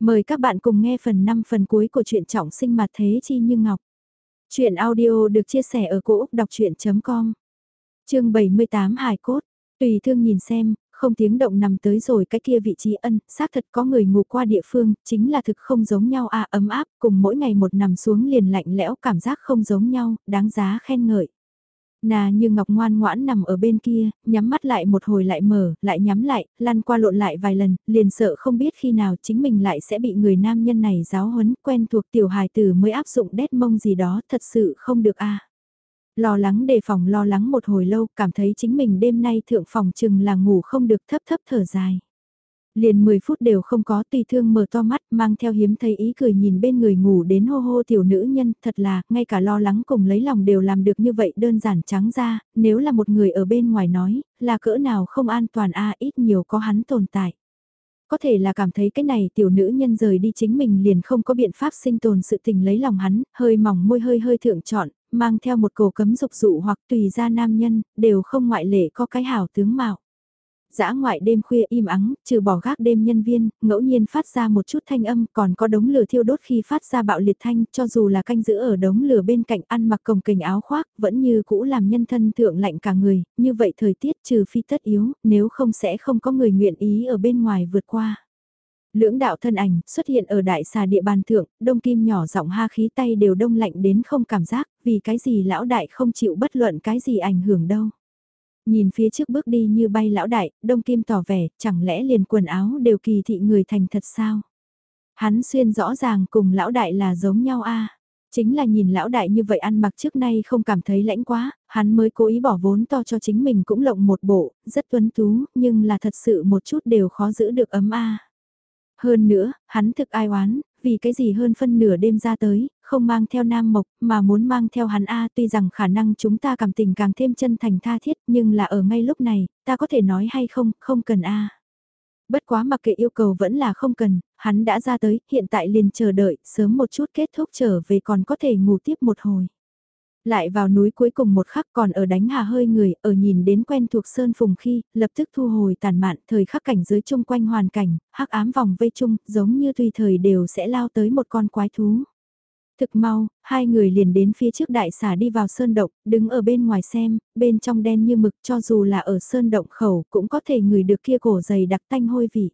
Mời các bạn cùng nghe phần 5 phần cuối của truyện trọng sinh mặt thế chi như ngọc. Chuyện audio được chia sẻ ở cỗ đọc chuyện.com Chương 78 Hải Cốt, tùy thương nhìn xem, không tiếng động nằm tới rồi cái kia vị trí ân, xác thật có người ngủ qua địa phương, chính là thực không giống nhau à ấm áp, cùng mỗi ngày một nằm xuống liền lạnh lẽo cảm giác không giống nhau, đáng giá khen ngợi. Nà như ngọc ngoan ngoãn nằm ở bên kia, nhắm mắt lại một hồi lại mở, lại nhắm lại, lăn qua lộn lại vài lần, liền sợ không biết khi nào chính mình lại sẽ bị người nam nhân này giáo huấn quen thuộc tiểu hài tử mới áp dụng đét mông gì đó thật sự không được a Lo lắng đề phòng lo lắng một hồi lâu, cảm thấy chính mình đêm nay thượng phòng chừng là ngủ không được thấp thấp thở dài. Liền 10 phút đều không có tùy thương mở to mắt mang theo hiếm thấy ý cười nhìn bên người ngủ đến hô hô tiểu nữ nhân thật là ngay cả lo lắng cùng lấy lòng đều làm được như vậy đơn giản trắng ra nếu là một người ở bên ngoài nói là cỡ nào không an toàn a ít nhiều có hắn tồn tại. Có thể là cảm thấy cái này tiểu nữ nhân rời đi chính mình liền không có biện pháp sinh tồn sự tình lấy lòng hắn, hơi mỏng môi hơi hơi thượng chọn, mang theo một cổ cấm dục dụ hoặc tùy ra nam nhân, đều không ngoại lệ có cái hảo tướng mạo. Dã ngoại đêm khuya im ắng, trừ bỏ gác đêm nhân viên, ngẫu nhiên phát ra một chút thanh âm, còn có đống lửa thiêu đốt khi phát ra bạo liệt thanh, cho dù là canh giữ ở đống lửa bên cạnh ăn mặc cồng kềnh áo khoác, vẫn như cũ làm nhân thân thượng lạnh cả người, như vậy thời tiết trừ phi tất yếu, nếu không sẽ không có người nguyện ý ở bên ngoài vượt qua. Lưỡng đạo thân ảnh xuất hiện ở đại xà địa bàn thượng, đông kim nhỏ giọng ha khí tay đều đông lạnh đến không cảm giác, vì cái gì lão đại không chịu bất luận cái gì ảnh hưởng đâu. Nhìn phía trước bước đi như bay lão đại, đông kim tỏ vẻ, chẳng lẽ liền quần áo đều kỳ thị người thành thật sao? Hắn xuyên rõ ràng cùng lão đại là giống nhau a Chính là nhìn lão đại như vậy ăn mặc trước nay không cảm thấy lãnh quá, hắn mới cố ý bỏ vốn to cho chính mình cũng lộng một bộ, rất tuấn tú, nhưng là thật sự một chút đều khó giữ được ấm a Hơn nữa, hắn thực ai oán, vì cái gì hơn phân nửa đêm ra tới, không mang theo Nam Mộc, mà muốn mang theo hắn A tuy rằng khả năng chúng ta cảm tình càng thêm chân thành tha thiết, nhưng là ở ngay lúc này, ta có thể nói hay không, không cần A. Bất quá mặc kệ yêu cầu vẫn là không cần, hắn đã ra tới, hiện tại liền chờ đợi, sớm một chút kết thúc trở về còn có thể ngủ tiếp một hồi. Lại vào núi cuối cùng một khắc còn ở đánh hà hơi người, ở nhìn đến quen thuộc sơn phùng khi, lập tức thu hồi tàn mạn, thời khắc cảnh dưới chung quanh hoàn cảnh, hắc ám vòng vây chung, giống như tùy thời đều sẽ lao tới một con quái thú. Thực mau, hai người liền đến phía trước đại xà đi vào sơn động, đứng ở bên ngoài xem, bên trong đen như mực cho dù là ở sơn động khẩu cũng có thể ngửi được kia cổ dày đặc tanh hôi vị.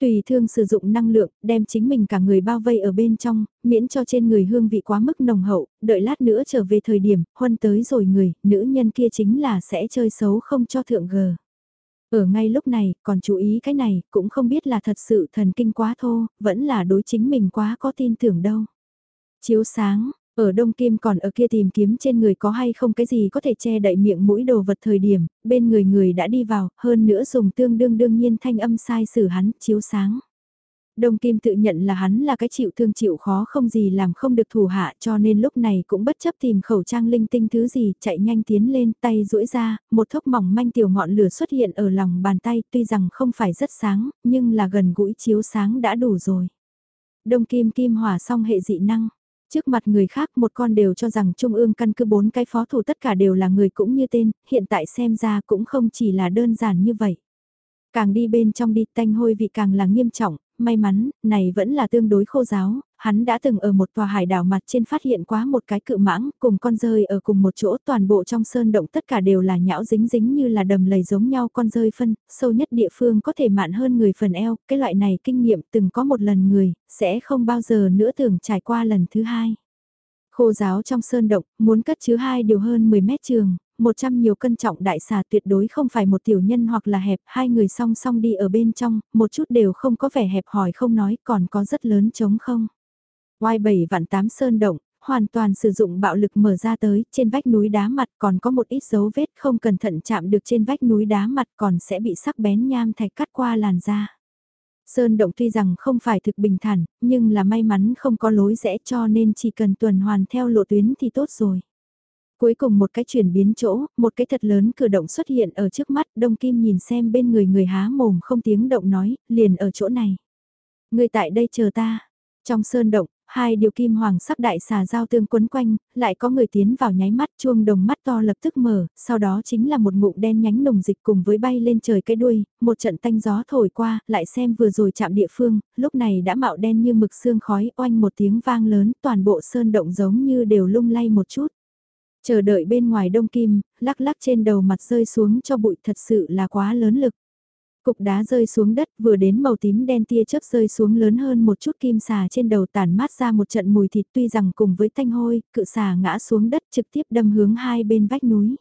Tùy thương sử dụng năng lượng, đem chính mình cả người bao vây ở bên trong, miễn cho trên người hương vị quá mức nồng hậu, đợi lát nữa trở về thời điểm, huân tới rồi người, nữ nhân kia chính là sẽ chơi xấu không cho thượng gờ. Ở ngay lúc này, còn chú ý cái này, cũng không biết là thật sự thần kinh quá thô, vẫn là đối chính mình quá có tin tưởng đâu. Chiếu sáng, ở Đông Kim còn ở kia tìm kiếm trên người có hay không cái gì có thể che đậy miệng mũi đồ vật thời điểm, bên người người đã đi vào, hơn nữa dùng tương đương đương nhiên thanh âm sai xử hắn, chiếu sáng. Đông Kim tự nhận là hắn là cái chịu thương chịu khó không gì làm không được thủ hạ cho nên lúc này cũng bất chấp tìm khẩu trang linh tinh thứ gì chạy nhanh tiến lên tay duỗi ra, một thốc mỏng manh tiểu ngọn lửa xuất hiện ở lòng bàn tay tuy rằng không phải rất sáng nhưng là gần gũi chiếu sáng đã đủ rồi. Đông Kim Kim hỏa xong hệ dị năng Trước mặt người khác một con đều cho rằng Trung ương căn cứ bốn cái phó thủ tất cả đều là người cũng như tên, hiện tại xem ra cũng không chỉ là đơn giản như vậy. Càng đi bên trong đi tanh hôi vị càng là nghiêm trọng, may mắn, này vẫn là tương đối khô giáo, hắn đã từng ở một tòa hải đảo mặt trên phát hiện quá một cái cự mãng, cùng con rơi ở cùng một chỗ toàn bộ trong sơn động tất cả đều là nhão dính dính như là đầm lầy giống nhau con rơi phân, sâu nhất địa phương có thể mạn hơn người phần eo, cái loại này kinh nghiệm từng có một lần người, sẽ không bao giờ nữa tưởng trải qua lần thứ hai. Khô giáo trong sơn động, muốn cất chứa hai điều hơn 10 mét trường, 100 nhiều cân trọng đại xà tuyệt đối không phải một tiểu nhân hoặc là hẹp, hai người song song đi ở bên trong, một chút đều không có vẻ hẹp hỏi không nói, còn có rất lớn trống không. Ngoài 7 vạn 8 sơn động, hoàn toàn sử dụng bạo lực mở ra tới, trên vách núi đá mặt còn có một ít dấu vết không cẩn thận chạm được trên vách núi đá mặt còn sẽ bị sắc bén nham thạch cắt qua làn da. Sơn động tuy rằng không phải thực bình thản, nhưng là may mắn không có lối rẽ cho nên chỉ cần tuần hoàn theo lộ tuyến thì tốt rồi. Cuối cùng một cái chuyển biến chỗ, một cái thật lớn cử động xuất hiện ở trước mắt, Đông Kim nhìn xem bên người người há mồm không tiếng động nói, liền ở chỗ này. Người tại đây chờ ta. Trong sơn động, Hai điều kim hoàng sắc đại xà giao tương quấn quanh, lại có người tiến vào nháy mắt chuông đồng mắt to lập tức mở, sau đó chính là một ngụm đen nhánh nồng dịch cùng với bay lên trời cái đuôi, một trận tanh gió thổi qua, lại xem vừa rồi chạm địa phương, lúc này đã mạo đen như mực xương khói, oanh một tiếng vang lớn, toàn bộ sơn động giống như đều lung lay một chút. Chờ đợi bên ngoài đông kim, lắc lắc trên đầu mặt rơi xuống cho bụi thật sự là quá lớn lực. Cục đá rơi xuống đất vừa đến màu tím đen tia chớp rơi xuống lớn hơn một chút kim xà trên đầu tản mát ra một trận mùi thịt tuy rằng cùng với thanh hôi, cự xà ngã xuống đất trực tiếp đâm hướng hai bên vách núi.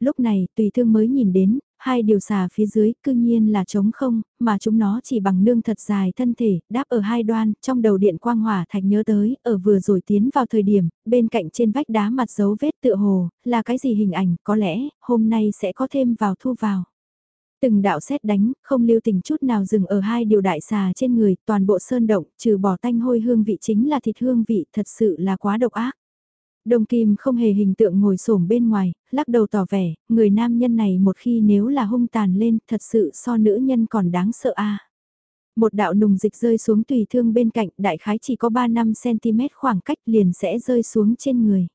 Lúc này tùy thương mới nhìn đến, hai điều xà phía dưới cư nhiên là trống không, mà chúng nó chỉ bằng nương thật dài thân thể, đáp ở hai đoan, trong đầu điện quang hỏa thạch nhớ tới, ở vừa rồi tiến vào thời điểm, bên cạnh trên vách đá mặt dấu vết tựa hồ, là cái gì hình ảnh, có lẽ, hôm nay sẽ có thêm vào thu vào. Từng đạo xét đánh, không lưu tình chút nào dừng ở hai điều đại xà trên người, toàn bộ sơn động, trừ bỏ tanh hôi hương vị chính là thịt hương vị, thật sự là quá độc ác. Đông Kim không hề hình tượng ngồi xổm bên ngoài, lắc đầu tỏ vẻ, người nam nhân này một khi nếu là hung tàn lên, thật sự so nữ nhân còn đáng sợ a. Một đạo nùng dịch rơi xuống tùy thương bên cạnh, đại khái chỉ có 3-5cm khoảng cách liền sẽ rơi xuống trên người.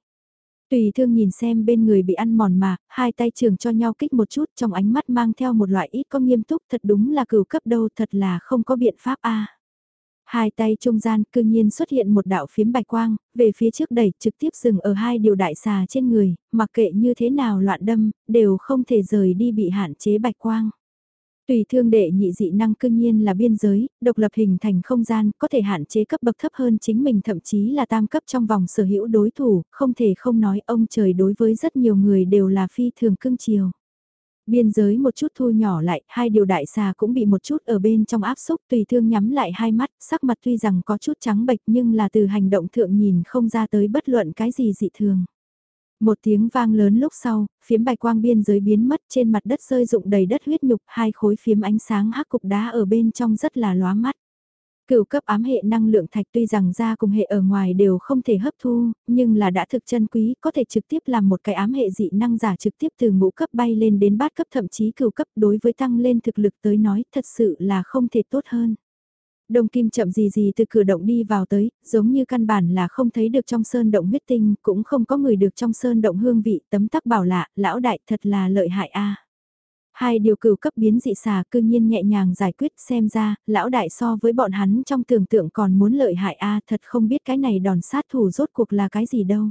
Tùy thương nhìn xem bên người bị ăn mòn mà, hai tay trường cho nhau kích một chút trong ánh mắt mang theo một loại ít có nghiêm túc thật đúng là cửu cấp đâu thật là không có biện pháp a Hai tay trung gian cư nhiên xuất hiện một đạo phiếm bạch quang, về phía trước đẩy trực tiếp dừng ở hai điều đại xà trên người, mặc kệ như thế nào loạn đâm, đều không thể rời đi bị hạn chế bạch quang. Tùy thương đệ nhị dị năng cư nhiên là biên giới, độc lập hình thành không gian, có thể hạn chế cấp bậc thấp hơn chính mình thậm chí là tam cấp trong vòng sở hữu đối thủ, không thể không nói ông trời đối với rất nhiều người đều là phi thường cưng chiều. Biên giới một chút thu nhỏ lại, hai điều đại xà cũng bị một chút ở bên trong áp xúc tùy thương nhắm lại hai mắt, sắc mặt tuy rằng có chút trắng bệch nhưng là từ hành động thượng nhìn không ra tới bất luận cái gì dị thường. Một tiếng vang lớn lúc sau, phiếm bạch quang biên giới biến mất trên mặt đất rơi rụng đầy đất huyết nhục, hai khối phiếm ánh sáng hắc cục đá ở bên trong rất là lóa mắt. Cửu cấp ám hệ năng lượng thạch tuy rằng ra cùng hệ ở ngoài đều không thể hấp thu, nhưng là đã thực chân quý, có thể trực tiếp làm một cái ám hệ dị năng giả trực tiếp từ ngũ cấp bay lên đến bát cấp thậm chí cửu cấp đối với tăng lên thực lực tới nói thật sự là không thể tốt hơn. đồng Kim chậm gì gì từ cửa động đi vào tới, giống như căn bản là không thấy được trong sơn động huyết tinh, cũng không có người được trong sơn động hương vị, tấm tắc bảo lạ, lão đại thật là lợi hại a. Hai điều cửu cấp biến dị xà cư nhiên nhẹ nhàng giải quyết xem ra, lão đại so với bọn hắn trong tưởng tượng còn muốn lợi hại a thật không biết cái này đòn sát thủ rốt cuộc là cái gì đâu.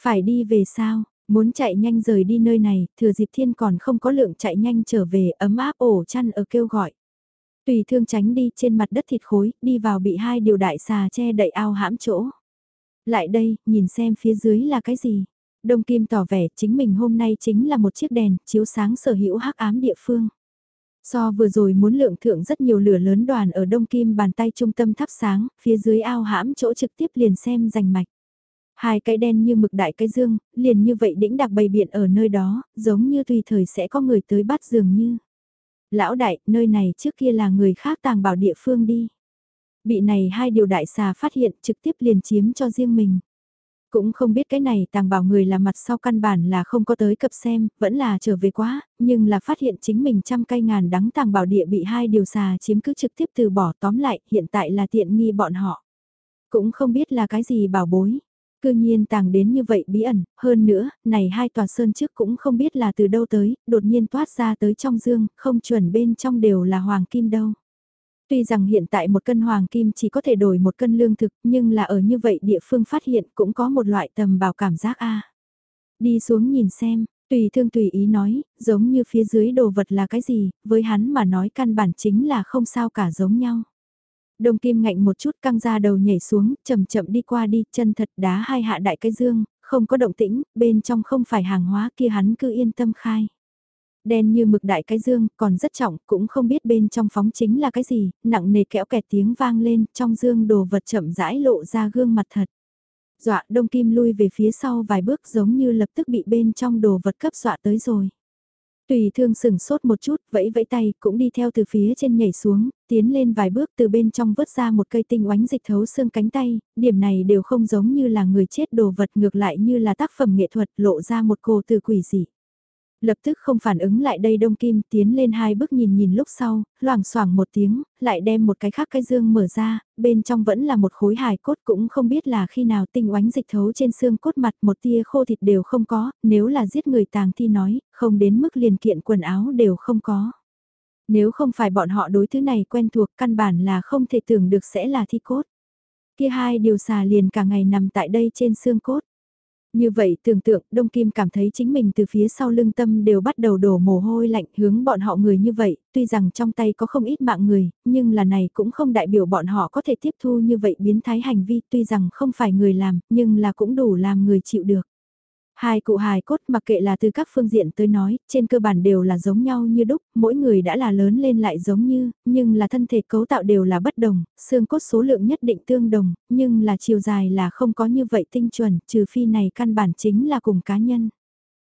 Phải đi về sao, muốn chạy nhanh rời đi nơi này, thừa dịp thiên còn không có lượng chạy nhanh trở về ấm áp ổ chăn ở kêu gọi. Tùy thương tránh đi trên mặt đất thịt khối, đi vào bị hai điều đại xà che đậy ao hãm chỗ. Lại đây, nhìn xem phía dưới là cái gì. Đông Kim tỏ vẻ chính mình hôm nay chính là một chiếc đèn chiếu sáng sở hữu hắc ám địa phương. So vừa rồi muốn lượng thượng rất nhiều lửa lớn đoàn ở Đông Kim bàn tay trung tâm thắp sáng, phía dưới ao hãm chỗ trực tiếp liền xem rành mạch. Hai cái đen như mực đại cái dương, liền như vậy đĩnh đặc bày biện ở nơi đó, giống như tùy thời sẽ có người tới bắt dường như. Lão đại, nơi này trước kia là người khác tàng bảo địa phương đi. Bị này hai điều đại xà phát hiện trực tiếp liền chiếm cho riêng mình. Cũng không biết cái này tàng bảo người là mặt sau căn bản là không có tới cập xem, vẫn là trở về quá, nhưng là phát hiện chính mình trăm cây ngàn đắng tàng bảo địa bị hai điều xà chiếm cứ trực tiếp từ bỏ tóm lại, hiện tại là tiện nghi bọn họ. Cũng không biết là cái gì bảo bối, cư nhiên tàng đến như vậy bí ẩn, hơn nữa, này hai tòa sơn trước cũng không biết là từ đâu tới, đột nhiên toát ra tới trong dương, không chuẩn bên trong đều là hoàng kim đâu. Tuy rằng hiện tại một cân hoàng kim chỉ có thể đổi một cân lương thực, nhưng là ở như vậy địa phương phát hiện cũng có một loại tầm bảo cảm giác a. Đi xuống nhìn xem, tùy thương tùy ý nói, giống như phía dưới đồ vật là cái gì, với hắn mà nói căn bản chính là không sao cả giống nhau. Đông Kim ngạnh một chút căng ra đầu nhảy xuống, chậm chậm đi qua đi, chân thật đá hai hạ đại cái dương, không có động tĩnh, bên trong không phải hàng hóa kia hắn cứ yên tâm khai đen như mực đại cái dương, còn rất trọng, cũng không biết bên trong phóng chính là cái gì, nặng nề kẽo kẹt tiếng vang lên, trong dương đồ vật chậm rãi lộ ra gương mặt thật. Dọa đông kim lui về phía sau vài bước giống như lập tức bị bên trong đồ vật cấp dọa tới rồi. Tùy thương sừng sốt một chút, vẫy vẫy tay, cũng đi theo từ phía trên nhảy xuống, tiến lên vài bước từ bên trong vớt ra một cây tinh oánh dịch thấu xương cánh tay, điểm này đều không giống như là người chết đồ vật ngược lại như là tác phẩm nghệ thuật lộ ra một cô từ quỷ dị. Lập tức không phản ứng lại đây Đông Kim tiến lên hai bước nhìn nhìn lúc sau, loảng xoảng một tiếng, lại đem một cái khác cái dương mở ra, bên trong vẫn là một khối hài cốt cũng không biết là khi nào tinh oánh dịch thấu trên xương cốt mặt một tia khô thịt đều không có, nếu là giết người tàng thi nói, không đến mức liền kiện quần áo đều không có. Nếu không phải bọn họ đối thứ này quen thuộc căn bản là không thể tưởng được sẽ là thi cốt. Kia hai điều xà liền cả ngày nằm tại đây trên xương cốt. Như vậy tưởng tượng Đông Kim cảm thấy chính mình từ phía sau lưng tâm đều bắt đầu đổ mồ hôi lạnh hướng bọn họ người như vậy, tuy rằng trong tay có không ít mạng người, nhưng là này cũng không đại biểu bọn họ có thể tiếp thu như vậy biến thái hành vi tuy rằng không phải người làm, nhưng là cũng đủ làm người chịu được. Hai cụ hài cốt mặc kệ là từ các phương diện tới nói, trên cơ bản đều là giống nhau như đúc, mỗi người đã là lớn lên lại giống như, nhưng là thân thể cấu tạo đều là bất đồng, xương cốt số lượng nhất định tương đồng, nhưng là chiều dài là không có như vậy tinh chuẩn, trừ phi này căn bản chính là cùng cá nhân.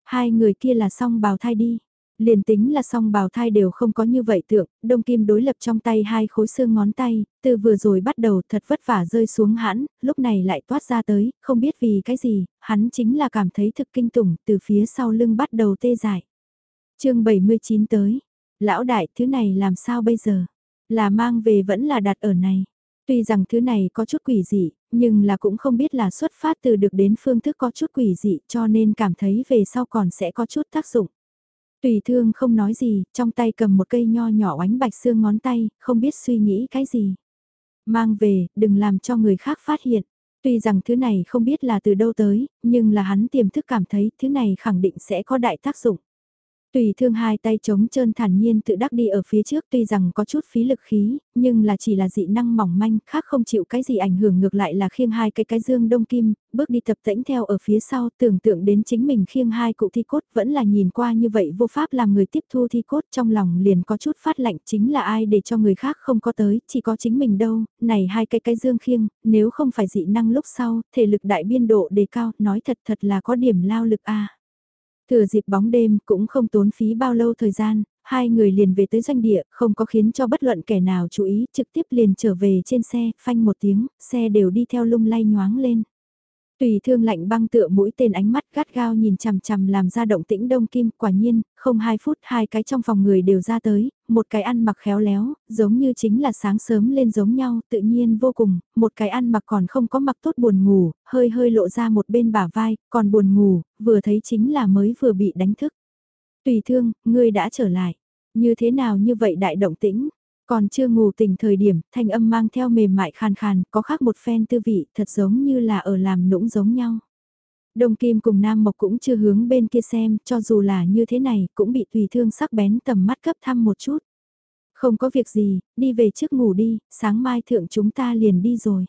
Hai người kia là song bào thai đi. Liền tính là song bào thai đều không có như vậy tượng, đông kim đối lập trong tay hai khối xương ngón tay, từ vừa rồi bắt đầu thật vất vả rơi xuống hãn, lúc này lại toát ra tới, không biết vì cái gì, hắn chính là cảm thấy thực kinh tủng, từ phía sau lưng bắt đầu tê dại. chương 79 tới, lão đại thứ này làm sao bây giờ, là mang về vẫn là đặt ở này. Tuy rằng thứ này có chút quỷ dị, nhưng là cũng không biết là xuất phát từ được đến phương thức có chút quỷ dị cho nên cảm thấy về sau còn sẽ có chút tác dụng. Tùy thương không nói gì, trong tay cầm một cây nho nhỏ oánh bạch xương ngón tay, không biết suy nghĩ cái gì. Mang về, đừng làm cho người khác phát hiện. Tuy rằng thứ này không biết là từ đâu tới, nhưng là hắn tiềm thức cảm thấy thứ này khẳng định sẽ có đại tác dụng. Tùy thương hai tay chống trơn thản nhiên tự đắc đi ở phía trước tuy rằng có chút phí lực khí, nhưng là chỉ là dị năng mỏng manh, khác không chịu cái gì ảnh hưởng ngược lại là khiêng hai cái cái dương đông kim, bước đi tập tễnh theo ở phía sau tưởng tượng đến chính mình khiêng hai cụ thi cốt vẫn là nhìn qua như vậy vô pháp làm người tiếp thu thi cốt trong lòng liền có chút phát lạnh chính là ai để cho người khác không có tới, chỉ có chính mình đâu, này hai cái cái dương khiêng, nếu không phải dị năng lúc sau, thể lực đại biên độ đề cao, nói thật thật là có điểm lao lực a. Thừa dịp bóng đêm cũng không tốn phí bao lâu thời gian, hai người liền về tới doanh địa, không có khiến cho bất luận kẻ nào chú ý, trực tiếp liền trở về trên xe, phanh một tiếng, xe đều đi theo lung lay nhoáng lên. Tùy thương lạnh băng tựa mũi tên ánh mắt gắt gao nhìn chằm chằm làm ra động tĩnh đông kim, quả nhiên, không hai phút hai cái trong phòng người đều ra tới, một cái ăn mặc khéo léo, giống như chính là sáng sớm lên giống nhau, tự nhiên vô cùng, một cái ăn mặc còn không có mặc tốt buồn ngủ, hơi hơi lộ ra một bên bả vai, còn buồn ngủ, vừa thấy chính là mới vừa bị đánh thức. Tùy thương, ngươi đã trở lại, như thế nào như vậy đại động tĩnh, còn chưa ngủ tỉnh thời điểm, thanh âm mang theo mềm mại khàn khàn, có khác một phen tư vị, thật giống như là ở làm nũng giống nhau. Đông Kim cùng Nam Mộc cũng chưa hướng bên kia xem, cho dù là như thế này, cũng bị tùy thương sắc bén tầm mắt cấp thăm một chút. Không có việc gì, đi về trước ngủ đi, sáng mai thượng chúng ta liền đi rồi.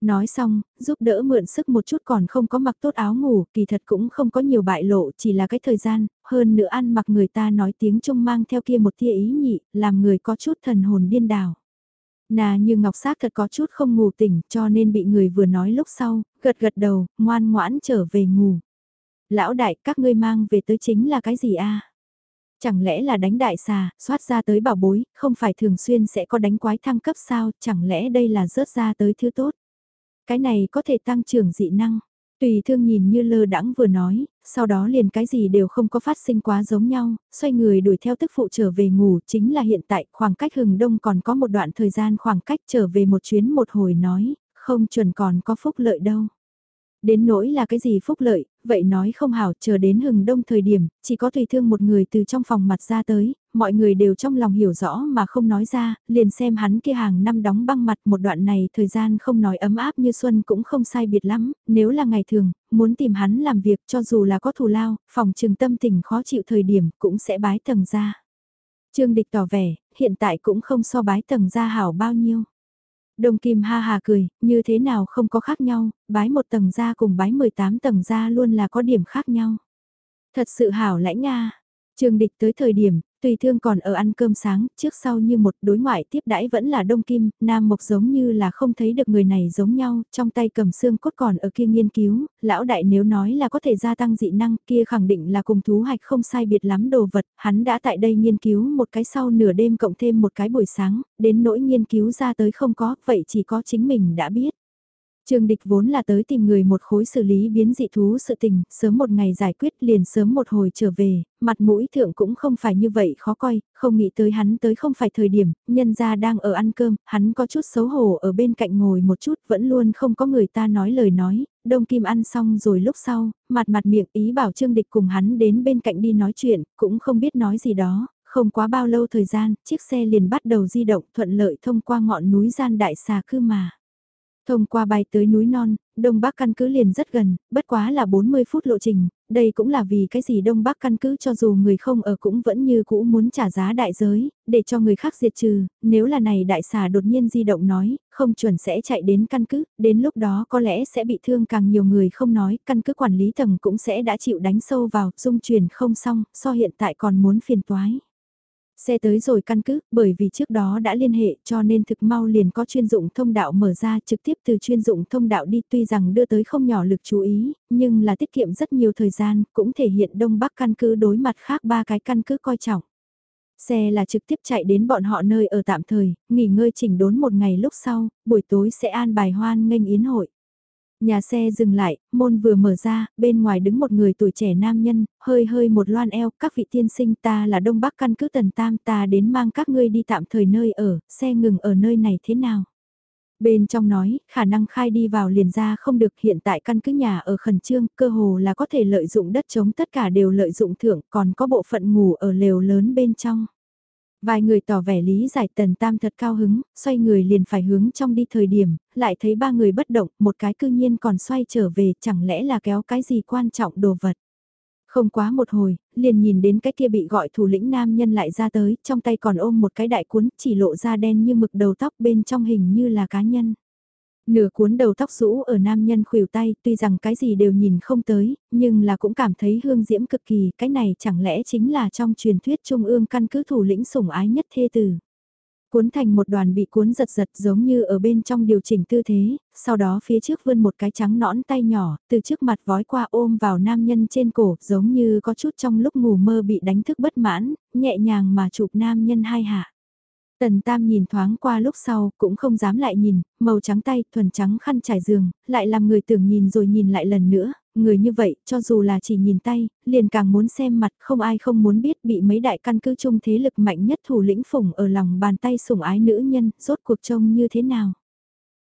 Nói xong, giúp đỡ mượn sức một chút còn không có mặc tốt áo ngủ, kỳ thật cũng không có nhiều bại lộ, chỉ là cái thời gian, hơn nữa ăn mặc người ta nói tiếng Trung mang theo kia một tia ý nhị, làm người có chút thần hồn điên đảo. Nà như ngọc xác thật có chút không ngủ tỉnh cho nên bị người vừa nói lúc sau, gật gật đầu, ngoan ngoãn trở về ngủ. Lão đại, các ngươi mang về tới chính là cái gì a Chẳng lẽ là đánh đại xà, xoát ra tới bảo bối, không phải thường xuyên sẽ có đánh quái thăng cấp sao, chẳng lẽ đây là rớt ra tới thứ tốt. Cái này có thể tăng trưởng dị năng. Tùy thương nhìn như lơ đãng vừa nói, sau đó liền cái gì đều không có phát sinh quá giống nhau, xoay người đuổi theo tức phụ trở về ngủ, chính là hiện tại khoảng cách hừng đông còn có một đoạn thời gian khoảng cách trở về một chuyến một hồi nói, không chuẩn còn có phúc lợi đâu. Đến nỗi là cái gì phúc lợi, vậy nói không hảo chờ đến hừng đông thời điểm, chỉ có tùy thương một người từ trong phòng mặt ra tới, mọi người đều trong lòng hiểu rõ mà không nói ra, liền xem hắn kia hàng năm đóng băng mặt một đoạn này thời gian không nói ấm áp như xuân cũng không sai biệt lắm, nếu là ngày thường, muốn tìm hắn làm việc cho dù là có thù lao, phòng trường tâm tình khó chịu thời điểm cũng sẽ bái tầng ra. Trương Địch tỏ vẻ, hiện tại cũng không so bái tầng ra hảo bao nhiêu. Đông Kim ha hà cười, như thế nào không có khác nhau, bái một tầng ra cùng bái 18 tầng ra luôn là có điểm khác nhau. Thật sự hảo lãnh Nga. Trường địch tới thời điểm, tùy thương còn ở ăn cơm sáng, trước sau như một đối ngoại tiếp đãi vẫn là Đông Kim, Nam Mộc giống như là không thấy được người này giống nhau, trong tay cầm xương cốt còn ở kia nghiên cứu, lão đại nếu nói là có thể gia tăng dị năng kia khẳng định là cùng thú hạch không sai biệt lắm đồ vật, hắn đã tại đây nghiên cứu một cái sau nửa đêm cộng thêm một cái buổi sáng, đến nỗi nghiên cứu ra tới không có, vậy chỉ có chính mình đã biết. Trương Địch vốn là tới tìm người một khối xử lý biến dị thú sự tình, sớm một ngày giải quyết liền sớm một hồi trở về, mặt mũi thượng cũng không phải như vậy khó coi, không nghĩ tới hắn tới không phải thời điểm, nhân ra đang ở ăn cơm, hắn có chút xấu hổ ở bên cạnh ngồi một chút vẫn luôn không có người ta nói lời nói, đông kim ăn xong rồi lúc sau, mặt mặt miệng ý bảo Trương Địch cùng hắn đến bên cạnh đi nói chuyện, cũng không biết nói gì đó, không quá bao lâu thời gian, chiếc xe liền bắt đầu di động thuận lợi thông qua ngọn núi gian đại xà cư mà. Thông qua bay tới núi non, Đông Bắc căn cứ liền rất gần, bất quá là 40 phút lộ trình, đây cũng là vì cái gì Đông Bắc căn cứ cho dù người không ở cũng vẫn như cũ muốn trả giá đại giới, để cho người khác diệt trừ, nếu là này đại xà đột nhiên di động nói, không chuẩn sẽ chạy đến căn cứ, đến lúc đó có lẽ sẽ bị thương càng nhiều người không nói, căn cứ quản lý tầng cũng sẽ đã chịu đánh sâu vào, dung truyền không xong, so hiện tại còn muốn phiền toái. Xe tới rồi căn cứ, bởi vì trước đó đã liên hệ cho nên thực mau liền có chuyên dụng thông đạo mở ra trực tiếp từ chuyên dụng thông đạo đi tuy rằng đưa tới không nhỏ lực chú ý, nhưng là tiết kiệm rất nhiều thời gian, cũng thể hiện Đông Bắc căn cứ đối mặt khác ba cái căn cứ coi trọng. Xe là trực tiếp chạy đến bọn họ nơi ở tạm thời, nghỉ ngơi chỉnh đốn một ngày lúc sau, buổi tối sẽ an bài hoan nghênh yến hội. Nhà xe dừng lại, môn vừa mở ra, bên ngoài đứng một người tuổi trẻ nam nhân, hơi hơi một loan eo, các vị tiên sinh ta là Đông Bắc căn cứ Tần Tam ta đến mang các ngươi đi tạm thời nơi ở, xe ngừng ở nơi này thế nào? Bên trong nói, khả năng khai đi vào liền ra không được hiện tại căn cứ nhà ở khẩn trương, cơ hồ là có thể lợi dụng đất chống tất cả đều lợi dụng thưởng, còn có bộ phận ngủ ở lều lớn bên trong. Vài người tỏ vẻ lý giải tần tam thật cao hứng, xoay người liền phải hướng trong đi thời điểm, lại thấy ba người bất động, một cái cư nhiên còn xoay trở về, chẳng lẽ là kéo cái gì quan trọng đồ vật. Không quá một hồi, liền nhìn đến cái kia bị gọi thủ lĩnh nam nhân lại ra tới, trong tay còn ôm một cái đại cuốn, chỉ lộ ra đen như mực đầu tóc bên trong hình như là cá nhân. Nửa cuốn đầu tóc rũ ở nam nhân khuỷu tay, tuy rằng cái gì đều nhìn không tới, nhưng là cũng cảm thấy hương diễm cực kỳ, cái này chẳng lẽ chính là trong truyền thuyết trung ương căn cứ thủ lĩnh sủng ái nhất thê tử. Cuốn thành một đoàn bị cuốn giật giật giống như ở bên trong điều chỉnh tư thế, sau đó phía trước vươn một cái trắng nõn tay nhỏ, từ trước mặt vói qua ôm vào nam nhân trên cổ, giống như có chút trong lúc ngủ mơ bị đánh thức bất mãn, nhẹ nhàng mà chụp nam nhân hai hạ. Tần Tam nhìn thoáng qua lúc sau, cũng không dám lại nhìn, màu trắng tay, thuần trắng khăn trải giường, lại làm người tưởng nhìn rồi nhìn lại lần nữa, người như vậy, cho dù là chỉ nhìn tay, liền càng muốn xem mặt, không ai không muốn biết bị mấy đại căn cứ chung thế lực mạnh nhất thủ lĩnh phủng ở lòng bàn tay sủng ái nữ nhân, rốt cuộc trông như thế nào.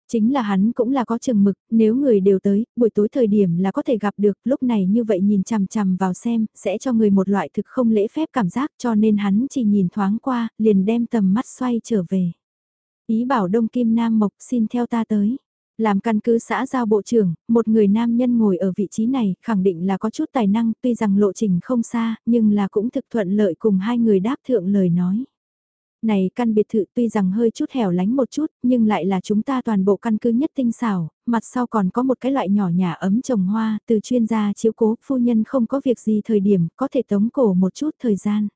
Chính là hắn cũng là có chừng mực, nếu người đều tới, buổi tối thời điểm là có thể gặp được, lúc này như vậy nhìn chằm chằm vào xem, sẽ cho người một loại thực không lễ phép cảm giác cho nên hắn chỉ nhìn thoáng qua, liền đem tầm mắt xoay trở về. Ý bảo Đông Kim Nam Mộc xin theo ta tới. Làm căn cứ xã giao bộ trưởng, một người nam nhân ngồi ở vị trí này khẳng định là có chút tài năng tuy rằng lộ trình không xa nhưng là cũng thực thuận lợi cùng hai người đáp thượng lời nói này căn biệt thự tuy rằng hơi chút hẻo lánh một chút, nhưng lại là chúng ta toàn bộ căn cứ nhất tinh xảo, mặt sau còn có một cái loại nhỏ nhà ấm trồng hoa, từ chuyên gia chiếu cố, phu nhân không có việc gì thời điểm, có thể tống cổ một chút thời gian.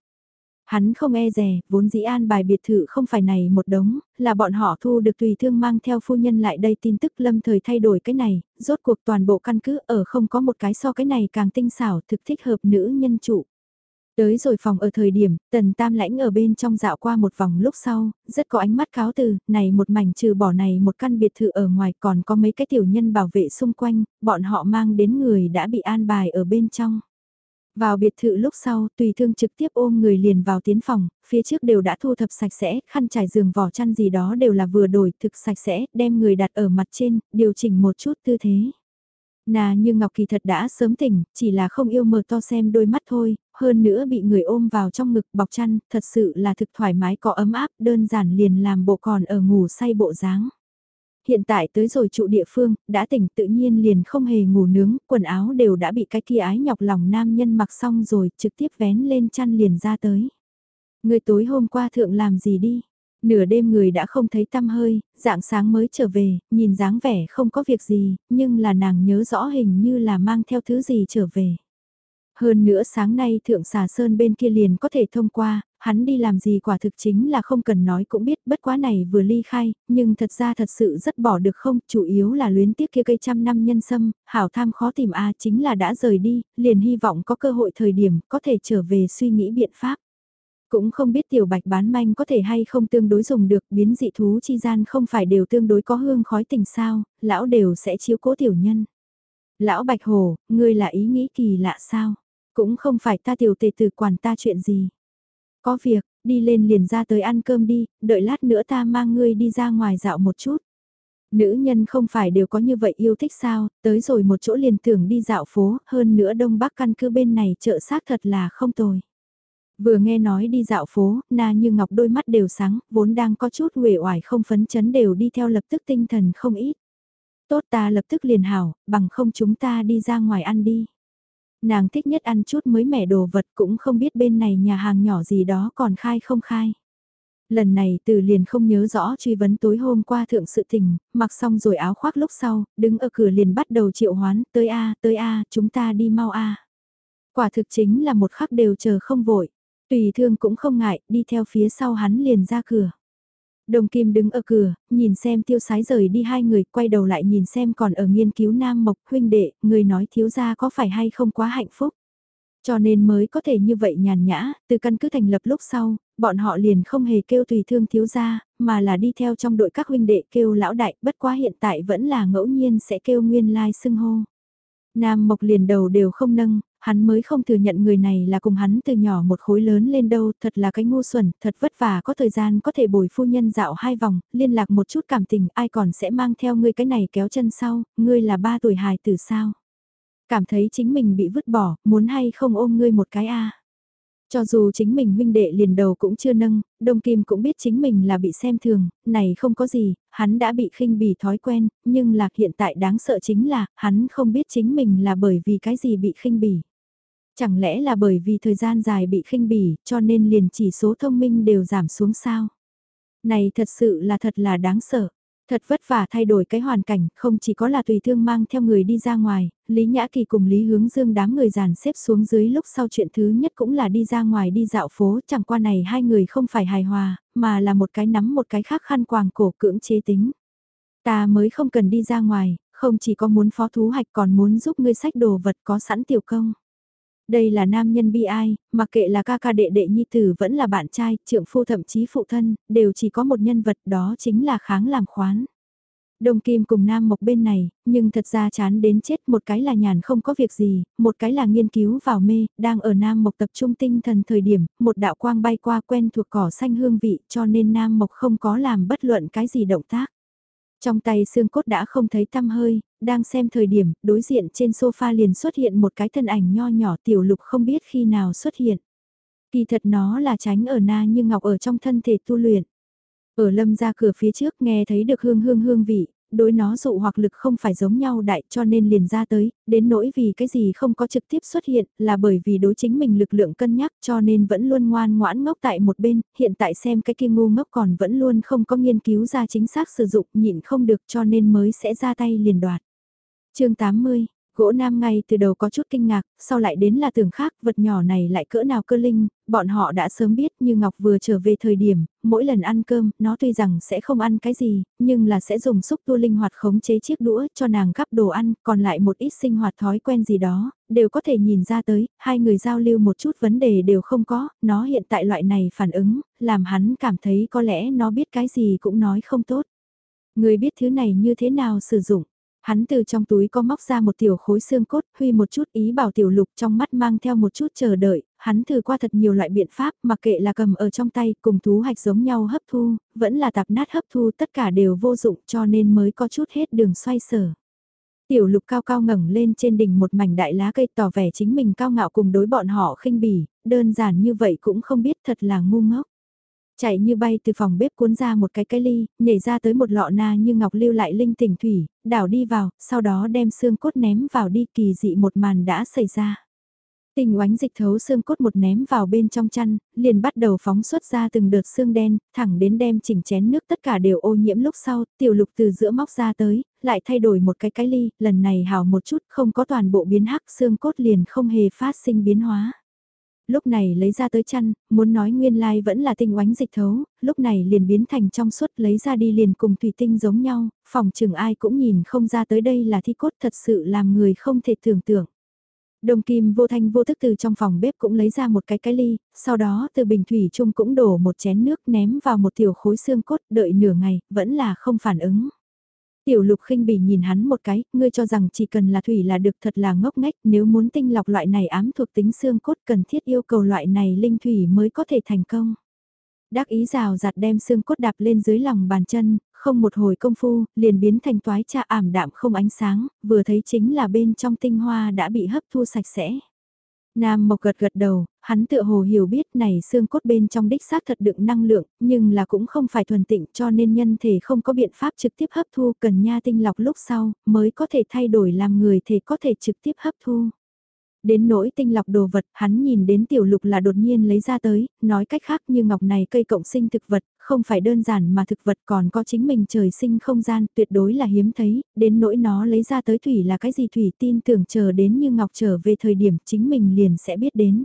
Hắn không e rè, vốn dĩ an bài biệt thự không phải này một đống, là bọn họ thu được tùy thương mang theo phu nhân lại đây tin tức lâm thời thay đổi cái này, rốt cuộc toàn bộ căn cứ ở không có một cái so cái này càng tinh xảo thực thích hợp nữ nhân chủ. Tới rồi phòng ở thời điểm, tần tam lãnh ở bên trong dạo qua một vòng lúc sau, rất có ánh mắt cáo từ, này một mảnh trừ bỏ này một căn biệt thự ở ngoài còn có mấy cái tiểu nhân bảo vệ xung quanh, bọn họ mang đến người đã bị an bài ở bên trong. Vào biệt thự lúc sau, tùy thương trực tiếp ôm người liền vào tiến phòng, phía trước đều đã thu thập sạch sẽ, khăn trải giường vỏ chăn gì đó đều là vừa đổi thực sạch sẽ, đem người đặt ở mặt trên, điều chỉnh một chút tư thế. Nà như Ngọc Kỳ thật đã sớm tỉnh, chỉ là không yêu mờ to xem đôi mắt thôi, hơn nữa bị người ôm vào trong ngực bọc chăn, thật sự là thực thoải mái có ấm áp, đơn giản liền làm bộ còn ở ngủ say bộ dáng. Hiện tại tới rồi trụ địa phương, đã tỉnh tự nhiên liền không hề ngủ nướng, quần áo đều đã bị cái kia ái nhọc lòng nam nhân mặc xong rồi, trực tiếp vén lên chăn liền ra tới. Người tối hôm qua thượng làm gì đi? Nửa đêm người đã không thấy tăm hơi, dạng sáng mới trở về, nhìn dáng vẻ không có việc gì, nhưng là nàng nhớ rõ hình như là mang theo thứ gì trở về. Hơn nữa sáng nay thượng xà sơn bên kia liền có thể thông qua, hắn đi làm gì quả thực chính là không cần nói cũng biết bất quá này vừa ly khai, nhưng thật ra thật sự rất bỏ được không, chủ yếu là luyến tiếc kia cây trăm năm nhân sâm, hảo tham khó tìm a chính là đã rời đi, liền hy vọng có cơ hội thời điểm có thể trở về suy nghĩ biện pháp. Cũng không biết tiểu bạch bán manh có thể hay không tương đối dùng được biến dị thú chi gian không phải đều tương đối có hương khói tình sao, lão đều sẽ chiếu cố tiểu nhân. Lão bạch hồ, ngươi là ý nghĩ kỳ lạ sao? Cũng không phải ta tiểu tề tử quản ta chuyện gì. Có việc, đi lên liền ra tới ăn cơm đi, đợi lát nữa ta mang ngươi đi ra ngoài dạo một chút. Nữ nhân không phải đều có như vậy yêu thích sao, tới rồi một chỗ liền tưởng đi dạo phố, hơn nữa đông bắc căn cứ bên này chợ xác thật là không tồi. Vừa nghe nói đi dạo phố, na như ngọc đôi mắt đều sáng, vốn đang có chút uể oải không phấn chấn đều đi theo lập tức tinh thần không ít. Tốt ta lập tức liền hảo, bằng không chúng ta đi ra ngoài ăn đi. Nàng thích nhất ăn chút mới mẻ đồ vật cũng không biết bên này nhà hàng nhỏ gì đó còn khai không khai. Lần này từ liền không nhớ rõ truy vấn tối hôm qua thượng sự tình, mặc xong rồi áo khoác lúc sau, đứng ở cửa liền bắt đầu triệu hoán, tới A, tới A, chúng ta đi mau A. Quả thực chính là một khắc đều chờ không vội, tùy thương cũng không ngại, đi theo phía sau hắn liền ra cửa. Đồng Kim đứng ở cửa, nhìn xem tiêu sái rời đi hai người, quay đầu lại nhìn xem còn ở nghiên cứu Nam Mộc huynh đệ, người nói thiếu gia có phải hay không quá hạnh phúc. Cho nên mới có thể như vậy nhàn nhã, từ căn cứ thành lập lúc sau, bọn họ liền không hề kêu tùy thương thiếu gia, mà là đi theo trong đội các huynh đệ kêu lão đại, bất quá hiện tại vẫn là ngẫu nhiên sẽ kêu nguyên lai xưng hô. Nam Mộc liền đầu đều không nâng, hắn mới không thừa nhận người này là cùng hắn từ nhỏ một khối lớn lên đâu, thật là cái ngu xuẩn, thật vất vả có thời gian có thể bồi phu nhân dạo hai vòng, liên lạc một chút cảm tình, ai còn sẽ mang theo ngươi cái này kéo chân sau, ngươi là ba tuổi hài từ sao. Cảm thấy chính mình bị vứt bỏ, muốn hay không ôm ngươi một cái a cho dù chính mình huynh đệ liền đầu cũng chưa nâng, Đông Kim cũng biết chính mình là bị xem thường, này không có gì, hắn đã bị khinh bỉ thói quen, nhưng lạc hiện tại đáng sợ chính là, hắn không biết chính mình là bởi vì cái gì bị khinh bỉ. Chẳng lẽ là bởi vì thời gian dài bị khinh bỉ, cho nên liền chỉ số thông minh đều giảm xuống sao? Này thật sự là thật là đáng sợ. Thật vất vả thay đổi cái hoàn cảnh, không chỉ có là tùy thương mang theo người đi ra ngoài, Lý Nhã Kỳ cùng Lý Hướng Dương đám người dàn xếp xuống dưới lúc sau chuyện thứ nhất cũng là đi ra ngoài đi dạo phố, chẳng qua này hai người không phải hài hòa, mà là một cái nắm một cái khác khăn quàng cổ cưỡng chế tính. Ta mới không cần đi ra ngoài, không chỉ có muốn phó thú hạch còn muốn giúp ngươi sách đồ vật có sẵn tiểu công. Đây là nam nhân bi ai, mà kệ là ca ca đệ đệ nhi tử vẫn là bạn trai, trượng phu thậm chí phụ thân, đều chỉ có một nhân vật đó chính là kháng làm khoán. Đồng Kim cùng Nam Mộc bên này, nhưng thật ra chán đến chết một cái là nhàn không có việc gì, một cái là nghiên cứu vào mê, đang ở Nam Mộc tập trung tinh thần thời điểm, một đạo quang bay qua quen thuộc cỏ xanh hương vị cho nên Nam Mộc không có làm bất luận cái gì động tác. Trong tay xương cốt đã không thấy tăm hơi, đang xem thời điểm, đối diện trên sofa liền xuất hiện một cái thân ảnh nho nhỏ tiểu lục không biết khi nào xuất hiện. Kỳ thật nó là tránh ở na như ngọc ở trong thân thể tu luyện. Ở lâm ra cửa phía trước nghe thấy được hương hương hương vị, đối nó dụ hoặc lực không phải giống nhau đại cho nên liền ra tới, đến nỗi vì cái gì không có trực tiếp xuất hiện là bởi vì đối chính mình lực lượng cân nhắc cho nên vẫn luôn ngoan ngoãn ngốc tại một bên, hiện tại xem cái kia ngu ngốc còn vẫn luôn không có nghiên cứu ra chính xác sử dụng nhịn không được cho nên mới sẽ ra tay liền đoạt. chương 80 Gỗ nam ngay từ đầu có chút kinh ngạc, sau lại đến là tưởng khác, vật nhỏ này lại cỡ nào cơ linh, bọn họ đã sớm biết như Ngọc vừa trở về thời điểm, mỗi lần ăn cơm, nó tuy rằng sẽ không ăn cái gì, nhưng là sẽ dùng xúc tua linh hoạt khống chế chiếc đũa cho nàng gắp đồ ăn, còn lại một ít sinh hoạt thói quen gì đó, đều có thể nhìn ra tới, hai người giao lưu một chút vấn đề đều không có, nó hiện tại loại này phản ứng, làm hắn cảm thấy có lẽ nó biết cái gì cũng nói không tốt. Người biết thứ này như thế nào sử dụng Hắn từ trong túi có móc ra một tiểu khối xương cốt, huy một chút ý bảo tiểu lục trong mắt mang theo một chút chờ đợi, hắn thử qua thật nhiều loại biện pháp mặc kệ là cầm ở trong tay cùng thú hạch giống nhau hấp thu, vẫn là tạp nát hấp thu tất cả đều vô dụng cho nên mới có chút hết đường xoay sở. Tiểu lục cao cao ngẩng lên trên đỉnh một mảnh đại lá cây tỏ vẻ chính mình cao ngạo cùng đối bọn họ khinh bỉ, đơn giản như vậy cũng không biết thật là ngu ngốc. Chạy như bay từ phòng bếp cuốn ra một cái cái ly, nhảy ra tới một lọ na như ngọc lưu lại linh tỉnh thủy, đảo đi vào, sau đó đem xương cốt ném vào đi kỳ dị một màn đã xảy ra. Tình oánh dịch thấu xương cốt một ném vào bên trong chăn, liền bắt đầu phóng xuất ra từng đợt xương đen, thẳng đến đem chỉnh chén nước tất cả đều ô nhiễm lúc sau, tiểu lục từ giữa móc ra tới, lại thay đổi một cái cái ly, lần này hào một chút không có toàn bộ biến hắc xương cốt liền không hề phát sinh biến hóa lúc này lấy ra tới chăn, muốn nói nguyên lai vẫn là tinh oánh dịch thấu, lúc này liền biến thành trong suốt lấy ra đi liền cùng thủy tinh giống nhau, phòng trường ai cũng nhìn không ra tới đây là thi cốt thật sự làm người không thể tưởng tượng. Đồng Kim vô thanh vô thức từ trong phòng bếp cũng lấy ra một cái cái ly, sau đó từ bình thủy chung cũng đổ một chén nước ném vào một tiểu khối xương cốt đợi nửa ngày, vẫn là không phản ứng. Tiểu lục khinh bỉ nhìn hắn một cái, ngươi cho rằng chỉ cần là thủy là được thật là ngốc nghếch, nếu muốn tinh lọc loại này ám thuộc tính xương cốt cần thiết yêu cầu loại này linh thủy mới có thể thành công. Đắc ý rào giặt đem xương cốt đạp lên dưới lòng bàn chân, không một hồi công phu, liền biến thành toái cha ảm đạm không ánh sáng, vừa thấy chính là bên trong tinh hoa đã bị hấp thu sạch sẽ. Nam Mộc gật gật đầu, hắn tựa hồ hiểu biết này xương cốt bên trong đích xác thật đựng năng lượng, nhưng là cũng không phải thuần tịnh cho nên nhân thể không có biện pháp trực tiếp hấp thu cần nha tinh lọc lúc sau mới có thể thay đổi làm người thể có thể trực tiếp hấp thu. Đến nỗi tinh lọc đồ vật, hắn nhìn đến tiểu lục là đột nhiên lấy ra tới, nói cách khác như ngọc này cây cộng sinh thực vật, không phải đơn giản mà thực vật còn có chính mình trời sinh không gian, tuyệt đối là hiếm thấy, đến nỗi nó lấy ra tới thủy là cái gì thủy tin tưởng chờ đến như ngọc trở về thời điểm chính mình liền sẽ biết đến.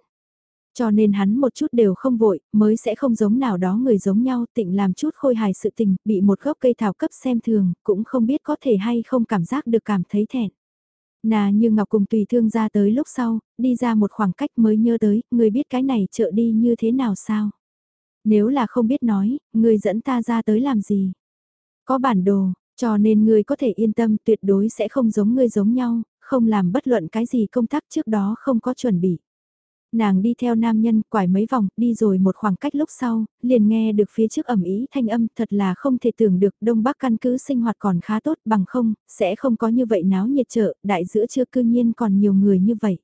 Cho nên hắn một chút đều không vội, mới sẽ không giống nào đó người giống nhau tịnh làm chút khôi hài sự tình, bị một gốc cây thảo cấp xem thường, cũng không biết có thể hay không cảm giác được cảm thấy thẹn. Nà như Ngọc cùng tùy thương ra tới lúc sau, đi ra một khoảng cách mới nhớ tới, người biết cái này chợ đi như thế nào sao? Nếu là không biết nói, ngươi dẫn ta ra tới làm gì? Có bản đồ, cho nên ngươi có thể yên tâm tuyệt đối sẽ không giống ngươi giống nhau, không làm bất luận cái gì công tác trước đó không có chuẩn bị. Nàng đi theo nam nhân quải mấy vòng, đi rồi một khoảng cách lúc sau, liền nghe được phía trước ẩm ý thanh âm thật là không thể tưởng được Đông Bắc căn cứ sinh hoạt còn khá tốt bằng không, sẽ không có như vậy náo nhiệt chợ, đại giữa chưa cư nhiên còn nhiều người như vậy.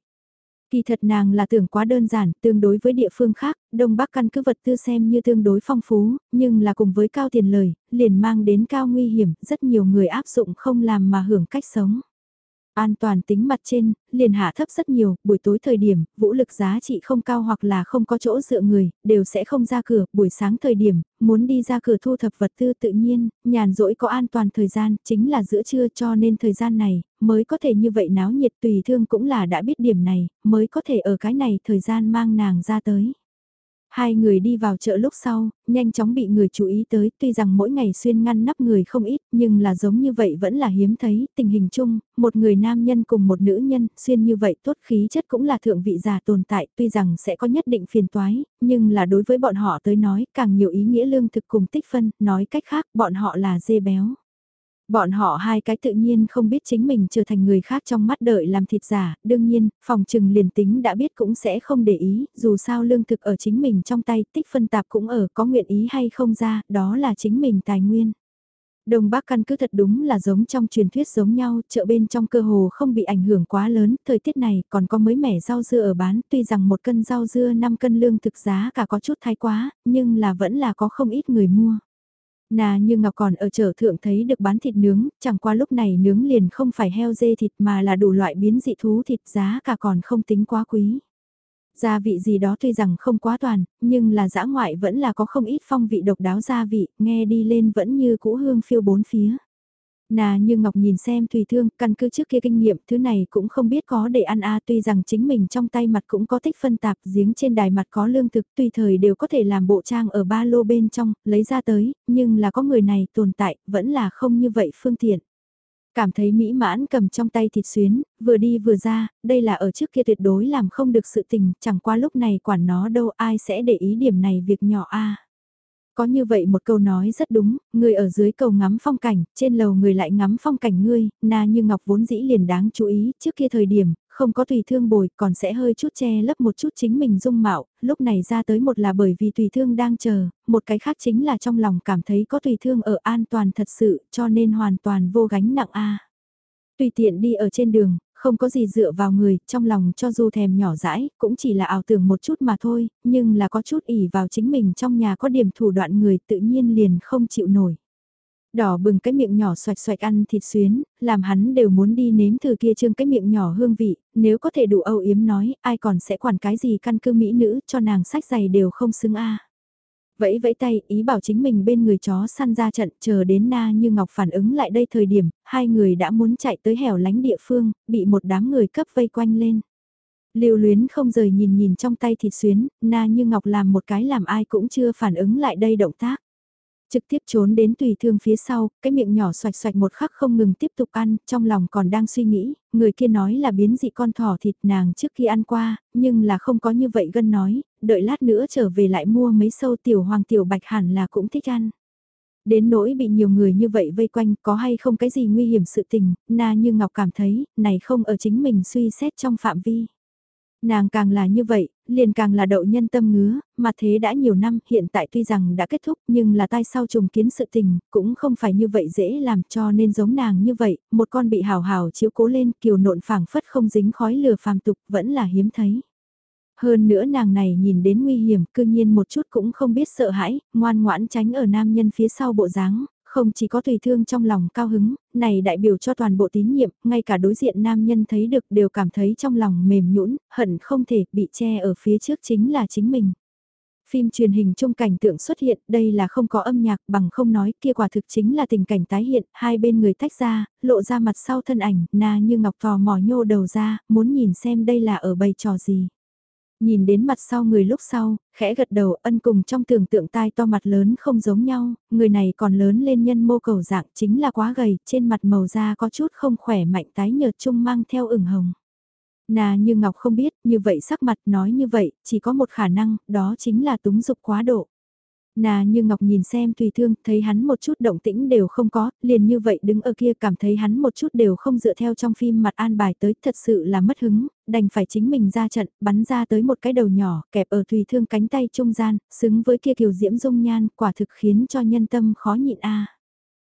Kỳ thật nàng là tưởng quá đơn giản, tương đối với địa phương khác, Đông Bắc căn cứ vật tư xem như tương đối phong phú, nhưng là cùng với cao tiền lời, liền mang đến cao nguy hiểm, rất nhiều người áp dụng không làm mà hưởng cách sống. An toàn tính mặt trên, liền hạ thấp rất nhiều, buổi tối thời điểm, vũ lực giá trị không cao hoặc là không có chỗ dựa người, đều sẽ không ra cửa, buổi sáng thời điểm, muốn đi ra cửa thu thập vật tư tự nhiên, nhàn rỗi có an toàn thời gian, chính là giữa trưa cho nên thời gian này, mới có thể như vậy náo nhiệt tùy thương cũng là đã biết điểm này, mới có thể ở cái này thời gian mang nàng ra tới. Hai người đi vào chợ lúc sau, nhanh chóng bị người chú ý tới, tuy rằng mỗi ngày xuyên ngăn nắp người không ít, nhưng là giống như vậy vẫn là hiếm thấy, tình hình chung, một người nam nhân cùng một nữ nhân, xuyên như vậy tốt khí chất cũng là thượng vị giả tồn tại, tuy rằng sẽ có nhất định phiền toái, nhưng là đối với bọn họ tới nói, càng nhiều ý nghĩa lương thực cùng tích phân, nói cách khác, bọn họ là dê béo. Bọn họ hai cái tự nhiên không biết chính mình trở thành người khác trong mắt đợi làm thịt giả, đương nhiên, phòng trừng liền tính đã biết cũng sẽ không để ý, dù sao lương thực ở chính mình trong tay, tích phân tạp cũng ở, có nguyện ý hay không ra, đó là chính mình tài nguyên. Đông Bắc căn cứ thật đúng là giống trong truyền thuyết giống nhau, chợ bên trong cơ hồ không bị ảnh hưởng quá lớn, thời tiết này còn có mới mẻ rau dưa ở bán, tuy rằng một cân rau dưa 5 cân lương thực giá cả có chút thái quá, nhưng là vẫn là có không ít người mua. Nà như Ngọc còn ở chợ thượng thấy được bán thịt nướng, chẳng qua lúc này nướng liền không phải heo dê thịt mà là đủ loại biến dị thú thịt giá cả còn không tính quá quý. Gia vị gì đó tuy rằng không quá toàn, nhưng là dã ngoại vẫn là có không ít phong vị độc đáo gia vị, nghe đi lên vẫn như cũ hương phiêu bốn phía. Nà như Ngọc nhìn xem Thùy Thương, căn cứ trước kia kinh nghiệm, thứ này cũng không biết có để ăn a tuy rằng chính mình trong tay mặt cũng có tích phân tạp, giếng trên đài mặt có lương thực, tùy thời đều có thể làm bộ trang ở ba lô bên trong, lấy ra tới, nhưng là có người này tồn tại, vẫn là không như vậy phương tiện. Cảm thấy mỹ mãn cầm trong tay thịt xuyến, vừa đi vừa ra, đây là ở trước kia tuyệt đối làm không được sự tình, chẳng qua lúc này quản nó đâu ai sẽ để ý điểm này việc nhỏ a có như vậy một câu nói rất đúng, người ở dưới cầu ngắm phong cảnh, trên lầu người lại ngắm phong cảnh ngươi, na như ngọc vốn dĩ liền đáng chú ý, trước kia thời điểm, không có tùy thương bồi, còn sẽ hơi chút che lấp một chút chính mình dung mạo, lúc này ra tới một là bởi vì tùy thương đang chờ, một cái khác chính là trong lòng cảm thấy có tùy thương ở an toàn thật sự, cho nên hoàn toàn vô gánh nặng a. Tùy tiện đi ở trên đường, không có gì dựa vào người, trong lòng cho dù thèm nhỏ dãi, cũng chỉ là ảo tưởng một chút mà thôi, nhưng là có chút ỉ vào chính mình trong nhà có điểm thủ đoạn người tự nhiên liền không chịu nổi. Đỏ bừng cái miệng nhỏ xoạch xoạch ăn thịt xuyến, làm hắn đều muốn đi nếm thử kia trương cái miệng nhỏ hương vị, nếu có thể đủ âu yếm nói, ai còn sẽ quản cái gì căn cư mỹ nữ cho nàng sách giày đều không xứng a vẫy vẫy tay, ý bảo chính mình bên người chó săn ra trận, chờ đến Na Như Ngọc phản ứng lại đây thời điểm, hai người đã muốn chạy tới hẻo lánh địa phương, bị một đám người cấp vây quanh lên. Lưu luyến không rời nhìn nhìn trong tay thịt xuyến, Na Như Ngọc làm một cái làm ai cũng chưa phản ứng lại đây động tác. Trực tiếp trốn đến tùy thương phía sau, cái miệng nhỏ xoạch xoạch một khắc không ngừng tiếp tục ăn, trong lòng còn đang suy nghĩ, người kia nói là biến dị con thỏ thịt nàng trước khi ăn qua, nhưng là không có như vậy gân nói, đợi lát nữa trở về lại mua mấy sâu tiểu hoàng tiểu bạch hẳn là cũng thích ăn. Đến nỗi bị nhiều người như vậy vây quanh có hay không cái gì nguy hiểm sự tình, na như Ngọc cảm thấy, này không ở chính mình suy xét trong phạm vi. Nàng càng là như vậy, liền càng là đậu nhân tâm ngứa, mà thế đã nhiều năm hiện tại tuy rằng đã kết thúc nhưng là tai sau trùng kiến sự tình, cũng không phải như vậy dễ làm cho nên giống nàng như vậy, một con bị hào hào chiếu cố lên kiều nộn phảng phất không dính khói lửa phàm tục vẫn là hiếm thấy. Hơn nữa nàng này nhìn đến nguy hiểm, cư nhiên một chút cũng không biết sợ hãi, ngoan ngoãn tránh ở nam nhân phía sau bộ dáng, không chỉ có tùy thương trong lòng cao hứng, này đại biểu cho toàn bộ tín nhiệm, ngay cả đối diện nam nhân thấy được đều cảm thấy trong lòng mềm nhũn, hận không thể bị che ở phía trước chính là chính mình. Phim truyền hình chung cảnh tượng xuất hiện, đây là không có âm nhạc bằng không nói kia quả thực chính là tình cảnh tái hiện, hai bên người tách ra, lộ ra mặt sau thân ảnh, na như ngọc tò mò nhô đầu ra, muốn nhìn xem đây là ở bầy trò gì. Nhìn đến mặt sau người lúc sau, khẽ gật đầu ân cùng trong tưởng tượng tai to mặt lớn không giống nhau, người này còn lớn lên nhân mô cầu dạng chính là quá gầy, trên mặt màu da có chút không khỏe mạnh tái nhợt chung mang theo ửng hồng. Nà như Ngọc không biết, như vậy sắc mặt nói như vậy, chỉ có một khả năng, đó chính là túng dục quá độ. Nà như Ngọc nhìn xem tùy thương, thấy hắn một chút động tĩnh đều không có, liền như vậy đứng ở kia cảm thấy hắn một chút đều không dựa theo trong phim mặt an bài tới, thật sự là mất hứng, đành phải chính mình ra trận, bắn ra tới một cái đầu nhỏ, kẹp ở tùy thương cánh tay trung gian, xứng với kia kiều diễm dung nhan, quả thực khiến cho nhân tâm khó nhịn a.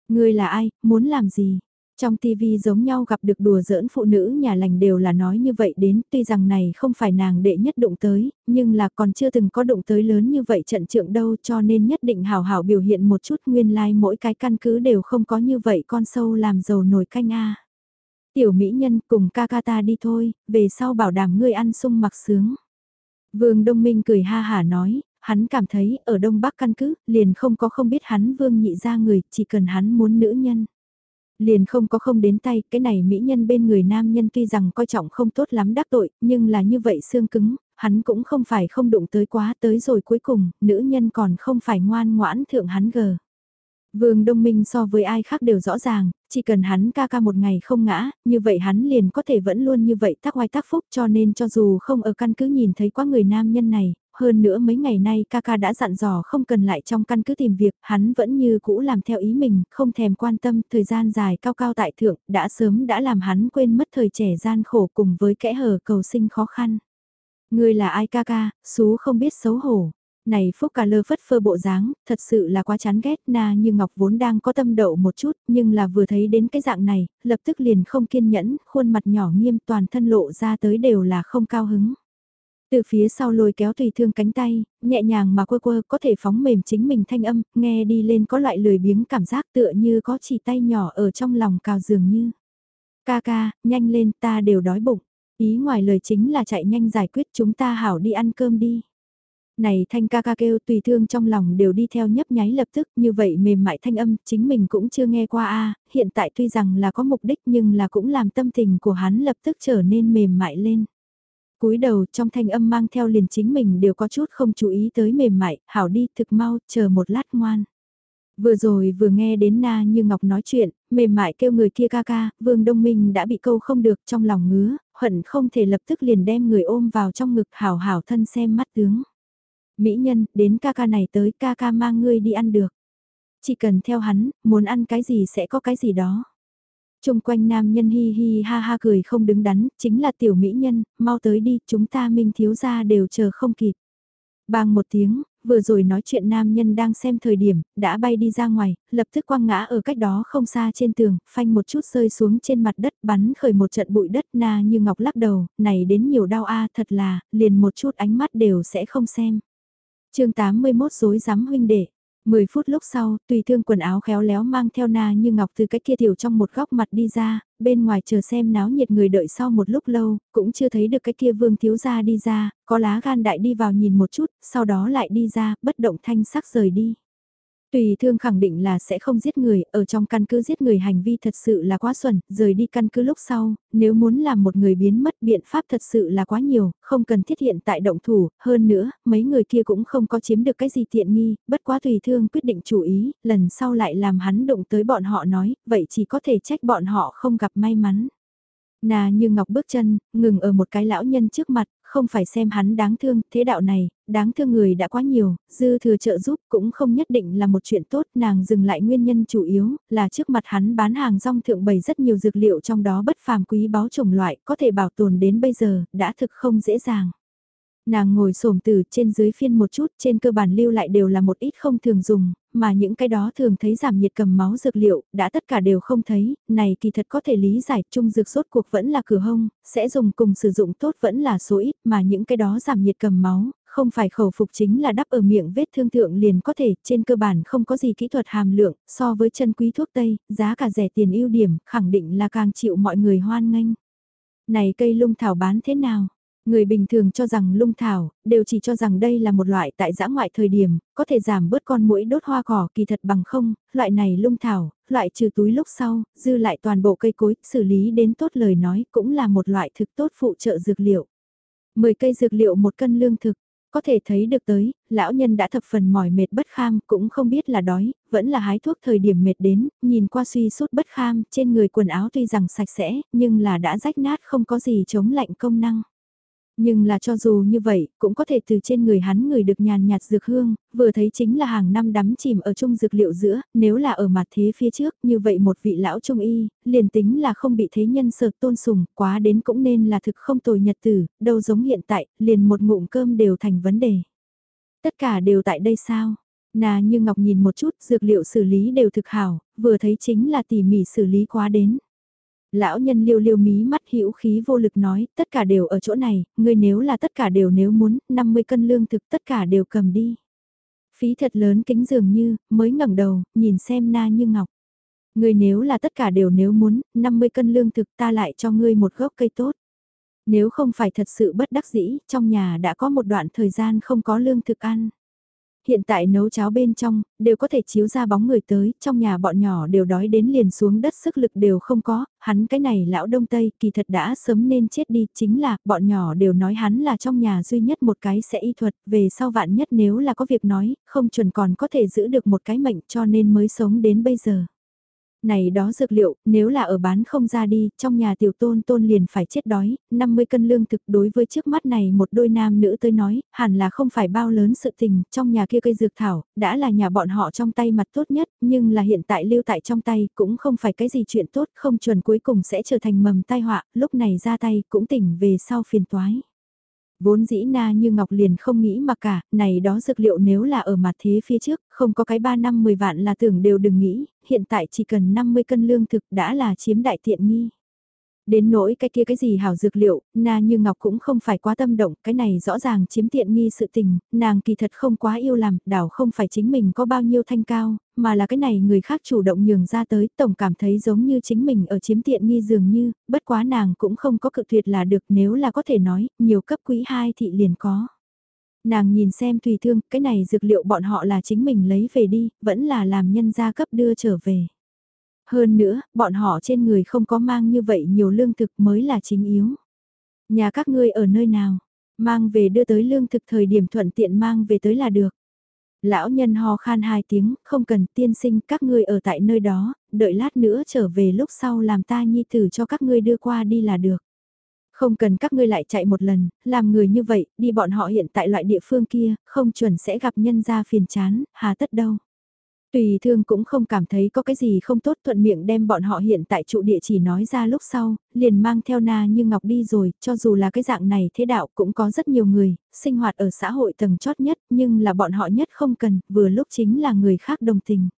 Ngươi là ai, muốn làm gì? Trong TV giống nhau gặp được đùa giỡn phụ nữ nhà lành đều là nói như vậy đến, tuy rằng này không phải nàng đệ nhất đụng tới, nhưng là còn chưa từng có đụng tới lớn như vậy trận trượng đâu cho nên nhất định hào hảo biểu hiện một chút nguyên lai like mỗi cái căn cứ đều không có như vậy con sâu làm dầu nổi canh a. Tiểu mỹ nhân cùng ca ca ta đi thôi, về sau bảo đảm ngươi ăn sung mặc sướng. Vương Đông Minh cười ha hả nói, hắn cảm thấy ở Đông Bắc căn cứ, liền không có không biết hắn vương nhị ra người, chỉ cần hắn muốn nữ nhân. Liền không có không đến tay, cái này mỹ nhân bên người nam nhân tuy rằng coi trọng không tốt lắm đắc tội, nhưng là như vậy xương cứng, hắn cũng không phải không đụng tới quá tới rồi cuối cùng, nữ nhân còn không phải ngoan ngoãn thượng hắn gờ. Vương Đông Minh so với ai khác đều rõ ràng, chỉ cần hắn ca ca một ngày không ngã, như vậy hắn liền có thể vẫn luôn như vậy tác oai tác phúc cho nên cho dù không ở căn cứ nhìn thấy quá người nam nhân này, hơn nữa mấy ngày nay ca ca đã dặn dò không cần lại trong căn cứ tìm việc, hắn vẫn như cũ làm theo ý mình, không thèm quan tâm, thời gian dài cao cao tại thượng, đã sớm đã làm hắn quên mất thời trẻ gian khổ cùng với kẽ hở cầu sinh khó khăn. Người là ai ca ca, xú không biết xấu hổ. Này Phúc Cà Lơ phất phơ bộ dáng, thật sự là quá chán ghét na như Ngọc vốn đang có tâm đậu một chút, nhưng là vừa thấy đến cái dạng này, lập tức liền không kiên nhẫn, khuôn mặt nhỏ nghiêm toàn thân lộ ra tới đều là không cao hứng. Từ phía sau lôi kéo tùy thương cánh tay, nhẹ nhàng mà quơ quơ có thể phóng mềm chính mình thanh âm, nghe đi lên có loại lười biếng cảm giác tựa như có chỉ tay nhỏ ở trong lòng cào dường như. Ca ca, nhanh lên ta đều đói bụng. Ý ngoài lời chính là chạy nhanh giải quyết chúng ta hảo đi ăn cơm đi. Này thanh ca ca kêu tùy thương trong lòng đều đi theo nhấp nháy lập tức như vậy mềm mại thanh âm chính mình cũng chưa nghe qua a hiện tại tuy rằng là có mục đích nhưng là cũng làm tâm tình của hắn lập tức trở nên mềm mại lên cúi đầu trong thanh âm mang theo liền chính mình đều có chút không chú ý tới mềm mại, hảo đi thực mau, chờ một lát ngoan. Vừa rồi vừa nghe đến Na Như Ngọc nói chuyện, mềm mại kêu người kia ca ca, Vương Đông Minh đã bị câu không được trong lòng ngứa, hận không thể lập tức liền đem người ôm vào trong ngực hảo hảo thân xem mắt tướng. Mỹ nhân, đến ca ca này tới ca ca mang ngươi đi ăn được. Chỉ cần theo hắn, muốn ăn cái gì sẽ có cái gì đó. Trung quanh nam nhân hi hi ha ha cười không đứng đắn, chính là tiểu mỹ nhân, mau tới đi, chúng ta minh thiếu ra đều chờ không kịp. Bang một tiếng, vừa rồi nói chuyện nam nhân đang xem thời điểm, đã bay đi ra ngoài, lập tức quăng ngã ở cách đó không xa trên tường, phanh một chút rơi xuống trên mặt đất bắn khởi một trận bụi đất na như ngọc lắc đầu, này đến nhiều đau a thật là, liền một chút ánh mắt đều sẽ không xem. chương 81 dối rắm huynh đệ. 10 phút lúc sau, tùy thương quần áo khéo léo mang theo na như ngọc từ cái kia tiểu trong một góc mặt đi ra, bên ngoài chờ xem náo nhiệt người đợi sau một lúc lâu, cũng chưa thấy được cái kia vương thiếu gia đi ra, có lá gan đại đi vào nhìn một chút, sau đó lại đi ra, bất động thanh sắc rời đi. Tùy thương khẳng định là sẽ không giết người, ở trong căn cứ giết người hành vi thật sự là quá xuẩn, rời đi căn cứ lúc sau, nếu muốn làm một người biến mất biện pháp thật sự là quá nhiều, không cần thiết hiện tại động thủ, hơn nữa, mấy người kia cũng không có chiếm được cái gì tiện nghi, bất quá tùy thương quyết định chủ ý, lần sau lại làm hắn động tới bọn họ nói, vậy chỉ có thể trách bọn họ không gặp may mắn. Nà như ngọc bước chân, ngừng ở một cái lão nhân trước mặt, không phải xem hắn đáng thương, thế đạo này, đáng thương người đã quá nhiều, dư thừa trợ giúp cũng không nhất định là một chuyện tốt, nàng dừng lại nguyên nhân chủ yếu, là trước mặt hắn bán hàng rong thượng bày rất nhiều dược liệu trong đó bất phàm quý báu chủng loại, có thể bảo tồn đến bây giờ, đã thực không dễ dàng. Nàng ngồi xổm từ trên dưới phiên một chút, trên cơ bản lưu lại đều là một ít không thường dùng, mà những cái đó thường thấy giảm nhiệt cầm máu dược liệu, đã tất cả đều không thấy, này kỳ thật có thể lý giải, chung dược sốt cuộc vẫn là cửa hông, sẽ dùng cùng sử dụng tốt vẫn là số ít, mà những cái đó giảm nhiệt cầm máu, không phải khẩu phục chính là đắp ở miệng vết thương thượng liền có thể, trên cơ bản không có gì kỹ thuật hàm lượng, so với chân quý thuốc Tây, giá cả rẻ tiền ưu điểm, khẳng định là càng chịu mọi người hoan nghênh. Này cây lung thảo bán thế nào? Người bình thường cho rằng lung thảo, đều chỉ cho rằng đây là một loại tại giã ngoại thời điểm, có thể giảm bớt con mũi đốt hoa cỏ kỳ thật bằng không, loại này lung thảo, loại trừ túi lúc sau, dư lại toàn bộ cây cối, xử lý đến tốt lời nói cũng là một loại thực tốt phụ trợ dược liệu. 10 cây dược liệu một cân lương thực, có thể thấy được tới, lão nhân đã thập phần mỏi mệt bất kham, cũng không biết là đói, vẫn là hái thuốc thời điểm mệt đến, nhìn qua suy sút bất kham, trên người quần áo tuy rằng sạch sẽ, nhưng là đã rách nát không có gì chống lạnh công năng. Nhưng là cho dù như vậy, cũng có thể từ trên người hắn người được nhàn nhạt dược hương, vừa thấy chính là hàng năm đắm chìm ở chung dược liệu giữa, nếu là ở mặt thế phía trước, như vậy một vị lão trung y, liền tính là không bị thế nhân sợ tôn sùng, quá đến cũng nên là thực không tồi nhật tử, đâu giống hiện tại, liền một ngụm cơm đều thành vấn đề. Tất cả đều tại đây sao? Nà như Ngọc nhìn một chút, dược liệu xử lý đều thực hảo, vừa thấy chính là tỉ mỉ xử lý quá đến. Lão nhân liêu liêu mí mắt hữu khí vô lực nói, tất cả đều ở chỗ này, ngươi nếu là tất cả đều nếu muốn, 50 cân lương thực tất cả đều cầm đi. Phí thật lớn kính dường như, mới ngẩng đầu, nhìn xem na như ngọc. Ngươi nếu là tất cả đều nếu muốn, 50 cân lương thực ta lại cho ngươi một gốc cây tốt. Nếu không phải thật sự bất đắc dĩ, trong nhà đã có một đoạn thời gian không có lương thực ăn hiện tại nấu cháo bên trong, đều có thể chiếu ra bóng người tới, trong nhà bọn nhỏ đều đói đến liền xuống đất sức lực đều không có, hắn cái này lão đông tây kỳ thật đã sớm nên chết đi, chính là bọn nhỏ đều nói hắn là trong nhà duy nhất một cái sẽ y thuật, về sau vạn nhất nếu là có việc nói, không chuẩn còn có thể giữ được một cái mệnh cho nên mới sống đến bây giờ này đó dược liệu, nếu là ở bán không ra đi, trong nhà tiểu tôn tôn liền phải chết đói, 50 cân lương thực đối với trước mắt này một đôi nam nữ tới nói, hẳn là không phải bao lớn sự tình, trong nhà kia cây dược thảo, đã là nhà bọn họ trong tay mặt tốt nhất, nhưng là hiện tại lưu tại trong tay cũng không phải cái gì chuyện tốt, không chuẩn cuối cùng sẽ trở thành mầm tai họa, lúc này ra tay cũng tỉnh về sau phiền toái. Vốn dĩ na như ngọc liền không nghĩ mà cả, này đó dược liệu nếu là ở mặt thế phía trước, không có cái 3 năm 10 vạn là tưởng đều đừng nghĩ, hiện tại chỉ cần 50 cân lương thực đã là chiếm đại tiện nghi. Đến nỗi cái kia cái gì hảo dược liệu, na như ngọc cũng không phải quá tâm động, cái này rõ ràng chiếm tiện nghi sự tình, nàng kỳ thật không quá yêu làm, đảo không phải chính mình có bao nhiêu thanh cao, mà là cái này người khác chủ động nhường ra tới, tổng cảm thấy giống như chính mình ở chiếm tiện nghi dường như, bất quá nàng cũng không có cự tuyệt là được nếu là có thể nói, nhiều cấp quý hai thị liền có. Nàng nhìn xem tùy thương, cái này dược liệu bọn họ là chính mình lấy về đi, vẫn là làm nhân gia cấp đưa trở về. Hơn nữa, bọn họ trên người không có mang như vậy nhiều lương thực mới là chính yếu. Nhà các ngươi ở nơi nào? Mang về đưa tới lương thực thời điểm thuận tiện mang về tới là được. Lão nhân ho khan hai tiếng, không cần tiên sinh các ngươi ở tại nơi đó, đợi lát nữa trở về lúc sau làm ta nhi tử cho các ngươi đưa qua đi là được. Không cần các ngươi lại chạy một lần, làm người như vậy, đi bọn họ hiện tại loại địa phương kia, không chuẩn sẽ gặp nhân gia phiền chán, hà tất đâu. Tùy thương cũng không cảm thấy có cái gì không tốt thuận miệng đem bọn họ hiện tại trụ địa chỉ nói ra lúc sau, liền mang theo na như ngọc đi rồi, cho dù là cái dạng này thế đạo cũng có rất nhiều người, sinh hoạt ở xã hội tầng chót nhất nhưng là bọn họ nhất không cần, vừa lúc chính là người khác đồng tình.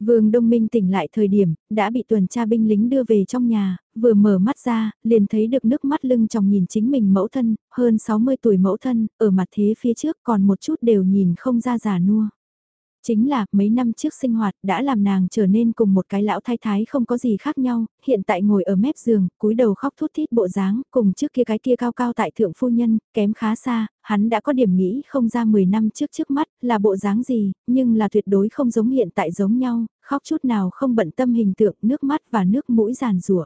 Vương Đông Minh tỉnh lại thời điểm, đã bị tuần tra binh lính đưa về trong nhà, vừa mở mắt ra, liền thấy được nước mắt lưng trong nhìn chính mình mẫu thân, hơn 60 tuổi mẫu thân, ở mặt thế phía trước còn một chút đều nhìn không ra già nua. Chính là, mấy năm trước sinh hoạt đã làm nàng trở nên cùng một cái lão thái thái không có gì khác nhau, hiện tại ngồi ở mép giường, cúi đầu khóc thút thít bộ dáng, cùng trước kia cái kia cao cao tại thượng phu nhân, kém khá xa, hắn đã có điểm nghĩ không ra 10 năm trước trước mắt là bộ dáng gì, nhưng là tuyệt đối không giống hiện tại giống nhau, khóc chút nào không bận tâm hình tượng nước mắt và nước mũi giàn rủa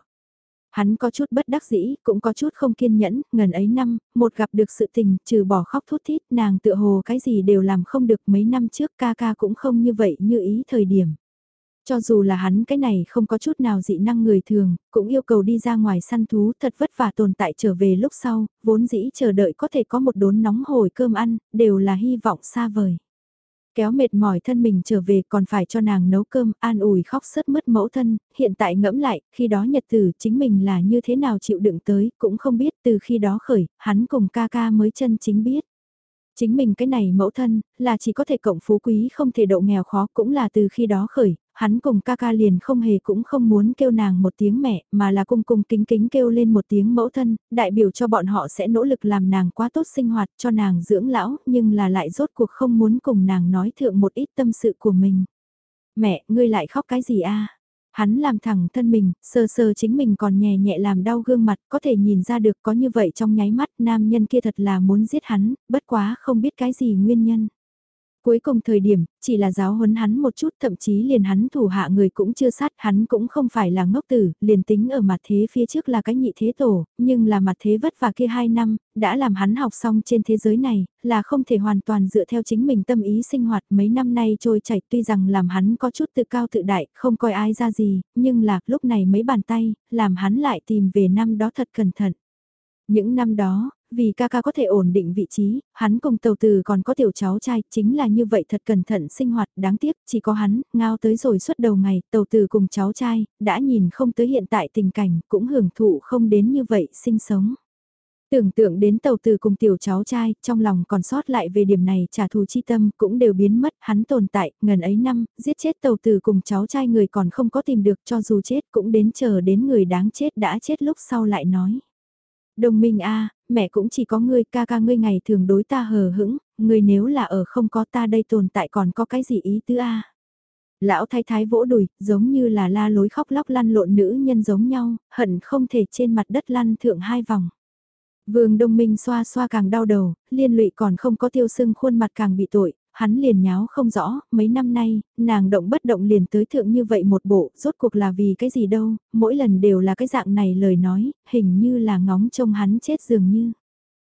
Hắn có chút bất đắc dĩ, cũng có chút không kiên nhẫn, ngần ấy năm, một gặp được sự tình, trừ bỏ khóc thút thít, nàng tựa hồ cái gì đều làm không được mấy năm trước ca ca cũng không như vậy như ý thời điểm. Cho dù là hắn cái này không có chút nào dị năng người thường, cũng yêu cầu đi ra ngoài săn thú thật vất vả tồn tại trở về lúc sau, vốn dĩ chờ đợi có thể có một đốn nóng hổi cơm ăn, đều là hy vọng xa vời kéo mệt mỏi thân mình trở về còn phải cho nàng nấu cơm, an ủi khóc sớt mất mẫu thân, hiện tại ngẫm lại, khi đó nhật tử chính mình là như thế nào chịu đựng tới, cũng không biết từ khi đó khởi, hắn cùng ca ca mới chân chính biết. Chính mình cái này mẫu thân, là chỉ có thể cộng phú quý không thể đậu nghèo khó cũng là từ khi đó khởi, hắn cùng ca ca liền không hề cũng không muốn kêu nàng một tiếng mẹ, mà là cung cung kính kính kêu lên một tiếng mẫu thân, đại biểu cho bọn họ sẽ nỗ lực làm nàng quá tốt sinh hoạt cho nàng dưỡng lão, nhưng là lại rốt cuộc không muốn cùng nàng nói thượng một ít tâm sự của mình. Mẹ, ngươi lại khóc cái gì a? Hắn làm thẳng thân mình, sờ sờ chính mình còn nhẹ nhẹ làm đau gương mặt, có thể nhìn ra được có như vậy trong nháy mắt nam nhân kia thật là muốn giết hắn, bất quá không biết cái gì nguyên nhân. Cuối cùng thời điểm, chỉ là giáo huấn hắn một chút thậm chí liền hắn thủ hạ người cũng chưa sát hắn cũng không phải là ngốc tử, liền tính ở mặt thế phía trước là cái nhị thế tổ, nhưng là mặt thế vất vả kia hai năm, đã làm hắn học xong trên thế giới này, là không thể hoàn toàn dựa theo chính mình tâm ý sinh hoạt mấy năm nay trôi chảy tuy rằng làm hắn có chút tự cao tự đại, không coi ai ra gì, nhưng là lúc này mấy bàn tay, làm hắn lại tìm về năm đó thật cẩn thận. Những năm đó, vì ca ca có thể ổn định vị trí, hắn cùng tàu từ còn có tiểu cháu trai, chính là như vậy thật cẩn thận sinh hoạt, đáng tiếc, chỉ có hắn, ngao tới rồi suốt đầu ngày, tàu từ cùng cháu trai, đã nhìn không tới hiện tại tình cảnh, cũng hưởng thụ không đến như vậy sinh sống. Tưởng tượng đến tàu từ cùng tiểu cháu trai, trong lòng còn sót lại về điểm này trả thù chi tâm cũng đều biến mất, hắn tồn tại, ngần ấy năm, giết chết tàu từ cùng cháu trai người còn không có tìm được cho dù chết cũng đến chờ đến người đáng chết đã chết lúc sau lại nói. Đồng minh a mẹ cũng chỉ có ngươi ca ca ngươi ngày thường đối ta hờ hững, ngươi nếu là ở không có ta đây tồn tại còn có cái gì ý tứ a Lão thái thái vỗ đùi, giống như là la lối khóc lóc lăn lộn nữ nhân giống nhau, hận không thể trên mặt đất lăn thượng hai vòng. Vương Đông Minh xoa xoa càng đau đầu, liên lụy còn không có tiêu sưng khuôn mặt càng bị tội, hắn liền nháo không rõ, mấy năm nay, nàng động bất động liền tới thượng như vậy một bộ, rốt cuộc là vì cái gì đâu, mỗi lần đều là cái dạng này lời nói, hình như là ngóng trông hắn chết dường như.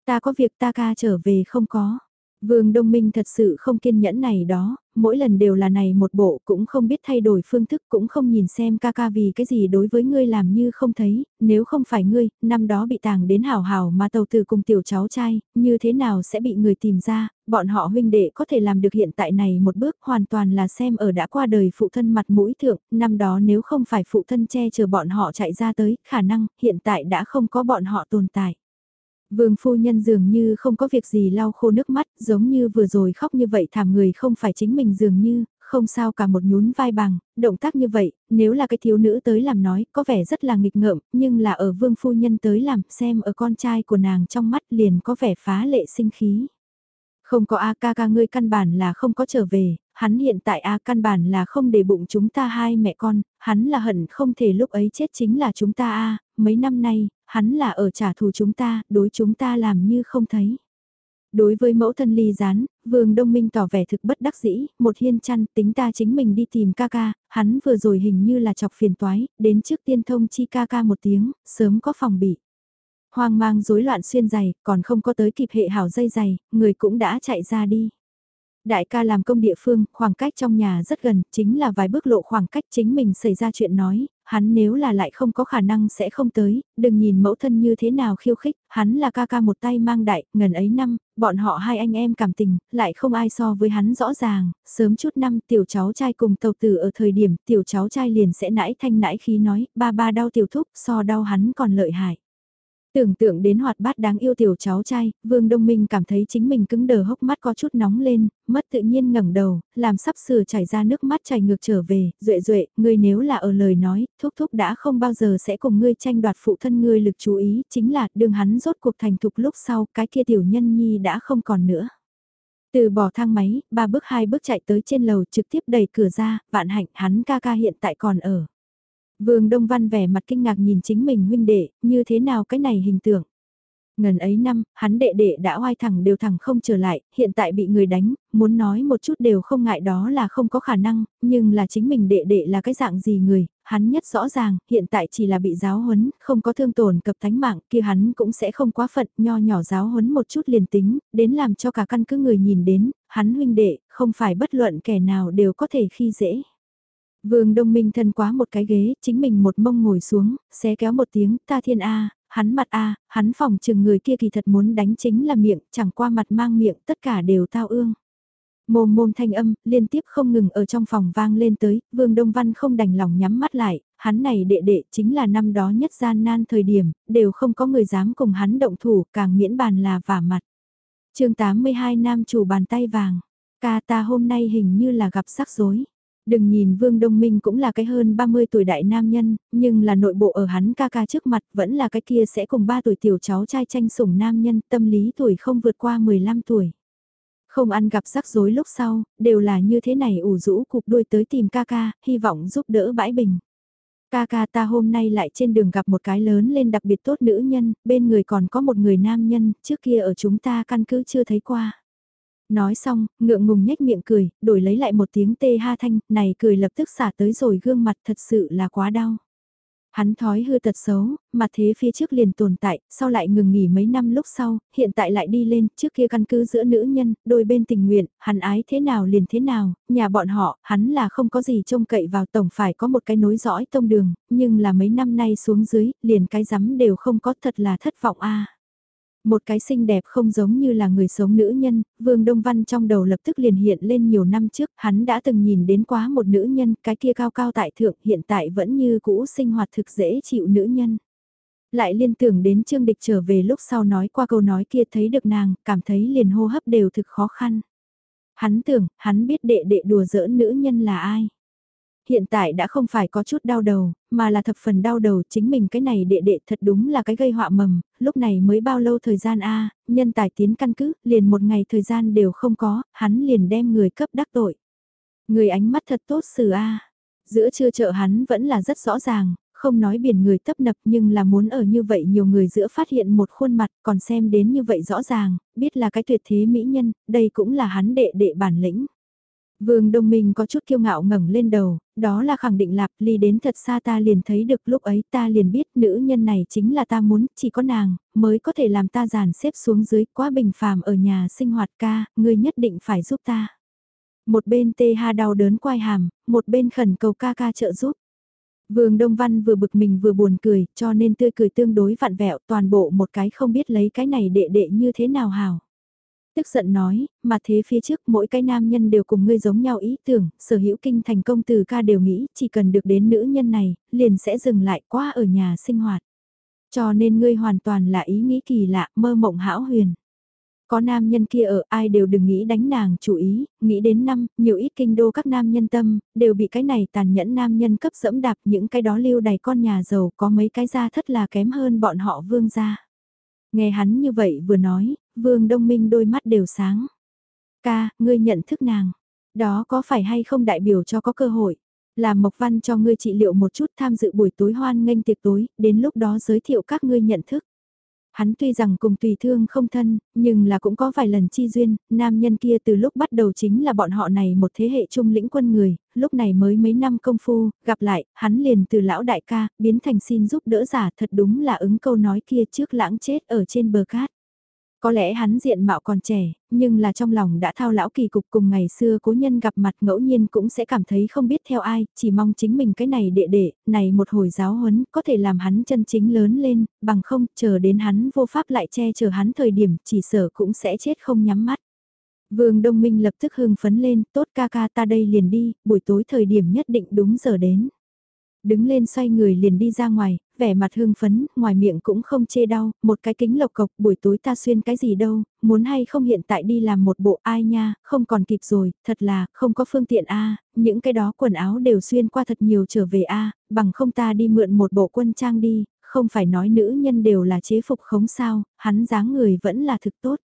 Ta có việc ta ca trở về không có. Vương Đông Minh thật sự không kiên nhẫn này đó, mỗi lần đều là này một bộ cũng không biết thay đổi phương thức cũng không nhìn xem ca ca vì cái gì đối với ngươi làm như không thấy, nếu không phải ngươi, năm đó bị tàng đến hảo hảo mà tàu từ cùng tiểu cháu trai, như thế nào sẽ bị người tìm ra, bọn họ huynh đệ có thể làm được hiện tại này một bước hoàn toàn là xem ở đã qua đời phụ thân mặt mũi thượng, năm đó nếu không phải phụ thân che chở bọn họ chạy ra tới, khả năng hiện tại đã không có bọn họ tồn tại. Vương phu nhân dường như không có việc gì lau khô nước mắt, giống như vừa rồi khóc như vậy thảm người không phải chính mình dường như, không sao cả một nhún vai bằng, động tác như vậy, nếu là cái thiếu nữ tới làm nói, có vẻ rất là nghịch ngợm, nhưng là ở vương phu nhân tới làm, xem ở con trai của nàng trong mắt liền có vẻ phá lệ sinh khí. Không có A ca ca ngươi căn bản là không có trở về, hắn hiện tại A căn bản là không để bụng chúng ta hai mẹ con, hắn là hận không thể lúc ấy chết chính là chúng ta A, mấy năm nay, hắn là ở trả thù chúng ta, đối chúng ta làm như không thấy. Đối với mẫu thân ly gián, vương đông minh tỏ vẻ thực bất đắc dĩ, một hiên chăn tính ta chính mình đi tìm ca ca, hắn vừa rồi hình như là chọc phiền toái, đến trước tiên thông chi ca ca một tiếng, sớm có phòng bị. Hoang mang rối loạn xuyên giày, còn không có tới kịp hệ hảo dây giày, người cũng đã chạy ra đi. Đại ca làm công địa phương, khoảng cách trong nhà rất gần, chính là vài bước lộ khoảng cách chính mình xảy ra chuyện nói, hắn nếu là lại không có khả năng sẽ không tới, đừng nhìn mẫu thân như thế nào khiêu khích, hắn là ca ca một tay mang đại, ngần ấy năm, bọn họ hai anh em cảm tình, lại không ai so với hắn rõ ràng, sớm chút năm tiểu cháu trai cùng tàu tử ở thời điểm tiểu cháu trai liền sẽ nãi thanh nãi khí nói, ba ba đau tiểu thúc so đau hắn còn lợi hại. Tưởng tượng đến hoạt bát đáng yêu tiểu cháu trai, Vương Đông Minh cảm thấy chính mình cứng đờ hốc mắt có chút nóng lên, mất tự nhiên ngẩng đầu, làm sắp sửa chảy ra nước mắt chảy ngược trở về, duệ duệ, ngươi nếu là ở lời nói, thúc thúc đã không bao giờ sẽ cùng ngươi tranh đoạt phụ thân ngươi lực chú ý, chính là đường hắn rốt cuộc thành thục lúc sau, cái kia tiểu nhân nhi đã không còn nữa. Từ bỏ thang máy, ba bước hai bước chạy tới trên lầu trực tiếp đẩy cửa ra, vạn hạnh hắn ca ca hiện tại còn ở. Vương Đông Văn vẻ mặt kinh ngạc nhìn chính mình huynh đệ, như thế nào cái này hình tượng. Ngần ấy năm, hắn đệ đệ đã oai thẳng đều thẳng không trở lại, hiện tại bị người đánh, muốn nói một chút đều không ngại đó là không có khả năng, nhưng là chính mình đệ đệ là cái dạng gì người, hắn nhất rõ ràng, hiện tại chỉ là bị giáo huấn, không có thương tổn cập thánh mạng, kia hắn cũng sẽ không quá phận, nho nhỏ giáo huấn một chút liền tính, đến làm cho cả căn cứ người nhìn đến, hắn huynh đệ, không phải bất luận kẻ nào đều có thể khi dễ. Vương Đông Minh thân quá một cái ghế, chính mình một mông ngồi xuống, xé kéo một tiếng, ta thiên A, hắn mặt A, hắn phòng chừng người kia kỳ thật muốn đánh chính là miệng, chẳng qua mặt mang miệng, tất cả đều tao ương. Mồm mồm thanh âm, liên tiếp không ngừng ở trong phòng vang lên tới, Vương Đông Văn không đành lòng nhắm mắt lại, hắn này đệ đệ chính là năm đó nhất gian nan thời điểm, đều không có người dám cùng hắn động thủ, càng miễn bàn là vả mặt. chương 82 Nam chủ bàn tay vàng, ca ta hôm nay hình như là gặp sắc rối. Đừng nhìn Vương Đông Minh cũng là cái hơn 30 tuổi đại nam nhân, nhưng là nội bộ ở hắn ca ca trước mặt vẫn là cái kia sẽ cùng 3 tuổi tiểu cháu trai tranh sủng nam nhân tâm lý tuổi không vượt qua 15 tuổi. Không ăn gặp rắc rối lúc sau, đều là như thế này ủ rũ cục đuôi tới tìm ca ca, hy vọng giúp đỡ bãi bình. Ca ca ta hôm nay lại trên đường gặp một cái lớn lên đặc biệt tốt nữ nhân, bên người còn có một người nam nhân, trước kia ở chúng ta căn cứ chưa thấy qua. Nói xong, ngượng ngùng nhếch miệng cười, đổi lấy lại một tiếng tê ha thanh, này cười lập tức xả tới rồi gương mặt thật sự là quá đau. Hắn thói hư tật xấu, mà thế phía trước liền tồn tại, sau lại ngừng nghỉ mấy năm lúc sau, hiện tại lại đi lên, trước kia căn cứ giữa nữ nhân, đôi bên tình nguyện, hắn ái thế nào liền thế nào, nhà bọn họ, hắn là không có gì trông cậy vào tổng phải có một cái nối dõi tông đường, nhưng là mấy năm nay xuống dưới, liền cái rắm đều không có thật là thất vọng a một cái xinh đẹp không giống như là người sống nữ nhân, Vương Đông Văn trong đầu lập tức liền hiện lên nhiều năm trước, hắn đã từng nhìn đến quá một nữ nhân, cái kia cao cao tại thượng, hiện tại vẫn như cũ sinh hoạt thực dễ chịu nữ nhân. Lại liên tưởng đến Trương Địch trở về lúc sau nói qua câu nói kia thấy được nàng, cảm thấy liền hô hấp đều thực khó khăn. Hắn tưởng, hắn biết đệ đệ đùa giỡn nữ nhân là ai hiện tại đã không phải có chút đau đầu, mà là thập phần đau đầu chính mình cái này đệ đệ thật đúng là cái gây họa mầm, lúc này mới bao lâu thời gian a nhân tài tiến căn cứ, liền một ngày thời gian đều không có, hắn liền đem người cấp đắc tội. Người ánh mắt thật tốt xử a giữa trưa chợ hắn vẫn là rất rõ ràng, không nói biển người tấp nập nhưng là muốn ở như vậy nhiều người giữa phát hiện một khuôn mặt còn xem đến như vậy rõ ràng, biết là cái tuyệt thế mỹ nhân, đây cũng là hắn đệ đệ bản lĩnh. Vương Đông Minh có chút kiêu ngạo ngẩng lên đầu, đó là khẳng định lạp ly đến thật xa ta liền thấy được lúc ấy ta liền biết nữ nhân này chính là ta muốn, chỉ có nàng, mới có thể làm ta giàn xếp xuống dưới quá bình phàm ở nhà sinh hoạt ca, ngươi nhất định phải giúp ta. Một bên tê ha đau đớn quai hàm, một bên khẩn cầu ca ca trợ giúp. Vương Đông Văn vừa bực mình vừa buồn cười, cho nên tươi cười tương đối vặn vẹo toàn bộ một cái không biết lấy cái này đệ đệ như thế nào hào tức giận nói, mà thế phía trước mỗi cái nam nhân đều cùng ngươi giống nhau ý tưởng, sở hữu kinh thành công từ ca đều nghĩ chỉ cần được đến nữ nhân này, liền sẽ dừng lại qua ở nhà sinh hoạt. Cho nên ngươi hoàn toàn là ý nghĩ kỳ lạ, mơ mộng hão huyền. Có nam nhân kia ở ai đều đừng nghĩ đánh nàng chủ ý, nghĩ đến năm, nhiều ít kinh đô các nam nhân tâm, đều bị cái này tàn nhẫn nam nhân cấp dẫm đạp những cái đó lưu đầy con nhà giàu có mấy cái gia thất là kém hơn bọn họ vương gia. Nghe hắn như vậy vừa nói, Vương Đông Minh đôi mắt đều sáng. Ca, ngươi nhận thức nàng. Đó có phải hay không đại biểu cho có cơ hội. Làm Mộc Văn cho ngươi trị liệu một chút tham dự buổi tối hoan nghênh tiệc tối, đến lúc đó giới thiệu các ngươi nhận thức. Hắn tuy rằng cùng tùy thương không thân, nhưng là cũng có vài lần chi duyên, nam nhân kia từ lúc bắt đầu chính là bọn họ này một thế hệ trung lĩnh quân người, lúc này mới mấy năm công phu, gặp lại, hắn liền từ lão đại ca, biến thành xin giúp đỡ giả thật đúng là ứng câu nói kia trước lãng chết ở trên bờ cát. Có lẽ hắn diện mạo còn trẻ, nhưng là trong lòng đã thao lão kỳ cục cùng ngày xưa cố nhân gặp mặt ngẫu nhiên cũng sẽ cảm thấy không biết theo ai, chỉ mong chính mình cái này đệ đệ, này một hồi giáo huấn có thể làm hắn chân chính lớn lên, bằng không chờ đến hắn vô pháp lại che chở hắn thời điểm chỉ sở cũng sẽ chết không nhắm mắt. Vương Đông Minh lập tức hưng phấn lên, tốt ca ca ta đây liền đi, buổi tối thời điểm nhất định đúng giờ đến đứng lên xoay người liền đi ra ngoài, vẻ mặt hương phấn, ngoài miệng cũng không chê đau, một cái kính lộc cộc buổi tối ta xuyên cái gì đâu, muốn hay không hiện tại đi làm một bộ ai nha, không còn kịp rồi, thật là, không có phương tiện a những cái đó quần áo đều xuyên qua thật nhiều trở về a bằng không ta đi mượn một bộ quân trang đi, không phải nói nữ nhân đều là chế phục khống sao, hắn dáng người vẫn là thực tốt.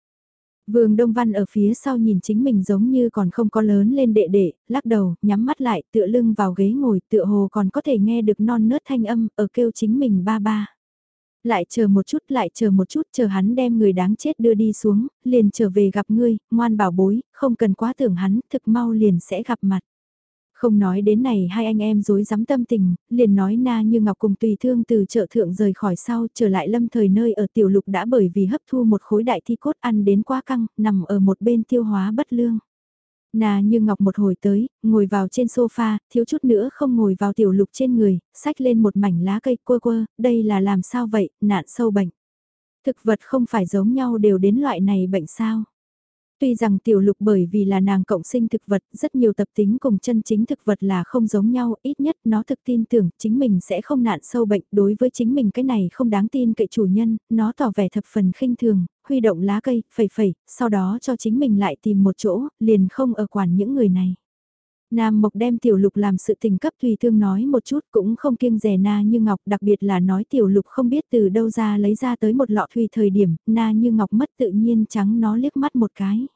Vương Đông Văn ở phía sau nhìn chính mình giống như còn không có lớn lên đệ đệ, lắc đầu, nhắm mắt lại, tựa lưng vào ghế ngồi, tựa hồ còn có thể nghe được non nớt thanh âm, ở kêu chính mình ba ba. Lại chờ một chút, lại chờ một chút, chờ hắn đem người đáng chết đưa đi xuống, liền trở về gặp ngươi, ngoan bảo bối, không cần quá tưởng hắn, thực mau liền sẽ gặp mặt. Không nói đến này hai anh em dối dám tâm tình, liền nói na như ngọc cùng tùy thương từ chợ thượng rời khỏi sau trở lại lâm thời nơi ở tiểu lục đã bởi vì hấp thu một khối đại thi cốt ăn đến quá căng, nằm ở một bên tiêu hóa bất lương. Na như ngọc một hồi tới, ngồi vào trên sofa, thiếu chút nữa không ngồi vào tiểu lục trên người, xách lên một mảnh lá cây quơ quơ, đây là làm sao vậy, nạn sâu bệnh. Thực vật không phải giống nhau đều đến loại này bệnh sao. Tuy rằng tiểu lục bởi vì là nàng cộng sinh thực vật, rất nhiều tập tính cùng chân chính thực vật là không giống nhau, ít nhất nó thực tin tưởng chính mình sẽ không nạn sâu bệnh, đối với chính mình cái này không đáng tin cậy chủ nhân, nó tỏ vẻ thập phần khinh thường, huy động lá cây, phẩy phẩy, sau đó cho chính mình lại tìm một chỗ, liền không ở quản những người này. Nam Mộc đem Tiểu Lục làm sự tình cấp Thùy Thương nói một chút cũng không kiêng rẻ Na Như Ngọc đặc biệt là nói Tiểu Lục không biết từ đâu ra lấy ra tới một lọ Thùy thời điểm Na Như Ngọc mất tự nhiên trắng nó liếc mắt một cái.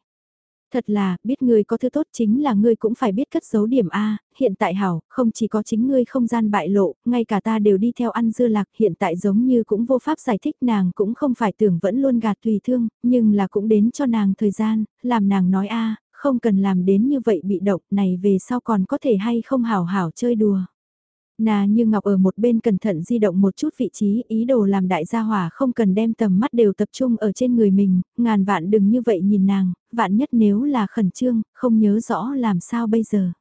Thật là, biết ngươi có thứ tốt chính là ngươi cũng phải biết cất giấu điểm A, hiện tại hảo, không chỉ có chính ngươi không gian bại lộ, ngay cả ta đều đi theo ăn dưa lạc hiện tại giống như cũng vô pháp giải thích nàng cũng không phải tưởng vẫn luôn gạt tùy thương, nhưng là cũng đến cho nàng thời gian, làm nàng nói A, không cần làm đến như vậy bị động này về sau còn có thể hay không hảo hảo chơi đùa. Nà như Ngọc ở một bên cẩn thận di động một chút vị trí ý đồ làm đại gia hỏa không cần đem tầm mắt đều tập trung ở trên người mình, ngàn vạn đừng như vậy nhìn nàng, vạn nhất nếu là khẩn trương, không nhớ rõ làm sao bây giờ.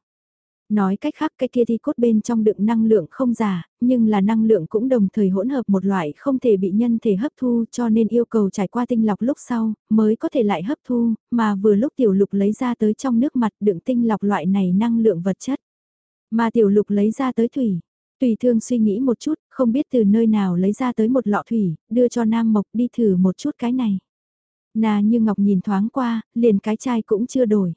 Nói cách khác cái kia thi cốt bên trong đựng năng lượng không giả, nhưng là năng lượng cũng đồng thời hỗn hợp một loại không thể bị nhân thể hấp thu cho nên yêu cầu trải qua tinh lọc lúc sau mới có thể lại hấp thu, mà vừa lúc tiểu lục lấy ra tới trong nước mặt đựng tinh lọc loại này năng lượng vật chất. Mà tiểu lục lấy ra tới thủy, Tùy thương suy nghĩ một chút, không biết từ nơi nào lấy ra tới một lọ thủy, đưa cho Nam Mộc đi thử một chút cái này. Nà như Ngọc nhìn thoáng qua, liền cái chai cũng chưa đổi.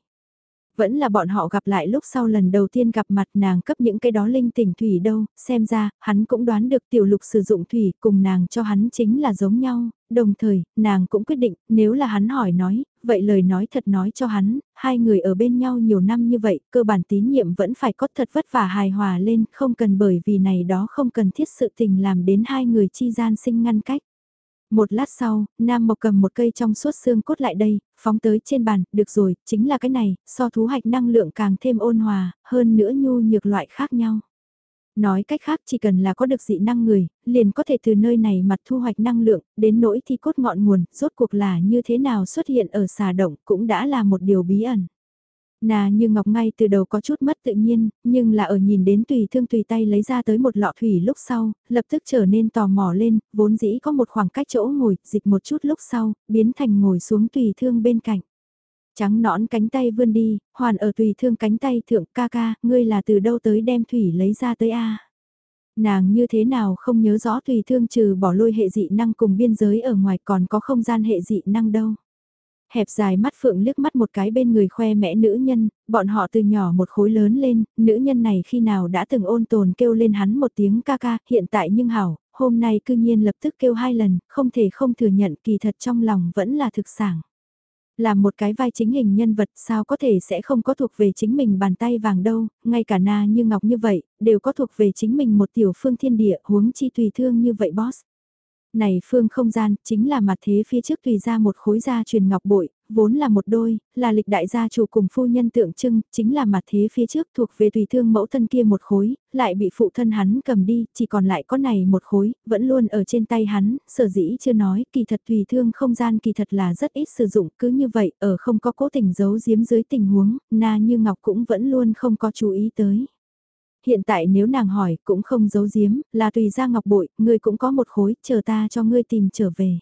Vẫn là bọn họ gặp lại lúc sau lần đầu tiên gặp mặt nàng cấp những cái đó linh tỉnh thủy đâu, xem ra, hắn cũng đoán được tiểu lục sử dụng thủy cùng nàng cho hắn chính là giống nhau, đồng thời, nàng cũng quyết định, nếu là hắn hỏi nói, vậy lời nói thật nói cho hắn, hai người ở bên nhau nhiều năm như vậy, cơ bản tín nhiệm vẫn phải có thật vất vả hài hòa lên, không cần bởi vì này đó không cần thiết sự tình làm đến hai người chi gian sinh ngăn cách. Một lát sau, Nam Mộc cầm một cây trong suốt xương cốt lại đây, phóng tới trên bàn, được rồi, chính là cái này, so thú hạch năng lượng càng thêm ôn hòa, hơn nữa nhu nhược loại khác nhau. Nói cách khác chỉ cần là có được dị năng người, liền có thể từ nơi này mặt thu hoạch năng lượng, đến nỗi thi cốt ngọn nguồn, rốt cuộc là như thế nào xuất hiện ở xà động cũng đã là một điều bí ẩn. Nà như ngọc ngay từ đầu có chút mất tự nhiên, nhưng là ở nhìn đến tùy thương tùy tay lấy ra tới một lọ thủy lúc sau, lập tức trở nên tò mò lên, vốn dĩ có một khoảng cách chỗ ngồi, dịch một chút lúc sau, biến thành ngồi xuống tùy thương bên cạnh. Trắng nõn cánh tay vươn đi, hoàn ở tùy thương cánh tay thượng ca ca, ngươi là từ đâu tới đem thủy lấy ra tới a Nàng như thế nào không nhớ rõ tùy thương trừ bỏ lôi hệ dị năng cùng biên giới ở ngoài còn có không gian hệ dị năng đâu hẹp dài mắt phượng liếc mắt một cái bên người khoe mẽ nữ nhân, bọn họ từ nhỏ một khối lớn lên, nữ nhân này khi nào đã từng ôn tồn kêu lên hắn một tiếng ca ca, hiện tại nhưng hảo, hôm nay cư nhiên lập tức kêu hai lần, không thể không thừa nhận kỳ thật trong lòng vẫn là thực sản. Làm một cái vai chính hình nhân vật sao có thể sẽ không có thuộc về chính mình bàn tay vàng đâu, ngay cả na như ngọc như vậy, đều có thuộc về chính mình một tiểu phương thiên địa huống chi tùy thương như vậy boss. Này phương không gian, chính là mặt thế phía trước tùy ra một khối gia truyền ngọc bội, vốn là một đôi, là lịch đại gia chủ cùng phu nhân tượng trưng, chính là mặt thế phía trước thuộc về tùy thương mẫu thân kia một khối, lại bị phụ thân hắn cầm đi, chỉ còn lại có này một khối, vẫn luôn ở trên tay hắn, sở dĩ chưa nói, kỳ thật tùy thương không gian kỳ thật là rất ít sử dụng, cứ như vậy, ở không có cố tình giấu giếm dưới tình huống, na như ngọc cũng vẫn luôn không có chú ý tới hiện tại nếu nàng hỏi cũng không giấu giếm, là tùy ra ngọc bội, ngươi cũng có một khối, chờ ta cho ngươi tìm trở về.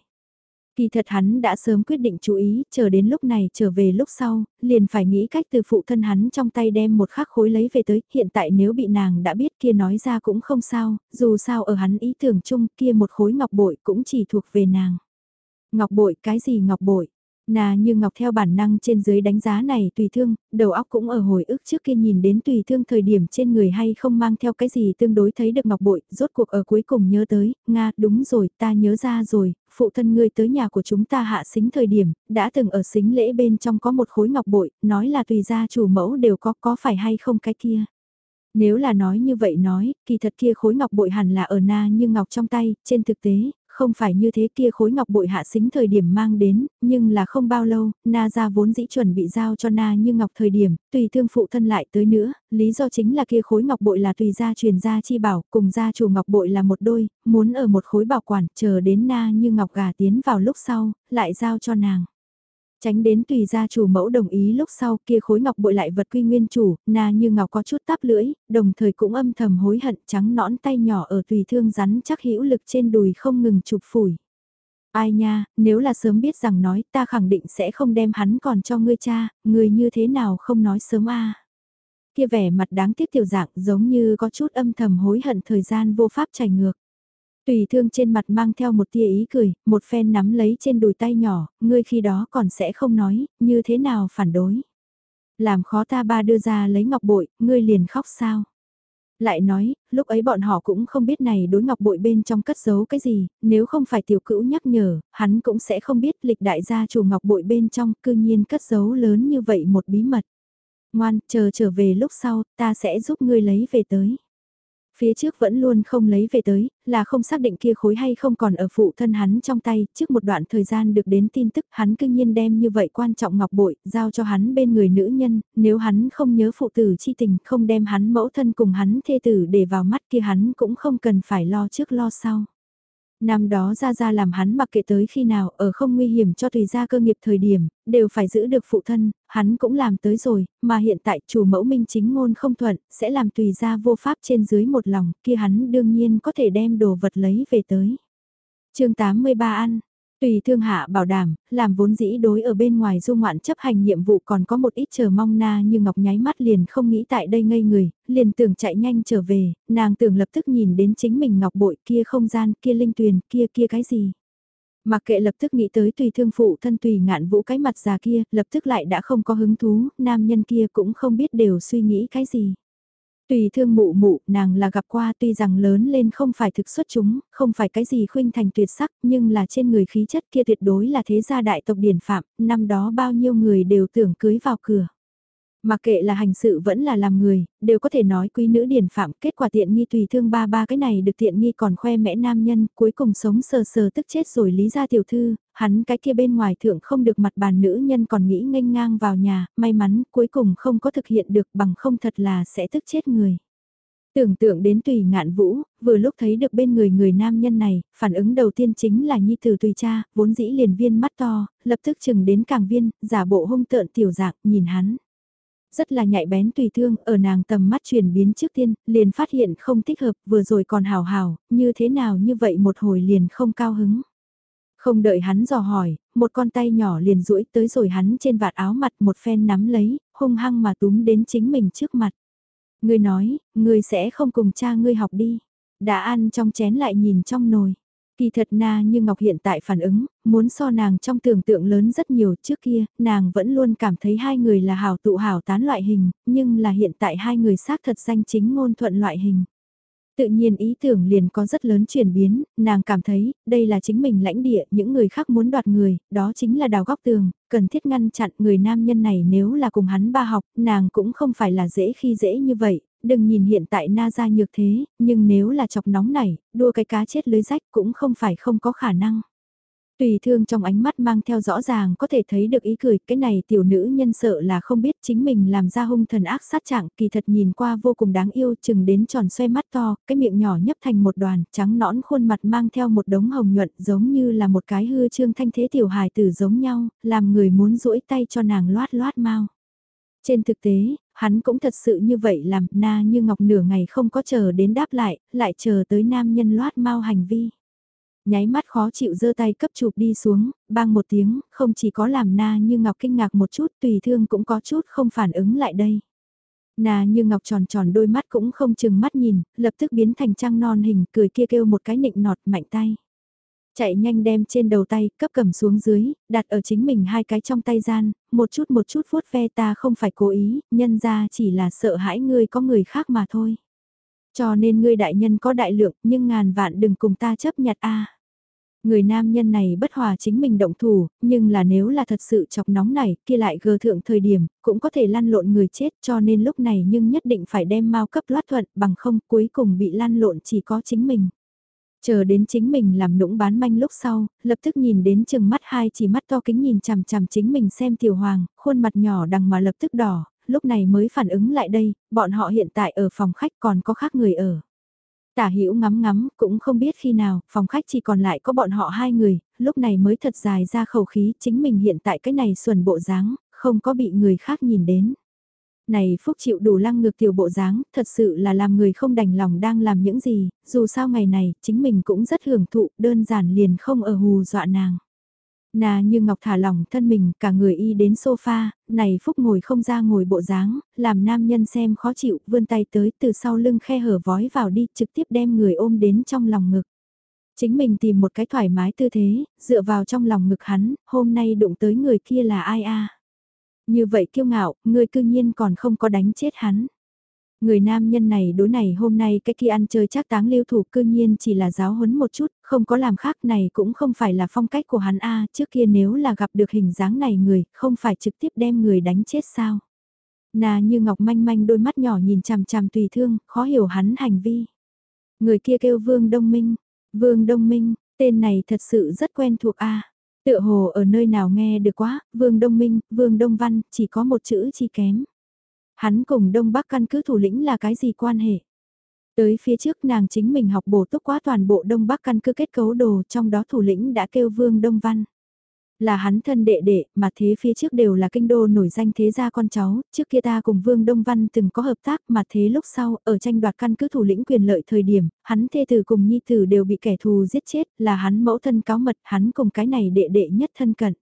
Kỳ thật hắn đã sớm quyết định chú ý, chờ đến lúc này trở về lúc sau, liền phải nghĩ cách từ phụ thân hắn trong tay đem một khắc khối lấy về tới, hiện tại nếu bị nàng đã biết kia nói ra cũng không sao, dù sao ở hắn ý tưởng chung kia một khối ngọc bội cũng chỉ thuộc về nàng. Ngọc bội cái gì ngọc bội? Nà như ngọc theo bản năng trên dưới đánh giá này tùy thương, đầu óc cũng ở hồi ức trước kia nhìn đến tùy thương thời điểm trên người hay không mang theo cái gì tương đối thấy được ngọc bội, rốt cuộc ở cuối cùng nhớ tới, Nga đúng rồi, ta nhớ ra rồi, phụ thân ngươi tới nhà của chúng ta hạ xính thời điểm, đã từng ở xính lễ bên trong có một khối ngọc bội, nói là tùy gia chủ mẫu đều có, có phải hay không cái kia. Nếu là nói như vậy nói, kỳ thật kia khối ngọc bội hẳn là ở na như ngọc trong tay, trên thực tế, không phải như thế kia khối ngọc bội hạ xính thời điểm mang đến, nhưng là không bao lâu, na ra vốn dĩ chuẩn bị giao cho na như ngọc thời điểm, tùy thương phụ thân lại tới nữa, lý do chính là kia khối ngọc bội là tùy gia truyền gia chi bảo, cùng gia chủ ngọc bội là một đôi, muốn ở một khối bảo quản, chờ đến na như ngọc gà tiến vào lúc sau, lại giao cho nàng. Tránh đến tùy gia chủ mẫu đồng ý lúc sau kia khối ngọc bội lại vật quy nguyên chủ, na như ngọc có chút táp lưỡi, đồng thời cũng âm thầm hối hận trắng nõn tay nhỏ ở tùy thương rắn chắc hữu lực trên đùi không ngừng chụp phủi. Ai nha, nếu là sớm biết rằng nói ta khẳng định sẽ không đem hắn còn cho ngươi cha, người như thế nào không nói sớm a Kia vẻ mặt đáng tiếc tiểu dạng giống như có chút âm thầm hối hận thời gian vô pháp chảy ngược. Tùy thương trên mặt mang theo một tia ý cười, một phen nắm lấy trên đùi tay nhỏ, ngươi khi đó còn sẽ không nói, như thế nào phản đối. Làm khó ta ba đưa ra lấy ngọc bội, ngươi liền khóc sao. Lại nói, lúc ấy bọn họ cũng không biết này đối ngọc bội bên trong cất giấu cái gì, nếu không phải tiểu cữu nhắc nhở, hắn cũng sẽ không biết lịch đại gia chủ ngọc bội bên trong cư nhiên cất giấu lớn như vậy một bí mật. Ngoan, chờ trở về lúc sau, ta sẽ giúp ngươi lấy về tới. Phía trước vẫn luôn không lấy về tới, là không xác định kia khối hay không còn ở phụ thân hắn trong tay, trước một đoạn thời gian được đến tin tức hắn cương nhiên đem như vậy quan trọng ngọc bội, giao cho hắn bên người nữ nhân, nếu hắn không nhớ phụ tử chi tình, không đem hắn mẫu thân cùng hắn thê tử để vào mắt kia hắn cũng không cần phải lo trước lo sau. Năm đó ra ra làm hắn mặc kệ tới khi nào ở không nguy hiểm cho tùy gia cơ nghiệp thời điểm, đều phải giữ được phụ thân, hắn cũng làm tới rồi, mà hiện tại chủ mẫu minh chính ngôn không thuận, sẽ làm tùy gia vô pháp trên dưới một lòng, kia hắn đương nhiên có thể đem đồ vật lấy về tới. chương 83 ăn, Tùy thương hạ bảo đảm, làm vốn dĩ đối ở bên ngoài du ngoạn chấp hành nhiệm vụ còn có một ít chờ mong na như ngọc nháy mắt liền không nghĩ tại đây ngây người, liền tưởng chạy nhanh trở về, nàng tưởng lập tức nhìn đến chính mình ngọc bội kia không gian kia linh tuyền kia kia cái gì. Mặc kệ lập tức nghĩ tới tùy thương phụ thân tùy ngạn vũ cái mặt già kia, lập tức lại đã không có hứng thú, nam nhân kia cũng không biết đều suy nghĩ cái gì. Tùy thương mụ mụ, nàng là gặp qua tuy rằng lớn lên không phải thực xuất chúng, không phải cái gì khuynh thành tuyệt sắc, nhưng là trên người khí chất kia tuyệt đối là thế gia đại tộc điển phạm, năm đó bao nhiêu người đều tưởng cưới vào cửa. Mà kệ là hành sự vẫn là làm người, đều có thể nói quý nữ điển phạm, kết quả tiện nghi tùy thương ba ba cái này được tiện nghi còn khoe mẽ nam nhân, cuối cùng sống sờ sờ tức chết rồi lý ra tiểu thư, hắn cái kia bên ngoài thượng không được mặt bàn nữ nhân còn nghĩ nghênh ngang vào nhà, may mắn cuối cùng không có thực hiện được bằng không thật là sẽ tức chết người. Tưởng tượng đến tùy ngạn vũ, vừa lúc thấy được bên người người nam nhân này, phản ứng đầu tiên chính là nhi tử tùy cha, vốn dĩ liền viên mắt to, lập tức chừng đến càng viên, giả bộ hung tợn tiểu dạng, nhìn hắn. Rất là nhạy bén tùy thương, ở nàng tầm mắt chuyển biến trước tiên, liền phát hiện không thích hợp, vừa rồi còn hào hào, như thế nào như vậy một hồi liền không cao hứng. Không đợi hắn dò hỏi, một con tay nhỏ liền duỗi tới rồi hắn trên vạt áo mặt một phen nắm lấy, hung hăng mà túm đến chính mình trước mặt. Ngươi nói, ngươi sẽ không cùng cha ngươi học đi. Đã ăn trong chén lại nhìn trong nồi. Kỳ thật na như Ngọc hiện tại phản ứng, muốn so nàng trong tưởng tượng lớn rất nhiều trước kia, nàng vẫn luôn cảm thấy hai người là hảo tụ hảo tán loại hình, nhưng là hiện tại hai người xác thật danh chính ngôn thuận loại hình. Tự nhiên ý tưởng liền có rất lớn chuyển biến, nàng cảm thấy, đây là chính mình lãnh địa, những người khác muốn đoạt người, đó chính là đào góc tường, cần thiết ngăn chặn người nam nhân này nếu là cùng hắn ba học, nàng cũng không phải là dễ khi dễ như vậy, đừng nhìn hiện tại na ra nhược thế, nhưng nếu là chọc nóng này, đua cái cá chết lưới rách cũng không phải không có khả năng. Tùy thương trong ánh mắt mang theo rõ ràng có thể thấy được ý cười, cái này tiểu nữ nhân sợ là không biết chính mình làm ra hung thần ác sát trạng, kỳ thật nhìn qua vô cùng đáng yêu, chừng đến tròn xoe mắt to, cái miệng nhỏ nhấp thành một đoàn, trắng nõn khuôn mặt mang theo một đống hồng nhuận giống như là một cái hư trương thanh thế tiểu hài tử giống nhau, làm người muốn duỗi tay cho nàng loát loát mau. Trên thực tế, hắn cũng thật sự như vậy làm na như ngọc nửa ngày không có chờ đến đáp lại, lại chờ tới nam nhân loát mau hành vi. Nháy mắt khó chịu giơ tay cấp chụp đi xuống, bang một tiếng, không chỉ có làm na như ngọc kinh ngạc một chút tùy thương cũng có chút không phản ứng lại đây. Na như ngọc tròn tròn đôi mắt cũng không chừng mắt nhìn, lập tức biến thành trăng non hình, cười kia kêu một cái nịnh nọt mạnh tay. Chạy nhanh đem trên đầu tay, cấp cầm xuống dưới, đặt ở chính mình hai cái trong tay gian, một chút một chút vuốt ve ta không phải cố ý, nhân ra chỉ là sợ hãi ngươi có người khác mà thôi. Cho nên ngươi đại nhân có đại lượng, nhưng ngàn vạn đừng cùng ta chấp nhặt a. Người nam nhân này bất hòa chính mình động thủ, nhưng là nếu là thật sự chọc nóng này, kia lại gờ thượng thời điểm, cũng có thể lăn lộn người chết cho nên lúc này nhưng nhất định phải đem mau cấp loát thuận bằng không cuối cùng bị lăn lộn chỉ có chính mình. Chờ đến chính mình làm nũng bán manh lúc sau, lập tức nhìn đến chừng mắt hai chỉ mắt to kính nhìn chằm chằm chính mình xem tiểu hoàng, khuôn mặt nhỏ đằng mà lập tức đỏ, lúc này mới phản ứng lại đây, bọn họ hiện tại ở phòng khách còn có khác người ở. Tả hữu ngắm ngắm, cũng không biết khi nào, phòng khách chỉ còn lại có bọn họ hai người, lúc này mới thật dài ra khẩu khí, chính mình hiện tại cái này xuẩn bộ dáng, không có bị người khác nhìn đến. Này Phúc chịu đủ lăng ngược tiểu bộ dáng, thật sự là làm người không đành lòng đang làm những gì, dù sao ngày này, chính mình cũng rất hưởng thụ, đơn giản liền không ở hù dọa nàng. Nà như ngọc thả lỏng thân mình, cả người y đến sofa, này Phúc ngồi không ra ngồi bộ dáng, làm nam nhân xem khó chịu, vươn tay tới từ sau lưng khe hở vói vào đi, trực tiếp đem người ôm đến trong lòng ngực. Chính mình tìm một cái thoải mái tư thế, dựa vào trong lòng ngực hắn, hôm nay đụng tới người kia là ai a Như vậy kiêu ngạo, người cư nhiên còn không có đánh chết hắn. Người nam nhân này đối này hôm nay cái kia ăn chơi chắc táng lưu thủ cư nhiên chỉ là giáo huấn một chút, không có làm khác này cũng không phải là phong cách của hắn a trước kia nếu là gặp được hình dáng này người, không phải trực tiếp đem người đánh chết sao. Nà như ngọc manh manh đôi mắt nhỏ nhìn chằm chằm tùy thương, khó hiểu hắn hành vi. Người kia kêu Vương Đông Minh, Vương Đông Minh, tên này thật sự rất quen thuộc a Tựa hồ ở nơi nào nghe được quá, Vương Đông Minh, Vương Đông Văn, chỉ có một chữ chi kém. Hắn cùng Đông Bắc căn cứ thủ lĩnh là cái gì quan hệ? Tới phía trước nàng chính mình học bổ túc quá toàn bộ Đông Bắc căn cứ kết cấu đồ trong đó thủ lĩnh đã kêu Vương Đông Văn. Là hắn thân đệ đệ, mà thế phía trước đều là kinh đô nổi danh thế gia con cháu, trước kia ta cùng Vương Đông Văn từng có hợp tác mà thế lúc sau, ở tranh đoạt căn cứ thủ lĩnh quyền lợi thời điểm, hắn thê tử cùng nhi tử đều bị kẻ thù giết chết, là hắn mẫu thân cáo mật, hắn cùng cái này đệ đệ nhất thân cận.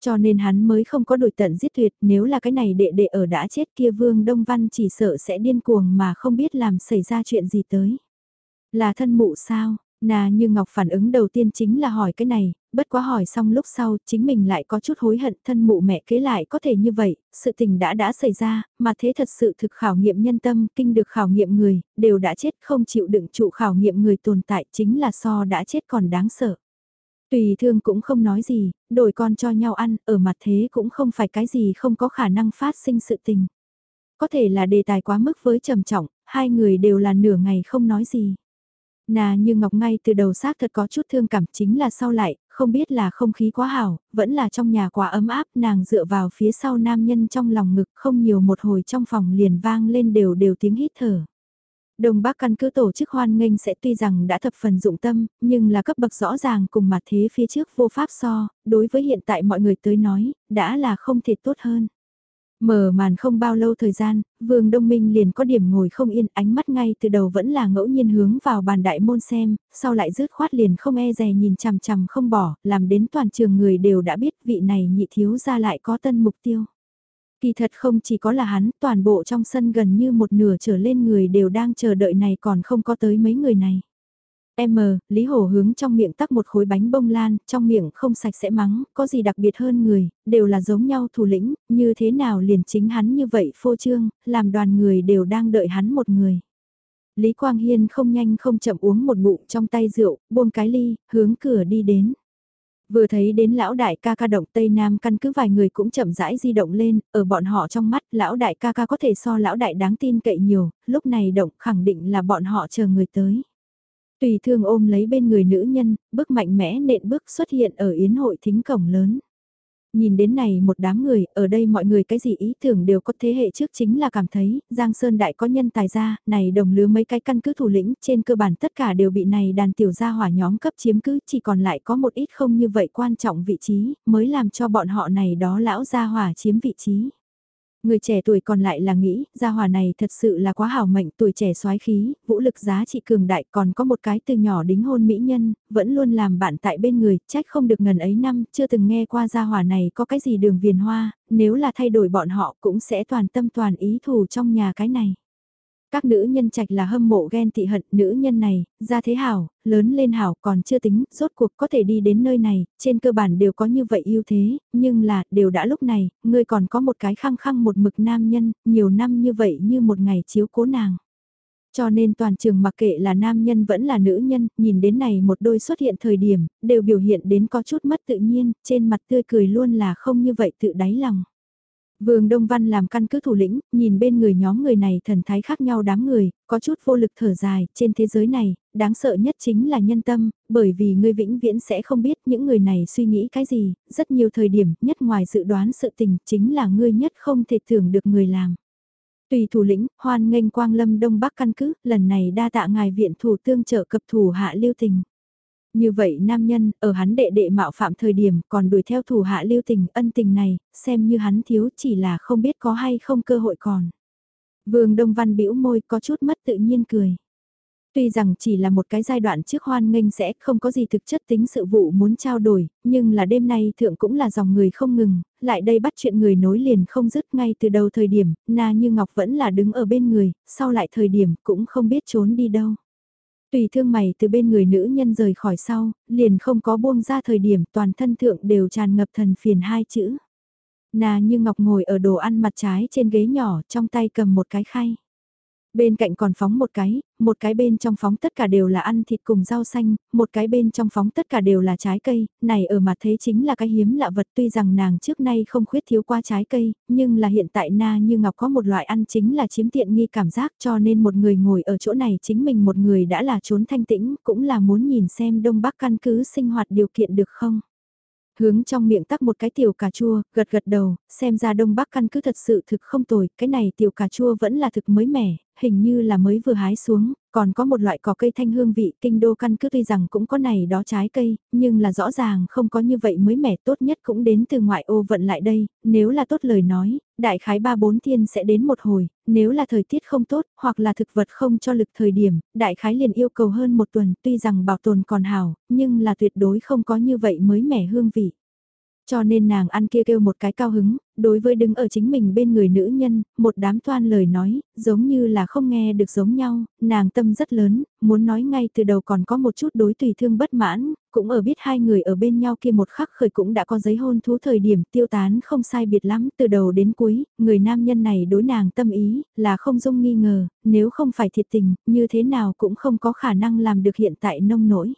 Cho nên hắn mới không có đổi tận giết tuyệt, nếu là cái này đệ đệ ở đã chết kia Vương Đông Văn chỉ sợ sẽ điên cuồng mà không biết làm xảy ra chuyện gì tới. Là thân mụ sao? Nà như Ngọc phản ứng đầu tiên chính là hỏi cái này, bất quá hỏi xong lúc sau chính mình lại có chút hối hận thân mụ mẹ kế lại có thể như vậy, sự tình đã đã xảy ra, mà thế thật sự thực khảo nghiệm nhân tâm, kinh được khảo nghiệm người, đều đã chết không chịu đựng trụ khảo nghiệm người tồn tại chính là so đã chết còn đáng sợ. Tùy thương cũng không nói gì, đổi con cho nhau ăn, ở mặt thế cũng không phải cái gì không có khả năng phát sinh sự tình. Có thể là đề tài quá mức với trầm trọng, hai người đều là nửa ngày không nói gì. Nà như Ngọc ngay từ đầu xác thật có chút thương cảm chính là sau lại, không biết là không khí quá hảo, vẫn là trong nhà quá ấm áp nàng dựa vào phía sau nam nhân trong lòng ngực không nhiều một hồi trong phòng liền vang lên đều đều tiếng hít thở. Đông Bắc căn cứ tổ chức hoan nghênh sẽ tuy rằng đã thập phần dụng tâm, nhưng là cấp bậc rõ ràng cùng mặt thế phía trước vô pháp so, đối với hiện tại mọi người tới nói, đã là không thể tốt hơn. Mở màn không bao lâu thời gian, Vương Đông Minh liền có điểm ngồi không yên, ánh mắt ngay từ đầu vẫn là ngẫu nhiên hướng vào bàn đại môn xem, sau lại rứt khoát liền không e dè nhìn chằm chằm không bỏ, làm đến toàn trường người đều đã biết vị này nhị thiếu ra lại có tân mục tiêu. Kỳ thật không chỉ có là hắn, toàn bộ trong sân gần như một nửa trở lên người đều đang chờ đợi này còn không có tới mấy người này. M, Lý Hổ hướng trong miệng tắc một khối bánh bông lan, trong miệng không sạch sẽ mắng, có gì đặc biệt hơn người, đều là giống nhau thủ lĩnh, như thế nào liền chính hắn như vậy phô trương, làm đoàn người đều đang đợi hắn một người. Lý Quang Hiên không nhanh không chậm uống một bụng trong tay rượu, buông cái ly, hướng cửa đi đến. Vừa thấy đến lão đại ca ca động Tây Nam căn cứ vài người cũng chậm rãi di động lên, ở bọn họ trong mắt lão đại ca ca có thể so lão đại đáng tin cậy nhiều, lúc này động khẳng định là bọn họ chờ người tới. Tùy thương ôm lấy bên người nữ nhân, bước mạnh mẽ nện bước xuất hiện ở yến hội thính cổng lớn. Nhìn đến này một đám người, ở đây mọi người cái gì ý tưởng đều có thế hệ trước chính là cảm thấy, Giang Sơn Đại có nhân tài ra, này đồng lứa mấy cái căn cứ thủ lĩnh, trên cơ bản tất cả đều bị này đàn tiểu gia hỏa nhóm cấp chiếm cứ, chỉ còn lại có một ít không như vậy quan trọng vị trí, mới làm cho bọn họ này đó lão gia hỏa chiếm vị trí. Người trẻ tuổi còn lại là nghĩ, gia hòa này thật sự là quá hảo mệnh, tuổi trẻ soái khí, vũ lực giá trị cường đại còn có một cái từ nhỏ đính hôn mỹ nhân, vẫn luôn làm bạn tại bên người, trách không được ngần ấy năm, chưa từng nghe qua gia hòa này có cái gì đường viền hoa, nếu là thay đổi bọn họ cũng sẽ toàn tâm toàn ý thù trong nhà cái này. Các nữ nhân trạch là hâm mộ ghen tị hận nữ nhân này, ra thế hảo, lớn lên hảo còn chưa tính, rốt cuộc có thể đi đến nơi này, trên cơ bản đều có như vậy ưu thế, nhưng là, đều đã lúc này, ngươi còn có một cái khăng khăng một mực nam nhân, nhiều năm như vậy như một ngày chiếu cố nàng. Cho nên toàn trường mặc kệ là nam nhân vẫn là nữ nhân, nhìn đến này một đôi xuất hiện thời điểm, đều biểu hiện đến có chút mất tự nhiên, trên mặt tươi cười luôn là không như vậy tự đáy lòng. Vương Đông Văn làm căn cứ thủ lĩnh, nhìn bên người nhóm người này thần thái khác nhau đám người, có chút vô lực thở dài, trên thế giới này, đáng sợ nhất chính là nhân tâm, bởi vì ngươi vĩnh viễn sẽ không biết những người này suy nghĩ cái gì, rất nhiều thời điểm, nhất ngoài dự đoán sự tình, chính là ngươi nhất không thể thưởng được người làm. Tùy thủ lĩnh, hoan nghênh quang lâm Đông Bắc căn cứ, lần này đa tạ ngài viện thủ tương trợ cập thủ hạ lưu tình. Như vậy nam nhân, ở hắn đệ đệ mạo phạm thời điểm còn đuổi theo thủ hạ lưu tình ân tình này, xem như hắn thiếu chỉ là không biết có hay không cơ hội còn. Vương Đông Văn bĩu môi có chút mất tự nhiên cười. Tuy rằng chỉ là một cái giai đoạn trước hoan nghênh sẽ không có gì thực chất tính sự vụ muốn trao đổi, nhưng là đêm nay thượng cũng là dòng người không ngừng, lại đây bắt chuyện người nối liền không dứt ngay từ đầu thời điểm, na như Ngọc vẫn là đứng ở bên người, sau lại thời điểm cũng không biết trốn đi đâu. Tùy thương mày từ bên người nữ nhân rời khỏi sau, liền không có buông ra thời điểm toàn thân thượng đều tràn ngập thần phiền hai chữ. nà như Ngọc ngồi ở đồ ăn mặt trái trên ghế nhỏ trong tay cầm một cái khay. Bên cạnh còn phóng một cái, một cái bên trong phóng tất cả đều là ăn thịt cùng rau xanh, một cái bên trong phóng tất cả đều là trái cây, này ở mặt thế chính là cái hiếm lạ vật tuy rằng nàng trước nay không khuyết thiếu qua trái cây, nhưng là hiện tại na như ngọc có một loại ăn chính là chiếm tiện nghi cảm giác cho nên một người ngồi ở chỗ này chính mình một người đã là trốn thanh tĩnh, cũng là muốn nhìn xem Đông Bắc căn cứ sinh hoạt điều kiện được không. Hướng trong miệng tắc một cái tiểu cà chua, gật gật đầu, xem ra đông bắc căn cứ thật sự thực không tồi, cái này tiểu cà chua vẫn là thực mới mẻ, hình như là mới vừa hái xuống, còn có một loại cỏ cây thanh hương vị, kinh đô căn cứ tuy rằng cũng có này đó trái cây, nhưng là rõ ràng không có như vậy mới mẻ tốt nhất cũng đến từ ngoại ô vận lại đây, nếu là tốt lời nói, đại khái ba bốn thiên sẽ đến một hồi, nếu là thời tiết không tốt, hoặc là thực vật không cho lực thời điểm, đại khái liền yêu cầu hơn một tuần, tuy rằng bảo tồn còn hảo, nhưng là tuyệt đối không có như vậy mới mẻ hương vị. Cho nên nàng ăn kia kêu một cái cao hứng, đối với đứng ở chính mình bên người nữ nhân, một đám toan lời nói, giống như là không nghe được giống nhau, nàng tâm rất lớn, muốn nói ngay từ đầu còn có một chút đối tùy thương bất mãn, cũng ở biết hai người ở bên nhau kia một khắc khởi cũng đã có giấy hôn thú thời điểm tiêu tán không sai biệt lắm từ đầu đến cuối, người nam nhân này đối nàng tâm ý, là không dung nghi ngờ, nếu không phải thiệt tình, như thế nào cũng không có khả năng làm được hiện tại nông nổi.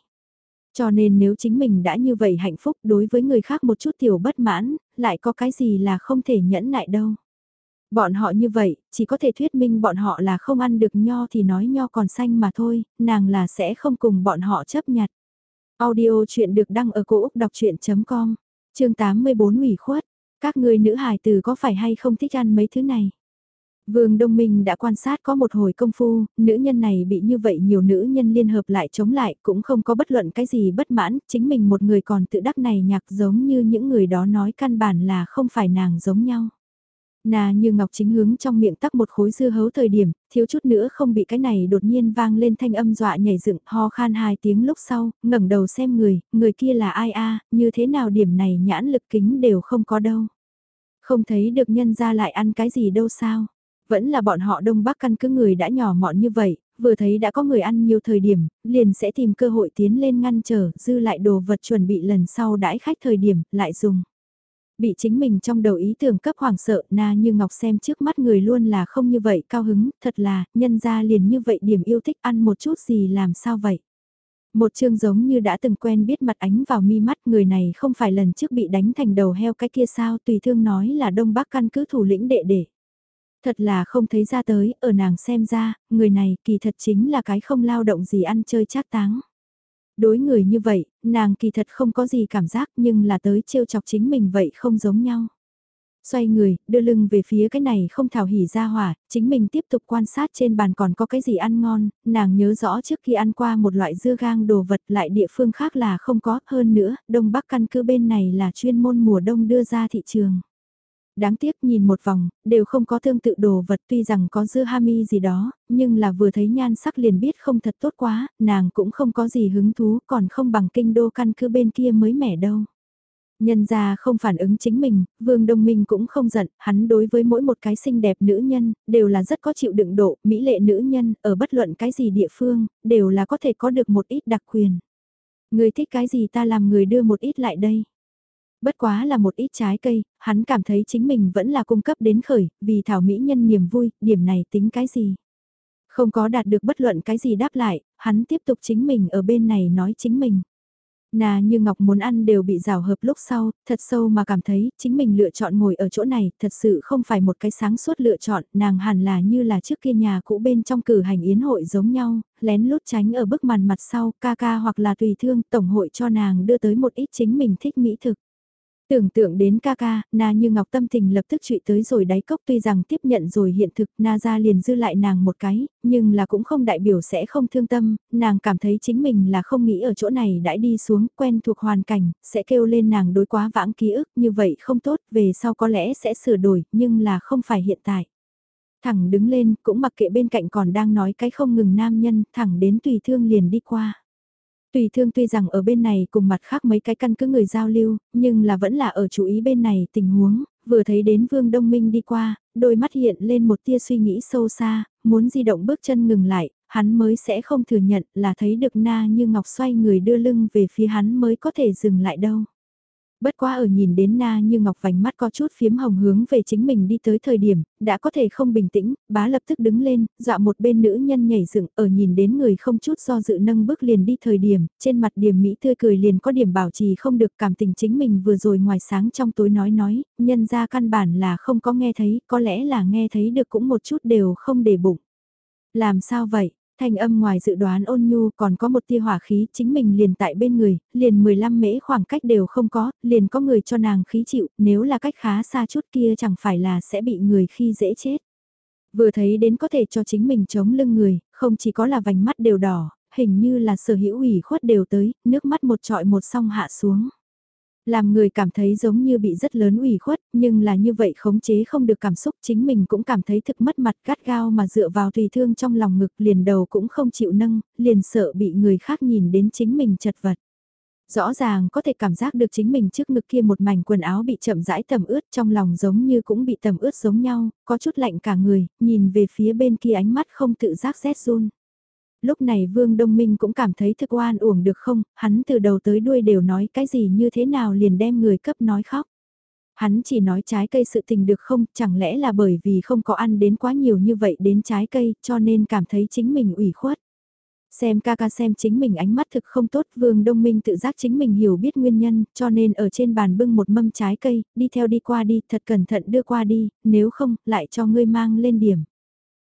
Cho nên nếu chính mình đã như vậy hạnh phúc đối với người khác một chút tiểu bất mãn, lại có cái gì là không thể nhẫn nại đâu. Bọn họ như vậy, chỉ có thể thuyết minh bọn họ là không ăn được nho thì nói nho còn xanh mà thôi, nàng là sẽ không cùng bọn họ chấp nhặt. Audio chuyện được đăng ở cổ Úc đọc chuyện.com, chương 84 ủy khuất. Các người nữ hài từ có phải hay không thích ăn mấy thứ này? Vương Đông Minh đã quan sát có một hồi công phu, nữ nhân này bị như vậy nhiều nữ nhân liên hợp lại chống lại cũng không có bất luận cái gì bất mãn, chính mình một người còn tự đắc này nhạc giống như những người đó nói căn bản là không phải nàng giống nhau. Nà như Ngọc chính hướng trong miệng tắc một khối dưa hấu thời điểm, thiếu chút nữa không bị cái này đột nhiên vang lên thanh âm dọa nhảy dựng ho khan hai tiếng lúc sau, ngẩng đầu xem người, người kia là ai a như thế nào điểm này nhãn lực kính đều không có đâu. Không thấy được nhân ra lại ăn cái gì đâu sao. Vẫn là bọn họ đông bắc căn cứ người đã nhỏ mọn như vậy, vừa thấy đã có người ăn nhiều thời điểm, liền sẽ tìm cơ hội tiến lên ngăn trở, dư lại đồ vật chuẩn bị lần sau đãi khách thời điểm, lại dùng. Bị chính mình trong đầu ý tưởng cấp hoàng sợ na như ngọc xem trước mắt người luôn là không như vậy cao hứng, thật là, nhân ra liền như vậy điểm yêu thích ăn một chút gì làm sao vậy. Một chương giống như đã từng quen biết mặt ánh vào mi mắt người này không phải lần trước bị đánh thành đầu heo cái kia sao tùy thương nói là đông bắc căn cứ thủ lĩnh đệ đệ. Thật là không thấy ra tới, ở nàng xem ra, người này kỳ thật chính là cái không lao động gì ăn chơi chát táng. Đối người như vậy, nàng kỳ thật không có gì cảm giác nhưng là tới trêu chọc chính mình vậy không giống nhau. Xoay người, đưa lưng về phía cái này không thảo hỉ ra hỏa, chính mình tiếp tục quan sát trên bàn còn có cái gì ăn ngon, nàng nhớ rõ trước khi ăn qua một loại dưa gang đồ vật lại địa phương khác là không có, hơn nữa, Đông Bắc căn cứ bên này là chuyên môn mùa đông đưa ra thị trường. Đáng tiếc nhìn một vòng, đều không có tương tự đồ vật tuy rằng có dưa hami gì đó, nhưng là vừa thấy nhan sắc liền biết không thật tốt quá, nàng cũng không có gì hứng thú còn không bằng kinh đô căn cứ bên kia mới mẻ đâu. Nhân ra không phản ứng chính mình, Vương Đông Minh cũng không giận, hắn đối với mỗi một cái xinh đẹp nữ nhân, đều là rất có chịu đựng độ, mỹ lệ nữ nhân, ở bất luận cái gì địa phương, đều là có thể có được một ít đặc quyền. Người thích cái gì ta làm người đưa một ít lại đây. Bất quá là một ít trái cây, hắn cảm thấy chính mình vẫn là cung cấp đến khởi, vì thảo mỹ nhân niềm vui, điểm này tính cái gì. Không có đạt được bất luận cái gì đáp lại, hắn tiếp tục chính mình ở bên này nói chính mình. Nà như Ngọc muốn ăn đều bị rào hợp lúc sau, thật sâu mà cảm thấy chính mình lựa chọn ngồi ở chỗ này, thật sự không phải một cái sáng suốt lựa chọn, nàng hẳn là như là trước kia nhà cũ bên trong cử hành yến hội giống nhau, lén lút tránh ở bức màn mặt sau, ca ca hoặc là tùy thương, tổng hội cho nàng đưa tới một ít chính mình thích mỹ thực. Tưởng tượng đến ca ca, Na như ngọc tâm tình lập tức trụy tới rồi đáy cốc tuy rằng tiếp nhận rồi hiện thực Na ra liền dư lại nàng một cái, nhưng là cũng không đại biểu sẽ không thương tâm, nàng cảm thấy chính mình là không nghĩ ở chỗ này đã đi xuống quen thuộc hoàn cảnh, sẽ kêu lên nàng đối quá vãng ký ức như vậy không tốt, về sau có lẽ sẽ sửa đổi, nhưng là không phải hiện tại. Thẳng đứng lên, cũng mặc kệ bên cạnh còn đang nói cái không ngừng nam nhân, thẳng đến tùy thương liền đi qua. Tùy thương tuy rằng ở bên này cùng mặt khác mấy cái căn cứ người giao lưu, nhưng là vẫn là ở chú ý bên này tình huống, vừa thấy đến Vương Đông Minh đi qua, đôi mắt hiện lên một tia suy nghĩ sâu xa, muốn di động bước chân ngừng lại, hắn mới sẽ không thừa nhận là thấy được na như ngọc xoay người đưa lưng về phía hắn mới có thể dừng lại đâu. Bất quá ở nhìn đến na như ngọc vành mắt có chút phiếm hồng hướng về chính mình đi tới thời điểm, đã có thể không bình tĩnh, bá lập tức đứng lên, dọa một bên nữ nhân nhảy dựng ở nhìn đến người không chút do dự nâng bước liền đi thời điểm, trên mặt điểm Mỹ tươi cười liền có điểm bảo trì không được cảm tình chính mình vừa rồi ngoài sáng trong tối nói nói, nhân ra căn bản là không có nghe thấy, có lẽ là nghe thấy được cũng một chút đều không để bụng. Làm sao vậy? Thanh âm ngoài dự đoán ôn nhu còn có một tia hỏa khí chính mình liền tại bên người, liền 15 mễ khoảng cách đều không có, liền có người cho nàng khí chịu, nếu là cách khá xa chút kia chẳng phải là sẽ bị người khi dễ chết. Vừa thấy đến có thể cho chính mình chống lưng người, không chỉ có là vành mắt đều đỏ, hình như là sở hữu ủy khuất đều tới, nước mắt một trọi một song hạ xuống. Làm người cảm thấy giống như bị rất lớn ủy khuất, nhưng là như vậy khống chế không được cảm xúc chính mình cũng cảm thấy thực mất mặt gắt gao mà dựa vào tùy thương trong lòng ngực liền đầu cũng không chịu nâng, liền sợ bị người khác nhìn đến chính mình chật vật. Rõ ràng có thể cảm giác được chính mình trước ngực kia một mảnh quần áo bị chậm rãi tầm ướt trong lòng giống như cũng bị tầm ướt giống nhau, có chút lạnh cả người, nhìn về phía bên kia ánh mắt không tự giác rét run lúc này Vương Đông Minh cũng cảm thấy thực oan uổng được không, hắn từ đầu tới đuôi đều nói cái gì như thế nào liền đem người cấp nói khóc. Hắn chỉ nói trái cây sự tình được không, chẳng lẽ là bởi vì không có ăn đến quá nhiều như vậy đến trái cây, cho nên cảm thấy chính mình ủy khuất. Xem ca ca xem chính mình ánh mắt thực không tốt, Vương Đông Minh tự giác chính mình hiểu biết nguyên nhân, cho nên ở trên bàn bưng một mâm trái cây, đi theo đi qua đi, thật cẩn thận đưa qua đi, nếu không, lại cho ngươi mang lên điểm.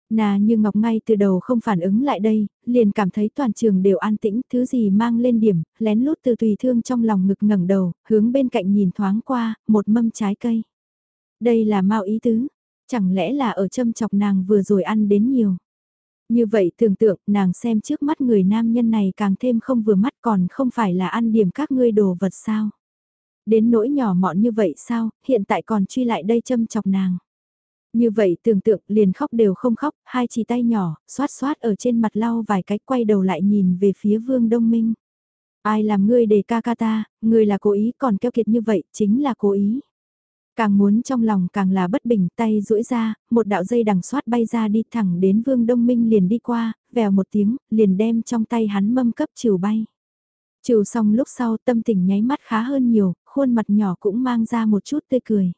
Nà như Ngọc ngay từ đầu không phản ứng lại đây, liền cảm thấy toàn trường đều an tĩnh, thứ gì mang lên điểm, lén lút từ tùy thương trong lòng ngực ngẩng đầu, hướng bên cạnh nhìn thoáng qua, một mâm trái cây. Đây là mau ý tứ, chẳng lẽ là ở châm chọc nàng vừa rồi ăn đến nhiều. Như vậy tưởng tượng nàng xem trước mắt người nam nhân này càng thêm không vừa mắt còn không phải là ăn điểm các ngươi đồ vật sao. Đến nỗi nhỏ mọn như vậy sao, hiện tại còn truy lại đây châm chọc nàng. Như vậy tưởng tượng liền khóc đều không khóc, hai chỉ tay nhỏ, xoát xoát ở trên mặt lau vài cái quay đầu lại nhìn về phía vương đông minh. Ai làm ngươi để ca ca ta, ngươi là cố ý còn keo kiệt như vậy, chính là cố ý. Càng muốn trong lòng càng là bất bình tay duỗi ra, một đạo dây đằng xoát bay ra đi thẳng đến vương đông minh liền đi qua, vèo một tiếng, liền đem trong tay hắn mâm cấp chiều bay. Chiều xong lúc sau tâm tình nháy mắt khá hơn nhiều, khuôn mặt nhỏ cũng mang ra một chút tươi cười.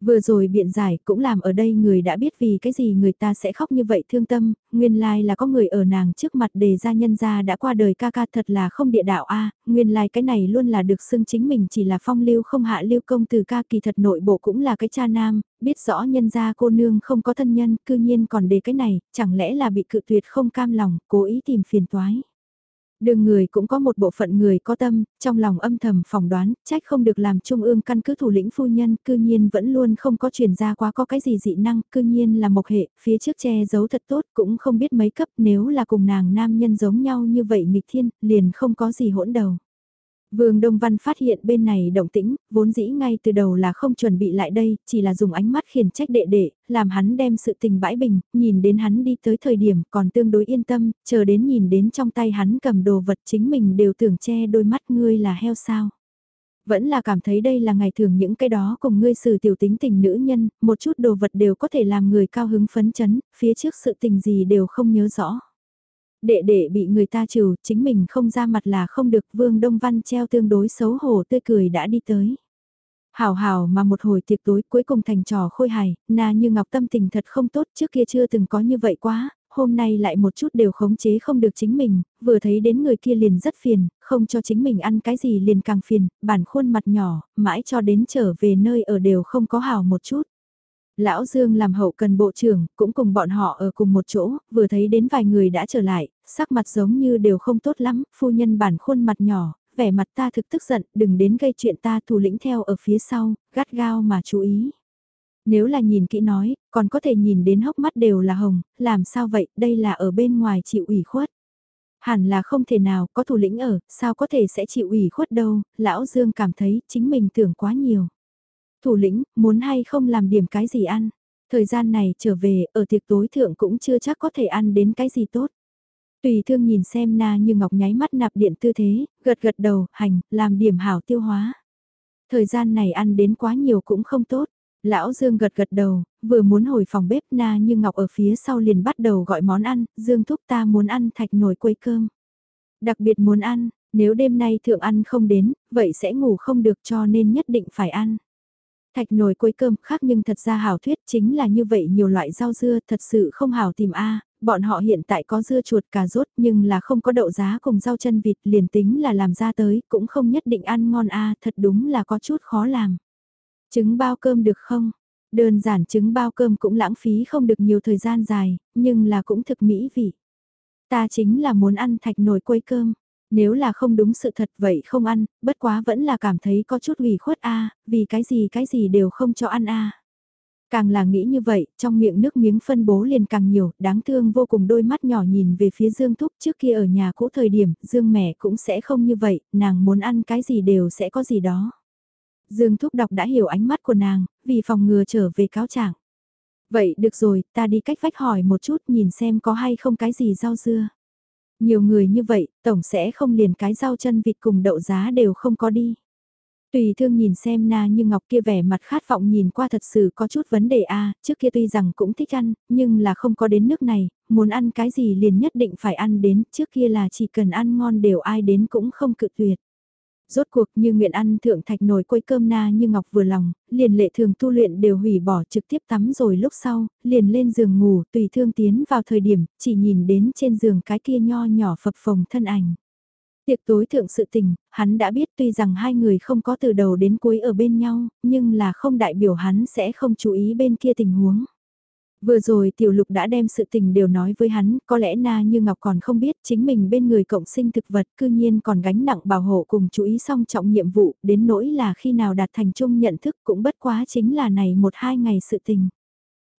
Vừa rồi biện giải cũng làm ở đây người đã biết vì cái gì người ta sẽ khóc như vậy thương tâm, nguyên lai là có người ở nàng trước mặt đề ra nhân gia đã qua đời ca ca thật là không địa đạo a nguyên lai cái này luôn là được xưng chính mình chỉ là phong lưu không hạ lưu công từ ca kỳ thật nội bộ cũng là cái cha nam, biết rõ nhân gia cô nương không có thân nhân, cư nhiên còn đề cái này, chẳng lẽ là bị cự tuyệt không cam lòng, cố ý tìm phiền toái. Đường người cũng có một bộ phận người có tâm, trong lòng âm thầm phỏng đoán, trách không được làm trung ương căn cứ thủ lĩnh phu nhân, cư nhiên vẫn luôn không có truyền ra quá có cái gì dị năng, cư nhiên là mộc hệ, phía trước che giấu thật tốt, cũng không biết mấy cấp, nếu là cùng nàng nam nhân giống nhau như vậy nghịch thiên, liền không có gì hỗn đầu. Vương Đông Văn phát hiện bên này động tĩnh, vốn dĩ ngay từ đầu là không chuẩn bị lại đây, chỉ là dùng ánh mắt khiển trách đệ đệ, làm hắn đem sự tình bãi bình, nhìn đến hắn đi tới thời điểm còn tương đối yên tâm, chờ đến nhìn đến trong tay hắn cầm đồ vật chính mình đều tưởng che đôi mắt ngươi là heo sao. Vẫn là cảm thấy đây là ngày thường những cái đó cùng ngươi xử tiểu tính tình nữ nhân, một chút đồ vật đều có thể làm người cao hứng phấn chấn, phía trước sự tình gì đều không nhớ rõ. Đệ đệ bị người ta trừ, chính mình không ra mặt là không được Vương Đông Văn treo tương đối xấu hổ tươi cười đã đi tới. Hảo hảo mà một hồi tiệc tối cuối cùng thành trò khôi hài, na như ngọc tâm tình thật không tốt trước kia chưa từng có như vậy quá, hôm nay lại một chút đều khống chế không được chính mình, vừa thấy đến người kia liền rất phiền, không cho chính mình ăn cái gì liền càng phiền, bản khuôn mặt nhỏ, mãi cho đến trở về nơi ở đều không có hào một chút. Lão Dương làm hậu cần bộ trưởng, cũng cùng bọn họ ở cùng một chỗ, vừa thấy đến vài người đã trở lại, sắc mặt giống như đều không tốt lắm, phu nhân bản khuôn mặt nhỏ, vẻ mặt ta thực tức giận, đừng đến gây chuyện ta thủ lĩnh theo ở phía sau, gắt gao mà chú ý. Nếu là nhìn kỹ nói, còn có thể nhìn đến hốc mắt đều là hồng, làm sao vậy, đây là ở bên ngoài chịu ủy khuất. Hẳn là không thể nào, có thủ lĩnh ở, sao có thể sẽ chịu ủy khuất đâu, lão Dương cảm thấy chính mình tưởng quá nhiều. Thủ lĩnh, muốn hay không làm điểm cái gì ăn, thời gian này trở về, ở tiệc tối thượng cũng chưa chắc có thể ăn đến cái gì tốt. Tùy thương nhìn xem na như ngọc nháy mắt nạp điện tư thế, gật gật đầu, hành, làm điểm hảo tiêu hóa. Thời gian này ăn đến quá nhiều cũng không tốt. Lão Dương gật gật đầu, vừa muốn hồi phòng bếp na như ngọc ở phía sau liền bắt đầu gọi món ăn, Dương thúc ta muốn ăn thạch nồi quấy cơm. Đặc biệt muốn ăn, nếu đêm nay thượng ăn không đến, vậy sẽ ngủ không được cho nên nhất định phải ăn. Thạch nồi quấy cơm khác nhưng thật ra hảo thuyết chính là như vậy nhiều loại rau dưa thật sự không hảo tìm a bọn họ hiện tại có dưa chuột cà rốt nhưng là không có đậu giá cùng rau chân vịt liền tính là làm ra tới cũng không nhất định ăn ngon a thật đúng là có chút khó làm. Trứng bao cơm được không? Đơn giản trứng bao cơm cũng lãng phí không được nhiều thời gian dài, nhưng là cũng thực mỹ vị. Ta chính là muốn ăn thạch nồi quấy cơm. Nếu là không đúng sự thật vậy không ăn, bất quá vẫn là cảm thấy có chút ủy khuất a vì cái gì cái gì đều không cho ăn a Càng là nghĩ như vậy, trong miệng nước miếng phân bố liền càng nhiều, đáng thương vô cùng đôi mắt nhỏ nhìn về phía Dương Thúc trước kia ở nhà cũ thời điểm, Dương mẹ cũng sẽ không như vậy, nàng muốn ăn cái gì đều sẽ có gì đó. Dương Thúc đọc đã hiểu ánh mắt của nàng, vì phòng ngừa trở về cáo trạng. Vậy được rồi, ta đi cách vách hỏi một chút nhìn xem có hay không cái gì rau dưa. Nhiều người như vậy, tổng sẽ không liền cái rau chân vịt cùng đậu giá đều không có đi. Tùy thương nhìn xem na như ngọc kia vẻ mặt khát vọng nhìn qua thật sự có chút vấn đề a trước kia tuy rằng cũng thích ăn, nhưng là không có đến nước này, muốn ăn cái gì liền nhất định phải ăn đến, trước kia là chỉ cần ăn ngon đều ai đến cũng không cự tuyệt. Rốt cuộc như nguyện ăn thượng thạch nồi quấy cơm na như ngọc vừa lòng, liền lệ thường tu luyện đều hủy bỏ trực tiếp tắm rồi lúc sau, liền lên giường ngủ tùy thương tiến vào thời điểm, chỉ nhìn đến trên giường cái kia nho nhỏ phập phồng thân ảnh. Tiệc tối thượng sự tình, hắn đã biết tuy rằng hai người không có từ đầu đến cuối ở bên nhau, nhưng là không đại biểu hắn sẽ không chú ý bên kia tình huống. Vừa rồi tiểu lục đã đem sự tình đều nói với hắn, có lẽ na như ngọc còn không biết chính mình bên người cộng sinh thực vật cư nhiên còn gánh nặng bảo hộ cùng chú ý song trọng nhiệm vụ, đến nỗi là khi nào đạt thành chung nhận thức cũng bất quá chính là này một hai ngày sự tình.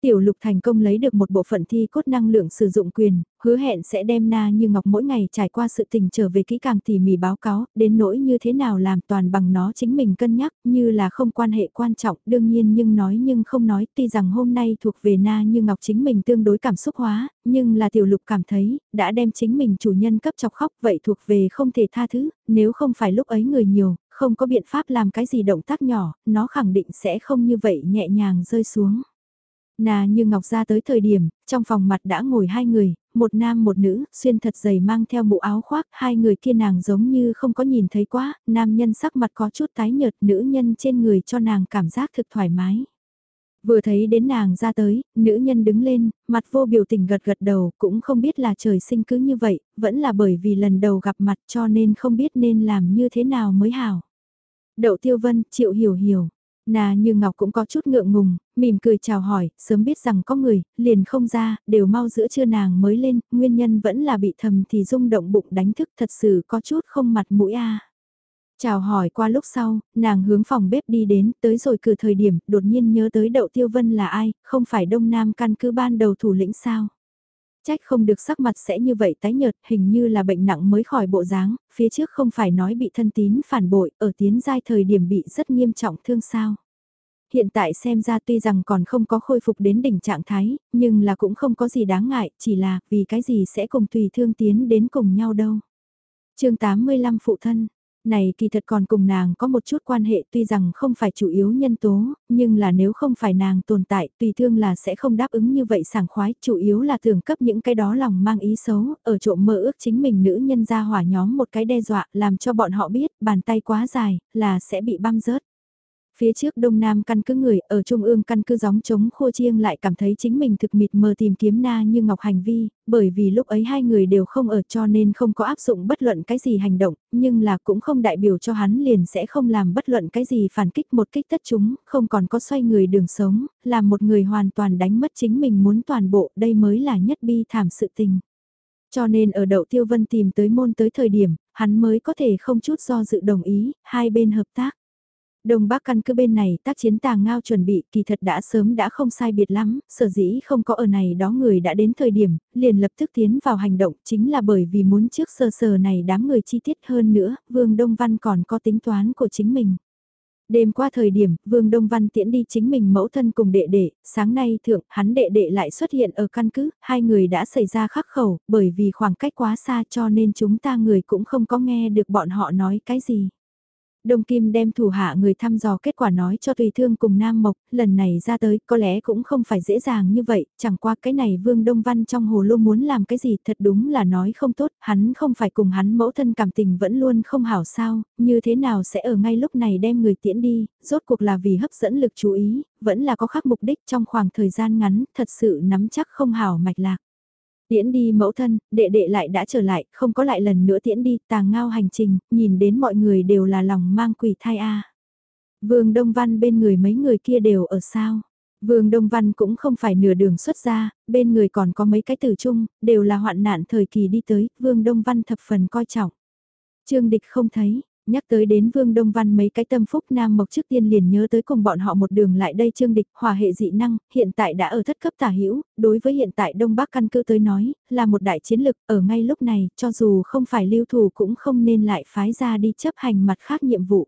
Tiểu lục thành công lấy được một bộ phận thi cốt năng lượng sử dụng quyền, hứa hẹn sẽ đem na như ngọc mỗi ngày trải qua sự tình trở về kỹ càng tỉ mỉ báo cáo, đến nỗi như thế nào làm toàn bằng nó chính mình cân nhắc, như là không quan hệ quan trọng, đương nhiên nhưng nói nhưng không nói, tuy rằng hôm nay thuộc về na như ngọc chính mình tương đối cảm xúc hóa, nhưng là tiểu lục cảm thấy, đã đem chính mình chủ nhân cấp chọc khóc vậy thuộc về không thể tha thứ, nếu không phải lúc ấy người nhiều, không có biện pháp làm cái gì động tác nhỏ, nó khẳng định sẽ không như vậy nhẹ nhàng rơi xuống. Nà như Ngọc ra tới thời điểm, trong phòng mặt đã ngồi hai người, một nam một nữ, xuyên thật dày mang theo mũ áo khoác, hai người kia nàng giống như không có nhìn thấy quá, nam nhân sắc mặt có chút tái nhợt, nữ nhân trên người cho nàng cảm giác thực thoải mái. Vừa thấy đến nàng ra tới, nữ nhân đứng lên, mặt vô biểu tình gật gật đầu, cũng không biết là trời sinh cứ như vậy, vẫn là bởi vì lần đầu gặp mặt cho nên không biết nên làm như thế nào mới hảo. Đậu Tiêu Vân, chịu hiểu hiểu, Nà như Ngọc cũng có chút ngượng ngùng, mỉm cười chào hỏi, sớm biết rằng có người, liền không ra, đều mau giữa trưa nàng mới lên, nguyên nhân vẫn là bị thầm thì rung động bụng đánh thức thật sự có chút không mặt mũi a. Chào hỏi qua lúc sau, nàng hướng phòng bếp đi đến, tới rồi cử thời điểm, đột nhiên nhớ tới đậu tiêu vân là ai, không phải đông nam căn cứ ban đầu thủ lĩnh sao. Trách không được sắc mặt sẽ như vậy tái nhợt, hình như là bệnh nặng mới khỏi bộ dáng, phía trước không phải nói bị thân tín phản bội, ở tiến giai thời điểm bị rất nghiêm trọng thương sao. Hiện tại xem ra tuy rằng còn không có khôi phục đến đỉnh trạng thái, nhưng là cũng không có gì đáng ngại, chỉ là vì cái gì sẽ cùng tùy thương tiến đến cùng nhau đâu. chương 85 phụ thân, này kỳ thật còn cùng nàng có một chút quan hệ tuy rằng không phải chủ yếu nhân tố, nhưng là nếu không phải nàng tồn tại tùy thương là sẽ không đáp ứng như vậy sảng khoái, chủ yếu là thường cấp những cái đó lòng mang ý xấu, ở trộm mơ ước chính mình nữ nhân ra hỏa nhóm một cái đe dọa làm cho bọn họ biết bàn tay quá dài là sẽ bị băm rớt. Phía trước đông nam căn cứ người ở trung ương căn cứ gióng chống khô chiêng lại cảm thấy chính mình thực mịt mờ tìm kiếm na như ngọc hành vi, bởi vì lúc ấy hai người đều không ở cho nên không có áp dụng bất luận cái gì hành động, nhưng là cũng không đại biểu cho hắn liền sẽ không làm bất luận cái gì phản kích một kích tất chúng, không còn có xoay người đường sống, làm một người hoàn toàn đánh mất chính mình muốn toàn bộ, đây mới là nhất bi thảm sự tình. Cho nên ở đậu tiêu vân tìm tới môn tới thời điểm, hắn mới có thể không chút do dự đồng ý, hai bên hợp tác. Đông Bắc căn cứ bên này tác chiến tàng ngao chuẩn bị kỳ thật đã sớm đã không sai biệt lắm, sở dĩ không có ở này đó người đã đến thời điểm, liền lập tức tiến vào hành động chính là bởi vì muốn trước sơ sờ này đám người chi tiết hơn nữa, Vương Đông Văn còn có tính toán của chính mình. Đêm qua thời điểm, Vương Đông Văn tiễn đi chính mình mẫu thân cùng đệ đệ, sáng nay thượng, hắn đệ đệ lại xuất hiện ở căn cứ, hai người đã xảy ra khắc khẩu, bởi vì khoảng cách quá xa cho nên chúng ta người cũng không có nghe được bọn họ nói cái gì. Đông Kim đem thủ hạ người thăm dò kết quả nói cho Tùy Thương cùng Nam Mộc, lần này ra tới có lẽ cũng không phải dễ dàng như vậy, chẳng qua cái này Vương Đông Văn trong hồ lô muốn làm cái gì thật đúng là nói không tốt, hắn không phải cùng hắn mẫu thân cảm tình vẫn luôn không hảo sao, như thế nào sẽ ở ngay lúc này đem người tiễn đi, rốt cuộc là vì hấp dẫn lực chú ý, vẫn là có khác mục đích trong khoảng thời gian ngắn, thật sự nắm chắc không hảo mạch lạc. Tiễn đi mẫu thân, đệ đệ lại đã trở lại, không có lại lần nữa tiễn đi, tàng ngao hành trình, nhìn đến mọi người đều là lòng mang quỷ thai a. Vương Đông Văn bên người mấy người kia đều ở sao? Vương Đông Văn cũng không phải nửa đường xuất ra, bên người còn có mấy cái tử chung, đều là hoạn nạn thời kỳ đi tới, Vương Đông Văn thập phần coi trọng. Trương Địch không thấy, Nhắc tới đến Vương Đông Văn mấy cái tâm phúc Nam Mộc trước tiên liền nhớ tới cùng bọn họ một đường lại đây trương địch hòa hệ dị năng, hiện tại đã ở thất cấp tả hữu đối với hiện tại Đông Bắc căn cứ tới nói, là một đại chiến lực, ở ngay lúc này, cho dù không phải lưu thủ cũng không nên lại phái ra đi chấp hành mặt khác nhiệm vụ.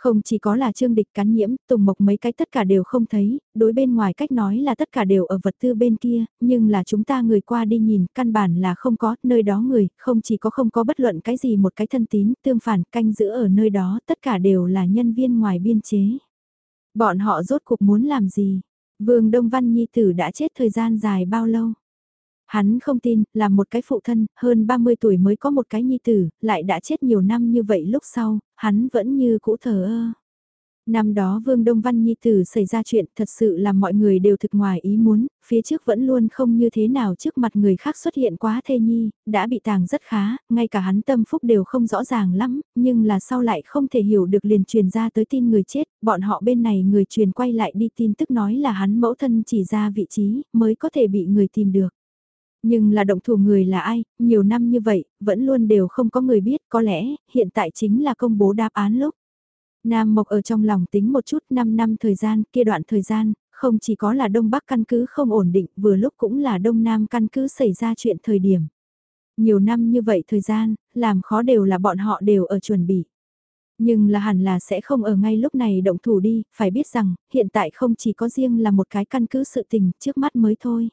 Không chỉ có là trương địch cắn nhiễm, tùng mộc mấy cái tất cả đều không thấy, đối bên ngoài cách nói là tất cả đều ở vật tư bên kia, nhưng là chúng ta người qua đi nhìn, căn bản là không có, nơi đó người, không chỉ có không có bất luận cái gì một cái thân tín, tương phản, canh giữ ở nơi đó, tất cả đều là nhân viên ngoài biên chế. Bọn họ rốt cuộc muốn làm gì? Vương Đông Văn Nhi Tử đã chết thời gian dài bao lâu? Hắn không tin, là một cái phụ thân, hơn 30 tuổi mới có một cái nhi tử, lại đã chết nhiều năm như vậy lúc sau, hắn vẫn như cũ thờ ơ. Năm đó Vương Đông Văn Nhi Tử xảy ra chuyện thật sự là mọi người đều thực ngoài ý muốn, phía trước vẫn luôn không như thế nào trước mặt người khác xuất hiện quá thê nhi, đã bị tàng rất khá, ngay cả hắn tâm phúc đều không rõ ràng lắm, nhưng là sau lại không thể hiểu được liền truyền ra tới tin người chết, bọn họ bên này người truyền quay lại đi tin tức nói là hắn mẫu thân chỉ ra vị trí, mới có thể bị người tìm được. Nhưng là động thủ người là ai, nhiều năm như vậy, vẫn luôn đều không có người biết, có lẽ, hiện tại chính là công bố đáp án lúc. Nam Mộc ở trong lòng tính một chút 5 năm thời gian, kia đoạn thời gian, không chỉ có là Đông Bắc căn cứ không ổn định, vừa lúc cũng là Đông Nam căn cứ xảy ra chuyện thời điểm. Nhiều năm như vậy thời gian, làm khó đều là bọn họ đều ở chuẩn bị. Nhưng là hẳn là sẽ không ở ngay lúc này động thủ đi, phải biết rằng, hiện tại không chỉ có riêng là một cái căn cứ sự tình trước mắt mới thôi.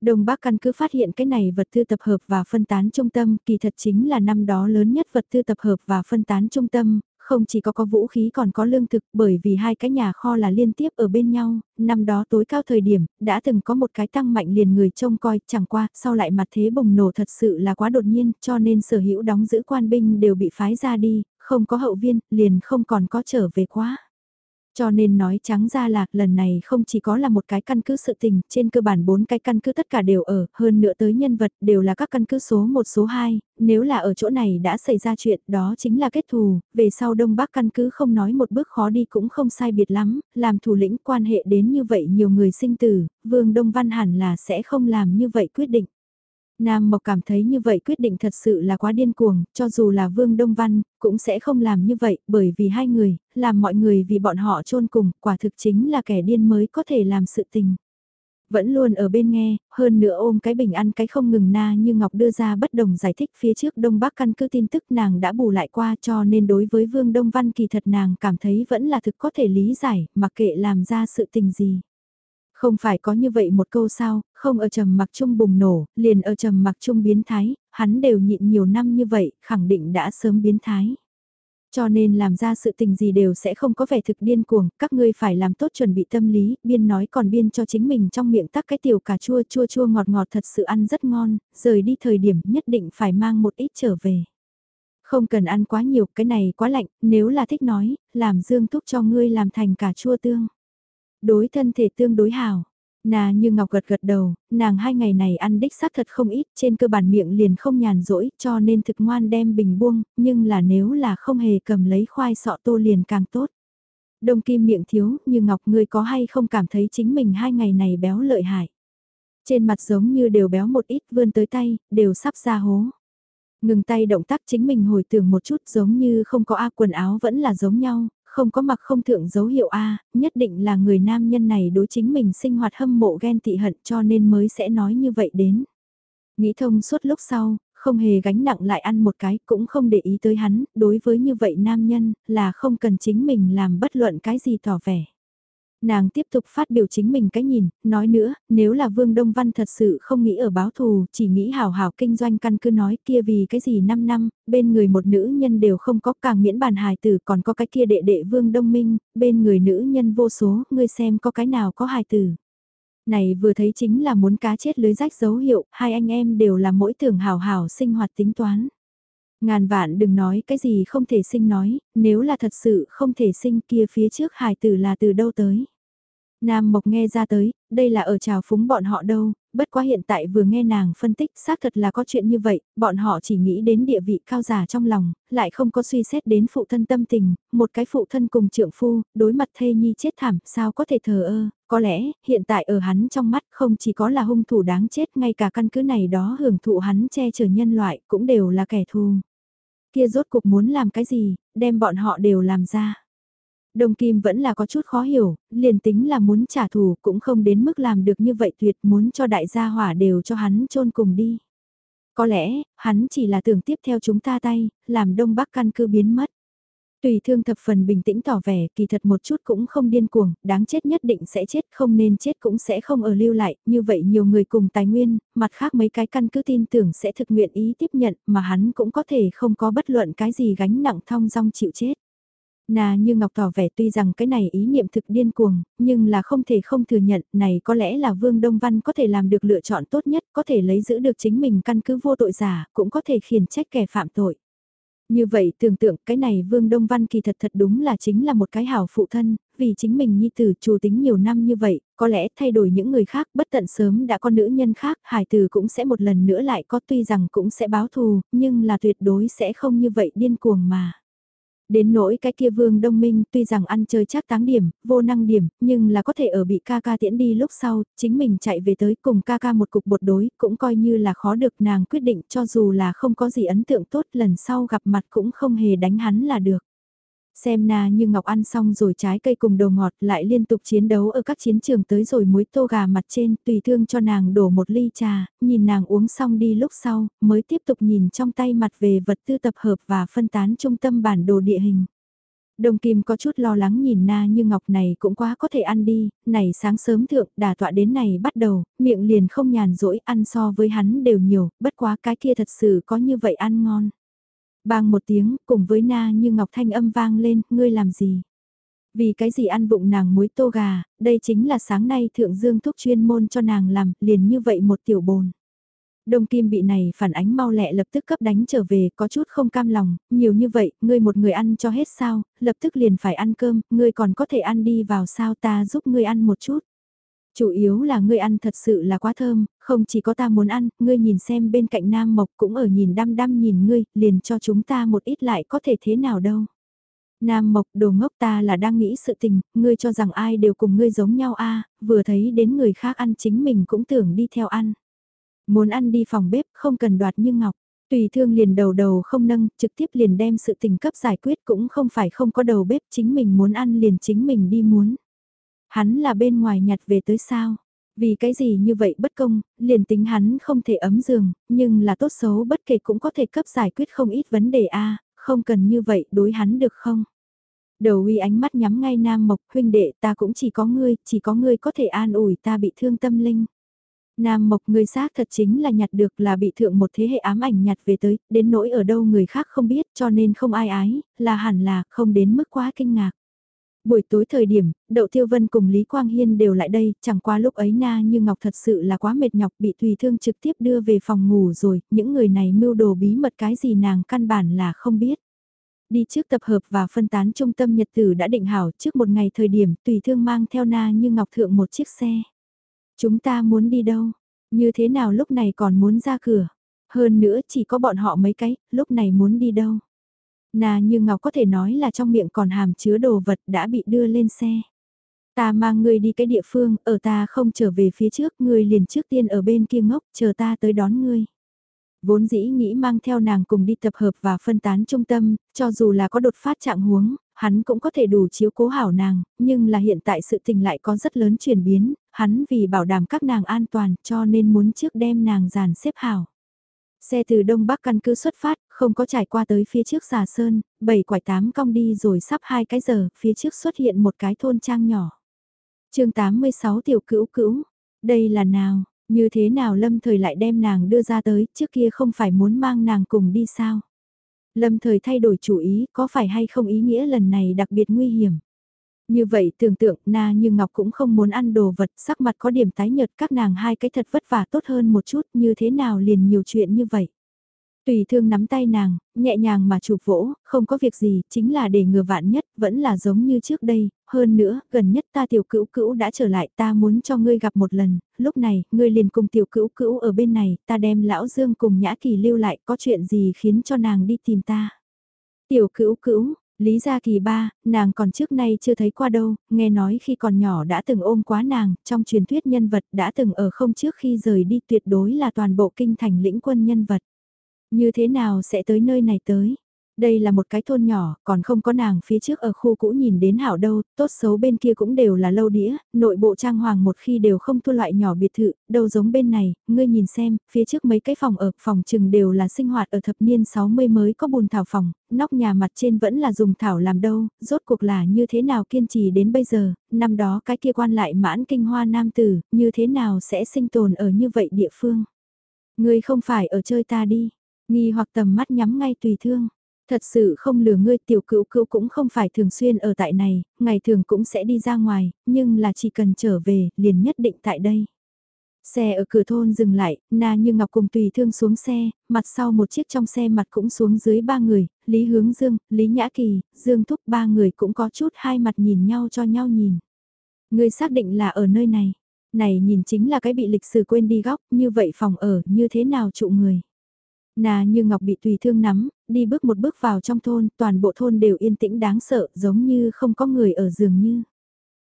Đông Bắc căn cứ phát hiện cái này vật tư tập hợp và phân tán trung tâm, kỳ thật chính là năm đó lớn nhất vật tư tập hợp và phân tán trung tâm, không chỉ có có vũ khí còn có lương thực bởi vì hai cái nhà kho là liên tiếp ở bên nhau, năm đó tối cao thời điểm, đã từng có một cái tăng mạnh liền người trông coi, chẳng qua, sau lại mặt thế bùng nổ thật sự là quá đột nhiên, cho nên sở hữu đóng giữ quan binh đều bị phái ra đi, không có hậu viên, liền không còn có trở về quá. Cho nên nói trắng ra là lần này không chỉ có là một cái căn cứ sự tình, trên cơ bản bốn cái căn cứ tất cả đều ở, hơn nữa tới nhân vật đều là các căn cứ số 1 số 2, nếu là ở chỗ này đã xảy ra chuyện đó chính là kết thù, về sau Đông Bắc căn cứ không nói một bước khó đi cũng không sai biệt lắm, làm thủ lĩnh quan hệ đến như vậy nhiều người sinh tử, Vương Đông Văn hẳn là sẽ không làm như vậy quyết định. Nam Mộc cảm thấy như vậy quyết định thật sự là quá điên cuồng, cho dù là Vương Đông Văn, cũng sẽ không làm như vậy, bởi vì hai người, làm mọi người vì bọn họ chôn cùng, quả thực chính là kẻ điên mới có thể làm sự tình. Vẫn luôn ở bên nghe, hơn nữa ôm cái bình ăn cái không ngừng na như Ngọc đưa ra bất đồng giải thích phía trước Đông Bắc căn cứ tin tức nàng đã bù lại qua cho nên đối với Vương Đông Văn kỳ thật nàng cảm thấy vẫn là thực có thể lý giải, mặc kệ làm ra sự tình gì. Không phải có như vậy một câu sao, không ở trầm mặc chung bùng nổ, liền ở trầm mặc chung biến thái, hắn đều nhịn nhiều năm như vậy, khẳng định đã sớm biến thái. Cho nên làm ra sự tình gì đều sẽ không có vẻ thực điên cuồng, các ngươi phải làm tốt chuẩn bị tâm lý, biên nói còn biên cho chính mình trong miệng tắc cái tiểu cà chua chua chua ngọt ngọt thật sự ăn rất ngon, rời đi thời điểm nhất định phải mang một ít trở về. Không cần ăn quá nhiều, cái này quá lạnh, nếu là thích nói, làm dương thúc cho ngươi làm thành cà chua tương. Đối thân thể tương đối hảo. Nà như ngọc gật gật đầu, nàng hai ngày này ăn đích xác thật không ít, trên cơ bản miệng liền không nhàn rỗi, cho nên thực ngoan đem bình buông, nhưng là nếu là không hề cầm lấy khoai sọ tô liền càng tốt. Đông kim miệng thiếu, như ngọc ngươi có hay không cảm thấy chính mình hai ngày này béo lợi hại. Trên mặt giống như đều béo một ít vươn tới tay, đều sắp ra hố. Ngừng tay động tác chính mình hồi tưởng một chút giống như không có A quần áo vẫn là giống nhau, không có mặc không thượng dấu hiệu A, nhất định là người nam nhân này đối chính mình sinh hoạt hâm mộ ghen tị hận cho nên mới sẽ nói như vậy đến. Nghĩ thông suốt lúc sau, không hề gánh nặng lại ăn một cái cũng không để ý tới hắn, đối với như vậy nam nhân là không cần chính mình làm bất luận cái gì tỏ vẻ. Nàng tiếp tục phát biểu chính mình cái nhìn, nói nữa, nếu là Vương Đông Văn thật sự không nghĩ ở báo thù, chỉ nghĩ hào hào kinh doanh căn cứ nói kia vì cái gì 5 năm, bên người một nữ nhân đều không có càng miễn bàn hài tử còn có cái kia đệ đệ Vương Đông Minh, bên người nữ nhân vô số, ngươi xem có cái nào có hài tử. Này vừa thấy chính là muốn cá chết lưới rách dấu hiệu, hai anh em đều là mỗi tưởng hào hào sinh hoạt tính toán. Ngàn vạn đừng nói cái gì không thể sinh nói, nếu là thật sự không thể sinh kia phía trước hài tử là từ đâu tới. Nam Mộc nghe ra tới, đây là ở trào phúng bọn họ đâu, bất quá hiện tại vừa nghe nàng phân tích xác thật là có chuyện như vậy, bọn họ chỉ nghĩ đến địa vị cao giả trong lòng, lại không có suy xét đến phụ thân tâm tình, một cái phụ thân cùng trượng phu, đối mặt thê nhi chết thảm, sao có thể thờ ơ, có lẽ, hiện tại ở hắn trong mắt không chỉ có là hung thủ đáng chết, ngay cả căn cứ này đó hưởng thụ hắn che chở nhân loại, cũng đều là kẻ thù. Kia rốt cuộc muốn làm cái gì, đem bọn họ đều làm ra. Đông Kim vẫn là có chút khó hiểu, liền tính là muốn trả thù cũng không đến mức làm được như vậy tuyệt muốn cho đại gia hỏa đều cho hắn chôn cùng đi. Có lẽ, hắn chỉ là tưởng tiếp theo chúng ta tay, làm Đông Bắc căn cứ biến mất. Tùy thương thập phần bình tĩnh tỏ vẻ kỳ thật một chút cũng không điên cuồng, đáng chết nhất định sẽ chết không nên chết cũng sẽ không ở lưu lại, như vậy nhiều người cùng tài nguyên, mặt khác mấy cái căn cứ tin tưởng sẽ thực nguyện ý tiếp nhận mà hắn cũng có thể không có bất luận cái gì gánh nặng thong dong chịu chết. Nà như Ngọc tỏ vẻ tuy rằng cái này ý niệm thực điên cuồng, nhưng là không thể không thừa nhận, này có lẽ là Vương Đông Văn có thể làm được lựa chọn tốt nhất, có thể lấy giữ được chính mình căn cứ vô tội giả, cũng có thể khiển trách kẻ phạm tội. Như vậy tưởng tượng cái này Vương Đông Văn kỳ thật thật đúng là chính là một cái hảo phụ thân, vì chính mình nhi tử chủ tính nhiều năm như vậy, có lẽ thay đổi những người khác bất tận sớm đã có nữ nhân khác, hải tử cũng sẽ một lần nữa lại có tuy rằng cũng sẽ báo thù, nhưng là tuyệt đối sẽ không như vậy điên cuồng mà. Đến nỗi cái kia vương đông minh tuy rằng ăn chơi chắc táng điểm, vô năng điểm, nhưng là có thể ở bị ca ca tiễn đi lúc sau, chính mình chạy về tới cùng ca ca một cục bột đối, cũng coi như là khó được nàng quyết định cho dù là không có gì ấn tượng tốt lần sau gặp mặt cũng không hề đánh hắn là được. Xem na như Ngọc ăn xong rồi trái cây cùng đồ ngọt lại liên tục chiến đấu ở các chiến trường tới rồi muối tô gà mặt trên tùy thương cho nàng đổ một ly trà, nhìn nàng uống xong đi lúc sau, mới tiếp tục nhìn trong tay mặt về vật tư tập hợp và phân tán trung tâm bản đồ địa hình. Đồng Kim có chút lo lắng nhìn na như ngọc này cũng quá có thể ăn đi, này sáng sớm thượng đà tọa đến này bắt đầu, miệng liền không nhàn rỗi ăn so với hắn đều nhiều, bất quá cái kia thật sự có như vậy ăn ngon. Bang một tiếng, cùng với na như ngọc thanh âm vang lên, ngươi làm gì? Vì cái gì ăn vụng nàng muối tô gà, đây chính là sáng nay thượng dương thúc chuyên môn cho nàng làm, liền như vậy một tiểu bồn. Đông Kim bị này phản ánh mau lẹ lập tức cấp đánh trở về, có chút không cam lòng, nhiều như vậy, ngươi một người ăn cho hết sao, lập tức liền phải ăn cơm, ngươi còn có thể ăn đi vào sao ta giúp ngươi ăn một chút. Chủ yếu là ngươi ăn thật sự là quá thơm, không chỉ có ta muốn ăn, ngươi nhìn xem bên cạnh Nam Mộc cũng ở nhìn đăm đăm nhìn ngươi, liền cho chúng ta một ít lại có thể thế nào đâu. Nam Mộc đồ ngốc ta là đang nghĩ sự tình, ngươi cho rằng ai đều cùng ngươi giống nhau a vừa thấy đến người khác ăn chính mình cũng tưởng đi theo ăn. Muốn ăn đi phòng bếp không cần đoạt như ngọc. Tùy thương liền đầu đầu không nâng, trực tiếp liền đem sự tình cấp giải quyết cũng không phải không có đầu bếp chính mình muốn ăn liền chính mình đi muốn. Hắn là bên ngoài nhặt về tới sao? Vì cái gì như vậy bất công, liền tính hắn không thể ấm giường, nhưng là tốt xấu bất kể cũng có thể cấp giải quyết không ít vấn đề a không cần như vậy đối hắn được không? Đầu uy ánh mắt nhắm ngay Nam Mộc huynh đệ ta cũng chỉ có ngươi, chỉ có ngươi có thể an ủi ta bị thương tâm linh. Nam Mộc người xác thật chính là nhặt được là bị thượng một thế hệ ám ảnh nhặt về tới, đến nỗi ở đâu người khác không biết cho nên không ai ái, là hẳn là không đến mức quá kinh ngạc. Buổi tối thời điểm, Đậu Tiêu Vân cùng Lý Quang Hiên đều lại đây, chẳng qua lúc ấy na như Ngọc thật sự là quá mệt nhọc bị tùy thương trực tiếp đưa về phòng ngủ rồi, những người này mưu đồ bí mật cái gì nàng căn bản là không biết. Đi trước tập hợp và phân tán trung tâm nhật tử đã định hảo trước một ngày thời điểm tùy thương mang theo na như Ngọc thượng một chiếc xe. Chúng ta muốn đi đâu? Như thế nào lúc này còn muốn ra cửa? Hơn nữa chỉ có bọn họ mấy cái, lúc này muốn đi đâu? Nà như Ngọc có thể nói là trong miệng còn hàm chứa đồ vật đã bị đưa lên xe. Ta mang ngươi đi cái địa phương, ở ta không trở về phía trước, ngươi liền trước tiên ở bên kia ngốc, chờ ta tới đón ngươi. Vốn dĩ nghĩ mang theo nàng cùng đi tập hợp và phân tán trung tâm, cho dù là có đột phát trạng huống, hắn cũng có thể đủ chiếu cố hảo nàng, nhưng là hiện tại sự tình lại có rất lớn chuyển biến, hắn vì bảo đảm các nàng an toàn cho nên muốn trước đem nàng dàn xếp hảo. Xe từ Đông Bắc căn cứ xuất phát, không có trải qua tới phía trước giả sơn, bảy quải tám cong đi rồi sắp hai cái giờ, phía trước xuất hiện một cái thôn trang nhỏ. chương 86 tiểu cữu cữu, đây là nào, như thế nào lâm thời lại đem nàng đưa ra tới, trước kia không phải muốn mang nàng cùng đi sao? Lâm thời thay đổi chủ ý, có phải hay không ý nghĩa lần này đặc biệt nguy hiểm? Như vậy tưởng tượng na như ngọc cũng không muốn ăn đồ vật sắc mặt có điểm tái nhợt các nàng hai cái thật vất vả tốt hơn một chút như thế nào liền nhiều chuyện như vậy. Tùy thương nắm tay nàng, nhẹ nhàng mà chụp vỗ, không có việc gì, chính là để ngừa vạn nhất, vẫn là giống như trước đây, hơn nữa, gần nhất ta tiểu cữu cữu đã trở lại, ta muốn cho ngươi gặp một lần, lúc này, ngươi liền cùng tiểu cữu cữu ở bên này, ta đem lão Dương cùng Nhã Kỳ lưu lại, có chuyện gì khiến cho nàng đi tìm ta. Tiểu cữu cữu, Lý Gia Kỳ ba, nàng còn trước nay chưa thấy qua đâu, nghe nói khi còn nhỏ đã từng ôm quá nàng, trong truyền thuyết nhân vật đã từng ở không trước khi rời đi tuyệt đối là toàn bộ kinh thành lĩnh quân nhân vật. Như thế nào sẽ tới nơi này tới? Đây là một cái thôn nhỏ, còn không có nàng phía trước ở khu cũ nhìn đến hảo đâu, tốt xấu bên kia cũng đều là lâu đĩa, nội bộ trang hoàng một khi đều không thua loại nhỏ biệt thự, đâu giống bên này, ngươi nhìn xem, phía trước mấy cái phòng ở, phòng trừng đều là sinh hoạt ở thập niên 60 mới có bùn thảo phòng, nóc nhà mặt trên vẫn là dùng thảo làm đâu, rốt cuộc là như thế nào kiên trì đến bây giờ, năm đó cái kia quan lại mãn kinh hoa nam tử, như thế nào sẽ sinh tồn ở như vậy địa phương. Ngươi không phải ở chơi ta đi, nghi hoặc tầm mắt nhắm ngay tùy thương. Thật sự không lừa ngươi tiểu cữu cữu cũng không phải thường xuyên ở tại này, ngày thường cũng sẽ đi ra ngoài, nhưng là chỉ cần trở về, liền nhất định tại đây. Xe ở cửa thôn dừng lại, Na Như Ngọc cùng tùy thương xuống xe, mặt sau một chiếc trong xe mặt cũng xuống dưới ba người, Lý Hướng Dương, Lý Nhã Kỳ, Dương Thúc ba người cũng có chút hai mặt nhìn nhau cho nhau nhìn. Người xác định là ở nơi này, này nhìn chính là cái bị lịch sử quên đi góc, như vậy phòng ở, như thế nào trụ người. Nà như ngọc bị tùy thương nắm, đi bước một bước vào trong thôn, toàn bộ thôn đều yên tĩnh đáng sợ, giống như không có người ở giường như.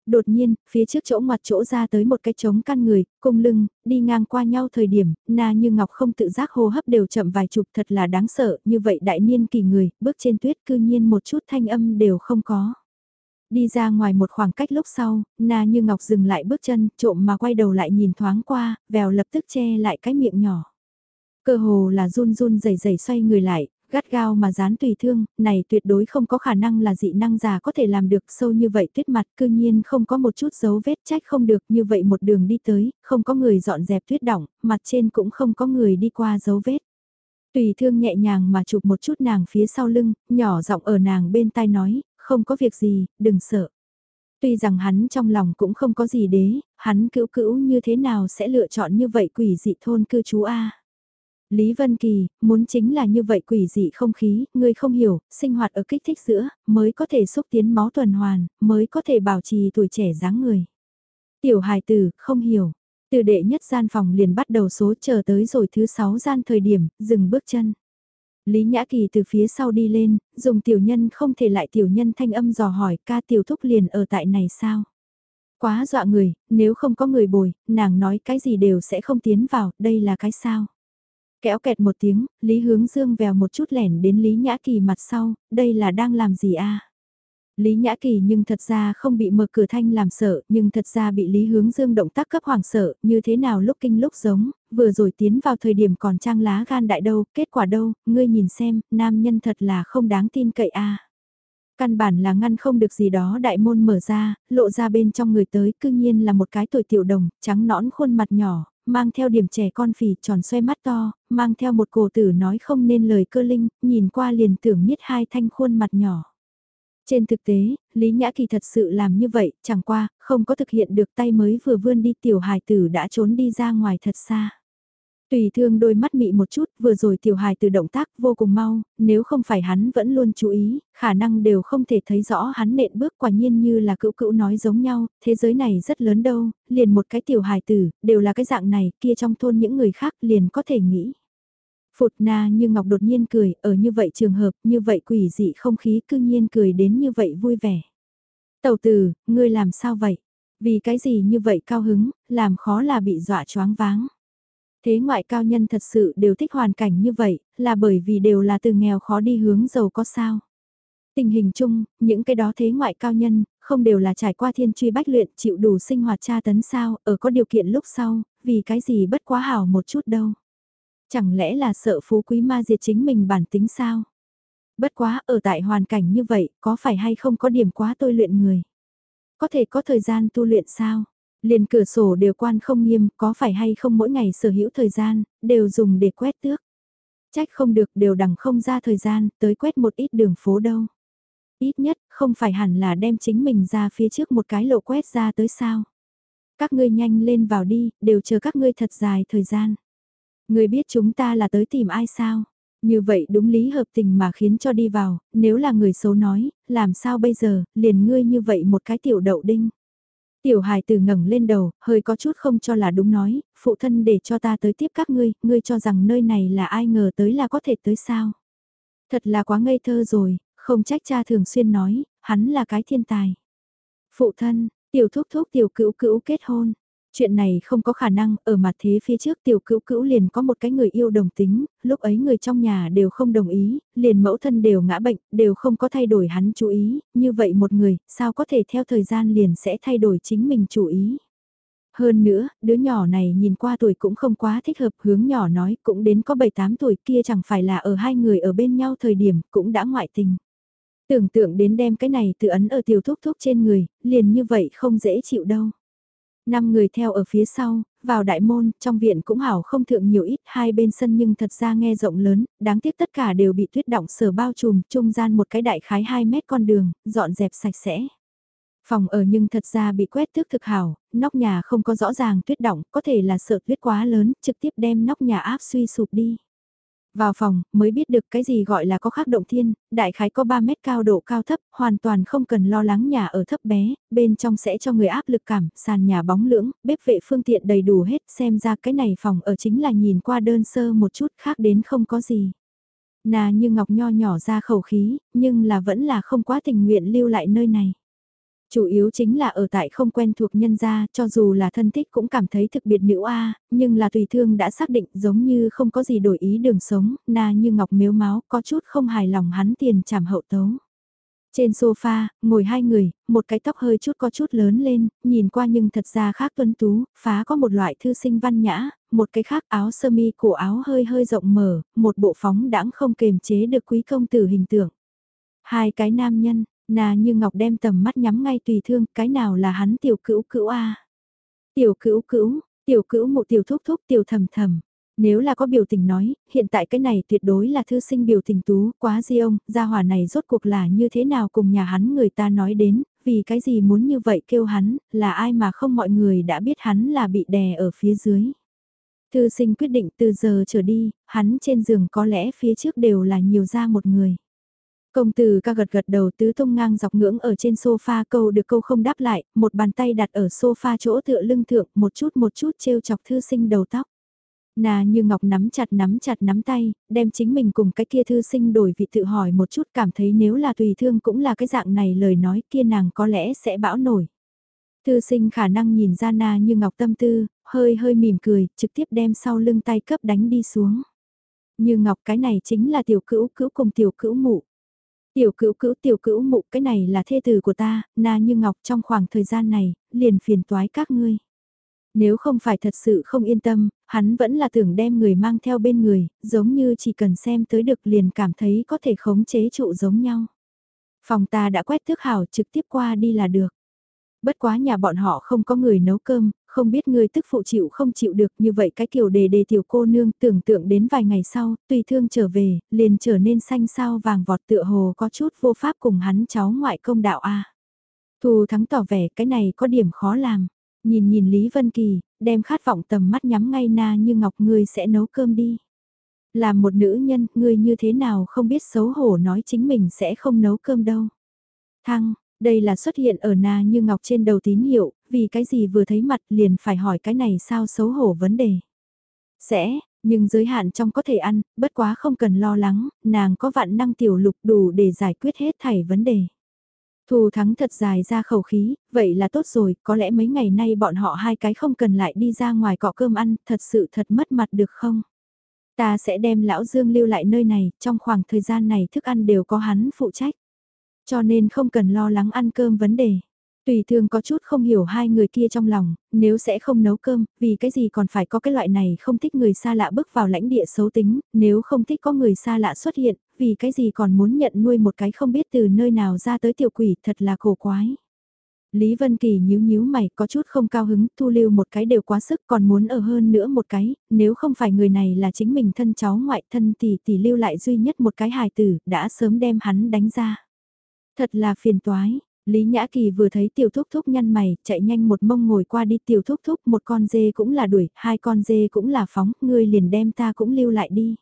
Đột nhiên, phía trước chỗ mặt chỗ ra tới một cái trống căn người, cung lưng, đi ngang qua nhau thời điểm, na như ngọc không tự giác hô hấp đều chậm vài chục thật là đáng sợ, như vậy đại niên kỳ người, bước trên tuyết cư nhiên một chút thanh âm đều không có. Đi ra ngoài một khoảng cách lúc sau, na như ngọc dừng lại bước chân, trộm mà quay đầu lại nhìn thoáng qua, vèo lập tức che lại cái miệng nhỏ. Cơ hồ là run run rẩy rẩy xoay người lại, gắt gao mà dán tùy thương, này tuyệt đối không có khả năng là dị năng già có thể làm được sâu như vậy tuyết mặt cư nhiên không có một chút dấu vết trách không được như vậy một đường đi tới, không có người dọn dẹp tuyết đỏng, mặt trên cũng không có người đi qua dấu vết. Tùy thương nhẹ nhàng mà chụp một chút nàng phía sau lưng, nhỏ giọng ở nàng bên tai nói, không có việc gì, đừng sợ. Tuy rằng hắn trong lòng cũng không có gì đế, hắn cữu cữu như thế nào sẽ lựa chọn như vậy quỷ dị thôn cư chú A. Lý Vân Kỳ, muốn chính là như vậy quỷ dị không khí, ngươi không hiểu, sinh hoạt ở kích thích giữa, mới có thể xúc tiến máu tuần hoàn, mới có thể bảo trì tuổi trẻ dáng người. Tiểu hài tử, không hiểu. Từ đệ nhất gian phòng liền bắt đầu số chờ tới rồi thứ sáu gian thời điểm, dừng bước chân. Lý Nhã Kỳ từ phía sau đi lên, dùng tiểu nhân không thể lại tiểu nhân thanh âm dò hỏi ca tiểu thúc liền ở tại này sao? Quá dọa người, nếu không có người bồi, nàng nói cái gì đều sẽ không tiến vào, đây là cái sao? Kéo kẹt một tiếng, Lý Hướng Dương vèo một chút lẻn đến Lý Nhã Kỳ mặt sau, đây là đang làm gì a? Lý Nhã Kỳ nhưng thật ra không bị mở cửa thanh làm sợ, nhưng thật ra bị Lý Hướng Dương động tác cấp hoàng sợ, như thế nào lúc kinh lúc giống, vừa rồi tiến vào thời điểm còn trang lá gan đại đâu, kết quả đâu, ngươi nhìn xem, nam nhân thật là không đáng tin cậy a. Căn bản là ngăn không được gì đó đại môn mở ra, lộ ra bên trong người tới cư nhiên là một cái tuổi tiểu đồng, trắng nõn khuôn mặt nhỏ, mang theo điểm trẻ con phì tròn xoay mắt to, mang theo một cổ tử nói không nên lời cơ linh, nhìn qua liền tưởng miết hai thanh khuôn mặt nhỏ. Trên thực tế, Lý Nhã Kỳ thật sự làm như vậy, chẳng qua, không có thực hiện được tay mới vừa vươn đi tiểu hài tử đã trốn đi ra ngoài thật xa. Tùy thương đôi mắt mị một chút, vừa rồi tiểu hài từ động tác vô cùng mau, nếu không phải hắn vẫn luôn chú ý, khả năng đều không thể thấy rõ hắn nện bước quả nhiên như là cữu cữu nói giống nhau, thế giới này rất lớn đâu, liền một cái tiểu hài tử, đều là cái dạng này, kia trong thôn những người khác liền có thể nghĩ. Phụt na như ngọc đột nhiên cười, ở như vậy trường hợp, như vậy quỷ dị không khí cư nhiên cười đến như vậy vui vẻ. Tầu tử, ngươi làm sao vậy? Vì cái gì như vậy cao hứng, làm khó là bị dọa choáng váng. Thế ngoại cao nhân thật sự đều thích hoàn cảnh như vậy, là bởi vì đều là từ nghèo khó đi hướng giàu có sao. Tình hình chung, những cái đó thế ngoại cao nhân, không đều là trải qua thiên truy bách luyện chịu đủ sinh hoạt tra tấn sao, ở có điều kiện lúc sau, vì cái gì bất quá hảo một chút đâu. Chẳng lẽ là sợ phú quý ma diệt chính mình bản tính sao? Bất quá ở tại hoàn cảnh như vậy, có phải hay không có điểm quá tôi luyện người? Có thể có thời gian tu luyện sao? Liền cửa sổ đều quan không nghiêm, có phải hay không mỗi ngày sở hữu thời gian, đều dùng để quét tước. Trách không được đều đằng không ra thời gian, tới quét một ít đường phố đâu. Ít nhất, không phải hẳn là đem chính mình ra phía trước một cái lộ quét ra tới sao. Các ngươi nhanh lên vào đi, đều chờ các ngươi thật dài thời gian. người biết chúng ta là tới tìm ai sao? Như vậy đúng lý hợp tình mà khiến cho đi vào, nếu là người xấu nói, làm sao bây giờ, liền ngươi như vậy một cái tiểu đậu đinh. Tiểu hài từ ngẩng lên đầu, hơi có chút không cho là đúng nói, phụ thân để cho ta tới tiếp các ngươi, ngươi cho rằng nơi này là ai ngờ tới là có thể tới sao. Thật là quá ngây thơ rồi, không trách cha thường xuyên nói, hắn là cái thiên tài. Phụ thân, tiểu thúc thúc tiểu cữu cữu kết hôn, Chuyện này không có khả năng, ở mặt thế phía trước tiểu cữu cữu liền có một cái người yêu đồng tính, lúc ấy người trong nhà đều không đồng ý, liền mẫu thân đều ngã bệnh, đều không có thay đổi hắn chú ý, như vậy một người, sao có thể theo thời gian liền sẽ thay đổi chính mình chú ý. Hơn nữa, đứa nhỏ này nhìn qua tuổi cũng không quá thích hợp hướng nhỏ nói cũng đến có 7-8 tuổi kia chẳng phải là ở hai người ở bên nhau thời điểm cũng đã ngoại tình. Tưởng tượng đến đem cái này tự ấn ở tiểu thúc thúc trên người, liền như vậy không dễ chịu đâu. Năm người theo ở phía sau, vào đại môn, trong viện cũng hảo không thượng nhiều ít, hai bên sân nhưng thật ra nghe rộng lớn, đáng tiếc tất cả đều bị tuyết động sở bao trùm, trung gian một cái đại khái 2 mét con đường, dọn dẹp sạch sẽ. Phòng ở nhưng thật ra bị quét thước thực hảo, nóc nhà không có rõ ràng tuyết động, có thể là sợ tuyết quá lớn, trực tiếp đem nóc nhà áp suy sụp đi. Vào phòng, mới biết được cái gì gọi là có khắc động thiên, đại khái có 3 mét cao độ cao thấp, hoàn toàn không cần lo lắng nhà ở thấp bé, bên trong sẽ cho người áp lực cảm, sàn nhà bóng lưỡng, bếp vệ phương tiện đầy đủ hết, xem ra cái này phòng ở chính là nhìn qua đơn sơ một chút khác đến không có gì. Nà như ngọc nho nhỏ ra khẩu khí, nhưng là vẫn là không quá tình nguyện lưu lại nơi này. Chủ yếu chính là ở tại không quen thuộc nhân gia, cho dù là thân thích cũng cảm thấy thực biệt nữ a nhưng là tùy thương đã xác định giống như không có gì đổi ý đường sống, na như ngọc miếu máu, có chút không hài lòng hắn tiền trảm hậu tấu. Trên sofa, ngồi hai người, một cái tóc hơi chút có chút lớn lên, nhìn qua nhưng thật ra khác tuân tú, phá có một loại thư sinh văn nhã, một cái khác áo sơ mi cổ áo hơi hơi rộng mở, một bộ phóng đãng không kềm chế được quý công tử hình tượng. Hai cái nam nhân, Nà như ngọc đem tầm mắt nhắm ngay tùy thương, cái nào là hắn tiểu cữu cữu a Tiểu cữu cữu, tiểu cữu mụ tiểu thúc thúc tiểu thầm thầm. Nếu là có biểu tình nói, hiện tại cái này tuyệt đối là thư sinh biểu tình tú, quá di ông, gia hỏa này rốt cuộc là như thế nào cùng nhà hắn người ta nói đến, vì cái gì muốn như vậy kêu hắn, là ai mà không mọi người đã biết hắn là bị đè ở phía dưới. Thư sinh quyết định từ giờ trở đi, hắn trên giường có lẽ phía trước đều là nhiều ra một người. Công tử ca gật gật đầu tứ tung ngang dọc ngưỡng ở trên sofa câu được câu không đáp lại, một bàn tay đặt ở sofa chỗ tựa lưng thượng một chút một chút trêu chọc thư sinh đầu tóc. Nà như ngọc nắm chặt nắm chặt nắm tay, đem chính mình cùng cái kia thư sinh đổi vị tự hỏi một chút cảm thấy nếu là tùy thương cũng là cái dạng này lời nói kia nàng có lẽ sẽ bão nổi. Thư sinh khả năng nhìn ra na như ngọc tâm tư, hơi hơi mỉm cười, trực tiếp đem sau lưng tay cấp đánh đi xuống. Như ngọc cái này chính là tiểu cữu cữu cùng tiểu cữu mụ. Tiểu cữu cữu tiểu cữu mụ cái này là thê tử của ta, na như ngọc trong khoảng thời gian này, liền phiền toái các ngươi. Nếu không phải thật sự không yên tâm, hắn vẫn là tưởng đem người mang theo bên người, giống như chỉ cần xem tới được liền cảm thấy có thể khống chế trụ giống nhau. Phòng ta đã quét thước hảo trực tiếp qua đi là được. Bất quá nhà bọn họ không có người nấu cơm, không biết người tức phụ chịu không chịu được như vậy cái kiểu đề đề tiểu cô nương tưởng tượng đến vài ngày sau, tùy thương trở về, liền trở nên xanh sao vàng vọt tựa hồ có chút vô pháp cùng hắn cháu ngoại công đạo a Thù thắng tỏ vẻ cái này có điểm khó làm. Nhìn nhìn Lý Vân Kỳ, đem khát vọng tầm mắt nhắm ngay na như ngọc ngươi sẽ nấu cơm đi. Làm một nữ nhân, ngươi như thế nào không biết xấu hổ nói chính mình sẽ không nấu cơm đâu. Thăng, đây là xuất hiện ở na như ngọc trên đầu tín hiệu, vì cái gì vừa thấy mặt liền phải hỏi cái này sao xấu hổ vấn đề. Sẽ, nhưng giới hạn trong có thể ăn, bất quá không cần lo lắng, nàng có vạn năng tiểu lục đủ để giải quyết hết thảy vấn đề. Thù thắng thật dài ra khẩu khí, vậy là tốt rồi, có lẽ mấy ngày nay bọn họ hai cái không cần lại đi ra ngoài cọ cơm ăn, thật sự thật mất mặt được không? Ta sẽ đem lão Dương lưu lại nơi này, trong khoảng thời gian này thức ăn đều có hắn phụ trách. Cho nên không cần lo lắng ăn cơm vấn đề. Tùy thường có chút không hiểu hai người kia trong lòng, nếu sẽ không nấu cơm, vì cái gì còn phải có cái loại này không thích người xa lạ bước vào lãnh địa xấu tính, nếu không thích có người xa lạ xuất hiện, vì cái gì còn muốn nhận nuôi một cái không biết từ nơi nào ra tới tiểu quỷ thật là khổ quái. Lý Vân Kỳ nhíu nhíu mày có chút không cao hứng, thu lưu một cái đều quá sức còn muốn ở hơn nữa một cái, nếu không phải người này là chính mình thân cháu ngoại thân thì tỷ lưu lại duy nhất một cái hài tử, đã sớm đem hắn đánh ra. Thật là phiền toái, Lý Nhã Kỳ vừa thấy tiểu thúc thúc nhăn mày, chạy nhanh một mông ngồi qua đi tiểu thúc thúc, một con dê cũng là đuổi, hai con dê cũng là phóng, ngươi liền đem ta cũng lưu lại đi.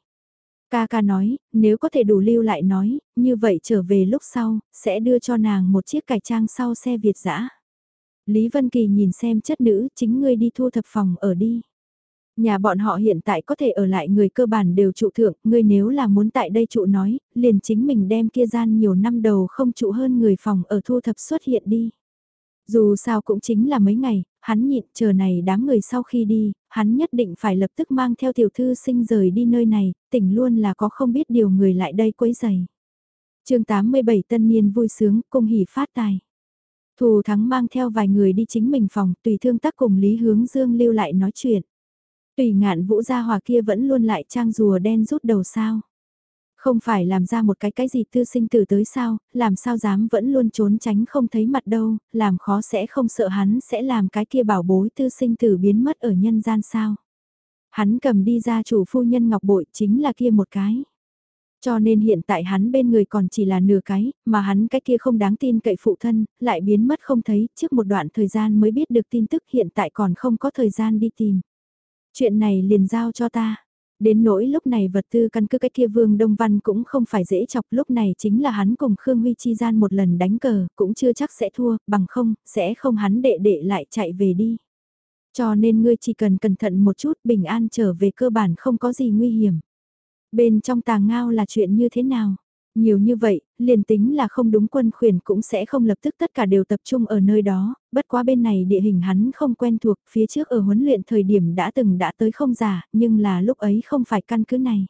Ca ca nói, nếu có thể đủ lưu lại nói, như vậy trở về lúc sau, sẽ đưa cho nàng một chiếc cải trang sau xe Việt dã. Lý Vân Kỳ nhìn xem chất nữ, chính ngươi đi thu thập phòng ở đi. Nhà bọn họ hiện tại có thể ở lại người cơ bản đều trụ thượng, ngươi nếu là muốn tại đây trụ nói, liền chính mình đem kia gian nhiều năm đầu không trụ hơn người phòng ở thu thập xuất hiện đi. Dù sao cũng chính là mấy ngày, hắn nhịn chờ này đám người sau khi đi, hắn nhất định phải lập tức mang theo tiểu thư sinh rời đi nơi này, tỉnh luôn là có không biết điều người lại đây quấy giày. chương 87 tân niên vui sướng, cung hỉ phát tài. Thù thắng mang theo vài người đi chính mình phòng, tùy thương tác cùng Lý Hướng Dương lưu lại nói chuyện. Tùy ngạn vũ gia hòa kia vẫn luôn lại trang rùa đen rút đầu sao. Không phải làm ra một cái cái gì tư sinh tử tới sao, làm sao dám vẫn luôn trốn tránh không thấy mặt đâu, làm khó sẽ không sợ hắn sẽ làm cái kia bảo bối tư sinh tử biến mất ở nhân gian sao. Hắn cầm đi ra chủ phu nhân ngọc bội chính là kia một cái. Cho nên hiện tại hắn bên người còn chỉ là nửa cái, mà hắn cái kia không đáng tin cậy phụ thân, lại biến mất không thấy, trước một đoạn thời gian mới biết được tin tức hiện tại còn không có thời gian đi tìm. Chuyện này liền giao cho ta. Đến nỗi lúc này vật tư căn cứ cái kia Vương Đông Văn cũng không phải dễ chọc lúc này chính là hắn cùng Khương Huy Chi gian một lần đánh cờ, cũng chưa chắc sẽ thua, bằng không, sẽ không hắn đệ đệ lại chạy về đi. Cho nên ngươi chỉ cần cẩn thận một chút bình an trở về cơ bản không có gì nguy hiểm. Bên trong tà ngao là chuyện như thế nào? Nhiều như vậy, liền tính là không đúng quân khuyển cũng sẽ không lập tức tất cả đều tập trung ở nơi đó, bất quá bên này địa hình hắn không quen thuộc, phía trước ở huấn luyện thời điểm đã từng đã tới không giả, nhưng là lúc ấy không phải căn cứ này.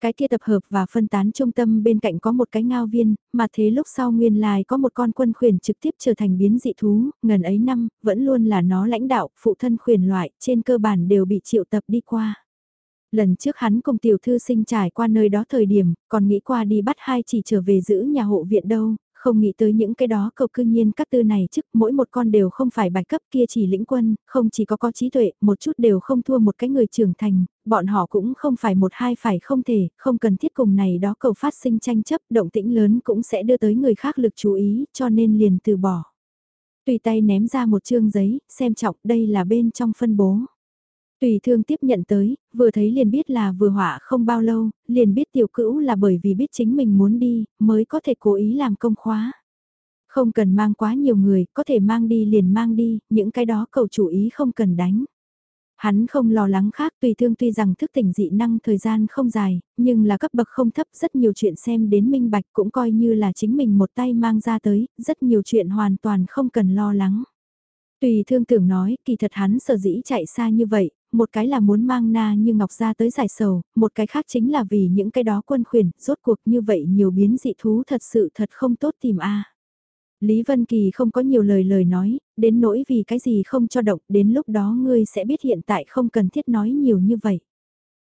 Cái kia tập hợp và phân tán trung tâm bên cạnh có một cái ngao viên, mà thế lúc sau nguyên lai có một con quân khuyển trực tiếp trở thành biến dị thú, ngần ấy năm, vẫn luôn là nó lãnh đạo, phụ thân khuyển loại, trên cơ bản đều bị triệu tập đi qua. Lần trước hắn cùng tiểu thư sinh trải qua nơi đó thời điểm, còn nghĩ qua đi bắt hai chỉ trở về giữ nhà hộ viện đâu, không nghĩ tới những cái đó cầu cư nhiên các tư này chức mỗi một con đều không phải bài cấp kia chỉ lĩnh quân, không chỉ có có trí tuệ, một chút đều không thua một cái người trưởng thành, bọn họ cũng không phải một hai phải không thể, không cần thiết cùng này đó cầu phát sinh tranh chấp, động tĩnh lớn cũng sẽ đưa tới người khác lực chú ý, cho nên liền từ bỏ. Tùy tay ném ra một chương giấy, xem trọng đây là bên trong phân bố. Tùy thương tiếp nhận tới, vừa thấy liền biết là vừa họa không bao lâu, liền biết tiểu cữu là bởi vì biết chính mình muốn đi, mới có thể cố ý làm công khóa. Không cần mang quá nhiều người, có thể mang đi liền mang đi, những cái đó cầu chủ ý không cần đánh. Hắn không lo lắng khác tùy thương tuy rằng thức tỉnh dị năng thời gian không dài, nhưng là cấp bậc không thấp rất nhiều chuyện xem đến minh bạch cũng coi như là chính mình một tay mang ra tới, rất nhiều chuyện hoàn toàn không cần lo lắng. Tùy thương tưởng nói, kỳ thật hắn sở dĩ chạy xa như vậy, một cái là muốn mang na như ngọc ra tới giải sầu, một cái khác chính là vì những cái đó quân khuyển, rốt cuộc như vậy nhiều biến dị thú thật sự thật không tốt tìm a. Lý Vân Kỳ không có nhiều lời lời nói, đến nỗi vì cái gì không cho động, đến lúc đó ngươi sẽ biết hiện tại không cần thiết nói nhiều như vậy.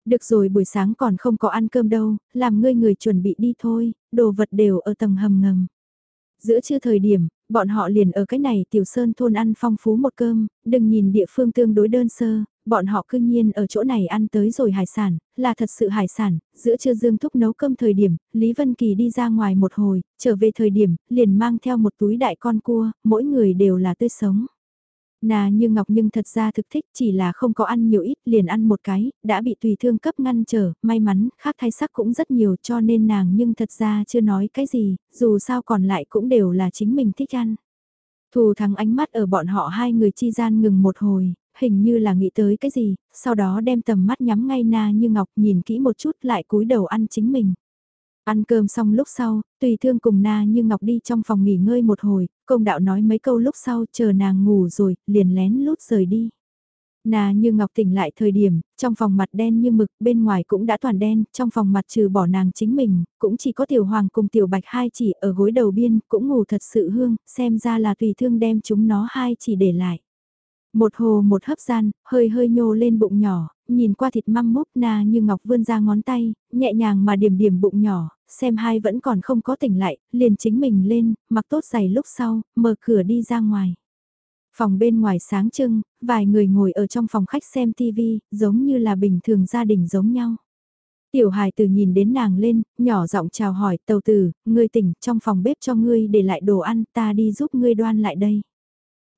Được rồi buổi sáng còn không có ăn cơm đâu, làm ngươi người chuẩn bị đi thôi, đồ vật đều ở tầng hầm ngầm. Giữa trưa thời điểm, Bọn họ liền ở cái này tiểu sơn thôn ăn phong phú một cơm, đừng nhìn địa phương tương đối đơn sơ, bọn họ cư nhiên ở chỗ này ăn tới rồi hải sản, là thật sự hải sản, giữa trưa dương thúc nấu cơm thời điểm, Lý Vân Kỳ đi ra ngoài một hồi, trở về thời điểm, liền mang theo một túi đại con cua, mỗi người đều là tươi sống. Nà như ngọc nhưng thật ra thực thích chỉ là không có ăn nhiều ít liền ăn một cái, đã bị tùy thương cấp ngăn trở, may mắn, khác thay sắc cũng rất nhiều cho nên nàng nhưng thật ra chưa nói cái gì, dù sao còn lại cũng đều là chính mình thích ăn. Thù thắng ánh mắt ở bọn họ hai người chi gian ngừng một hồi, hình như là nghĩ tới cái gì, sau đó đem tầm mắt nhắm ngay na như ngọc nhìn kỹ một chút lại cúi đầu ăn chính mình. Ăn cơm xong lúc sau, tùy thương cùng na như ngọc đi trong phòng nghỉ ngơi một hồi, công đạo nói mấy câu lúc sau chờ nàng ngủ rồi, liền lén lút rời đi. Nà như ngọc tỉnh lại thời điểm, trong phòng mặt đen như mực, bên ngoài cũng đã toàn đen, trong phòng mặt trừ bỏ nàng chính mình, cũng chỉ có tiểu hoàng cùng tiểu bạch hai chỉ ở gối đầu biên, cũng ngủ thật sự hương, xem ra là tùy thương đem chúng nó hai chỉ để lại. Một hồ một hấp gian, hơi hơi nhô lên bụng nhỏ, nhìn qua thịt măng mốc na như ngọc vươn ra ngón tay, nhẹ nhàng mà điểm điểm bụng nhỏ, xem hai vẫn còn không có tỉnh lại, liền chính mình lên, mặc tốt giày lúc sau, mở cửa đi ra ngoài. Phòng bên ngoài sáng trưng, vài người ngồi ở trong phòng khách xem TV, giống như là bình thường gia đình giống nhau. Tiểu hài tử nhìn đến nàng lên, nhỏ giọng chào hỏi tàu tử, ngươi tỉnh, trong phòng bếp cho ngươi để lại đồ ăn, ta đi giúp ngươi đoan lại đây.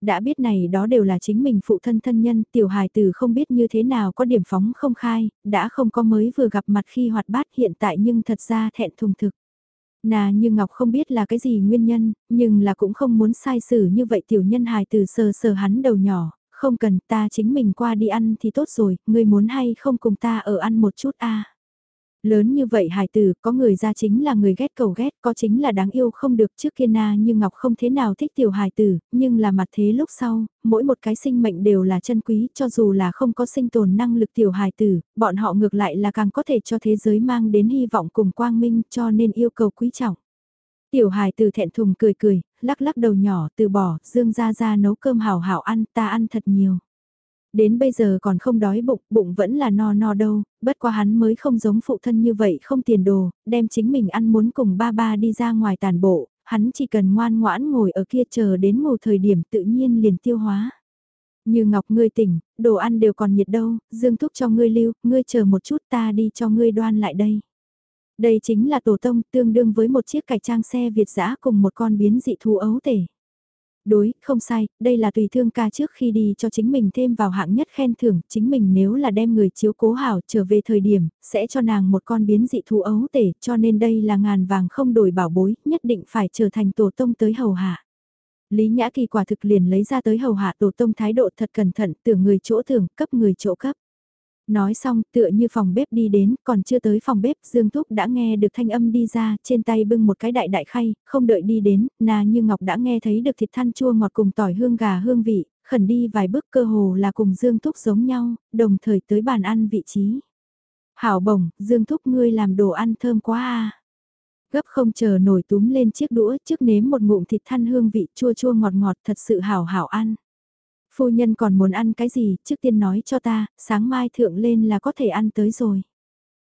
Đã biết này đó đều là chính mình phụ thân thân nhân, tiểu hài tử không biết như thế nào có điểm phóng không khai, đã không có mới vừa gặp mặt khi hoạt bát hiện tại nhưng thật ra thẹn thùng thực. Nà như Ngọc không biết là cái gì nguyên nhân, nhưng là cũng không muốn sai xử như vậy tiểu nhân hài tử sờ sờ hắn đầu nhỏ, không cần ta chính mình qua đi ăn thì tốt rồi, ngươi muốn hay không cùng ta ở ăn một chút a Lớn như vậy Hải tử, có người ra chính là người ghét cầu ghét, có chính là đáng yêu không được trước kia na như Ngọc không thế nào thích tiểu Hải tử, nhưng là mặt thế lúc sau, mỗi một cái sinh mệnh đều là chân quý, cho dù là không có sinh tồn năng lực tiểu Hải tử, bọn họ ngược lại là càng có thể cho thế giới mang đến hy vọng cùng quang minh cho nên yêu cầu quý trọng. Tiểu hài tử thẹn thùng cười cười, lắc lắc đầu nhỏ từ bỏ, dương ra ra nấu cơm hảo hảo ăn, ta ăn thật nhiều. Đến bây giờ còn không đói bụng, bụng vẫn là no no đâu, bất quá hắn mới không giống phụ thân như vậy không tiền đồ, đem chính mình ăn muốn cùng ba ba đi ra ngoài tàn bộ, hắn chỉ cần ngoan ngoãn ngồi ở kia chờ đến ngủ thời điểm tự nhiên liền tiêu hóa. Như Ngọc ngươi tỉnh, đồ ăn đều còn nhiệt đâu, dương thúc cho ngươi lưu, ngươi chờ một chút ta đi cho ngươi đoan lại đây. Đây chính là tổ tông tương đương với một chiếc cải trang xe Việt giã cùng một con biến dị thú ấu tể. Đối, không sai, đây là tùy thương ca trước khi đi cho chính mình thêm vào hạng nhất khen thưởng, chính mình nếu là đem người chiếu cố hảo trở về thời điểm, sẽ cho nàng một con biến dị thú ấu tể, cho nên đây là ngàn vàng không đổi bảo bối, nhất định phải trở thành tổ tông tới hầu hạ. Lý Nhã Kỳ quả thực liền lấy ra tới hầu hạ tổ tông thái độ thật cẩn thận, tưởng người chỗ thưởng, cấp người chỗ cấp. Nói xong tựa như phòng bếp đi đến, còn chưa tới phòng bếp, Dương Thúc đã nghe được thanh âm đi ra, trên tay bưng một cái đại đại khay, không đợi đi đến, nà như Ngọc đã nghe thấy được thịt than chua ngọt cùng tỏi hương gà hương vị, khẩn đi vài bước cơ hồ là cùng Dương Thúc giống nhau, đồng thời tới bàn ăn vị trí. Hảo bổng, Dương Thúc ngươi làm đồ ăn thơm quá à. Gấp không chờ nổi túm lên chiếc đũa trước nếm một ngụm thịt than hương vị chua chua ngọt ngọt thật sự hảo hảo ăn. Phu nhân còn muốn ăn cái gì, trước tiên nói cho ta, sáng mai thượng lên là có thể ăn tới rồi.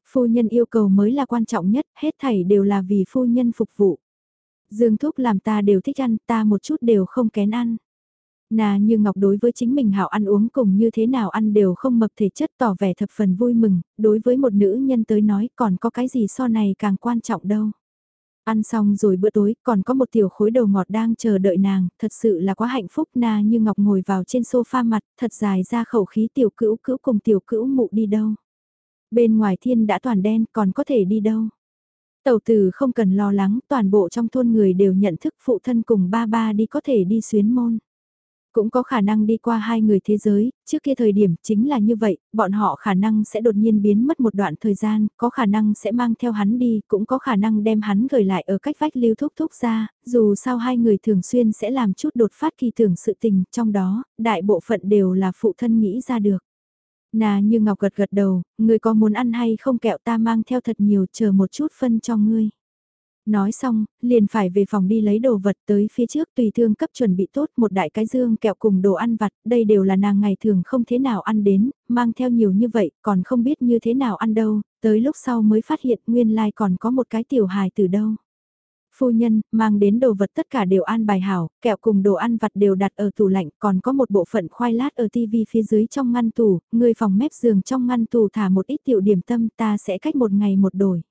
Phu nhân yêu cầu mới là quan trọng nhất, hết thảy đều là vì phu nhân phục vụ. Dương Thúc làm ta đều thích ăn, ta một chút đều không kén ăn. Nà như Ngọc đối với chính mình hảo ăn uống cùng như thế nào ăn đều không mập thể chất tỏ vẻ thập phần vui mừng, đối với một nữ nhân tới nói còn có cái gì so này càng quan trọng đâu. Ăn xong rồi bữa tối, còn có một tiểu khối đầu ngọt đang chờ đợi nàng, thật sự là quá hạnh phúc na như ngọc ngồi vào trên sofa mặt, thật dài ra khẩu khí tiểu cữu cữu cùng tiểu cữu mụ đi đâu. Bên ngoài thiên đã toàn đen, còn có thể đi đâu. Tàu tử không cần lo lắng, toàn bộ trong thôn người đều nhận thức phụ thân cùng ba ba đi có thể đi xuyến môn. Cũng có khả năng đi qua hai người thế giới, trước kia thời điểm chính là như vậy, bọn họ khả năng sẽ đột nhiên biến mất một đoạn thời gian, có khả năng sẽ mang theo hắn đi, cũng có khả năng đem hắn gửi lại ở cách vách lưu thúc thúc ra, dù sao hai người thường xuyên sẽ làm chút đột phát kỳ tưởng sự tình, trong đó, đại bộ phận đều là phụ thân nghĩ ra được. Nà như Ngọc gật gật đầu, người có muốn ăn hay không kẹo ta mang theo thật nhiều chờ một chút phân cho ngươi. Nói xong, liền phải về phòng đi lấy đồ vật tới phía trước tùy thương cấp chuẩn bị tốt một đại cái dương kẹo cùng đồ ăn vặt, đây đều là nàng ngày thường không thế nào ăn đến, mang theo nhiều như vậy, còn không biết như thế nào ăn đâu, tới lúc sau mới phát hiện nguyên lai like còn có một cái tiểu hài từ đâu. Phu nhân, mang đến đồ vật tất cả đều an bài hảo, kẹo cùng đồ ăn vặt đều đặt ở tủ lạnh, còn có một bộ phận khoai lát ở tivi phía dưới trong ngăn tủ, người phòng mép giường trong ngăn tủ thả một ít tiểu điểm tâm ta sẽ cách một ngày một đổi.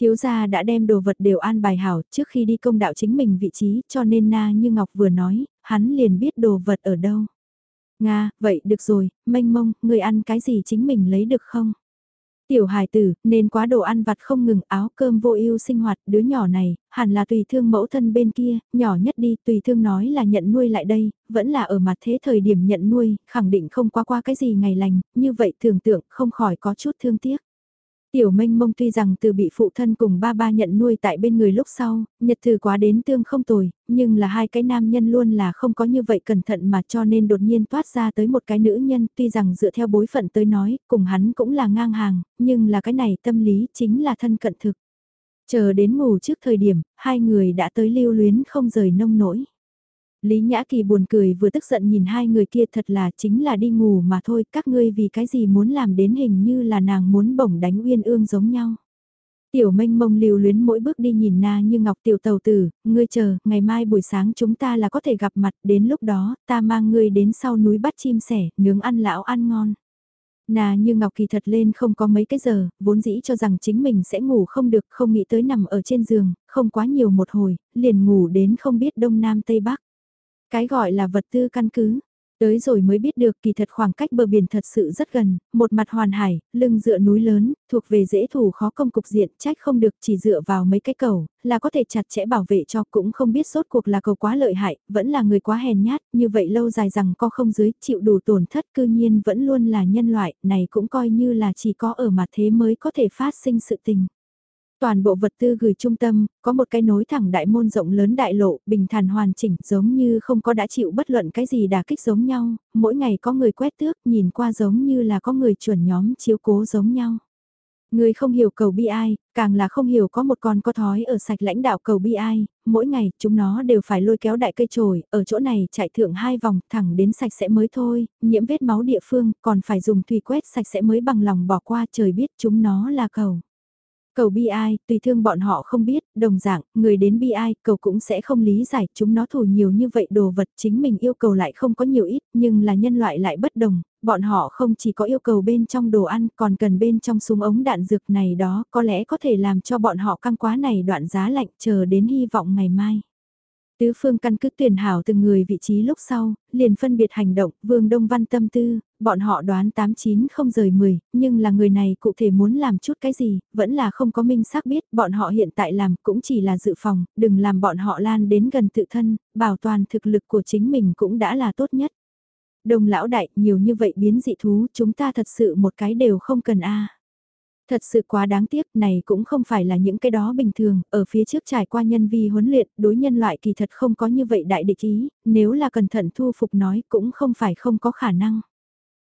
Thiếu gia đã đem đồ vật đều an bài hảo trước khi đi công đạo chính mình vị trí cho nên na như Ngọc vừa nói, hắn liền biết đồ vật ở đâu. Nga, vậy được rồi, mênh mông, người ăn cái gì chính mình lấy được không? Tiểu hài tử, nên quá đồ ăn vặt không ngừng áo cơm vô ưu sinh hoạt, đứa nhỏ này, hẳn là tùy thương mẫu thân bên kia, nhỏ nhất đi, tùy thương nói là nhận nuôi lại đây, vẫn là ở mặt thế thời điểm nhận nuôi, khẳng định không qua qua cái gì ngày lành, như vậy tưởng tượng không khỏi có chút thương tiếc. Tiểu mênh mông tuy rằng từ bị phụ thân cùng ba ba nhận nuôi tại bên người lúc sau, nhật từ quá đến tương không tồi, nhưng là hai cái nam nhân luôn là không có như vậy cẩn thận mà cho nên đột nhiên toát ra tới một cái nữ nhân tuy rằng dựa theo bối phận tới nói, cùng hắn cũng là ngang hàng, nhưng là cái này tâm lý chính là thân cận thực. Chờ đến ngủ trước thời điểm, hai người đã tới lưu luyến không rời nông nỗi. Lý Nhã Kỳ buồn cười vừa tức giận nhìn hai người kia thật là chính là đi ngủ mà thôi, các ngươi vì cái gì muốn làm đến hình như là nàng muốn bổng đánh uyên ương giống nhau. Tiểu mênh mông liều luyến mỗi bước đi nhìn na như ngọc tiểu tàu tử, ngươi chờ, ngày mai buổi sáng chúng ta là có thể gặp mặt, đến lúc đó, ta mang ngươi đến sau núi bắt chim sẻ, nướng ăn lão ăn ngon. Nà như Ngọc Kỳ thật lên không có mấy cái giờ, vốn dĩ cho rằng chính mình sẽ ngủ không được, không nghĩ tới nằm ở trên giường, không quá nhiều một hồi, liền ngủ đến không biết đông nam tây bắc. Cái gọi là vật tư căn cứ. Tới rồi mới biết được kỳ thật khoảng cách bờ biển thật sự rất gần, một mặt hoàn hải, lưng dựa núi lớn, thuộc về dễ thủ khó công cục diện, trách không được chỉ dựa vào mấy cái cầu, là có thể chặt chẽ bảo vệ cho cũng không biết sốt cuộc là cầu quá lợi hại, vẫn là người quá hèn nhát, như vậy lâu dài rằng co không dưới, chịu đủ tổn thất cư nhiên vẫn luôn là nhân loại, này cũng coi như là chỉ có ở mặt thế mới có thể phát sinh sự tình. Toàn bộ vật tư gửi trung tâm, có một cái nối thẳng đại môn rộng lớn đại lộ, bình thản hoàn chỉnh giống như không có đã chịu bất luận cái gì đả kích giống nhau, mỗi ngày có người quét tước nhìn qua giống như là có người chuẩn nhóm chiếu cố giống nhau. Người không hiểu cầu bi ai, càng là không hiểu có một con có thói ở sạch lãnh đạo cầu bi ai, mỗi ngày chúng nó đều phải lôi kéo đại cây trồi, ở chỗ này chạy thượng hai vòng thẳng đến sạch sẽ mới thôi, nhiễm vết máu địa phương còn phải dùng thủy quét sạch sẽ mới bằng lòng bỏ qua trời biết chúng nó là cầu. Cầu bi ai, tùy thương bọn họ không biết, đồng dạng, người đến bi ai, cầu cũng sẽ không lý giải, chúng nó thủ nhiều như vậy đồ vật chính mình yêu cầu lại không có nhiều ít, nhưng là nhân loại lại bất đồng, bọn họ không chỉ có yêu cầu bên trong đồ ăn, còn cần bên trong súng ống đạn dược này đó, có lẽ có thể làm cho bọn họ căng quá này đoạn giá lạnh chờ đến hy vọng ngày mai. Tứ phương căn cứ tuyển hảo từng người vị trí lúc sau, liền phân biệt hành động, vương đông văn tâm tư, bọn họ đoán 89 không rời 10, nhưng là người này cụ thể muốn làm chút cái gì, vẫn là không có minh xác biết, bọn họ hiện tại làm cũng chỉ là dự phòng, đừng làm bọn họ lan đến gần tự thân, bảo toàn thực lực của chính mình cũng đã là tốt nhất. Đồng lão đại, nhiều như vậy biến dị thú, chúng ta thật sự một cái đều không cần a. Thật sự quá đáng tiếc, này cũng không phải là những cái đó bình thường, ở phía trước trải qua nhân vi huấn luyện, đối nhân loại kỳ thật không có như vậy đại địch ý, nếu là cẩn thận thu phục nói cũng không phải không có khả năng.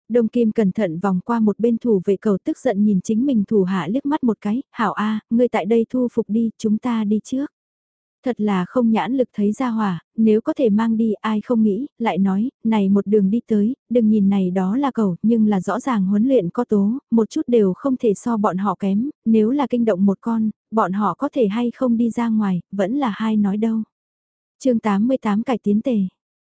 Đông Kim cẩn thận vòng qua một bên thủ vệ cầu tức giận nhìn chính mình thủ hạ liếc mắt một cái, hảo a, ngươi tại đây thu phục đi, chúng ta đi trước. Thật là không nhãn lực thấy ra hỏa, nếu có thể mang đi ai không nghĩ, lại nói, này một đường đi tới, đừng nhìn này đó là cầu, nhưng là rõ ràng huấn luyện có tố, một chút đều không thể so bọn họ kém, nếu là kinh động một con, bọn họ có thể hay không đi ra ngoài, vẫn là hai nói đâu. chương 88 cải tiến tề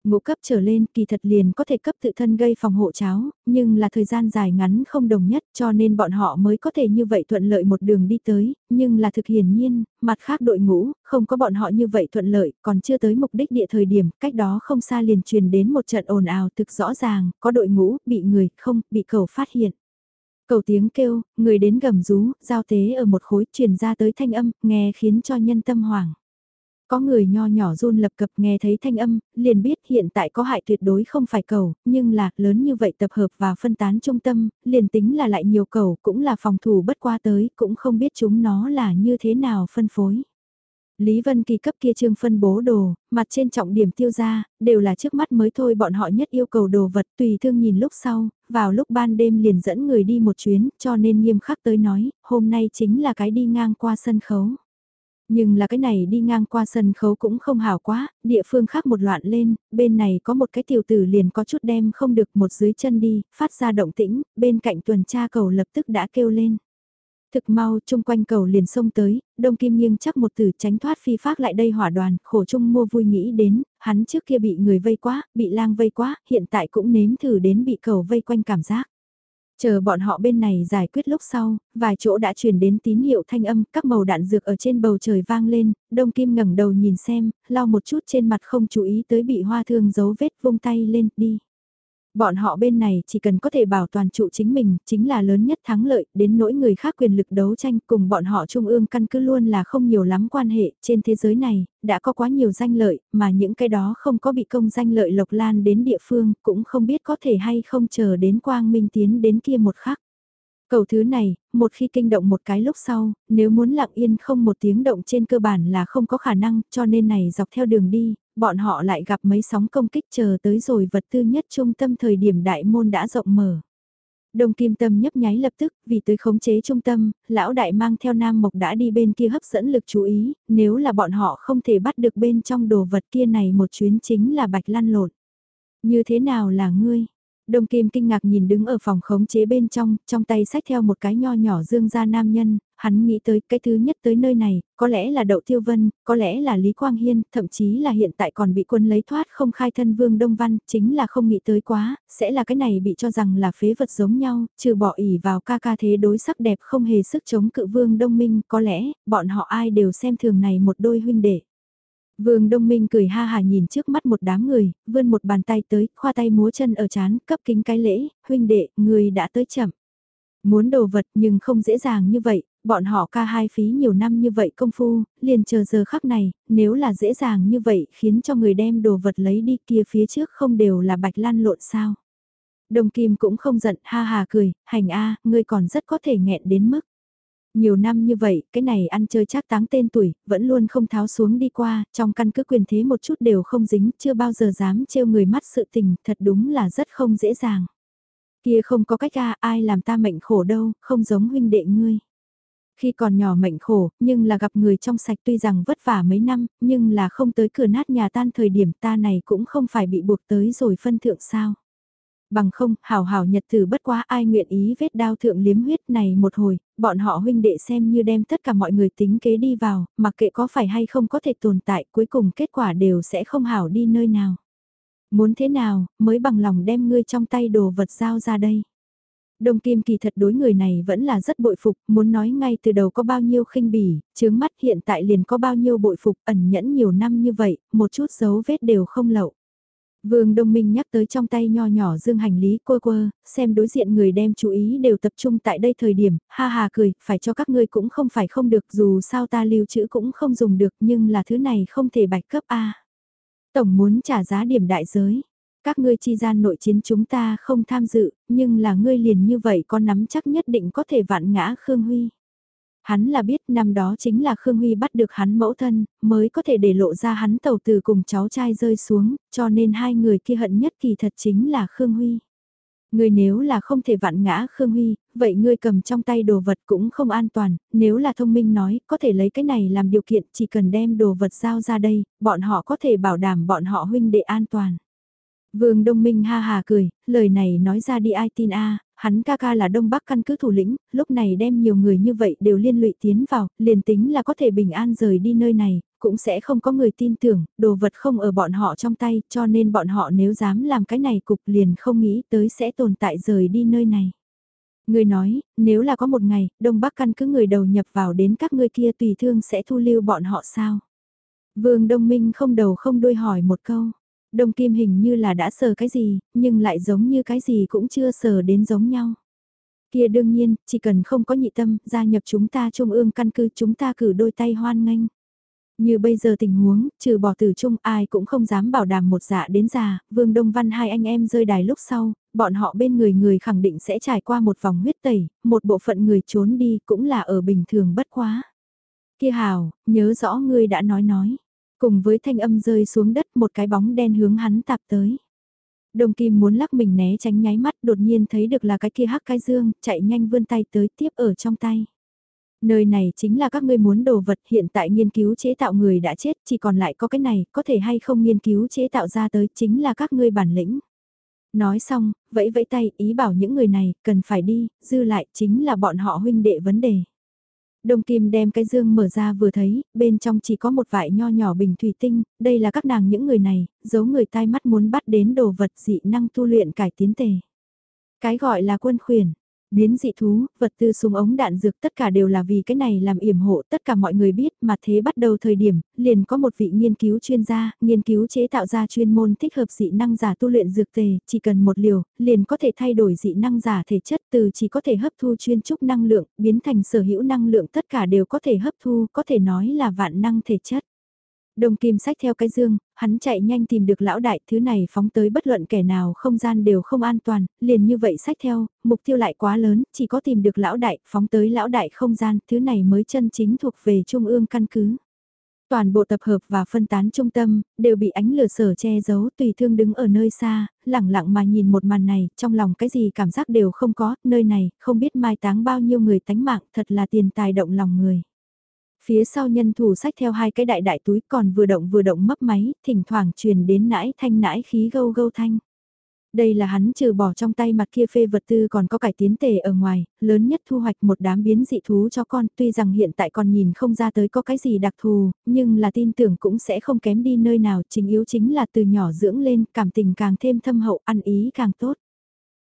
Ngũ cấp trở lên kỳ thật liền có thể cấp tự thân gây phòng hộ cháo, nhưng là thời gian dài ngắn không đồng nhất cho nên bọn họ mới có thể như vậy thuận lợi một đường đi tới, nhưng là thực hiển nhiên, mặt khác đội ngũ, không có bọn họ như vậy thuận lợi, còn chưa tới mục đích địa thời điểm, cách đó không xa liền truyền đến một trận ồn ào thực rõ ràng, có đội ngũ, bị người, không, bị cầu phát hiện. Cầu tiếng kêu, người đến gầm rú, giao tế ở một khối truyền ra tới thanh âm, nghe khiến cho nhân tâm hoảng. Có người nho nhỏ run lập cập nghe thấy thanh âm, liền biết hiện tại có hại tuyệt đối không phải cầu, nhưng là lớn như vậy tập hợp và phân tán trung tâm, liền tính là lại nhiều cầu cũng là phòng thủ bất qua tới, cũng không biết chúng nó là như thế nào phân phối. Lý Vân Kỳ cấp kia trương phân bố đồ, mặt trên trọng điểm tiêu ra, đều là trước mắt mới thôi bọn họ nhất yêu cầu đồ vật tùy thương nhìn lúc sau, vào lúc ban đêm liền dẫn người đi một chuyến, cho nên nghiêm khắc tới nói, hôm nay chính là cái đi ngang qua sân khấu. Nhưng là cái này đi ngang qua sân khấu cũng không hảo quá, địa phương khác một loạn lên, bên này có một cái tiểu tử liền có chút đem không được một dưới chân đi, phát ra động tĩnh, bên cạnh tuần tra cầu lập tức đã kêu lên. Thực mau chung quanh cầu liền xông tới, đông kim nghiêng chắc một tử tránh thoát phi phát lại đây hỏa đoàn, khổ chung mua vui nghĩ đến, hắn trước kia bị người vây quá, bị lang vây quá, hiện tại cũng nếm thử đến bị cầu vây quanh cảm giác. Chờ bọn họ bên này giải quyết lúc sau, vài chỗ đã truyền đến tín hiệu thanh âm, các màu đạn dược ở trên bầu trời vang lên, đông kim ngẩng đầu nhìn xem, lau một chút trên mặt không chú ý tới bị hoa thương dấu vết vung tay lên, đi. Bọn họ bên này chỉ cần có thể bảo toàn trụ chính mình, chính là lớn nhất thắng lợi, đến nỗi người khác quyền lực đấu tranh cùng bọn họ trung ương căn cứ luôn là không nhiều lắm quan hệ, trên thế giới này, đã có quá nhiều danh lợi, mà những cái đó không có bị công danh lợi lộc lan đến địa phương, cũng không biết có thể hay không chờ đến quang minh tiến đến kia một khắc. Cầu thứ này, một khi kinh động một cái lúc sau, nếu muốn lặng yên không một tiếng động trên cơ bản là không có khả năng, cho nên này dọc theo đường đi, bọn họ lại gặp mấy sóng công kích chờ tới rồi vật tư nhất trung tâm thời điểm đại môn đã rộng mở. Đồng kim tâm nhấp nháy lập tức, vì tới khống chế trung tâm, lão đại mang theo nam mộc đã đi bên kia hấp dẫn lực chú ý, nếu là bọn họ không thể bắt được bên trong đồ vật kia này một chuyến chính là bạch lăn lộn. Như thế nào là ngươi? Đông Kim kinh ngạc nhìn đứng ở phòng khống chế bên trong, trong tay sách theo một cái nho nhỏ dương ra nam nhân, hắn nghĩ tới cái thứ nhất tới nơi này, có lẽ là Đậu Tiêu Vân, có lẽ là Lý Quang Hiên, thậm chí là hiện tại còn bị quân lấy thoát không khai thân Vương Đông Văn, chính là không nghĩ tới quá, sẽ là cái này bị cho rằng là phế vật giống nhau, trừ bỏ ỉ vào ca ca thế đối sắc đẹp không hề sức chống cự Vương Đông Minh, có lẽ, bọn họ ai đều xem thường này một đôi huynh đệ. Vương Đông Minh cười ha hà nhìn trước mắt một đám người, vươn một bàn tay tới, khoa tay múa chân ở chán, cấp kính cái lễ, huynh đệ, người đã tới chậm. Muốn đồ vật nhưng không dễ dàng như vậy, bọn họ ca hai phí nhiều năm như vậy công phu, liền chờ giờ khắc này, nếu là dễ dàng như vậy khiến cho người đem đồ vật lấy đi kia phía trước không đều là bạch lan lộn sao. Đồng Kim cũng không giận, ha hà cười, hành a, ngươi còn rất có thể nghẹn đến mức. Nhiều năm như vậy, cái này ăn chơi chắc táng tên tuổi, vẫn luôn không tháo xuống đi qua, trong căn cứ quyền thế một chút đều không dính, chưa bao giờ dám trêu người mắt sự tình, thật đúng là rất không dễ dàng. Kia không có cách a ai làm ta mệnh khổ đâu, không giống huynh đệ ngươi. Khi còn nhỏ mệnh khổ, nhưng là gặp người trong sạch tuy rằng vất vả mấy năm, nhưng là không tới cửa nát nhà tan thời điểm ta này cũng không phải bị buộc tới rồi phân thượng sao. Bằng không, hảo hảo nhật tử bất quá ai nguyện ý vết đao thượng liếm huyết này một hồi, bọn họ huynh đệ xem như đem tất cả mọi người tính kế đi vào, mặc kệ có phải hay không có thể tồn tại, cuối cùng kết quả đều sẽ không hảo đi nơi nào. Muốn thế nào, mới bằng lòng đem ngươi trong tay đồ vật giao ra đây. Đông Kim kỳ thật đối người này vẫn là rất bội phục, muốn nói ngay từ đầu có bao nhiêu khinh bỉ, chướng mắt hiện tại liền có bao nhiêu bội phục ẩn nhẫn nhiều năm như vậy, một chút dấu vết đều không lậu. Vương Đông Minh nhắc tới trong tay nho nhỏ dương hành lý cô quơ, xem đối diện người đem chú ý đều tập trung tại đây thời điểm, ha ha cười, phải cho các ngươi cũng không phải không được dù sao ta lưu trữ cũng không dùng được nhưng là thứ này không thể bạch cấp A. Tổng muốn trả giá điểm đại giới. Các ngươi chi gian nội chiến chúng ta không tham dự, nhưng là ngươi liền như vậy có nắm chắc nhất định có thể vạn ngã Khương Huy. Hắn là biết năm đó chính là Khương Huy bắt được hắn mẫu thân, mới có thể để lộ ra hắn tàu từ cùng cháu trai rơi xuống, cho nên hai người kia hận nhất kỳ thật chính là Khương Huy. Ngươi nếu là không thể vạn ngã Khương Huy, vậy ngươi cầm trong tay đồ vật cũng không an toàn, nếu là thông minh nói, có thể lấy cái này làm điều kiện, chỉ cần đem đồ vật giao ra đây, bọn họ có thể bảo đảm bọn họ huynh đệ an toàn. Vương Đông Minh ha hà cười, lời này nói ra đi ai tin a hắn ca ca là Đông Bắc căn cứ thủ lĩnh, lúc này đem nhiều người như vậy đều liên lụy tiến vào, liền tính là có thể bình an rời đi nơi này, cũng sẽ không có người tin tưởng, đồ vật không ở bọn họ trong tay, cho nên bọn họ nếu dám làm cái này cục liền không nghĩ tới sẽ tồn tại rời đi nơi này. Người nói, nếu là có một ngày, Đông Bắc căn cứ người đầu nhập vào đến các ngươi kia tùy thương sẽ thu lưu bọn họ sao? Vương Đông Minh không đầu không đuôi hỏi một câu. Đông Kim hình như là đã sờ cái gì, nhưng lại giống như cái gì cũng chưa sờ đến giống nhau. Kia đương nhiên, chỉ cần không có nhị tâm, gia nhập chúng ta trung ương căn cứ chúng ta cử đôi tay hoan nghênh. Như bây giờ tình huống, trừ bỏ tử trung ai cũng không dám bảo đảm một dạ đến già, Vương Đông Văn hai anh em rơi đài lúc sau, bọn họ bên người người khẳng định sẽ trải qua một vòng huyết tẩy, một bộ phận người trốn đi cũng là ở bình thường bất quá. Kia hào, nhớ rõ ngươi đã nói nói. Cùng với thanh âm rơi xuống đất một cái bóng đen hướng hắn tạp tới. Đồng kim muốn lắc mình né tránh nháy mắt đột nhiên thấy được là cái kia hắc cái dương, chạy nhanh vươn tay tới tiếp ở trong tay. Nơi này chính là các ngươi muốn đồ vật hiện tại nghiên cứu chế tạo người đã chết chỉ còn lại có cái này, có thể hay không nghiên cứu chế tạo ra tới chính là các ngươi bản lĩnh. Nói xong, vẫy vẫy tay ý bảo những người này cần phải đi, dư lại chính là bọn họ huynh đệ vấn đề. Đông Kim đem cái dương mở ra vừa thấy, bên trong chỉ có một vại nho nhỏ bình thủy tinh, đây là các nàng những người này, giấu người tai mắt muốn bắt đến đồ vật dị năng tu luyện cải tiến tề. Cái gọi là quân khuyển, biến dị thú, vật tư súng ống đạn dược tất cả đều là vì cái này làm yểm hộ tất cả mọi người biết mà thế bắt đầu thời điểm, liền có một vị nghiên cứu chuyên gia, nghiên cứu chế tạo ra chuyên môn thích hợp dị năng giả tu luyện dược tề, chỉ cần một liều, liền có thể thay đổi dị năng giả thể chất từ chỉ có thể hấp thu chuyên trúc năng lượng, biến thành sở hữu năng lượng tất cả đều có thể hấp thu, có thể nói là vạn năng thể chất. Đông Kim sách theo cái dương, hắn chạy nhanh tìm được lão đại, thứ này phóng tới bất luận kẻ nào không gian đều không an toàn, liền như vậy sách theo, mục tiêu lại quá lớn, chỉ có tìm được lão đại, phóng tới lão đại không gian, thứ này mới chân chính thuộc về trung ương căn cứ. Toàn bộ tập hợp và phân tán trung tâm, đều bị ánh lửa sở che giấu tùy thương đứng ở nơi xa, lặng lặng mà nhìn một màn này, trong lòng cái gì cảm giác đều không có, nơi này, không biết mai táng bao nhiêu người tánh mạng, thật là tiền tài động lòng người. Phía sau nhân thủ sách theo hai cái đại đại túi còn vừa động vừa động mấp máy, thỉnh thoảng truyền đến nãi thanh nãi khí gâu gâu thanh. Đây là hắn trừ bỏ trong tay mặt kia phê vật tư còn có cải tiến tề ở ngoài, lớn nhất thu hoạch một đám biến dị thú cho con, tuy rằng hiện tại con nhìn không ra tới có cái gì đặc thù, nhưng là tin tưởng cũng sẽ không kém đi nơi nào, chính yếu chính là từ nhỏ dưỡng lên, cảm tình càng thêm thâm hậu, ăn ý càng tốt.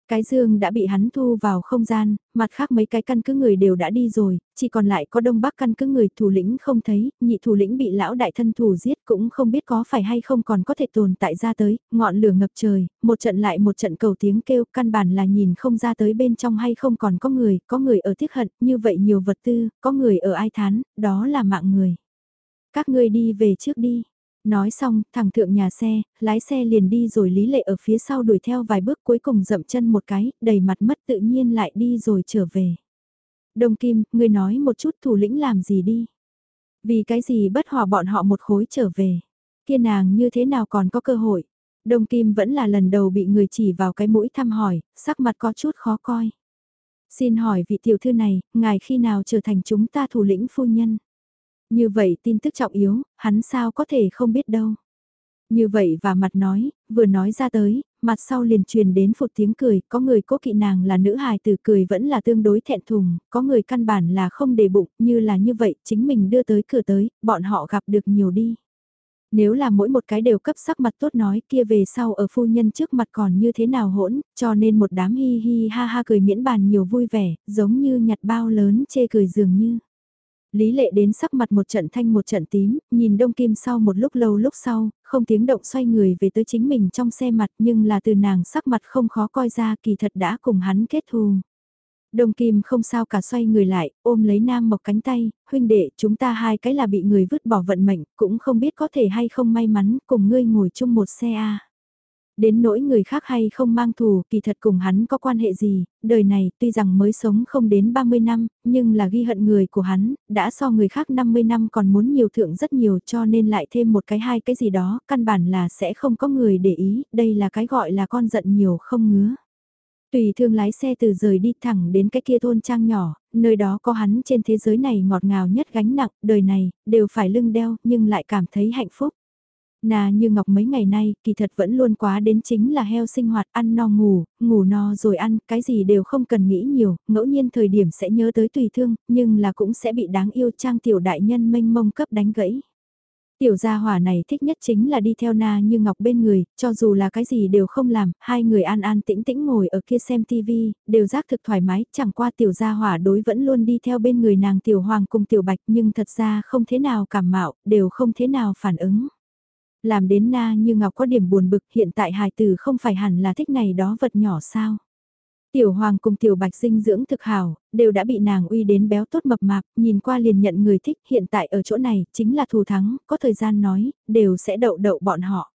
Cái dương đã bị hắn thu vào không gian, mặt khác mấy cái căn cứ người đều đã đi rồi, chỉ còn lại có đông bắc căn cứ người thủ lĩnh không thấy, nhị thủ lĩnh bị lão đại thân thủ giết cũng không biết có phải hay không còn có thể tồn tại ra tới, ngọn lửa ngập trời, một trận lại một trận cầu tiếng kêu, căn bản là nhìn không ra tới bên trong hay không còn có người, có người ở tiếc hận, như vậy nhiều vật tư, có người ở ai thán, đó là mạng người. Các ngươi đi về trước đi, Nói xong, thằng thượng nhà xe, lái xe liền đi rồi Lý Lệ ở phía sau đuổi theo vài bước cuối cùng dậm chân một cái, đầy mặt mất tự nhiên lại đi rồi trở về. Đông Kim, người nói một chút thủ lĩnh làm gì đi. Vì cái gì bất hòa bọn họ một khối trở về. Kia nàng như thế nào còn có cơ hội. Đông Kim vẫn là lần đầu bị người chỉ vào cái mũi thăm hỏi, sắc mặt có chút khó coi. Xin hỏi vị tiểu thư này, ngài khi nào trở thành chúng ta thủ lĩnh phu nhân? Như vậy tin tức trọng yếu, hắn sao có thể không biết đâu. Như vậy và mặt nói, vừa nói ra tới, mặt sau liền truyền đến phụt tiếng cười, có người cố kỵ nàng là nữ hài từ cười vẫn là tương đối thẹn thùng, có người căn bản là không để bụng, như là như vậy, chính mình đưa tới cửa tới, bọn họ gặp được nhiều đi. Nếu là mỗi một cái đều cấp sắc mặt tốt nói kia về sau ở phu nhân trước mặt còn như thế nào hỗn, cho nên một đám hi hi ha ha cười miễn bàn nhiều vui vẻ, giống như nhặt bao lớn chê cười dường như. Lý lệ đến sắc mặt một trận thanh một trận tím, nhìn đông kim sau một lúc lâu lúc sau, không tiếng động xoay người về tới chính mình trong xe mặt nhưng là từ nàng sắc mặt không khó coi ra kỳ thật đã cùng hắn kết thù. Đông Kim không sao cả xoay người lại, ôm lấy Nam Mộc cánh tay, huynh đệ chúng ta hai cái là bị người vứt bỏ vận mệnh, cũng không biết có thể hay không may mắn cùng ngươi ngồi chung một xe a Đến nỗi người khác hay không mang thù, kỳ thật cùng hắn có quan hệ gì, đời này tuy rằng mới sống không đến 30 năm, nhưng là ghi hận người của hắn, đã so người khác 50 năm còn muốn nhiều thượng rất nhiều cho nên lại thêm một cái hai cái gì đó, căn bản là sẽ không có người để ý, đây là cái gọi là con giận nhiều không ngứa. Tùy thương lái xe từ rời đi thẳng đến cái kia thôn trang nhỏ, nơi đó có hắn trên thế giới này ngọt ngào nhất gánh nặng, đời này, đều phải lưng đeo, nhưng lại cảm thấy hạnh phúc. Nà như ngọc mấy ngày nay, kỳ thật vẫn luôn quá đến chính là heo sinh hoạt, ăn no ngủ, ngủ no rồi ăn, cái gì đều không cần nghĩ nhiều, ngẫu nhiên thời điểm sẽ nhớ tới tùy thương, nhưng là cũng sẽ bị đáng yêu trang tiểu đại nhân mênh mông cấp đánh gãy. Tiểu gia hỏa này thích nhất chính là đi theo na như ngọc bên người, cho dù là cái gì đều không làm, hai người an an tĩnh tĩnh ngồi ở kia xem tivi, đều giác thực thoải mái, chẳng qua tiểu gia hỏa đối vẫn luôn đi theo bên người nàng tiểu hoàng cùng tiểu bạch nhưng thật ra không thế nào cảm mạo, đều không thế nào phản ứng. Làm đến na như ngọc có điểm buồn bực hiện tại hài tử không phải hẳn là thích này đó vật nhỏ sao. Tiểu hoàng cùng tiểu bạch dinh dưỡng thực hảo, đều đã bị nàng uy đến béo tốt mập mạp, nhìn qua liền nhận người thích hiện tại ở chỗ này, chính là thù thắng, có thời gian nói, đều sẽ đậu đậu bọn họ.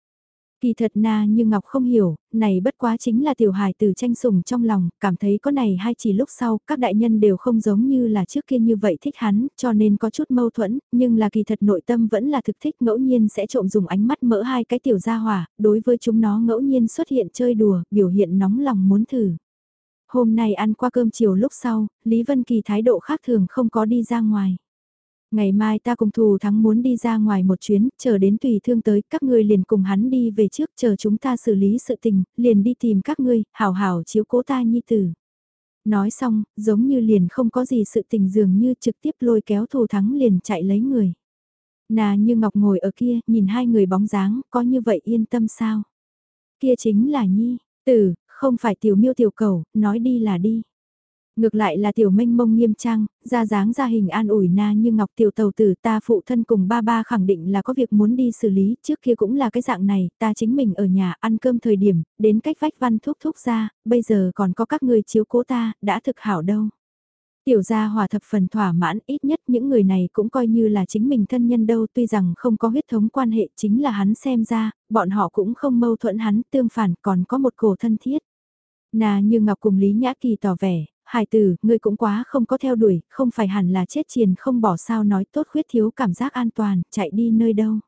Kỳ thật na như Ngọc không hiểu, này bất quá chính là tiểu hài từ tranh sủng trong lòng, cảm thấy có này hay chỉ lúc sau, các đại nhân đều không giống như là trước kia như vậy thích hắn, cho nên có chút mâu thuẫn, nhưng là kỳ thật nội tâm vẫn là thực thích ngẫu nhiên sẽ trộm dùng ánh mắt mỡ hai cái tiểu gia hỏa, đối với chúng nó ngẫu nhiên xuất hiện chơi đùa, biểu hiện nóng lòng muốn thử. Hôm nay ăn qua cơm chiều lúc sau, Lý Vân Kỳ thái độ khác thường không có đi ra ngoài. Ngày mai ta cùng thù thắng muốn đi ra ngoài một chuyến, chờ đến tùy thương tới, các ngươi liền cùng hắn đi về trước, chờ chúng ta xử lý sự tình, liền đi tìm các ngươi, hảo hảo chiếu cố ta nhi tử. Nói xong, giống như liền không có gì sự tình dường như trực tiếp lôi kéo thù thắng liền chạy lấy người. Nà như Ngọc ngồi ở kia, nhìn hai người bóng dáng, có như vậy yên tâm sao? Kia chính là Nhi, tử, không phải tiểu miêu tiểu cầu, nói đi là đi. Ngược lại là tiểu minh mông nghiêm trang, ra dáng ra hình an ủi na như ngọc tiểu tàu tử ta phụ thân cùng ba ba khẳng định là có việc muốn đi xử lý, trước kia cũng là cái dạng này, ta chính mình ở nhà ăn cơm thời điểm, đến cách vách văn thuốc thuốc ra, bây giờ còn có các người chiếu cố ta, đã thực hảo đâu. Tiểu gia hòa thập phần thỏa mãn, ít nhất những người này cũng coi như là chính mình thân nhân đâu, tuy rằng không có huyết thống quan hệ chính là hắn xem ra, bọn họ cũng không mâu thuẫn hắn, tương phản còn có một cổ thân thiết. Nà như Ngọc cùng Lý Nhã Kỳ tỏ vẻ, Hải tử, ngươi cũng quá không có theo đuổi, không phải hẳn là chết triền không bỏ sao nói tốt khuyết thiếu cảm giác an toàn, chạy đi nơi đâu.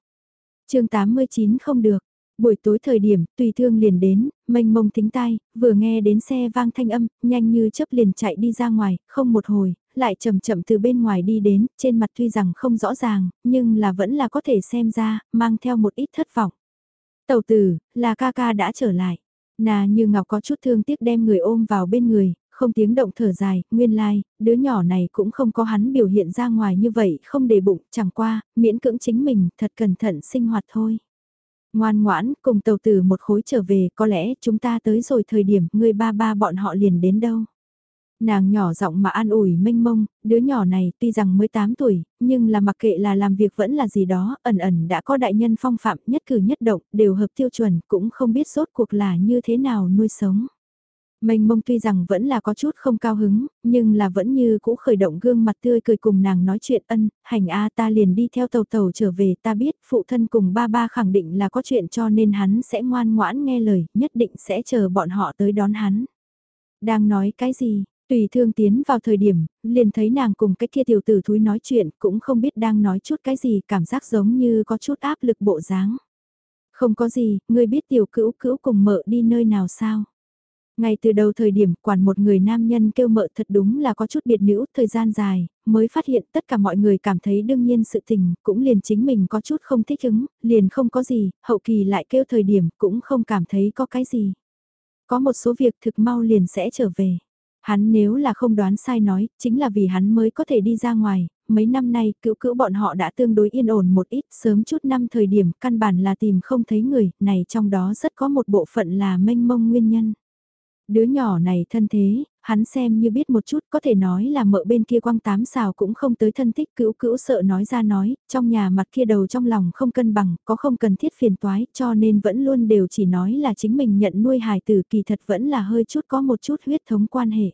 chương 89 không được, buổi tối thời điểm, tùy thương liền đến, mênh mông thính tai, vừa nghe đến xe vang thanh âm, nhanh như chớp liền chạy đi ra ngoài, không một hồi, lại chậm chậm từ bên ngoài đi đến, trên mặt tuy rằng không rõ ràng, nhưng là vẫn là có thể xem ra, mang theo một ít thất vọng. Tàu tử, là ca ca đã trở lại. Nà như ngọc có chút thương tiếc đem người ôm vào bên người, không tiếng động thở dài, nguyên lai, like, đứa nhỏ này cũng không có hắn biểu hiện ra ngoài như vậy, không để bụng, chẳng qua, miễn cưỡng chính mình, thật cẩn thận sinh hoạt thôi. Ngoan ngoãn, cùng tàu tử một khối trở về, có lẽ chúng ta tới rồi thời điểm người ba ba bọn họ liền đến đâu. Nàng nhỏ giọng mà an ủi mênh mông, đứa nhỏ này tuy rằng mới 8 tuổi, nhưng là mặc kệ là làm việc vẫn là gì đó, ẩn ẩn đã có đại nhân phong phạm nhất cử nhất động, đều hợp tiêu chuẩn, cũng không biết rốt cuộc là như thế nào nuôi sống. Mênh mông tuy rằng vẫn là có chút không cao hứng, nhưng là vẫn như cũ khởi động gương mặt tươi cười cùng nàng nói chuyện ân, hành a ta liền đi theo tàu tàu trở về ta biết phụ thân cùng ba ba khẳng định là có chuyện cho nên hắn sẽ ngoan ngoãn nghe lời, nhất định sẽ chờ bọn họ tới đón hắn. Đang nói cái gì, tùy thương tiến vào thời điểm, liền thấy nàng cùng cái kia tiểu tử thúi nói chuyện cũng không biết đang nói chút cái gì cảm giác giống như có chút áp lực bộ dáng. Không có gì, ngươi biết tiểu cữu cữu cùng mợ đi nơi nào sao? Ngay từ đầu thời điểm quản một người nam nhân kêu mợ thật đúng là có chút biệt nữ, thời gian dài, mới phát hiện tất cả mọi người cảm thấy đương nhiên sự tình, cũng liền chính mình có chút không thích ứng, liền không có gì, hậu kỳ lại kêu thời điểm cũng không cảm thấy có cái gì. Có một số việc thực mau liền sẽ trở về. Hắn nếu là không đoán sai nói, chính là vì hắn mới có thể đi ra ngoài, mấy năm nay cựu cữu bọn họ đã tương đối yên ổn một ít, sớm chút năm thời điểm căn bản là tìm không thấy người, này trong đó rất có một bộ phận là mênh mông nguyên nhân. Đứa nhỏ này thân thế, hắn xem như biết một chút có thể nói là mợ bên kia quăng tám xào cũng không tới thân thích cữu cữu sợ nói ra nói, trong nhà mặt kia đầu trong lòng không cân bằng, có không cần thiết phiền toái cho nên vẫn luôn đều chỉ nói là chính mình nhận nuôi hài tử kỳ thật vẫn là hơi chút có một chút huyết thống quan hệ.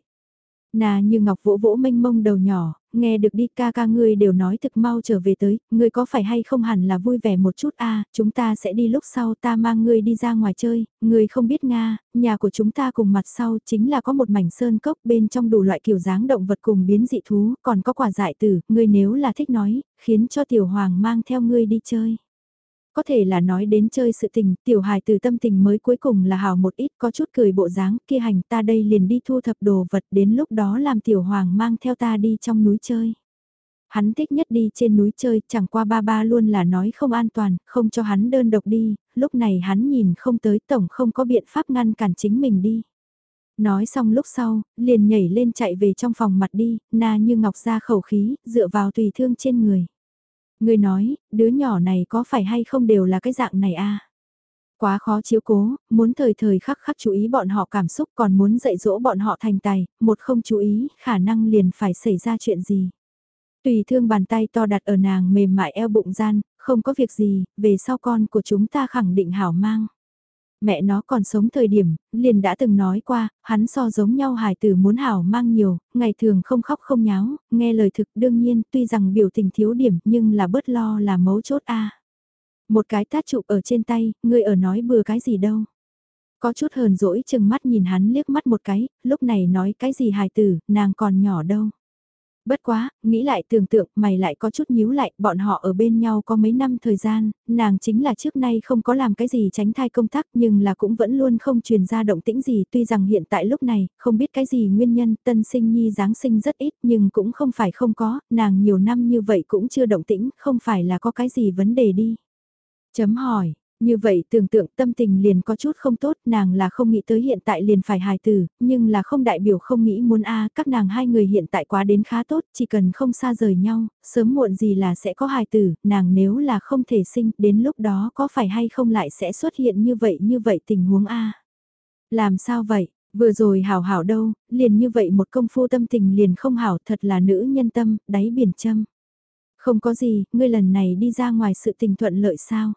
Nà như ngọc vỗ vỗ mênh mông đầu nhỏ, nghe được đi ca ca ngươi đều nói thực mau trở về tới, ngươi có phải hay không hẳn là vui vẻ một chút a? Chúng ta sẽ đi lúc sau ta mang ngươi đi ra ngoài chơi, ngươi không biết Nga, nhà của chúng ta cùng mặt sau chính là có một mảnh sơn cốc bên trong đủ loại kiểu dáng động vật cùng biến dị thú, còn có quả dại tử, ngươi nếu là thích nói, khiến cho tiểu hoàng mang theo ngươi đi chơi có thể là nói đến chơi sự tình, tiểu hài từ tâm tình mới cuối cùng là hào một ít có chút cười bộ dáng kia hành ta đây liền đi thu thập đồ vật đến lúc đó làm tiểu hoàng mang theo ta đi trong núi chơi. Hắn thích nhất đi trên núi chơi, chẳng qua ba ba luôn là nói không an toàn, không cho hắn đơn độc đi, lúc này hắn nhìn không tới tổng không có biện pháp ngăn cản chính mình đi. Nói xong lúc sau, liền nhảy lên chạy về trong phòng mặt đi, na như ngọc ra khẩu khí, dựa vào tùy thương trên người. Người nói, đứa nhỏ này có phải hay không đều là cái dạng này a Quá khó chiếu cố, muốn thời thời khắc khắc chú ý bọn họ cảm xúc còn muốn dạy dỗ bọn họ thành tài, một không chú ý, khả năng liền phải xảy ra chuyện gì. Tùy thương bàn tay to đặt ở nàng mềm mại eo bụng gian, không có việc gì, về sau con của chúng ta khẳng định hảo mang. Mẹ nó còn sống thời điểm, liền đã từng nói qua, hắn so giống nhau hài tử muốn hảo mang nhiều, ngày thường không khóc không nháo, nghe lời thực đương nhiên tuy rằng biểu tình thiếu điểm nhưng là bớt lo là mấu chốt a Một cái tát trụ ở trên tay, ngươi ở nói bừa cái gì đâu. Có chút hờn dỗi chừng mắt nhìn hắn liếc mắt một cái, lúc này nói cái gì hài tử, nàng còn nhỏ đâu. Bất quá, nghĩ lại tưởng tượng, mày lại có chút nhíu lại, bọn họ ở bên nhau có mấy năm thời gian, nàng chính là trước nay không có làm cái gì tránh thai công tác nhưng là cũng vẫn luôn không truyền ra động tĩnh gì tuy rằng hiện tại lúc này, không biết cái gì nguyên nhân, tân sinh nhi giáng sinh rất ít nhưng cũng không phải không có, nàng nhiều năm như vậy cũng chưa động tĩnh, không phải là có cái gì vấn đề đi. Chấm hỏi, như vậy tưởng tượng tâm tình liền có chút không tốt, nàng là không nghĩ tới hiện tại liền phải hài tử, nhưng là không đại biểu không nghĩ muốn a các nàng hai người hiện tại quá đến khá tốt, chỉ cần không xa rời nhau, sớm muộn gì là sẽ có hài tử, nàng nếu là không thể sinh, đến lúc đó có phải hay không lại sẽ xuất hiện như vậy như vậy tình huống a Làm sao vậy? Vừa rồi hảo hảo đâu, liền như vậy một công phu tâm tình liền không hảo thật là nữ nhân tâm, đáy biển châm. Không có gì, ngươi lần này đi ra ngoài sự tình thuận lợi sao?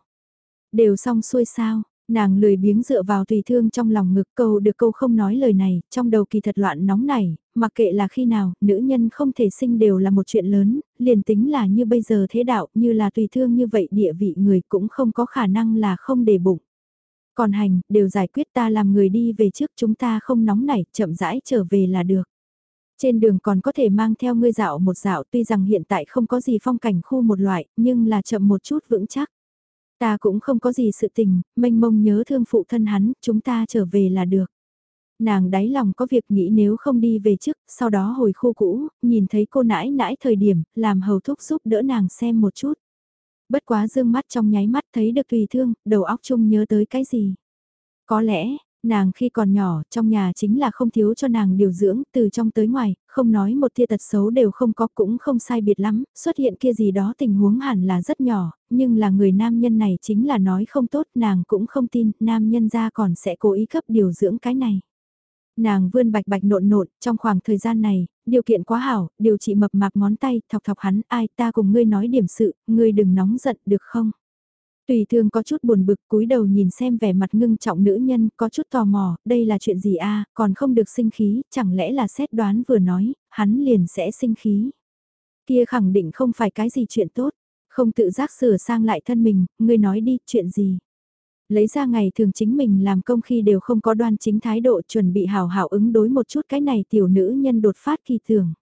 Đều xong xuôi sao, nàng lười biếng dựa vào tùy thương trong lòng ngực câu được câu không nói lời này, trong đầu kỳ thật loạn nóng này, mặc kệ là khi nào, nữ nhân không thể sinh đều là một chuyện lớn, liền tính là như bây giờ thế đạo, như là tùy thương như vậy địa vị người cũng không có khả năng là không để bụng. Còn hành, đều giải quyết ta làm người đi về trước chúng ta không nóng nảy, chậm rãi trở về là được. Trên đường còn có thể mang theo ngươi dạo một dạo tuy rằng hiện tại không có gì phong cảnh khu một loại, nhưng là chậm một chút vững chắc. Ta cũng không có gì sự tình, mênh mông nhớ thương phụ thân hắn, chúng ta trở về là được. Nàng đáy lòng có việc nghĩ nếu không đi về trước, sau đó hồi khu cũ, nhìn thấy cô nãi nãi thời điểm, làm hầu thúc giúp đỡ nàng xem một chút. Bất quá dương mắt trong nháy mắt thấy được tùy thương, đầu óc chung nhớ tới cái gì. Có lẽ, Nàng khi còn nhỏ, trong nhà chính là không thiếu cho nàng điều dưỡng, từ trong tới ngoài, không nói một tia tật xấu đều không có cũng không sai biệt lắm, xuất hiện kia gì đó tình huống hẳn là rất nhỏ, nhưng là người nam nhân này chính là nói không tốt, nàng cũng không tin, nam nhân ra còn sẽ cố ý cấp điều dưỡng cái này. Nàng vươn bạch bạch nộn nộn, trong khoảng thời gian này, điều kiện quá hảo, điều trị mập mạp ngón tay, thọc thọc hắn, ai ta cùng ngươi nói điểm sự, ngươi đừng nóng giận được không? Tùy thương có chút buồn bực cúi đầu nhìn xem vẻ mặt ngưng trọng nữ nhân, có chút tò mò, đây là chuyện gì a còn không được sinh khí, chẳng lẽ là xét đoán vừa nói, hắn liền sẽ sinh khí. Kia khẳng định không phải cái gì chuyện tốt, không tự giác sửa sang lại thân mình, ngươi nói đi, chuyện gì. Lấy ra ngày thường chính mình làm công khi đều không có đoan chính thái độ chuẩn bị hào hảo ứng đối một chút cái này tiểu nữ nhân đột phát kỳ thường.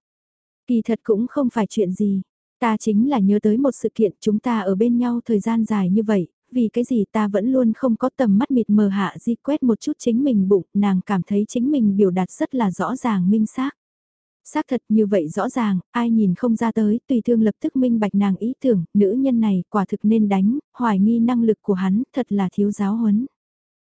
Kỳ thật cũng không phải chuyện gì, Ta chính là nhớ tới một sự kiện chúng ta ở bên nhau thời gian dài như vậy, vì cái gì ta vẫn luôn không có tầm mắt mịt mờ hạ di quét một chút chính mình bụng, nàng cảm thấy chính mình biểu đạt rất là rõ ràng minh xác. Xác thật như vậy rõ ràng, ai nhìn không ra tới, tùy thương lập tức minh bạch nàng ý tưởng, nữ nhân này quả thực nên đánh, hoài nghi năng lực của hắn, thật là thiếu giáo huấn.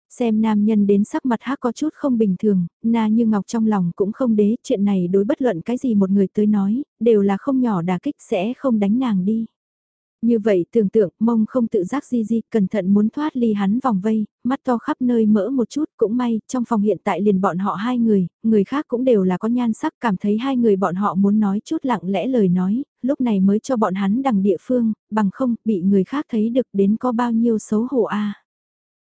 Xem nam nhân đến sắc mặt hát có chút không bình thường, na như ngọc trong lòng cũng không đế, chuyện này đối bất luận cái gì một người tới nói, đều là không nhỏ đà kích sẽ không đánh nàng đi. Như vậy tưởng tượng mông không tự giác di di, cẩn thận muốn thoát ly hắn vòng vây, mắt to khắp nơi mỡ một chút cũng may, trong phòng hiện tại liền bọn họ hai người, người khác cũng đều là có nhan sắc cảm thấy hai người bọn họ muốn nói chút lặng lẽ lời nói, lúc này mới cho bọn hắn đằng địa phương, bằng không bị người khác thấy được đến có bao nhiêu xấu hổ a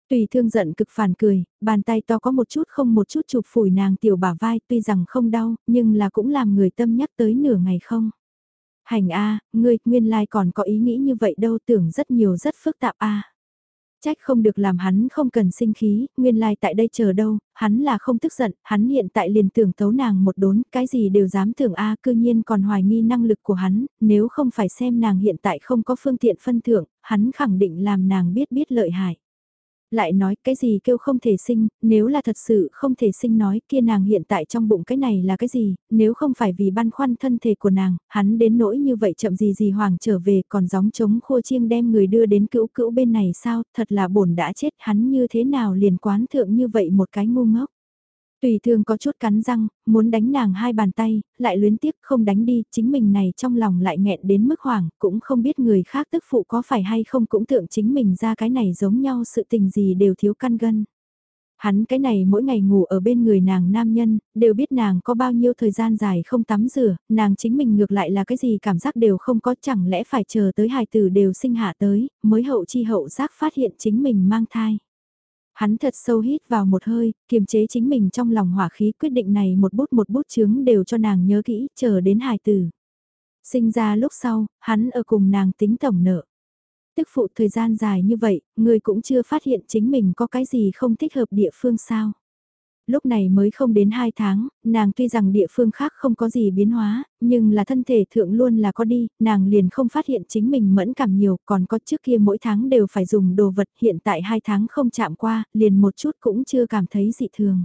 Tùy thương giận cực phản cười, bàn tay to có một chút không một chút chụp phủi nàng tiểu bả vai tuy rằng không đau, nhưng là cũng làm người tâm nhắc tới nửa ngày không. Hành a ngươi, nguyên lai còn có ý nghĩ như vậy đâu tưởng rất nhiều rất phức tạp a Trách không được làm hắn không cần sinh khí, nguyên lai tại đây chờ đâu, hắn là không tức giận, hắn hiện tại liền tưởng tấu nàng một đốn, cái gì đều dám tưởng a cư nhiên còn hoài nghi năng lực của hắn, nếu không phải xem nàng hiện tại không có phương tiện phân thưởng, hắn khẳng định làm nàng biết biết lợi hại lại nói cái gì kêu không thể sinh, nếu là thật sự không thể sinh nói kia nàng hiện tại trong bụng cái này là cái gì, nếu không phải vì băn khoăn thân thể của nàng, hắn đến nỗi như vậy chậm gì gì hoàng trở về còn gióng trống khô chiêng đem người đưa đến cữu cữu bên này sao, thật là bổn đã chết hắn như thế nào liền quán thượng như vậy một cái ngu ngốc. Tùy thương có chút cắn răng, muốn đánh nàng hai bàn tay, lại luyến tiếc không đánh đi, chính mình này trong lòng lại nghẹn đến mức hoảng, cũng không biết người khác tức phụ có phải hay không cũng tượng chính mình ra cái này giống nhau sự tình gì đều thiếu căn gân. Hắn cái này mỗi ngày ngủ ở bên người nàng nam nhân, đều biết nàng có bao nhiêu thời gian dài không tắm rửa, nàng chính mình ngược lại là cái gì cảm giác đều không có chẳng lẽ phải chờ tới hài tử đều sinh hạ tới, mới hậu chi hậu giác phát hiện chính mình mang thai. Hắn thật sâu hít vào một hơi, kiềm chế chính mình trong lòng hỏa khí quyết định này một bút một bút chướng đều cho nàng nhớ kỹ, chờ đến hài tử. Sinh ra lúc sau, hắn ở cùng nàng tính tổng nợ. Tức phụ thời gian dài như vậy, người cũng chưa phát hiện chính mình có cái gì không thích hợp địa phương sao lúc này mới không đến 2 tháng, nàng tuy rằng địa phương khác không có gì biến hóa, nhưng là thân thể thượng luôn là có đi, nàng liền không phát hiện chính mình mẫn cảm nhiều, còn có trước kia mỗi tháng đều phải dùng đồ vật, hiện tại 2 tháng không chạm qua, liền một chút cũng chưa cảm thấy dị thường.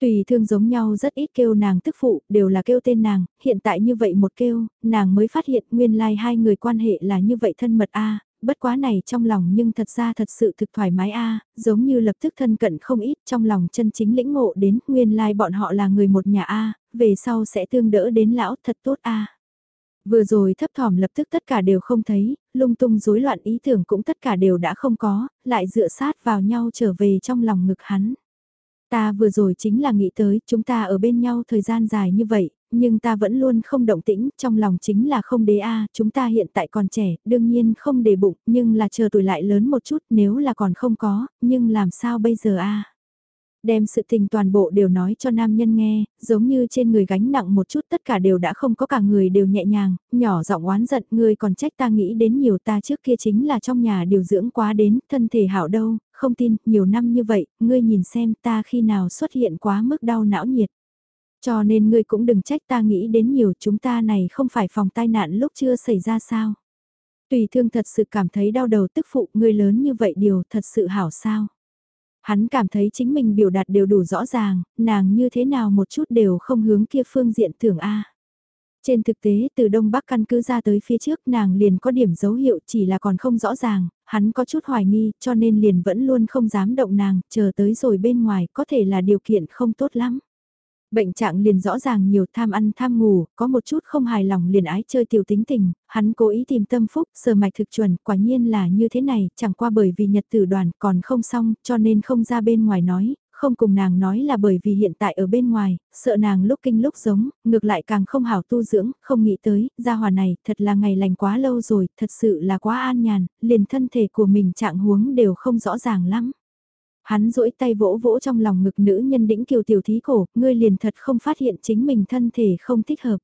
Tùy thương giống nhau rất ít kêu nàng tức phụ, đều là kêu tên nàng, hiện tại như vậy một kêu, nàng mới phát hiện nguyên lai like hai người quan hệ là như vậy thân mật a bất quá này trong lòng nhưng thật ra thật sự thực thoải mái a giống như lập tức thân cận không ít trong lòng chân chính lĩnh ngộ đến nguyên lai like bọn họ là người một nhà a về sau sẽ tương đỡ đến lão thật tốt a Vừa rồi thấp thỏm lập tức tất cả đều không thấy, lung tung rối loạn ý tưởng cũng tất cả đều đã không có, lại dựa sát vào nhau trở về trong lòng ngực hắn. Ta vừa rồi chính là nghĩ tới chúng ta ở bên nhau thời gian dài như vậy, nhưng ta vẫn luôn không động tĩnh, trong lòng chính là không đế a chúng ta hiện tại còn trẻ, đương nhiên không để bụng, nhưng là chờ tuổi lại lớn một chút nếu là còn không có, nhưng làm sao bây giờ a Đem sự tình toàn bộ đều nói cho nam nhân nghe, giống như trên người gánh nặng một chút tất cả đều đã không có cả người đều nhẹ nhàng, nhỏ giọng oán giận ngươi còn trách ta nghĩ đến nhiều ta trước kia chính là trong nhà điều dưỡng quá đến, thân thể hảo đâu, không tin, nhiều năm như vậy, ngươi nhìn xem ta khi nào xuất hiện quá mức đau não nhiệt. Cho nên ngươi cũng đừng trách ta nghĩ đến nhiều chúng ta này không phải phòng tai nạn lúc chưa xảy ra sao. Tùy thương thật sự cảm thấy đau đầu tức phụ ngươi lớn như vậy điều thật sự hảo sao. Hắn cảm thấy chính mình biểu đạt đều đủ rõ ràng, nàng như thế nào một chút đều không hướng kia phương diện tưởng A. Trên thực tế từ Đông Bắc căn cứ ra tới phía trước nàng liền có điểm dấu hiệu chỉ là còn không rõ ràng, hắn có chút hoài nghi cho nên liền vẫn luôn không dám động nàng, chờ tới rồi bên ngoài có thể là điều kiện không tốt lắm. Bệnh trạng liền rõ ràng nhiều tham ăn tham ngủ, có một chút không hài lòng liền ái chơi tiểu tính tình, hắn cố ý tìm tâm phúc, sờ mạch thực chuẩn, quả nhiên là như thế này, chẳng qua bởi vì nhật tử đoàn còn không xong, cho nên không ra bên ngoài nói, không cùng nàng nói là bởi vì hiện tại ở bên ngoài, sợ nàng lúc kinh lúc giống, ngược lại càng không hảo tu dưỡng, không nghĩ tới, gia hòa này, thật là ngày lành quá lâu rồi, thật sự là quá an nhàn, liền thân thể của mình trạng huống đều không rõ ràng lắm. Hắn duỗi tay vỗ vỗ trong lòng ngực nữ nhân đĩnh kiều tiểu thí cổ, ngươi liền thật không phát hiện chính mình thân thể không thích hợp.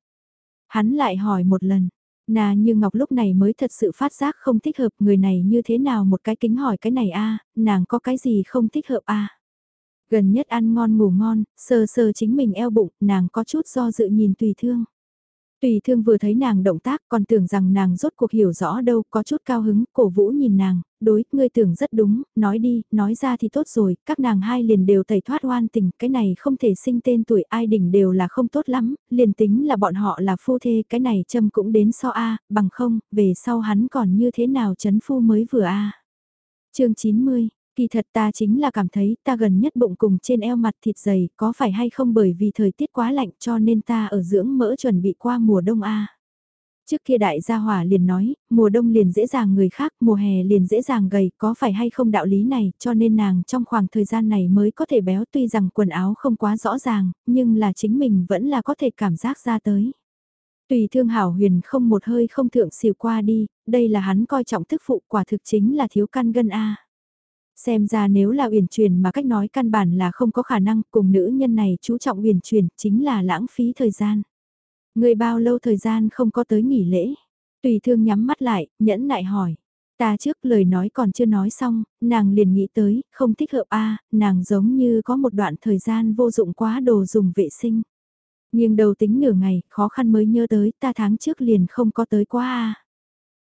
Hắn lại hỏi một lần, nà như ngọc lúc này mới thật sự phát giác không thích hợp người này như thế nào một cái kính hỏi cái này a nàng có cái gì không thích hợp a Gần nhất ăn ngon ngủ ngon, sờ sờ chính mình eo bụng, nàng có chút do dự nhìn tùy thương. Tùy thương vừa thấy nàng động tác còn tưởng rằng nàng rốt cuộc hiểu rõ đâu, có chút cao hứng, cổ vũ nhìn nàng, đối, ngươi tưởng rất đúng, nói đi, nói ra thì tốt rồi, các nàng hai liền đều tẩy thoát hoan tình, cái này không thể sinh tên tuổi ai đỉnh đều là không tốt lắm, liền tính là bọn họ là phu thê, cái này châm cũng đến so A, bằng không, về sau hắn còn như thế nào chấn phu mới vừa A. À. chương 90 Kỳ thật ta chính là cảm thấy ta gần nhất bụng cùng trên eo mặt thịt dày có phải hay không bởi vì thời tiết quá lạnh cho nên ta ở dưỡng mỡ chuẩn bị qua mùa đông A. Trước kia đại gia hỏa liền nói, mùa đông liền dễ dàng người khác, mùa hè liền dễ dàng gầy, có phải hay không đạo lý này, cho nên nàng trong khoảng thời gian này mới có thể béo tuy rằng quần áo không quá rõ ràng, nhưng là chính mình vẫn là có thể cảm giác ra tới. Tùy thương hảo huyền không một hơi không thượng xìu qua đi, đây là hắn coi trọng thức phụ quả thực chính là thiếu căn gân A. Xem ra nếu là uyển chuyển mà cách nói căn bản là không có khả năng cùng nữ nhân này chú trọng uyển chuyển chính là lãng phí thời gian. Người bao lâu thời gian không có tới nghỉ lễ? Tùy thương nhắm mắt lại, nhẫn nại hỏi. Ta trước lời nói còn chưa nói xong, nàng liền nghĩ tới, không thích hợp a nàng giống như có một đoạn thời gian vô dụng quá đồ dùng vệ sinh. Nhưng đầu tính nửa ngày, khó khăn mới nhớ tới, ta tháng trước liền không có tới quá a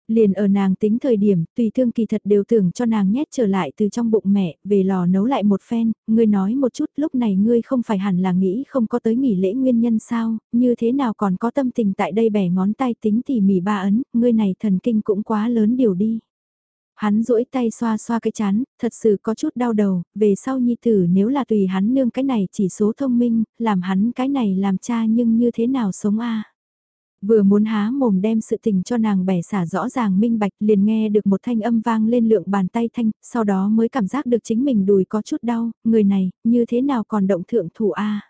Liền ở nàng tính thời điểm, tùy thương kỳ thật đều tưởng cho nàng nhét trở lại từ trong bụng mẹ, về lò nấu lại một phen, ngươi nói một chút lúc này ngươi không phải hẳn là nghĩ không có tới nghỉ lễ nguyên nhân sao, như thế nào còn có tâm tình tại đây bẻ ngón tay tính tỉ mỉ ba ấn, ngươi này thần kinh cũng quá lớn điều đi. Hắn duỗi tay xoa xoa cái chán, thật sự có chút đau đầu, về sau nhi tử nếu là tùy hắn nương cái này chỉ số thông minh, làm hắn cái này làm cha nhưng như thế nào sống a Vừa muốn há mồm đem sự tình cho nàng bẻ xả rõ ràng minh bạch liền nghe được một thanh âm vang lên lượng bàn tay thanh, sau đó mới cảm giác được chính mình đùi có chút đau, người này, như thế nào còn động thượng thủ A.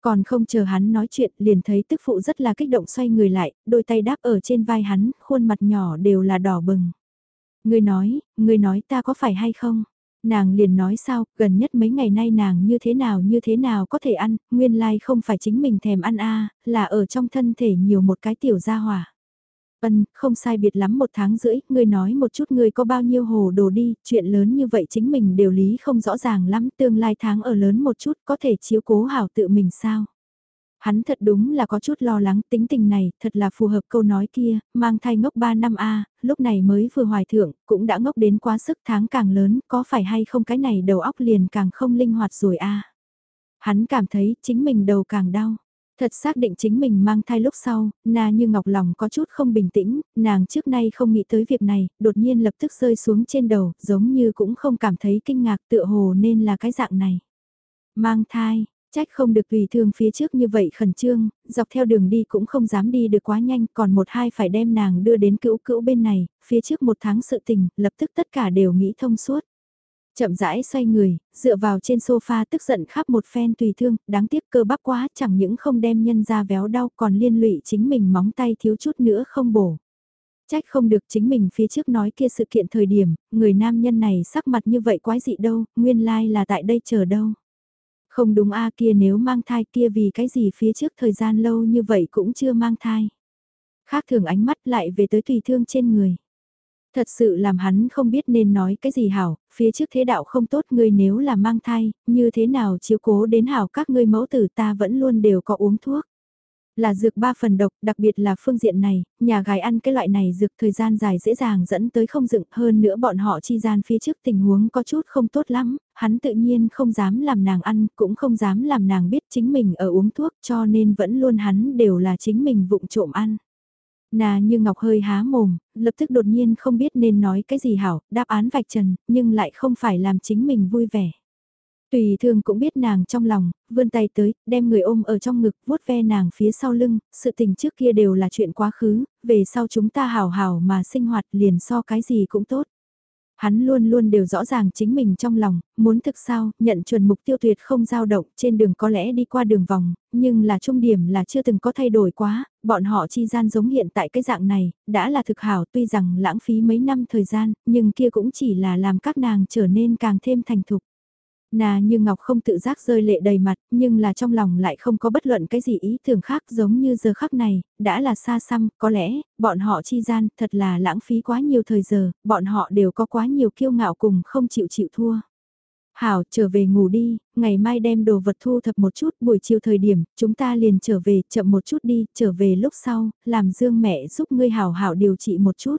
Còn không chờ hắn nói chuyện liền thấy tức phụ rất là kích động xoay người lại, đôi tay đáp ở trên vai hắn, khuôn mặt nhỏ đều là đỏ bừng. Người nói, người nói ta có phải hay không? Nàng liền nói sao, gần nhất mấy ngày nay nàng như thế nào như thế nào có thể ăn, nguyên lai like không phải chính mình thèm ăn a là ở trong thân thể nhiều một cái tiểu gia hỏa. Ân, không sai biệt lắm một tháng rưỡi, ngươi nói một chút ngươi có bao nhiêu hồ đồ đi, chuyện lớn như vậy chính mình đều lý không rõ ràng lắm, tương lai tháng ở lớn một chút có thể chiếu cố hảo tự mình sao. Hắn thật đúng là có chút lo lắng tính tình này, thật là phù hợp câu nói kia, mang thai ngốc 3 năm A, lúc này mới vừa hoài thượng, cũng đã ngốc đến quá sức tháng càng lớn, có phải hay không cái này đầu óc liền càng không linh hoạt rồi A. Hắn cảm thấy chính mình đầu càng đau. Thật xác định chính mình mang thai lúc sau, Na như ngọc lòng có chút không bình tĩnh, nàng trước nay không nghĩ tới việc này, đột nhiên lập tức rơi xuống trên đầu, giống như cũng không cảm thấy kinh ngạc tựa hồ nên là cái dạng này. Mang thai, trách không được tùy thương phía trước như vậy khẩn trương, dọc theo đường đi cũng không dám đi được quá nhanh, còn một hai phải đem nàng đưa đến cữu cữu bên này, phía trước một tháng sự tình, lập tức tất cả đều nghĩ thông suốt. Chậm rãi xoay người, dựa vào trên sofa tức giận khắp một phen tùy thương, đáng tiếc cơ bắp quá chẳng những không đem nhân ra véo đau còn liên lụy chính mình móng tay thiếu chút nữa không bổ. Trách không được chính mình phía trước nói kia sự kiện thời điểm, người nam nhân này sắc mặt như vậy quái dị đâu, nguyên lai like là tại đây chờ đâu. Không đúng a kia nếu mang thai kia vì cái gì phía trước thời gian lâu như vậy cũng chưa mang thai. Khác thường ánh mắt lại về tới tùy thương trên người. Thật sự làm hắn không biết nên nói cái gì hảo, phía trước thế đạo không tốt ngươi nếu là mang thai, như thế nào chiếu cố đến hảo các ngươi mẫu tử ta vẫn luôn đều có uống thuốc. Là dược ba phần độc, đặc biệt là phương diện này, nhà gái ăn cái loại này dược thời gian dài dễ dàng dẫn tới không dựng hơn nữa bọn họ chi gian phía trước tình huống có chút không tốt lắm, hắn tự nhiên không dám làm nàng ăn, cũng không dám làm nàng biết chính mình ở uống thuốc cho nên vẫn luôn hắn đều là chính mình vụng trộm ăn. Nà như ngọc hơi há mồm, lập tức đột nhiên không biết nên nói cái gì hảo, đáp án vạch trần, nhưng lại không phải làm chính mình vui vẻ. Tùy thương cũng biết nàng trong lòng, vươn tay tới, đem người ôm ở trong ngực, vuốt ve nàng phía sau lưng, sự tình trước kia đều là chuyện quá khứ, về sau chúng ta hào hào mà sinh hoạt liền so cái gì cũng tốt. Hắn luôn luôn đều rõ ràng chính mình trong lòng, muốn thực sao, nhận chuẩn mục tiêu tuyệt không dao động, trên đường có lẽ đi qua đường vòng, nhưng là trung điểm là chưa từng có thay đổi quá, bọn họ chi gian giống hiện tại cái dạng này, đã là thực hảo tuy rằng lãng phí mấy năm thời gian, nhưng kia cũng chỉ là làm các nàng trở nên càng thêm thành thục. Nà như Ngọc không tự giác rơi lệ đầy mặt, nhưng là trong lòng lại không có bất luận cái gì ý tưởng khác giống như giờ khắc này, đã là xa xăm, có lẽ, bọn họ chi gian, thật là lãng phí quá nhiều thời giờ, bọn họ đều có quá nhiều kiêu ngạo cùng không chịu chịu thua. Hảo, trở về ngủ đi, ngày mai đem đồ vật thu thập một chút, buổi chiều thời điểm, chúng ta liền trở về, chậm một chút đi, trở về lúc sau, làm dương mẹ giúp ngươi hảo hảo điều trị một chút.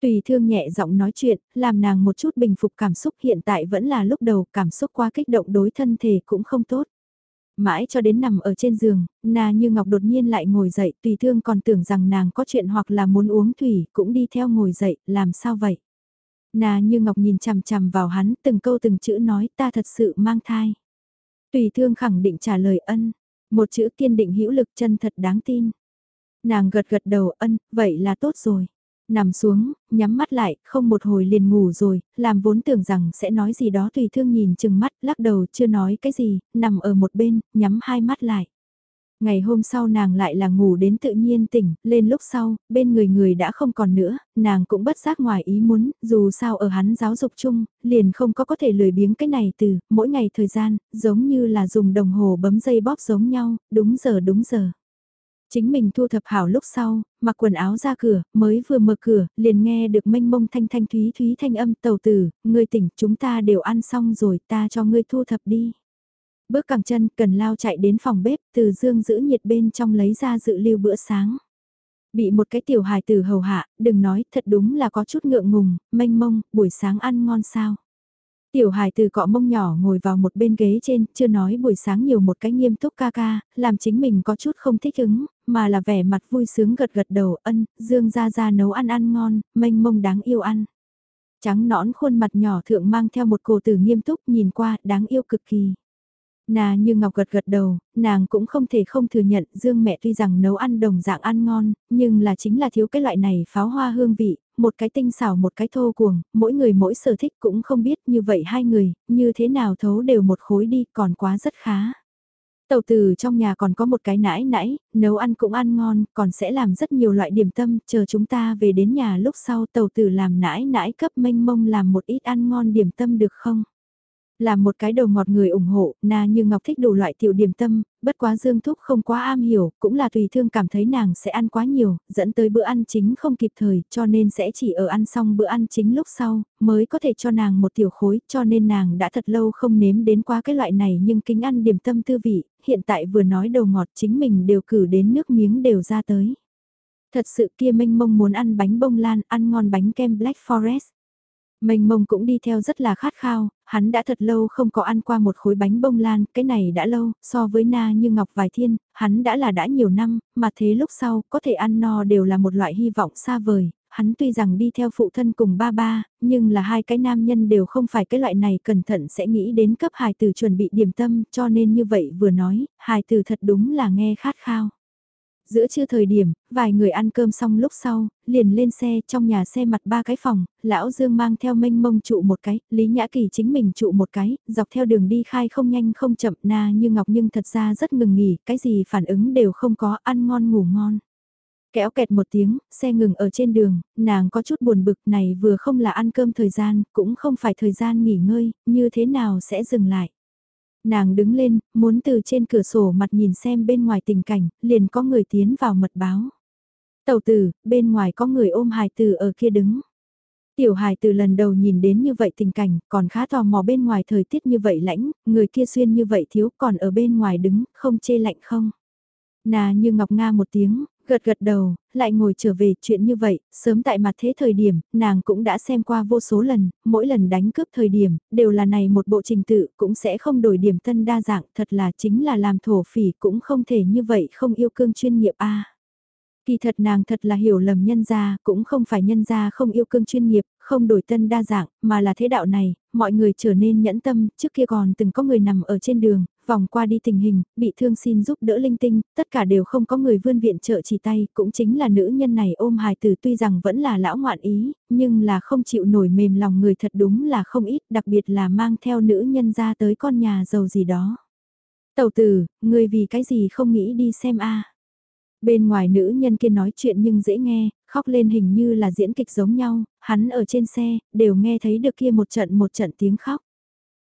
Tùy thương nhẹ giọng nói chuyện, làm nàng một chút bình phục cảm xúc hiện tại vẫn là lúc đầu cảm xúc quá kích động đối thân thể cũng không tốt. Mãi cho đến nằm ở trên giường, nà như ngọc đột nhiên lại ngồi dậy tùy thương còn tưởng rằng nàng có chuyện hoặc là muốn uống thủy cũng đi theo ngồi dậy, làm sao vậy? Nà như ngọc nhìn chằm chằm vào hắn từng câu từng chữ nói ta thật sự mang thai. Tùy thương khẳng định trả lời ân, một chữ kiên định hữu lực chân thật đáng tin. Nàng gật gật đầu ân, vậy là tốt rồi. Nằm xuống, nhắm mắt lại, không một hồi liền ngủ rồi, làm vốn tưởng rằng sẽ nói gì đó tùy thương nhìn chừng mắt, lắc đầu chưa nói cái gì, nằm ở một bên, nhắm hai mắt lại. Ngày hôm sau nàng lại là ngủ đến tự nhiên tỉnh, lên lúc sau, bên người người đã không còn nữa, nàng cũng bất giác ngoài ý muốn, dù sao ở hắn giáo dục chung, liền không có có thể lười biếng cái này từ, mỗi ngày thời gian, giống như là dùng đồng hồ bấm dây bóp giống nhau, đúng giờ đúng giờ. Chính mình thu thập hảo lúc sau, mặc quần áo ra cửa, mới vừa mở cửa, liền nghe được mênh mông thanh thanh thúy thúy thanh âm tàu tử, ngươi tỉnh, chúng ta đều ăn xong rồi, ta cho ngươi thu thập đi. Bước cẳng chân, cần lao chạy đến phòng bếp, từ dương giữ nhiệt bên trong lấy ra dự lưu bữa sáng. Bị một cái tiểu hài tử hầu hạ, đừng nói, thật đúng là có chút ngượng ngùng, mênh mông, buổi sáng ăn ngon sao. Tiểu hài từ cọ mông nhỏ ngồi vào một bên ghế trên, chưa nói buổi sáng nhiều một cái nghiêm túc ca ca, làm chính mình có chút không thích ứng, mà là vẻ mặt vui sướng gật gật đầu ân, dương ra ra nấu ăn ăn ngon, mênh mông đáng yêu ăn. Trắng nõn khuôn mặt nhỏ thượng mang theo một cổ tử nghiêm túc nhìn qua, đáng yêu cực kỳ. Nà như Ngọc gật gật đầu, nàng cũng không thể không thừa nhận Dương mẹ tuy rằng nấu ăn đồng dạng ăn ngon, nhưng là chính là thiếu cái loại này pháo hoa hương vị, một cái tinh xảo một cái thô cuồng, mỗi người mỗi sở thích cũng không biết như vậy hai người, như thế nào thấu đều một khối đi còn quá rất khá. Tàu từ trong nhà còn có một cái nãi nãi, nấu ăn cũng ăn ngon, còn sẽ làm rất nhiều loại điểm tâm, chờ chúng ta về đến nhà lúc sau tàu tử làm nãi nãi cấp mênh mông làm một ít ăn ngon điểm tâm được không? Là một cái đầu ngọt người ủng hộ, na như Ngọc thích đủ loại tiểu điểm tâm, bất quá Dương Thúc không quá am hiểu, cũng là tùy thương cảm thấy nàng sẽ ăn quá nhiều, dẫn tới bữa ăn chính không kịp thời, cho nên sẽ chỉ ở ăn xong bữa ăn chính lúc sau, mới có thể cho nàng một tiểu khối, cho nên nàng đã thật lâu không nếm đến qua cái loại này nhưng kính ăn điểm tâm tư vị, hiện tại vừa nói đầu ngọt chính mình đều cử đến nước miếng đều ra tới. Thật sự kia mênh mông muốn ăn bánh bông lan, ăn ngon bánh kem Black Forest. Mênh mông cũng đi theo rất là khát khao, hắn đã thật lâu không có ăn qua một khối bánh bông lan, cái này đã lâu, so với na như ngọc vài thiên, hắn đã là đã nhiều năm, mà thế lúc sau, có thể ăn no đều là một loại hy vọng xa vời, hắn tuy rằng đi theo phụ thân cùng ba ba, nhưng là hai cái nam nhân đều không phải cái loại này cẩn thận sẽ nghĩ đến cấp hài tử chuẩn bị điểm tâm, cho nên như vậy vừa nói, hài tử thật đúng là nghe khát khao. Giữa trưa thời điểm, vài người ăn cơm xong lúc sau, liền lên xe trong nhà xe mặt ba cái phòng, lão Dương mang theo mênh mông trụ một cái, Lý Nhã Kỳ chính mình trụ một cái, dọc theo đường đi khai không nhanh không chậm na như ngọc nhưng thật ra rất ngừng nghỉ, cái gì phản ứng đều không có, ăn ngon ngủ ngon. Kéo kẹt một tiếng, xe ngừng ở trên đường, nàng có chút buồn bực này vừa không là ăn cơm thời gian, cũng không phải thời gian nghỉ ngơi, như thế nào sẽ dừng lại. Nàng đứng lên, muốn từ trên cửa sổ mặt nhìn xem bên ngoài tình cảnh, liền có người tiến vào mật báo. Tàu tử, bên ngoài có người ôm hài tử ở kia đứng. Tiểu hài từ lần đầu nhìn đến như vậy tình cảnh, còn khá tò mò bên ngoài thời tiết như vậy lãnh, người kia xuyên như vậy thiếu còn ở bên ngoài đứng, không chê lạnh không. Nà như ngọc nga một tiếng, Gật gật đầu, lại ngồi trở về chuyện như vậy, sớm tại mặt thế thời điểm, nàng cũng đã xem qua vô số lần, mỗi lần đánh cướp thời điểm, đều là này một bộ trình tự, cũng sẽ không đổi điểm tân đa dạng, thật là chính là làm thổ phỉ cũng không thể như vậy không yêu cương chuyên nghiệp a. Kỳ thật nàng thật là hiểu lầm nhân gia, cũng không phải nhân gia không yêu cương chuyên nghiệp, không đổi tân đa dạng, mà là thế đạo này, mọi người trở nên nhẫn tâm, trước kia còn từng có người nằm ở trên đường, vòng qua đi tình hình, bị thương xin giúp đỡ linh tinh, tất cả đều không có người vươn viện trợ chỉ tay, cũng chính là nữ nhân này ôm hài tử tuy rằng vẫn là lão ngoạn ý, nhưng là không chịu nổi mềm lòng người thật đúng là không ít, đặc biệt là mang theo nữ nhân ra tới con nhà giàu gì đó. Tầu tử, người vì cái gì không nghĩ đi xem a Bên ngoài nữ nhân kia nói chuyện nhưng dễ nghe, khóc lên hình như là diễn kịch giống nhau, hắn ở trên xe, đều nghe thấy được kia một trận một trận tiếng khóc.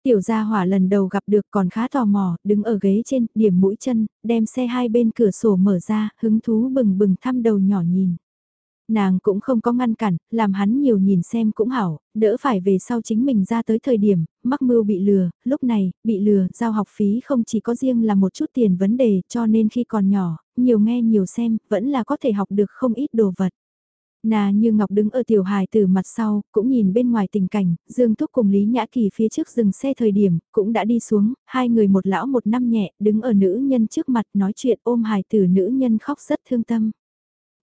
Tiểu gia hỏa lần đầu gặp được còn khá tò mò, đứng ở ghế trên, điểm mũi chân, đem xe hai bên cửa sổ mở ra, hứng thú bừng bừng thăm đầu nhỏ nhìn. Nàng cũng không có ngăn cản, làm hắn nhiều nhìn xem cũng hảo, đỡ phải về sau chính mình ra tới thời điểm, mắc mưu bị lừa, lúc này, bị lừa, giao học phí không chỉ có riêng là một chút tiền vấn đề cho nên khi còn nhỏ, nhiều nghe nhiều xem, vẫn là có thể học được không ít đồ vật. Nà như Ngọc đứng ở tiểu hài từ mặt sau, cũng nhìn bên ngoài tình cảnh, Dương Thúc cùng Lý Nhã Kỳ phía trước dừng xe thời điểm, cũng đã đi xuống, hai người một lão một năm nhẹ, đứng ở nữ nhân trước mặt nói chuyện ôm hài tử nữ nhân khóc rất thương tâm.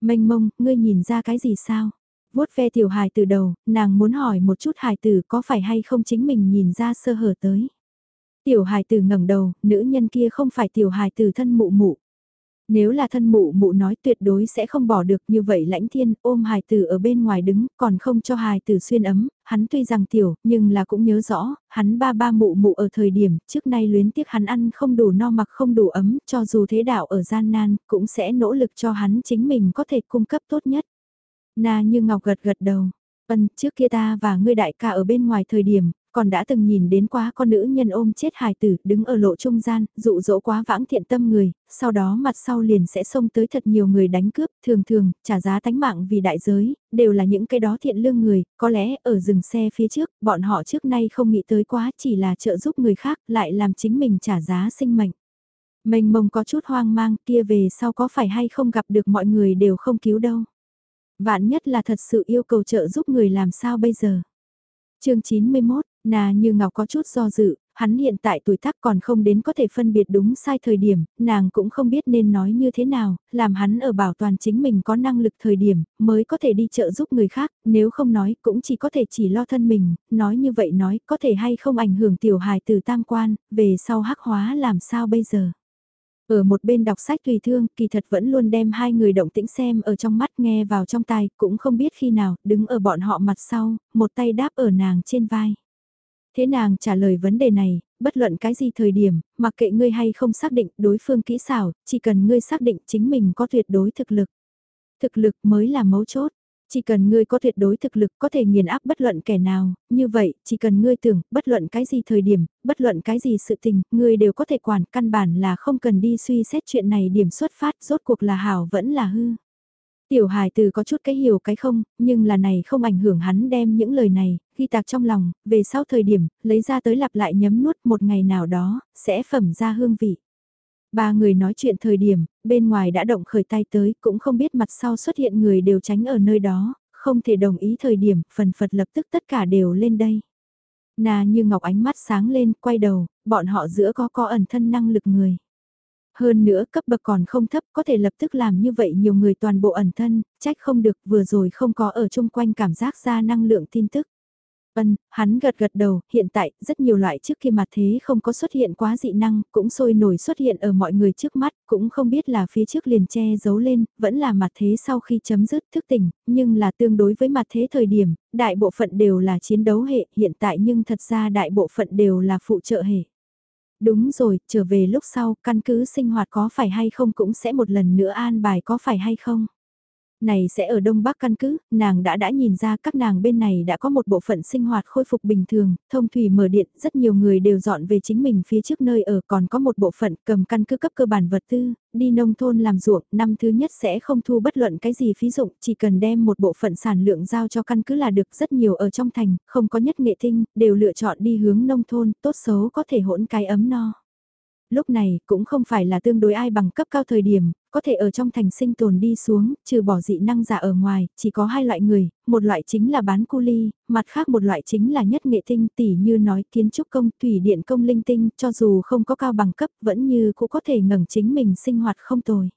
Mênh mông, ngươi nhìn ra cái gì sao? vuốt ve tiểu hài từ đầu, nàng muốn hỏi một chút hài tử có phải hay không chính mình nhìn ra sơ hở tới. Tiểu hài tử ngẩng đầu, nữ nhân kia không phải tiểu hài tử thân mụ mụ. Nếu là thân mụ mụ nói tuyệt đối sẽ không bỏ được như vậy lãnh thiên ôm hài tử ở bên ngoài đứng còn không cho hài tử xuyên ấm, hắn tuy rằng tiểu nhưng là cũng nhớ rõ, hắn ba ba mụ mụ ở thời điểm trước nay luyến tiếc hắn ăn không đủ no mặc không đủ ấm cho dù thế đạo ở gian nan cũng sẽ nỗ lực cho hắn chính mình có thể cung cấp tốt nhất. Na như ngọc gật gật đầu. Ân, trước kia ta và ngươi đại ca ở bên ngoài thời điểm, còn đã từng nhìn đến quá con nữ nhân ôm chết hài tử đứng ở lộ trung gian, dụ dỗ quá vãng thiện tâm người, sau đó mặt sau liền sẽ xông tới thật nhiều người đánh cướp, thường thường, trả giá tánh mạng vì đại giới, đều là những cái đó thiện lương người, có lẽ ở dừng xe phía trước, bọn họ trước nay không nghĩ tới quá chỉ là trợ giúp người khác, lại làm chính mình trả giá sinh mệnh. Mênh mông có chút hoang mang kia về sau có phải hay không gặp được mọi người đều không cứu đâu. Vạn nhất là thật sự yêu cầu trợ giúp người làm sao bây giờ chương 91, Nà như Ngọc có chút do dự, hắn hiện tại tuổi tác còn không đến có thể phân biệt đúng sai thời điểm, nàng cũng không biết nên nói như thế nào, làm hắn ở bảo toàn chính mình có năng lực thời điểm, mới có thể đi trợ giúp người khác, nếu không nói cũng chỉ có thể chỉ lo thân mình, nói như vậy nói có thể hay không ảnh hưởng tiểu hài từ tam quan, về sau hắc hóa làm sao bây giờ. Ở một bên đọc sách tùy thương, kỳ thật vẫn luôn đem hai người động tĩnh xem ở trong mắt nghe vào trong tai, cũng không biết khi nào, đứng ở bọn họ mặt sau, một tay đáp ở nàng trên vai. Thế nàng trả lời vấn đề này, bất luận cái gì thời điểm, mặc kệ ngươi hay không xác định đối phương kỹ xảo, chỉ cần ngươi xác định chính mình có tuyệt đối thực lực. Thực lực mới là mấu chốt. Chỉ cần ngươi có tuyệt đối thực lực có thể nghiền áp bất luận kẻ nào, như vậy, chỉ cần ngươi tưởng, bất luận cái gì thời điểm, bất luận cái gì sự tình, ngươi đều có thể quản, căn bản là không cần đi suy xét chuyện này điểm xuất phát, rốt cuộc là hảo vẫn là hư. Tiểu hài từ có chút cái hiểu cái không, nhưng là này không ảnh hưởng hắn đem những lời này, ghi tạc trong lòng, về sau thời điểm, lấy ra tới lặp lại nhấm nuốt một ngày nào đó, sẽ phẩm ra hương vị. Ba người nói chuyện thời điểm, bên ngoài đã động khởi tay tới, cũng không biết mặt sau xuất hiện người đều tránh ở nơi đó, không thể đồng ý thời điểm, phần phật lập tức tất cả đều lên đây. nà như ngọc ánh mắt sáng lên, quay đầu, bọn họ giữa có có ẩn thân năng lực người. Hơn nữa cấp bậc còn không thấp có thể lập tức làm như vậy nhiều người toàn bộ ẩn thân, trách không được vừa rồi không có ở chung quanh cảm giác ra năng lượng tin tức. Ân, hắn gật gật đầu, hiện tại, rất nhiều loại trước kia mặt thế không có xuất hiện quá dị năng, cũng sôi nổi xuất hiện ở mọi người trước mắt, cũng không biết là phía trước liền che giấu lên, vẫn là mặt thế sau khi chấm dứt thức tỉnh, nhưng là tương đối với mặt thế thời điểm, đại bộ phận đều là chiến đấu hệ, hiện tại nhưng thật ra đại bộ phận đều là phụ trợ hệ. Đúng rồi, trở về lúc sau, căn cứ sinh hoạt có phải hay không cũng sẽ một lần nữa an bài có phải hay không này sẽ ở Đông Bắc căn cứ, nàng đã đã nhìn ra các nàng bên này đã có một bộ phận sinh hoạt khôi phục bình thường, thông thủy mở điện, rất nhiều người đều dọn về chính mình phía trước nơi ở, còn có một bộ phận cầm căn cứ cấp cơ bản vật tư, đi nông thôn làm ruộng, năm thứ nhất sẽ không thu bất luận cái gì phí dụng, chỉ cần đem một bộ phận sản lượng giao cho căn cứ là được rất nhiều ở trong thành, không có nhất nghệ tinh, đều lựa chọn đi hướng nông thôn, tốt xấu có thể hỗn cái ấm no. Lúc này cũng không phải là tương đối ai bằng cấp cao thời điểm, có thể ở trong thành sinh tồn đi xuống, trừ bỏ dị năng giả ở ngoài, chỉ có hai loại người, một loại chính là bán cu ly, mặt khác một loại chính là nhất nghệ tinh tỉ như nói kiến trúc công, thủy điện công linh tinh, cho dù không có cao bằng cấp vẫn như cũng có thể ngẩng chính mình sinh hoạt không tồi.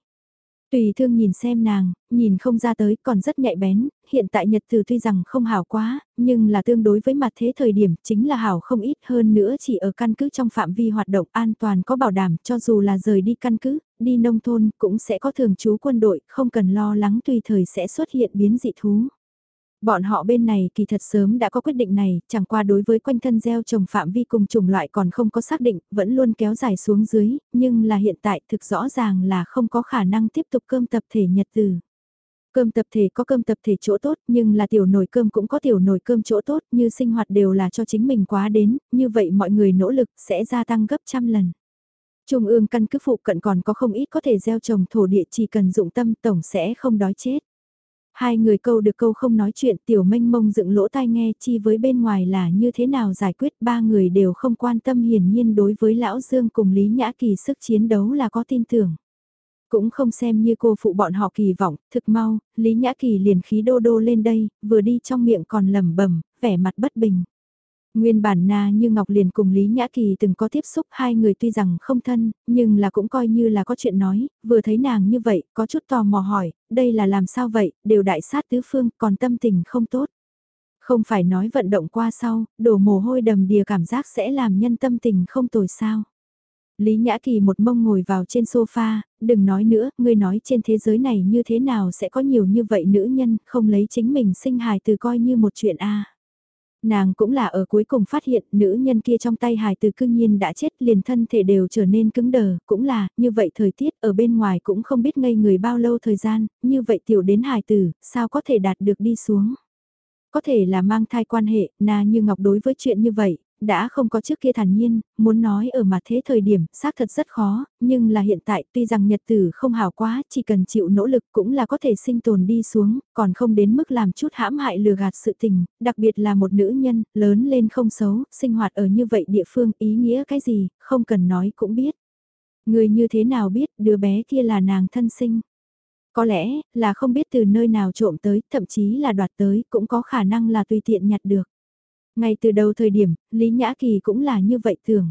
Tùy thương nhìn xem nàng, nhìn không ra tới còn rất nhạy bén, hiện tại nhật từ tuy rằng không hảo quá, nhưng là tương đối với mặt thế thời điểm chính là hảo không ít hơn nữa chỉ ở căn cứ trong phạm vi hoạt động an toàn có bảo đảm cho dù là rời đi căn cứ, đi nông thôn cũng sẽ có thường trú quân đội, không cần lo lắng tùy thời sẽ xuất hiện biến dị thú. Bọn họ bên này kỳ thật sớm đã có quyết định này, chẳng qua đối với quanh thân gieo trồng phạm vi cùng chủng loại còn không có xác định, vẫn luôn kéo dài xuống dưới, nhưng là hiện tại thực rõ ràng là không có khả năng tiếp tục cơm tập thể nhật từ. Cơm tập thể có cơm tập thể chỗ tốt, nhưng là tiểu nồi cơm cũng có tiểu nồi cơm chỗ tốt, như sinh hoạt đều là cho chính mình quá đến, như vậy mọi người nỗ lực sẽ gia tăng gấp trăm lần. Trung ương căn cứ phụ cận còn có không ít có thể gieo trồng thổ địa chỉ cần dụng tâm tổng sẽ không đói chết. Hai người câu được câu không nói chuyện tiểu mênh mông dựng lỗ tai nghe chi với bên ngoài là như thế nào giải quyết ba người đều không quan tâm hiển nhiên đối với Lão Dương cùng Lý Nhã Kỳ sức chiến đấu là có tin tưởng. Cũng không xem như cô phụ bọn họ kỳ vọng, thực mau, Lý Nhã Kỳ liền khí đô đô lên đây, vừa đi trong miệng còn lẩm bẩm vẻ mặt bất bình. Nguyên bản Na như Ngọc liền cùng Lý Nhã Kỳ từng có tiếp xúc hai người tuy rằng không thân, nhưng là cũng coi như là có chuyện nói, vừa thấy nàng như vậy, có chút tò mò hỏi, đây là làm sao vậy, đều đại sát tứ phương, còn tâm tình không tốt. Không phải nói vận động qua sau, đổ mồ hôi đầm đìa cảm giác sẽ làm nhân tâm tình không tồi sao. Lý Nhã Kỳ một mông ngồi vào trên sofa, đừng nói nữa, ngươi nói trên thế giới này như thế nào sẽ có nhiều như vậy nữ nhân, không lấy chính mình sinh hài từ coi như một chuyện a. Nàng cũng là ở cuối cùng phát hiện nữ nhân kia trong tay hài từ cương nhiên đã chết liền thân thể đều trở nên cứng đờ, cũng là, như vậy thời tiết ở bên ngoài cũng không biết ngây người bao lâu thời gian, như vậy tiểu đến hài tử, sao có thể đạt được đi xuống. Có thể là mang thai quan hệ, na như ngọc đối với chuyện như vậy, đã không có trước kia thản nhiên, muốn nói ở mặt thế thời điểm, xác thật rất khó, nhưng là hiện tại tuy rằng nhật tử không hảo quá, chỉ cần chịu nỗ lực cũng là có thể sinh tồn đi xuống, còn không đến mức làm chút hãm hại lừa gạt sự tình, đặc biệt là một nữ nhân, lớn lên không xấu, sinh hoạt ở như vậy địa phương ý nghĩa cái gì, không cần nói cũng biết. Người như thế nào biết đứa bé kia là nàng thân sinh. Có lẽ là không biết từ nơi nào trộm tới, thậm chí là đoạt tới, cũng có khả năng là tùy tiện nhặt được. Ngay từ đầu thời điểm, Lý Nhã Kỳ cũng là như vậy thường.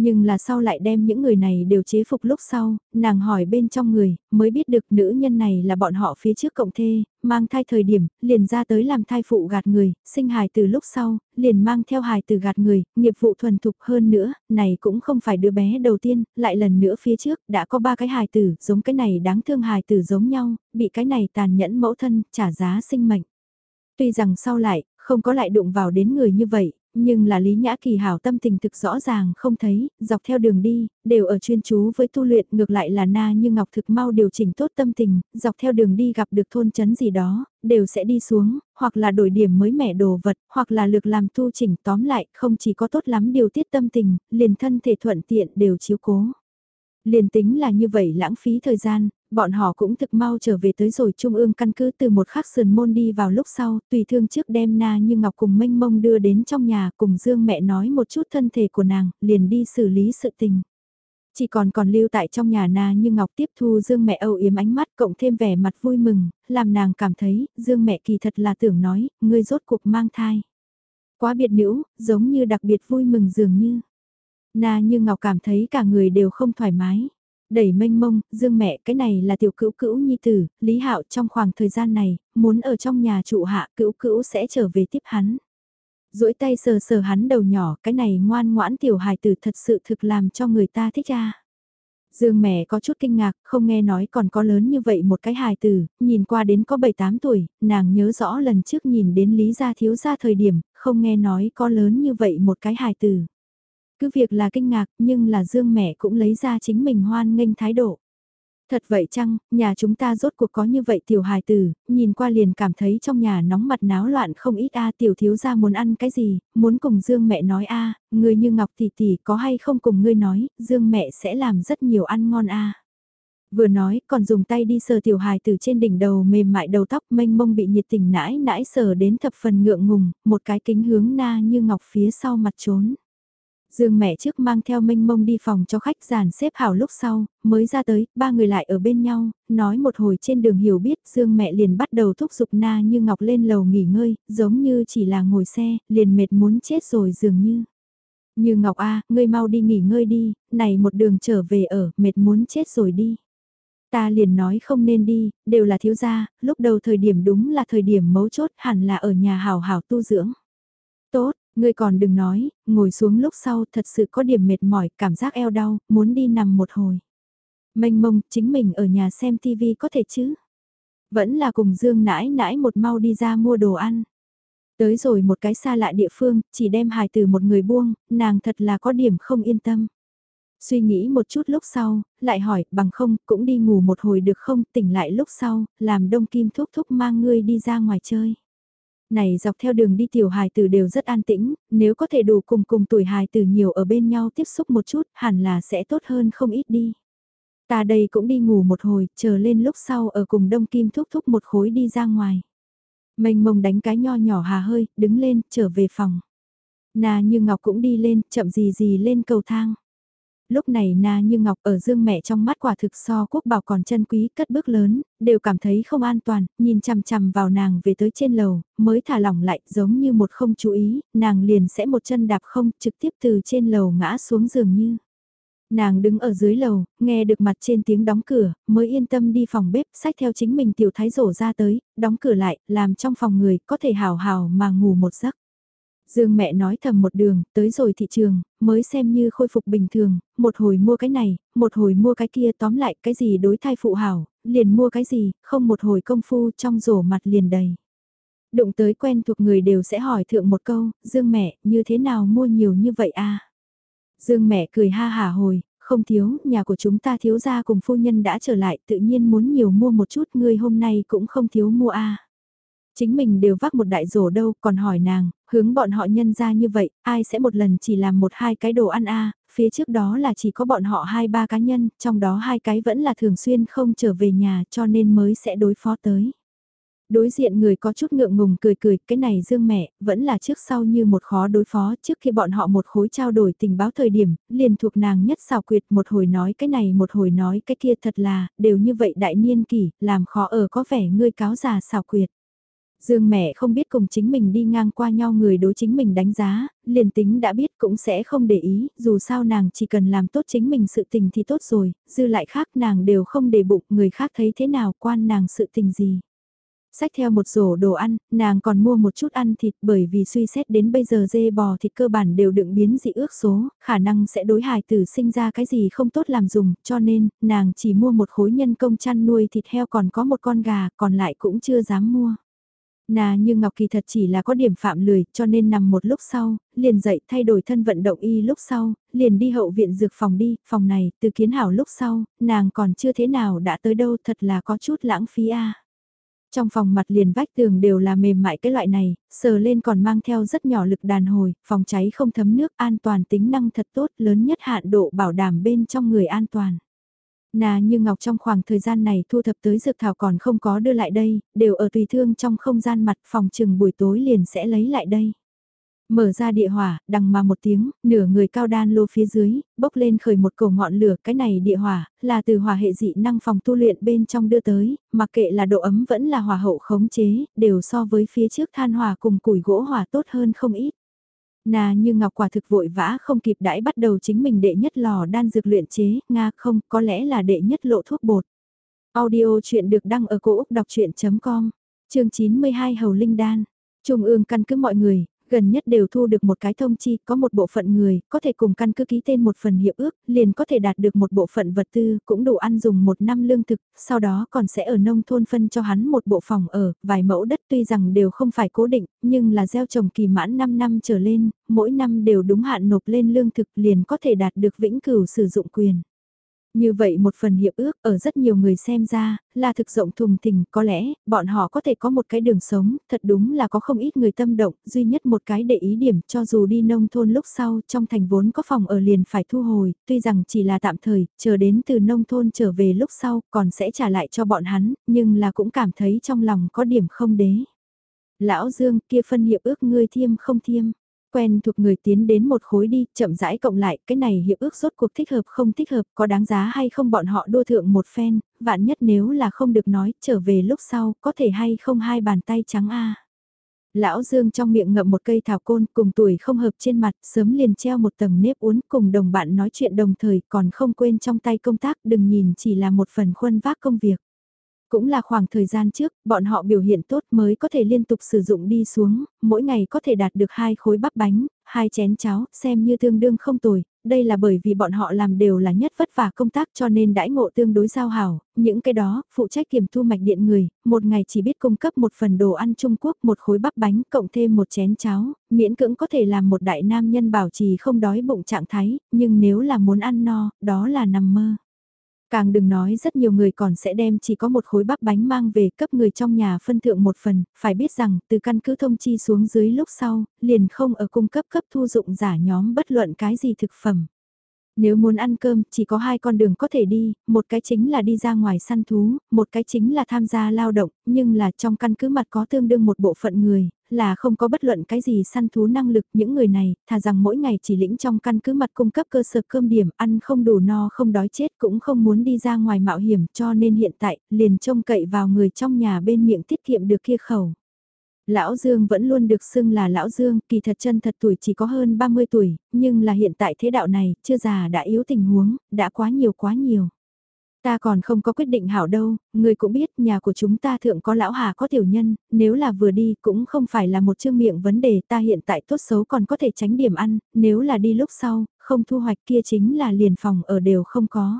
Nhưng là sau lại đem những người này đều chế phục lúc sau, nàng hỏi bên trong người, mới biết được nữ nhân này là bọn họ phía trước cộng thê, mang thai thời điểm, liền ra tới làm thai phụ gạt người, sinh hài từ lúc sau, liền mang theo hài từ gạt người, nghiệp vụ thuần thục hơn nữa, này cũng không phải đứa bé đầu tiên, lại lần nữa phía trước, đã có ba cái hài tử, giống cái này đáng thương hài tử giống nhau, bị cái này tàn nhẫn mẫu thân, trả giá sinh mệnh. Tuy rằng sau lại, không có lại đụng vào đến người như vậy, nhưng là Lý Nhã Kỳ hảo tâm tình thực rõ ràng không thấy, dọc theo đường đi, đều ở chuyên chú với tu luyện ngược lại là na như Ngọc thực mau điều chỉnh tốt tâm tình, dọc theo đường đi gặp được thôn chấn gì đó, đều sẽ đi xuống, hoặc là đổi điểm mới mẻ đồ vật, hoặc là lực làm tu chỉnh tóm lại, không chỉ có tốt lắm điều tiết tâm tình, liền thân thể thuận tiện đều chiếu cố. Liền tính là như vậy lãng phí thời gian, bọn họ cũng thực mau trở về tới rồi trung ương căn cứ từ một khắc sườn môn đi vào lúc sau, tùy thương trước đem na như ngọc cùng mênh mông đưa đến trong nhà cùng Dương mẹ nói một chút thân thể của nàng, liền đi xử lý sự tình. Chỉ còn còn lưu tại trong nhà na như Ngọc tiếp thu Dương mẹ âu yếm ánh mắt cộng thêm vẻ mặt vui mừng, làm nàng cảm thấy, Dương mẹ kỳ thật là tưởng nói, ngươi rốt cuộc mang thai. Quá biệt nữ, giống như đặc biệt vui mừng dường như. Na như Ngọc cảm thấy cả người đều không thoải mái. Đẩy mênh mông, Dương mẹ cái này là tiểu cữu cữu nhi tử, Lý Hạo trong khoảng thời gian này, muốn ở trong nhà trụ hạ cữu cữu sẽ trở về tiếp hắn duỗi tay sờ sờ hắn đầu nhỏ, cái này ngoan ngoãn tiểu hài tử thật sự thực làm cho người ta thích ra. Dương mẹ có chút kinh ngạc, không nghe nói còn có lớn như vậy một cái hài tử, nhìn qua đến có 7-8 tuổi, nàng nhớ rõ lần trước nhìn đến Lý Gia thiếu gia thời điểm, không nghe nói có lớn như vậy một cái hài tử. Cứ việc là kinh ngạc, nhưng là Dương mẹ cũng lấy ra chính mình hoan nghênh thái độ. Thật vậy chăng, nhà chúng ta rốt cuộc có như vậy tiểu hài tử, nhìn qua liền cảm thấy trong nhà nóng mặt náo loạn không ít a tiểu thiếu gia muốn ăn cái gì, muốn cùng Dương mẹ nói a người như Ngọc tỷ tỷ có hay không cùng ngươi nói, Dương mẹ sẽ làm rất nhiều ăn ngon a Vừa nói, còn dùng tay đi sờ tiểu hài từ trên đỉnh đầu mềm mại đầu tóc mênh mông bị nhiệt tình nãi nãi sờ đến thập phần ngượng ngùng, một cái kính hướng na như ngọc phía sau mặt trốn. Dương mẹ trước mang theo mênh mông đi phòng cho khách giàn xếp hảo lúc sau, mới ra tới, ba người lại ở bên nhau, nói một hồi trên đường hiểu biết Dương mẹ liền bắt đầu thúc giục na như ngọc lên lầu nghỉ ngơi, giống như chỉ là ngồi xe, liền mệt muốn chết rồi dường như. Như Ngọc A, ngươi mau đi nghỉ ngơi đi, này một đường trở về ở, mệt muốn chết rồi đi. Ta liền nói không nên đi, đều là thiếu gia, lúc đầu thời điểm đúng là thời điểm mấu chốt hẳn là ở nhà hảo hảo tu dưỡng. Tốt, Ngươi còn đừng nói, ngồi xuống lúc sau thật sự có điểm mệt mỏi, cảm giác eo đau, muốn đi nằm một hồi. Mênh mông, chính mình ở nhà xem tivi có thể chứ? Vẫn là cùng Dương nãi nãi một mau đi ra mua đồ ăn. Tới rồi một cái xa lạ địa phương, chỉ đem hài từ một người buông, nàng thật là có điểm không yên tâm. Suy nghĩ một chút lúc sau, lại hỏi, bằng không, cũng đi ngủ một hồi được không, tỉnh lại lúc sau, làm đông kim thúc thúc mang ngươi đi ra ngoài chơi. Này dọc theo đường đi tiểu hài tử đều rất an tĩnh, nếu có thể đủ cùng cùng tuổi hài tử nhiều ở bên nhau tiếp xúc một chút hẳn là sẽ tốt hơn không ít đi. Ta đây cũng đi ngủ một hồi, chờ lên lúc sau ở cùng đông kim thúc thúc một khối đi ra ngoài. Mênh mông đánh cái nho nhỏ hà hơi, đứng lên, trở về phòng. Nà như ngọc cũng đi lên, chậm gì gì lên cầu thang lúc này Na Như Ngọc ở dương mẹ trong mắt quả thực so quốc bảo còn chân quý cất bước lớn, đều cảm thấy không an toàn, nhìn chằm chằm vào nàng về tới trên lầu, mới thả lỏng lại giống như một không chú ý, nàng liền sẽ một chân đạp không trực tiếp từ trên lầu ngã xuống giường như. Nàng đứng ở dưới lầu, nghe được mặt trên tiếng đóng cửa, mới yên tâm đi phòng bếp, sách theo chính mình tiểu thái rổ ra tới, đóng cửa lại, làm trong phòng người có thể hào hào mà ngủ một giấc. Dương mẹ nói thầm một đường, tới rồi thị trường, mới xem như khôi phục bình thường, một hồi mua cái này, một hồi mua cái kia tóm lại cái gì đối thai phụ hảo, liền mua cái gì, không một hồi công phu trong rổ mặt liền đầy. Đụng tới quen thuộc người đều sẽ hỏi thượng một câu, Dương mẹ, như thế nào mua nhiều như vậy a Dương mẹ cười ha hả hồi, không thiếu, nhà của chúng ta thiếu gia cùng phu nhân đã trở lại, tự nhiên muốn nhiều mua một chút, người hôm nay cũng không thiếu mua a Chính mình đều vác một đại rổ đâu, còn hỏi nàng, hướng bọn họ nhân ra như vậy, ai sẽ một lần chỉ làm một hai cái đồ ăn a phía trước đó là chỉ có bọn họ hai ba cá nhân, trong đó hai cái vẫn là thường xuyên không trở về nhà cho nên mới sẽ đối phó tới. Đối diện người có chút ngượng ngùng cười cười, cái này dương mẹ, vẫn là trước sau như một khó đối phó trước khi bọn họ một khối trao đổi tình báo thời điểm, liền thuộc nàng nhất xào quyệt một hồi nói cái này một hồi nói cái kia thật là, đều như vậy đại niên kỷ, làm khó ở có vẻ ngươi cáo già xào quyệt. Dương mẹ không biết cùng chính mình đi ngang qua nhau người đối chính mình đánh giá, liền tính đã biết cũng sẽ không để ý, dù sao nàng chỉ cần làm tốt chính mình sự tình thì tốt rồi, dư lại khác nàng đều không để bụng người khác thấy thế nào quan nàng sự tình gì. Xách theo một rổ đồ ăn, nàng còn mua một chút ăn thịt bởi vì suy xét đến bây giờ dê bò thịt cơ bản đều đựng biến dị ước số, khả năng sẽ đối hài tử sinh ra cái gì không tốt làm dùng, cho nên, nàng chỉ mua một khối nhân công chăn nuôi thịt heo còn có một con gà, còn lại cũng chưa dám mua. Nà như Ngọc kỳ thật chỉ là có điểm phạm lười cho nên nằm một lúc sau, liền dậy thay đổi thân vận động y lúc sau, liền đi hậu viện dược phòng đi, phòng này từ kiến hảo lúc sau, nàng còn chưa thế nào đã tới đâu thật là có chút lãng phí a. Trong phòng mặt liền vách tường đều là mềm mại cái loại này, sờ lên còn mang theo rất nhỏ lực đàn hồi, phòng cháy không thấm nước an toàn tính năng thật tốt lớn nhất hạn độ bảo đảm bên trong người an toàn. Nà như Ngọc trong khoảng thời gian này thu thập tới dược thảo còn không có đưa lại đây, đều ở tùy thương trong không gian mặt phòng trừng buổi tối liền sẽ lấy lại đây. Mở ra địa hỏa, đằng mà một tiếng, nửa người cao đan lô phía dưới, bốc lên khởi một cổ ngọn lửa, cái này địa hỏa, là từ hỏa hệ dị năng phòng tu luyện bên trong đưa tới, mặc kệ là độ ấm vẫn là hỏa hậu khống chế, đều so với phía trước than hỏa cùng củi gỗ hỏa tốt hơn không ít. Nà như ngọc quả thực vội vã không kịp đãi bắt đầu chính mình đệ nhất lò đan dược luyện chế, Nga không, có lẽ là đệ nhất lộ thuốc bột. Audio chuyện được đăng ở cổ Úc đọc chuyện.com, chương 92 Hầu Linh Đan. Trung ương căn cứ mọi người, gần nhất đều thu được một cái thông chi, có một bộ phận người, có thể cùng căn cứ ký tên một phần hiệp ước, liền có thể đạt được một bộ phận vật tư, cũng đủ ăn dùng một năm lương thực, sau đó còn sẽ ở nông thôn phân cho hắn một bộ phòng ở, vài mẫu đất tuy rằng đều không phải cố định, nhưng là gieo trồng kỳ mãn 5 năm trở lên, mỗi năm đều đúng hạn nộp lên lương thực liền có thể đạt được vĩnh cửu sử dụng quyền. Như vậy một phần hiệp ước ở rất nhiều người xem ra, là thực rộng thùng thình, có lẽ, bọn họ có thể có một cái đường sống, thật đúng là có không ít người tâm động, duy nhất một cái để ý điểm cho dù đi nông thôn lúc sau trong thành vốn có phòng ở liền phải thu hồi, tuy rằng chỉ là tạm thời, chờ đến từ nông thôn trở về lúc sau còn sẽ trả lại cho bọn hắn, nhưng là cũng cảm thấy trong lòng có điểm không đế. Lão Dương kia phân hiệp ước ngươi thiêm không thiêm Quen thuộc người tiến đến một khối đi, chậm rãi cộng lại, cái này hiệp ước rốt cuộc thích hợp không thích hợp, có đáng giá hay không bọn họ đua thượng một phen, vạn nhất nếu là không được nói, trở về lúc sau, có thể hay không hai bàn tay trắng a Lão Dương trong miệng ngậm một cây thảo côn cùng tuổi không hợp trên mặt, sớm liền treo một tầng nếp uốn cùng đồng bạn nói chuyện đồng thời còn không quên trong tay công tác đừng nhìn chỉ là một phần khuân vác công việc. Cũng là khoảng thời gian trước, bọn họ biểu hiện tốt mới có thể liên tục sử dụng đi xuống, mỗi ngày có thể đạt được hai khối bắp bánh, hai chén cháo, xem như tương đương không tồi, đây là bởi vì bọn họ làm đều là nhất vất vả công tác cho nên đãi ngộ tương đối giao hảo, những cái đó, phụ trách kiểm thu mạch điện người, một ngày chỉ biết cung cấp một phần đồ ăn Trung Quốc, một khối bắp bánh, cộng thêm một chén cháo, miễn cưỡng có thể làm một đại nam nhân bảo trì không đói bụng trạng thái, nhưng nếu là muốn ăn no, đó là nằm mơ. Càng đừng nói rất nhiều người còn sẽ đem chỉ có một khối bắp bánh mang về cấp người trong nhà phân thượng một phần, phải biết rằng từ căn cứ thông chi xuống dưới lúc sau, liền không ở cung cấp cấp thu dụng giả nhóm bất luận cái gì thực phẩm. Nếu muốn ăn cơm, chỉ có hai con đường có thể đi, một cái chính là đi ra ngoài săn thú, một cái chính là tham gia lao động, nhưng là trong căn cứ mặt có tương đương một bộ phận người, là không có bất luận cái gì săn thú năng lực. Những người này, thà rằng mỗi ngày chỉ lĩnh trong căn cứ mặt cung cấp cơ sở cơm điểm, ăn không đủ no không đói chết cũng không muốn đi ra ngoài mạo hiểm cho nên hiện tại, liền trông cậy vào người trong nhà bên miệng tiết kiệm được kia khẩu. Lão Dương vẫn luôn được xưng là Lão Dương, kỳ thật chân thật tuổi chỉ có hơn 30 tuổi, nhưng là hiện tại thế đạo này, chưa già đã yếu tình huống, đã quá nhiều quá nhiều. Ta còn không có quyết định hảo đâu, người cũng biết nhà của chúng ta thượng có lão hà có tiểu nhân, nếu là vừa đi cũng không phải là một chương miệng vấn đề ta hiện tại tốt xấu còn có thể tránh điểm ăn, nếu là đi lúc sau, không thu hoạch kia chính là liền phòng ở đều không có.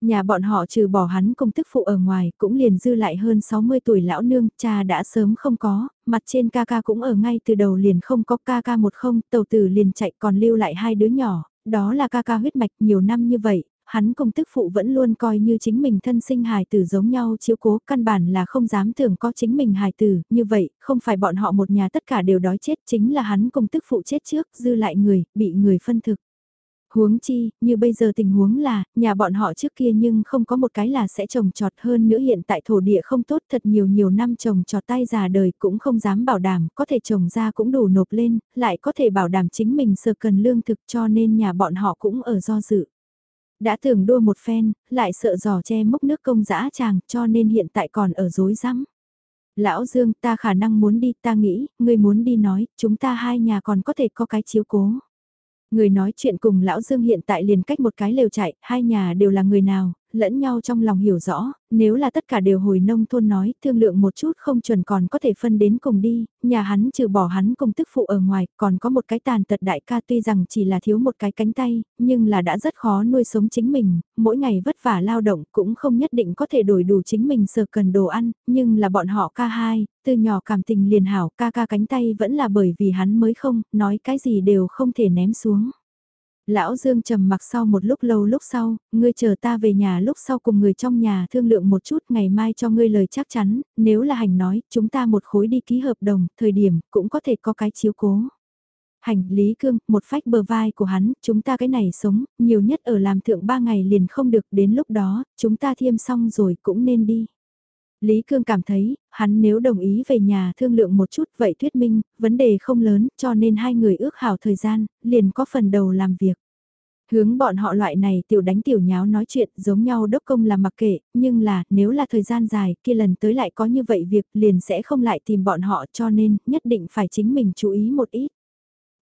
Nhà bọn họ trừ bỏ hắn công tức phụ ở ngoài cũng liền dư lại hơn 60 tuổi lão nương, cha đã sớm không có, mặt trên ca ca cũng ở ngay từ đầu liền không có ca ca một không, tàu tử liền chạy còn lưu lại hai đứa nhỏ, đó là ca ca huyết mạch nhiều năm như vậy, hắn công tức phụ vẫn luôn coi như chính mình thân sinh hài tử giống nhau chiếu cố căn bản là không dám tưởng có chính mình hài tử, như vậy, không phải bọn họ một nhà tất cả đều đói chết chính là hắn công tức phụ chết trước, dư lại người, bị người phân thực. Huống chi, như bây giờ tình huống là, nhà bọn họ trước kia nhưng không có một cái là sẽ trồng trọt hơn nữa hiện tại thổ địa không tốt thật nhiều nhiều năm trồng trọt tay già đời cũng không dám bảo đảm, có thể trồng ra cũng đủ nộp lên, lại có thể bảo đảm chính mình sơ cần lương thực cho nên nhà bọn họ cũng ở do dự. Đã tưởng đua một phen, lại sợ giò che mốc nước công dã chàng cho nên hiện tại còn ở dối rắm Lão Dương ta khả năng muốn đi ta nghĩ, ngươi muốn đi nói, chúng ta hai nhà còn có thể có cái chiếu cố. Người nói chuyện cùng Lão Dương hiện tại liền cách một cái lều chạy, hai nhà đều là người nào, lẫn nhau trong lòng hiểu rõ, nếu là tất cả đều hồi nông thôn nói, thương lượng một chút không chuẩn còn có thể phân đến cùng đi, nhà hắn trừ bỏ hắn cùng tức phụ ở ngoài, còn có một cái tàn tật đại ca tuy rằng chỉ là thiếu một cái cánh tay, nhưng là đã rất khó nuôi sống chính mình, mỗi ngày vất vả lao động cũng không nhất định có thể đổi đủ chính mình sợ cần đồ ăn, nhưng là bọn họ ca hai, từ nhỏ cảm tình liền hảo ca ca cánh tay vẫn là bởi vì hắn mới không, nói cái gì đều không thể ném xuống. Lão Dương trầm mặc sau một lúc lâu lúc sau, ngươi chờ ta về nhà lúc sau cùng người trong nhà thương lượng một chút ngày mai cho ngươi lời chắc chắn, nếu là hành nói, chúng ta một khối đi ký hợp đồng, thời điểm, cũng có thể có cái chiếu cố. Hành, Lý Cương, một phách bờ vai của hắn, chúng ta cái này sống, nhiều nhất ở làm thượng ba ngày liền không được, đến lúc đó, chúng ta thiêm xong rồi cũng nên đi. Lý Cương cảm thấy, hắn nếu đồng ý về nhà thương lượng một chút vậy thuyết minh, vấn đề không lớn cho nên hai người ước hảo thời gian, liền có phần đầu làm việc. Hướng bọn họ loại này tiểu đánh tiểu nháo nói chuyện giống nhau đốc công là mặc kệ, nhưng là nếu là thời gian dài kia lần tới lại có như vậy việc liền sẽ không lại tìm bọn họ cho nên nhất định phải chính mình chú ý một ít.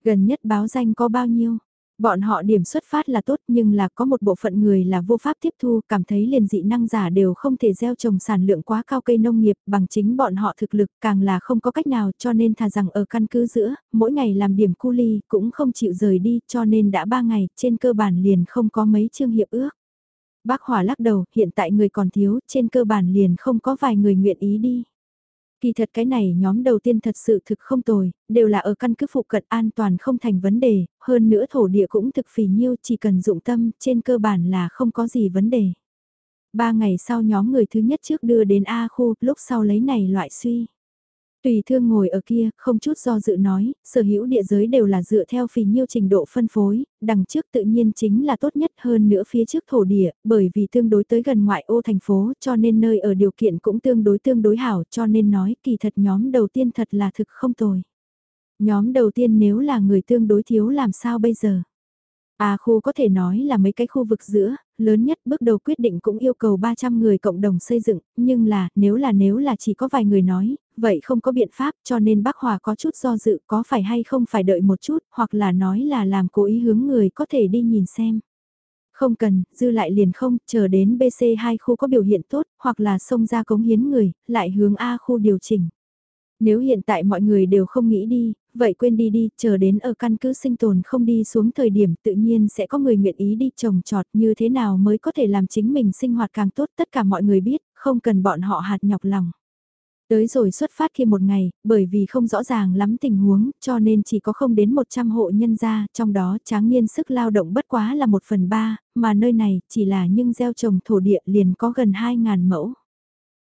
Gần nhất báo danh có bao nhiêu? Bọn họ điểm xuất phát là tốt nhưng là có một bộ phận người là vô pháp tiếp thu cảm thấy liền dị năng giả đều không thể gieo trồng sản lượng quá cao cây nông nghiệp bằng chính bọn họ thực lực càng là không có cách nào cho nên thà rằng ở căn cứ giữa, mỗi ngày làm điểm cu ly cũng không chịu rời đi cho nên đã ba ngày trên cơ bản liền không có mấy chương hiệp ước. Bác Hòa lắc đầu, hiện tại người còn thiếu, trên cơ bản liền không có vài người nguyện ý đi. Kỳ thật cái này nhóm đầu tiên thật sự thực không tồi, đều là ở căn cứ phụ cận an toàn không thành vấn đề, hơn nữa thổ địa cũng thực phì nhiêu chỉ cần dụng tâm, trên cơ bản là không có gì vấn đề. Ba ngày sau nhóm người thứ nhất trước đưa đến A khu, lúc sau lấy này loại suy. Tùy thương ngồi ở kia, không chút do dự nói, sở hữu địa giới đều là dựa theo phì nhiêu trình độ phân phối, đằng trước tự nhiên chính là tốt nhất hơn nữa phía trước thổ địa, bởi vì tương đối tới gần ngoại ô thành phố cho nên nơi ở điều kiện cũng tương đối tương đối hảo cho nên nói kỳ thật nhóm đầu tiên thật là thực không tồi. Nhóm đầu tiên nếu là người tương đối thiếu làm sao bây giờ? A khu có thể nói là mấy cái khu vực giữa, lớn nhất bước đầu quyết định cũng yêu cầu 300 người cộng đồng xây dựng, nhưng là, nếu là nếu là chỉ có vài người nói, vậy không có biện pháp cho nên bác Hòa có chút do dự có phải hay không phải đợi một chút, hoặc là nói là làm cố ý hướng người có thể đi nhìn xem. Không cần, dư lại liền không, chờ đến BC2 khu có biểu hiện tốt, hoặc là xông ra cống hiến người, lại hướng A khu điều chỉnh. Nếu hiện tại mọi người đều không nghĩ đi, vậy quên đi đi, chờ đến ở căn cứ sinh tồn không đi xuống thời điểm tự nhiên sẽ có người nguyện ý đi trồng trọt như thế nào mới có thể làm chính mình sinh hoạt càng tốt tất cả mọi người biết, không cần bọn họ hạt nhọc lòng. Tới rồi xuất phát khi một ngày, bởi vì không rõ ràng lắm tình huống, cho nên chỉ có không đến 100 hộ nhân gia, trong đó tráng niên sức lao động bất quá là 1 phần 3, mà nơi này chỉ là nhưng gieo trồng thổ địa liền có gần 2.000 mẫu.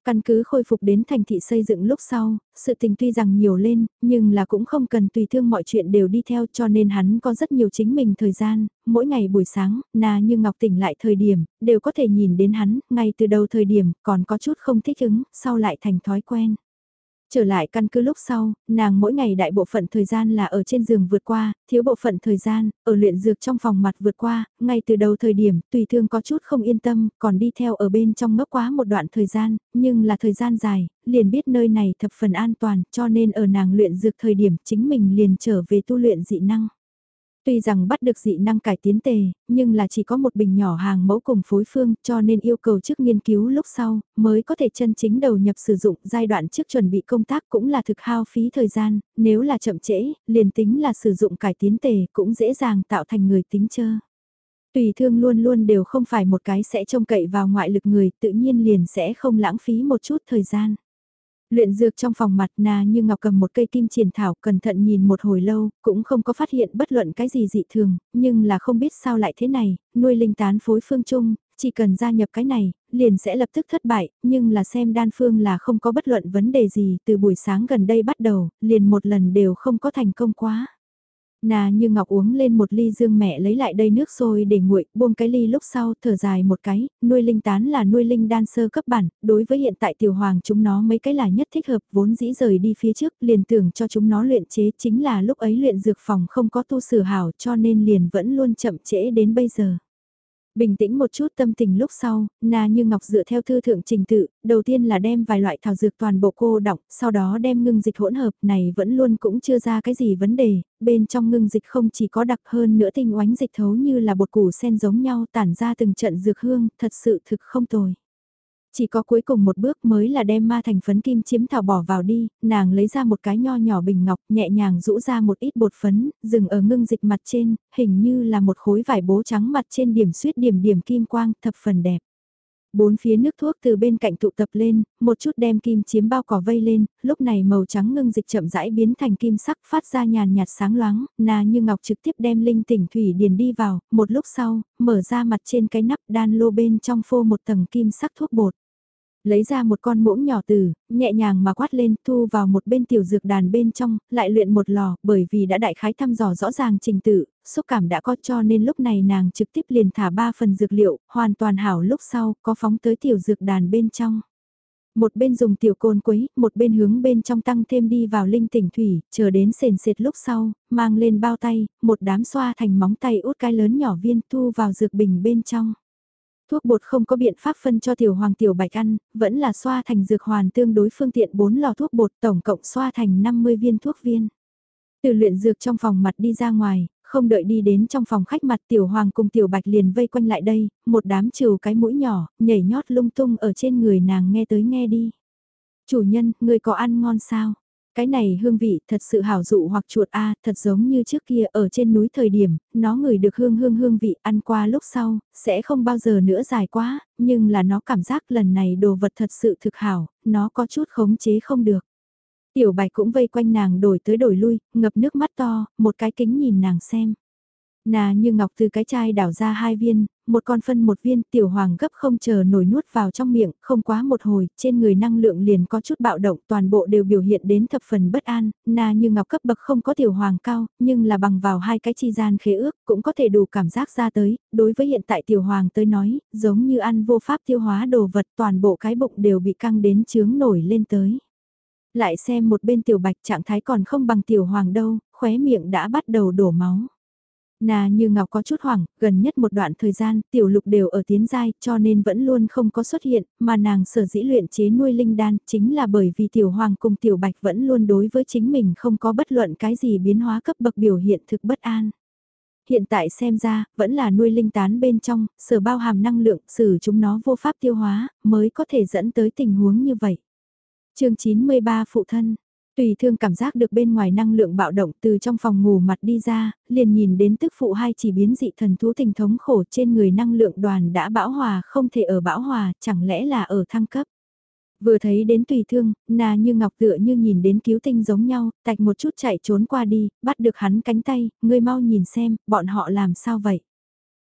Căn cứ khôi phục đến thành thị xây dựng lúc sau, sự tình tuy rằng nhiều lên, nhưng là cũng không cần tùy thương mọi chuyện đều đi theo cho nên hắn có rất nhiều chính mình thời gian, mỗi ngày buổi sáng, na như Ngọc tỉnh lại thời điểm, đều có thể nhìn đến hắn, ngay từ đầu thời điểm còn có chút không thích ứng, sau lại thành thói quen. Trở lại căn cứ lúc sau, nàng mỗi ngày đại bộ phận thời gian là ở trên giường vượt qua, thiếu bộ phận thời gian, ở luyện dược trong phòng mặt vượt qua, ngay từ đầu thời điểm, tùy thương có chút không yên tâm, còn đi theo ở bên trong ngốc quá một đoạn thời gian, nhưng là thời gian dài, liền biết nơi này thập phần an toàn, cho nên ở nàng luyện dược thời điểm chính mình liền trở về tu luyện dị năng. Tuy rằng bắt được dị năng cải tiến tề, nhưng là chỉ có một bình nhỏ hàng mẫu cùng phối phương cho nên yêu cầu trước nghiên cứu lúc sau mới có thể chân chính đầu nhập sử dụng giai đoạn trước chuẩn bị công tác cũng là thực hao phí thời gian, nếu là chậm trễ, liền tính là sử dụng cải tiến tề cũng dễ dàng tạo thành người tính chơ. Tùy thương luôn luôn đều không phải một cái sẽ trông cậy vào ngoại lực người tự nhiên liền sẽ không lãng phí một chút thời gian. Luyện dược trong phòng mặt nà như ngọc cầm một cây kim triển thảo cẩn thận nhìn một hồi lâu, cũng không có phát hiện bất luận cái gì dị thường, nhưng là không biết sao lại thế này, nuôi linh tán phối phương chung, chỉ cần gia nhập cái này, liền sẽ lập tức thất bại, nhưng là xem đan phương là không có bất luận vấn đề gì từ buổi sáng gần đây bắt đầu, liền một lần đều không có thành công quá. Nà như ngọc uống lên một ly dương mẹ lấy lại đây nước sôi để nguội, buông cái ly lúc sau thở dài một cái, nuôi linh tán là nuôi linh đan sơ cấp bản, đối với hiện tại tiểu hoàng chúng nó mấy cái là nhất thích hợp vốn dĩ rời đi phía trước liền tưởng cho chúng nó luyện chế chính là lúc ấy luyện dược phòng không có tu sửa hảo cho nên liền vẫn luôn chậm trễ đến bây giờ. Bình tĩnh một chút tâm tình lúc sau, Na Như Ngọc dựa theo thư thượng trình tự, đầu tiên là đem vài loại thảo dược toàn bộ cô đọng, sau đó đem ngưng dịch hỗn hợp này vẫn luôn cũng chưa ra cái gì vấn đề, bên trong ngưng dịch không chỉ có đặc hơn nữa tinh oánh dịch thấu như là bột củ sen giống nhau tản ra từng trận dược hương, thật sự thực không tồi. Chỉ có cuối cùng một bước mới là đem ma thành phấn kim chiếm thảo bỏ vào đi, nàng lấy ra một cái nho nhỏ bình ngọc nhẹ nhàng rũ ra một ít bột phấn, dừng ở ngưng dịch mặt trên, hình như là một khối vải bố trắng mặt trên điểm suyết điểm điểm kim quang thập phần đẹp. Bốn phía nước thuốc từ bên cạnh tụ tập lên, một chút đem kim chiếm bao cỏ vây lên, lúc này màu trắng ngưng dịch chậm rãi biến thành kim sắc phát ra nhàn nhạt sáng loáng, nà như ngọc trực tiếp đem linh tỉnh thủy điền đi vào, một lúc sau, mở ra mặt trên cái nắp đan lô bên trong phô một tầng kim sắc thuốc bột lấy ra một con muỗng nhỏ từ, nhẹ nhàng mà quát lên thu vào một bên tiểu dược đàn bên trong, lại luyện một lò, bởi vì đã đại khái thăm dò rõ ràng trình tự, xúc cảm đã có cho nên lúc này nàng trực tiếp liền thả ba phần dược liệu, hoàn toàn hảo lúc sau, có phóng tới tiểu dược đàn bên trong. Một bên dùng tiểu côn quấy, một bên hướng bên trong tăng thêm đi vào linh tỉnh thủy, chờ đến sền sệt lúc sau, mang lên bao tay, một đám xoa thành móng tay út cái lớn nhỏ viên thu vào dược bình bên trong. Thuốc bột không có biện pháp phân cho tiểu hoàng tiểu bạch ăn, vẫn là xoa thành dược hoàn tương đối phương tiện 4 lò thuốc bột tổng cộng xoa thành 50 viên thuốc viên. Từ luyện dược trong phòng mặt đi ra ngoài, không đợi đi đến trong phòng khách mặt tiểu hoàng cùng tiểu bạch liền vây quanh lại đây, một đám trừ cái mũi nhỏ, nhảy nhót lung tung ở trên người nàng nghe tới nghe đi. Chủ nhân, người có ăn ngon sao? Cái này hương vị thật sự hảo dụ hoặc chuột A, thật giống như trước kia ở trên núi thời điểm, nó ngửi được hương hương hương vị ăn qua lúc sau, sẽ không bao giờ nữa dài quá, nhưng là nó cảm giác lần này đồ vật thật sự thực hảo, nó có chút khống chế không được. Tiểu bạch cũng vây quanh nàng đổi tới đổi lui, ngập nước mắt to, một cái kính nhìn nàng xem. Nà như ngọc từ cái chai đảo ra hai viên, một con phân một viên tiểu hoàng gấp không chờ nổi nuốt vào trong miệng, không quá một hồi, trên người năng lượng liền có chút bạo động, toàn bộ đều biểu hiện đến thập phần bất an, nà như ngọc cấp bậc không có tiểu hoàng cao, nhưng là bằng vào hai cái chi gian khế ước, cũng có thể đủ cảm giác ra tới, đối với hiện tại tiểu hoàng tới nói, giống như ăn vô pháp tiêu hóa đồ vật toàn bộ cái bụng đều bị căng đến chướng nổi lên tới lại xem một bên tiểu bạch trạng thái còn không bằng tiểu hoàng đâu, khóe miệng đã bắt đầu đổ máu. Nà như ngọc có chút hoảng, gần nhất một đoạn thời gian, tiểu lục đều ở tiến giai, cho nên vẫn luôn không có xuất hiện, mà nàng sở dĩ luyện chế nuôi linh đan, chính là bởi vì tiểu hoàng cùng tiểu bạch vẫn luôn đối với chính mình không có bất luận cái gì biến hóa cấp bậc biểu hiện thực bất an. Hiện tại xem ra, vẫn là nuôi linh tán bên trong, sở bao hàm năng lượng, xử chúng nó vô pháp tiêu hóa, mới có thể dẫn tới tình huống như vậy chương 93 phụ thân, tùy thương cảm giác được bên ngoài năng lượng bạo động từ trong phòng ngủ mặt đi ra, liền nhìn đến tức phụ hai chỉ biến dị thần thú tình thống khổ trên người năng lượng đoàn đã bão hòa không thể ở bão hòa, chẳng lẽ là ở thăng cấp. Vừa thấy đến tùy thương, nà như ngọc tựa như nhìn đến cứu tinh giống nhau, tạch một chút chạy trốn qua đi, bắt được hắn cánh tay, ngươi mau nhìn xem, bọn họ làm sao vậy.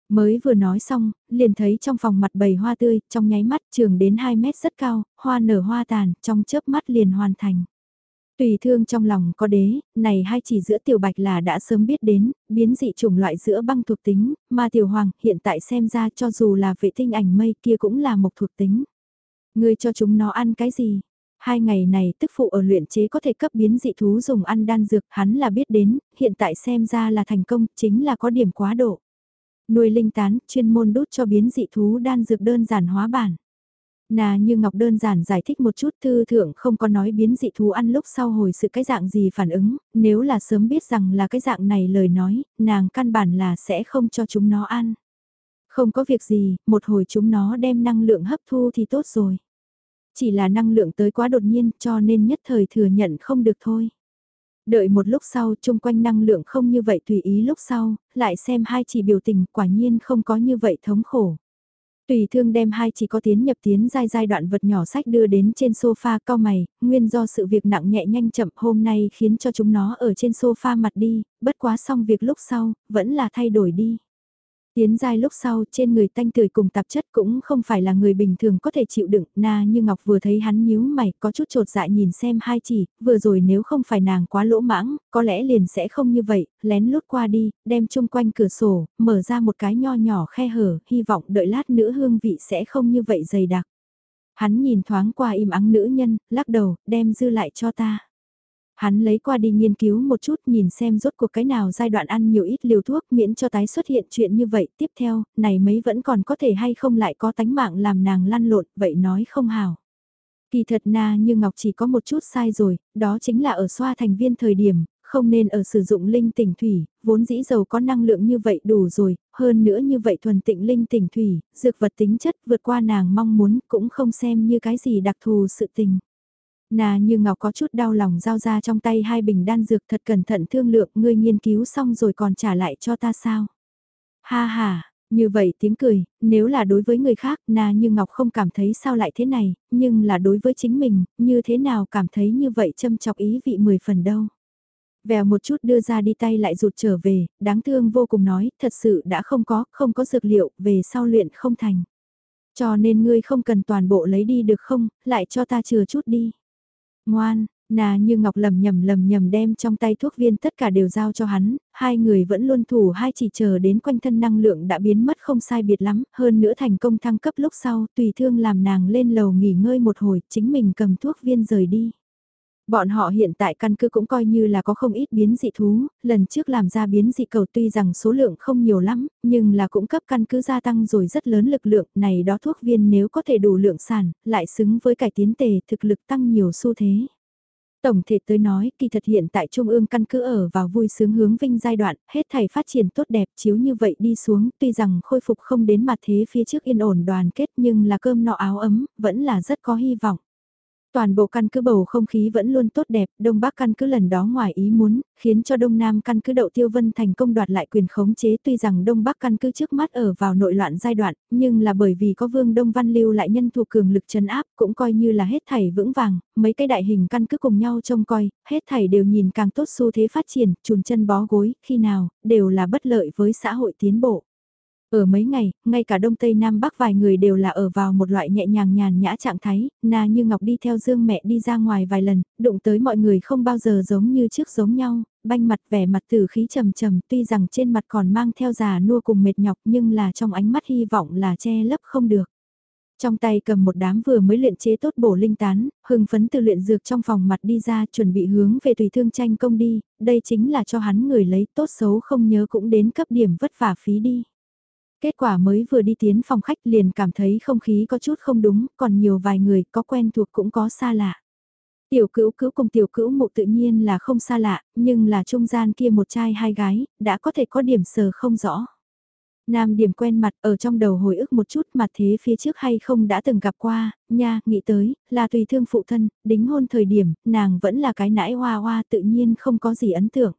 Mới vừa nói xong, liền thấy trong phòng mặt bầy hoa tươi, trong nháy mắt trường đến 2 mét rất cao, hoa nở hoa tàn, trong chớp mắt liền hoàn thành. Tùy thương trong lòng có đế, này hai chỉ giữa tiểu bạch là đã sớm biết đến, biến dị chủng loại giữa băng thuộc tính, mà tiểu hoàng hiện tại xem ra cho dù là vệ tinh ảnh mây kia cũng là một thuộc tính. Ngươi cho chúng nó ăn cái gì? Hai ngày này tức phụ ở luyện chế có thể cấp biến dị thú dùng ăn đan dược hắn là biết đến, hiện tại xem ra là thành công, chính là có điểm quá độ. Nuôi linh tán, chuyên môn đốt cho biến dị thú đan dược đơn giản hóa bản. Nà như Ngọc đơn giản giải thích một chút thư thượng không có nói biến dị thú ăn lúc sau hồi sự cái dạng gì phản ứng, nếu là sớm biết rằng là cái dạng này lời nói, nàng căn bản là sẽ không cho chúng nó ăn. Không có việc gì, một hồi chúng nó đem năng lượng hấp thu thì tốt rồi. Chỉ là năng lượng tới quá đột nhiên cho nên nhất thời thừa nhận không được thôi. Đợi một lúc sau chung quanh năng lượng không như vậy tùy ý lúc sau, lại xem hai chỉ biểu tình quả nhiên không có như vậy thống khổ. Tùy thương đem hai chỉ có tiến nhập tiến giai giai đoạn vật nhỏ sách đưa đến trên sofa cao mày, nguyên do sự việc nặng nhẹ nhanh chậm hôm nay khiến cho chúng nó ở trên sofa mặt đi, bất quá xong việc lúc sau, vẫn là thay đổi đi. Tiến giai lúc sau trên người tanh tươi cùng tạp chất cũng không phải là người bình thường có thể chịu đựng, na như Ngọc vừa thấy hắn nhíu mày có chút trột dạ nhìn xem hai chỉ, vừa rồi nếu không phải nàng quá lỗ mãng, có lẽ liền sẽ không như vậy, lén lút qua đi, đem chung quanh cửa sổ, mở ra một cái nho nhỏ khe hở, hy vọng đợi lát nữa hương vị sẽ không như vậy dày đặc. Hắn nhìn thoáng qua im ắng nữ nhân, lắc đầu, đem dư lại cho ta. Hắn lấy qua đi nghiên cứu một chút nhìn xem rốt cuộc cái nào giai đoạn ăn nhiều ít liều thuốc miễn cho tái xuất hiện chuyện như vậy. Tiếp theo, này mấy vẫn còn có thể hay không lại có tánh mạng làm nàng lăn lộn, vậy nói không hào. Kỳ thật na như Ngọc chỉ có một chút sai rồi, đó chính là ở xoa thành viên thời điểm, không nên ở sử dụng linh tỉnh thủy, vốn dĩ dầu có năng lượng như vậy đủ rồi, hơn nữa như vậy thuần tịnh linh tỉnh thủy, dược vật tính chất vượt qua nàng mong muốn cũng không xem như cái gì đặc thù sự tình. Nà như ngọc có chút đau lòng giao ra trong tay hai bình đan dược thật cẩn thận thương lượng ngươi nghiên cứu xong rồi còn trả lại cho ta sao. Ha ha, như vậy tiếng cười, nếu là đối với người khác nà như ngọc không cảm thấy sao lại thế này, nhưng là đối với chính mình, như thế nào cảm thấy như vậy châm chọc ý vị mười phần đâu. Vèo một chút đưa ra đi tay lại rụt trở về, đáng thương vô cùng nói, thật sự đã không có, không có dược liệu, về sau luyện không thành. Cho nên ngươi không cần toàn bộ lấy đi được không, lại cho ta chừa chút đi. Ngoan, Nà như ngọc lầm nhầm lầm nhầm đem trong tay thuốc viên tất cả đều giao cho hắn, hai người vẫn luôn thủ hai chỉ chờ đến quanh thân năng lượng đã biến mất không sai biệt lắm, hơn nữa thành công thăng cấp lúc sau, tùy thương làm nàng lên lầu nghỉ ngơi một hồi, chính mình cầm thuốc viên rời đi. Bọn họ hiện tại căn cứ cũng coi như là có không ít biến dị thú, lần trước làm ra biến dị cầu tuy rằng số lượng không nhiều lắm, nhưng là cũng cấp căn cứ gia tăng rồi rất lớn lực lượng, này đó thuốc viên nếu có thể đủ lượng sản, lại xứng với cải tiến tề thực lực tăng nhiều xu thế. Tổng thể tới nói, kỳ thật hiện tại Trung ương căn cứ ở vào vui sướng hướng vinh giai đoạn, hết thảy phát triển tốt đẹp chiếu như vậy đi xuống, tuy rằng khôi phục không đến mặt thế phía trước yên ổn đoàn kết nhưng là cơm nọ áo ấm, vẫn là rất có hy vọng. Toàn bộ căn cứ bầu không khí vẫn luôn tốt đẹp, Đông Bắc căn cứ lần đó ngoài ý muốn, khiến cho Đông Nam căn cứ Đậu Tiêu Vân thành công đoạt lại quyền khống chế tuy rằng Đông Bắc căn cứ trước mắt ở vào nội loạn giai đoạn, nhưng là bởi vì có Vương Đông Văn lưu lại nhân thuộc cường lực chấn áp cũng coi như là hết thảy vững vàng, mấy cái đại hình căn cứ cùng nhau trông coi, hết thảy đều nhìn càng tốt xu thế phát triển, chùn chân bó gối, khi nào, đều là bất lợi với xã hội tiến bộ. Ở mấy ngày, ngay cả Đông Tây Nam Bắc vài người đều là ở vào một loại nhẹ nhàng nhàn nhã trạng thái, na như Ngọc đi theo Dương mẹ đi ra ngoài vài lần, đụng tới mọi người không bao giờ giống như trước giống nhau, banh mặt vẻ mặt tử khí trầm trầm tuy rằng trên mặt còn mang theo già nua cùng mệt nhọc nhưng là trong ánh mắt hy vọng là che lấp không được. Trong tay cầm một đám vừa mới luyện chế tốt bổ linh tán, hưng phấn từ luyện dược trong phòng mặt đi ra chuẩn bị hướng về tùy thương tranh công đi, đây chính là cho hắn người lấy tốt xấu không nhớ cũng đến cấp điểm vất vả phí đi. Kết quả mới vừa đi tiến phòng khách liền cảm thấy không khí có chút không đúng, còn nhiều vài người có quen thuộc cũng có xa lạ. Tiểu cữu cữu cùng tiểu cữu mụ tự nhiên là không xa lạ, nhưng là trung gian kia một trai hai gái, đã có thể có điểm sờ không rõ. Nam điểm quen mặt ở trong đầu hồi ức một chút mà thế phía trước hay không đã từng gặp qua, nha, nghĩ tới, là tùy thương phụ thân, đính hôn thời điểm, nàng vẫn là cái nãi hoa hoa tự nhiên không có gì ấn tượng.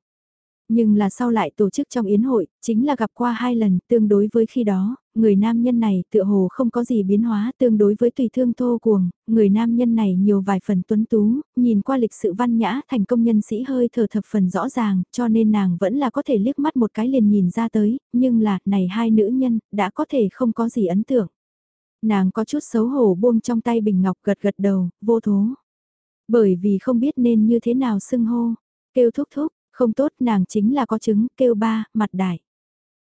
Nhưng là sau lại tổ chức trong yến hội, chính là gặp qua hai lần, tương đối với khi đó, người nam nhân này tựa hồ không có gì biến hóa tương đối với tùy thương thô cuồng, người nam nhân này nhiều vài phần tuấn tú, nhìn qua lịch sự văn nhã thành công nhân sĩ hơi thở thập phần rõ ràng, cho nên nàng vẫn là có thể liếc mắt một cái liền nhìn ra tới, nhưng là, này hai nữ nhân, đã có thể không có gì ấn tượng. Nàng có chút xấu hổ buông trong tay bình ngọc gật gật đầu, vô thố. Bởi vì không biết nên như thế nào xưng hô, kêu thúc thúc, không tốt nàng chính là có chứng, kêu ba, mặt đại.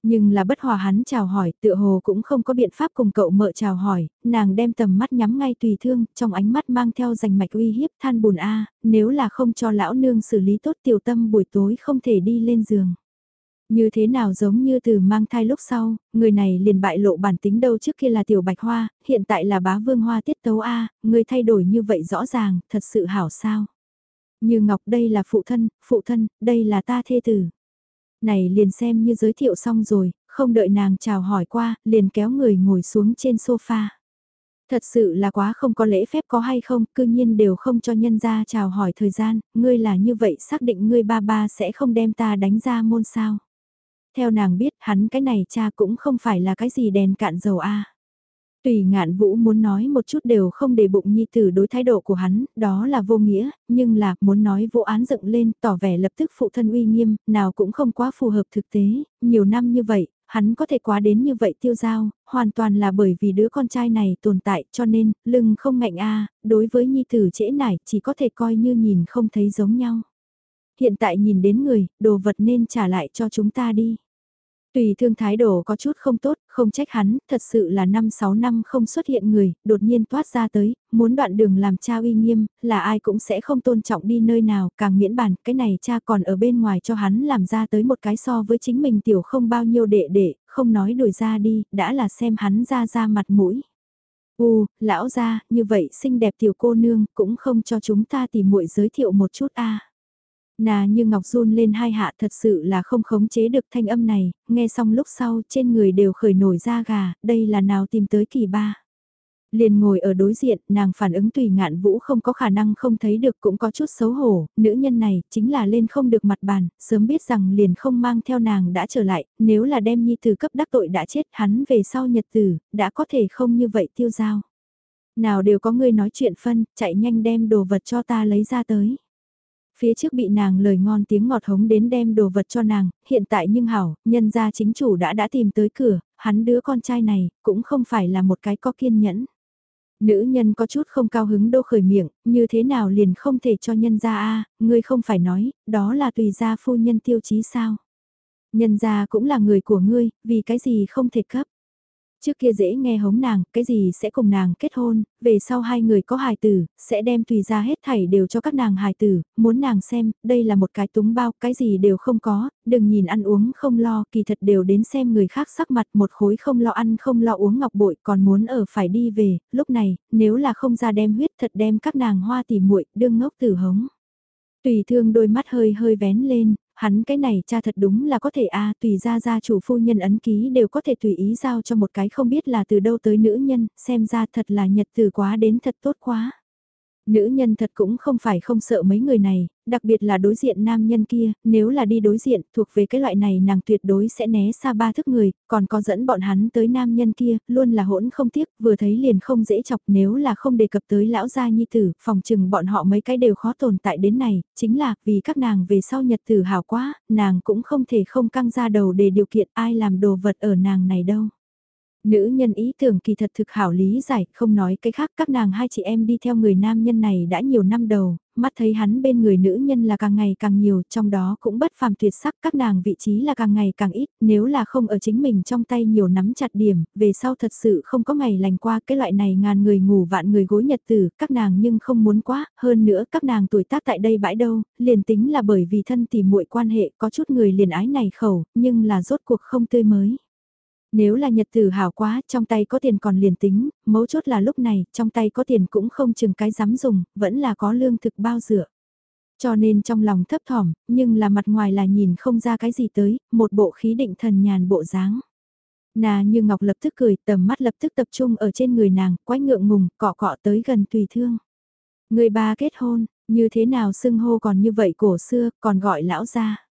Nhưng là bất hòa hắn chào hỏi, tựa hồ cũng không có biện pháp cùng cậu mợ chào hỏi, nàng đem tầm mắt nhắm ngay tùy thương, trong ánh mắt mang theo rành mạch uy hiếp than bùn a nếu là không cho lão nương xử lý tốt tiểu tâm buổi tối không thể đi lên giường. Như thế nào giống như từ mang thai lúc sau, người này liền bại lộ bản tính đâu trước kia là tiểu bạch hoa, hiện tại là bá vương hoa tiết tấu A, người thay đổi như vậy rõ ràng, thật sự hảo sao. Như Ngọc đây là phụ thân, phụ thân, đây là ta thê tử. Này liền xem như giới thiệu xong rồi, không đợi nàng chào hỏi qua, liền kéo người ngồi xuống trên sofa. Thật sự là quá không có lễ phép có hay không, cư nhiên đều không cho nhân ra chào hỏi thời gian, ngươi là như vậy xác định ngươi ba ba sẽ không đem ta đánh ra môn sao. Theo nàng biết hắn cái này cha cũng không phải là cái gì đèn cạn dầu a Tùy ngạn vũ muốn nói một chút đều không để bụng nhi tử đối thái độ của hắn, đó là vô nghĩa, nhưng là muốn nói vô án dựng lên, tỏ vẻ lập tức phụ thân uy nghiêm, nào cũng không quá phù hợp thực tế, nhiều năm như vậy, hắn có thể quá đến như vậy tiêu giao, hoàn toàn là bởi vì đứa con trai này tồn tại cho nên, lưng không ngạnh a đối với nhi tử trễ nải chỉ có thể coi như nhìn không thấy giống nhau. Hiện tại nhìn đến người, đồ vật nên trả lại cho chúng ta đi. Tùy thương thái độ có chút không tốt, không trách hắn, thật sự là 5-6 năm không xuất hiện người, đột nhiên toát ra tới, muốn đoạn đường làm cha uy nghiêm, là ai cũng sẽ không tôn trọng đi nơi nào, càng miễn bàn cái này cha còn ở bên ngoài cho hắn làm ra tới một cái so với chính mình tiểu không bao nhiêu đệ đệ, không nói đuổi ra đi, đã là xem hắn ra ra mặt mũi. U, lão ra, như vậy xinh đẹp tiểu cô nương, cũng không cho chúng ta tìm muội giới thiệu một chút a Nà như ngọc run lên hai hạ thật sự là không khống chế được thanh âm này, nghe xong lúc sau trên người đều khởi nổi da gà, đây là nào tìm tới kỳ ba. Liền ngồi ở đối diện, nàng phản ứng tùy ngạn vũ không có khả năng không thấy được cũng có chút xấu hổ, nữ nhân này chính là lên không được mặt bàn, sớm biết rằng liền không mang theo nàng đã trở lại, nếu là đem nhi từ cấp đắc tội đã chết hắn về sau nhật tử, đã có thể không như vậy tiêu giao. Nào đều có người nói chuyện phân, chạy nhanh đem đồ vật cho ta lấy ra tới. Phía trước bị nàng lời ngon tiếng ngọt hống đến đem đồ vật cho nàng, hiện tại nhưng hảo, nhân gia chính chủ đã đã tìm tới cửa, hắn đứa con trai này, cũng không phải là một cái có kiên nhẫn. Nữ nhân có chút không cao hứng đô khởi miệng, như thế nào liền không thể cho nhân gia a ngươi không phải nói, đó là tùy gia phu nhân tiêu chí sao. Nhân gia cũng là người của ngươi, vì cái gì không thể cấp. Trước kia dễ nghe hống nàng, cái gì sẽ cùng nàng kết hôn, về sau hai người có hài tử, sẽ đem tùy ra hết thảy đều cho các nàng hài tử, muốn nàng xem, đây là một cái túng bao, cái gì đều không có, đừng nhìn ăn uống không lo, kỳ thật đều đến xem người khác sắc mặt một khối không lo ăn không lo uống ngọc bội, còn muốn ở phải đi về, lúc này, nếu là không ra đem huyết thật đem các nàng hoa tỉ muội đương ngốc tử hống. Tùy thương đôi mắt hơi hơi vén lên, hắn cái này cha thật đúng là có thể a tùy ra gia chủ phu nhân ấn ký đều có thể tùy ý giao cho một cái không biết là từ đâu tới nữ nhân, xem ra thật là nhật từ quá đến thật tốt quá. Nữ nhân thật cũng không phải không sợ mấy người này, đặc biệt là đối diện nam nhân kia, nếu là đi đối diện thuộc về cái loại này nàng tuyệt đối sẽ né xa ba thức người, còn có dẫn bọn hắn tới nam nhân kia, luôn là hỗn không tiếc, vừa thấy liền không dễ chọc nếu là không đề cập tới lão gia nhi tử, phòng chừng bọn họ mấy cái đều khó tồn tại đến này, chính là vì các nàng về sau nhật tử hảo quá, nàng cũng không thể không căng ra đầu để điều kiện ai làm đồ vật ở nàng này đâu. Nữ nhân ý tưởng kỳ thật thực hảo lý giải, không nói cái khác các nàng hai chị em đi theo người nam nhân này đã nhiều năm đầu, mắt thấy hắn bên người nữ nhân là càng ngày càng nhiều, trong đó cũng bất phàm tuyệt sắc các nàng vị trí là càng ngày càng ít, nếu là không ở chính mình trong tay nhiều nắm chặt điểm, về sau thật sự không có ngày lành qua cái loại này ngàn người ngủ vạn người gối nhật tử, các nàng nhưng không muốn quá, hơn nữa các nàng tuổi tác tại đây bãi đâu, liền tính là bởi vì thân tìm muội quan hệ có chút người liền ái này khẩu, nhưng là rốt cuộc không tươi mới. Nếu là nhật tử hảo quá, trong tay có tiền còn liền tính, mấu chốt là lúc này, trong tay có tiền cũng không chừng cái dám dùng, vẫn là có lương thực bao dựa. Cho nên trong lòng thấp thỏm, nhưng là mặt ngoài là nhìn không ra cái gì tới, một bộ khí định thần nhàn bộ dáng. Nà như Ngọc lập tức cười, tầm mắt lập tức tập trung ở trên người nàng, quái ngượng ngùng, cọ cọ tới gần tùy thương. Người ba kết hôn, như thế nào xưng hô còn như vậy cổ xưa, còn gọi lão gia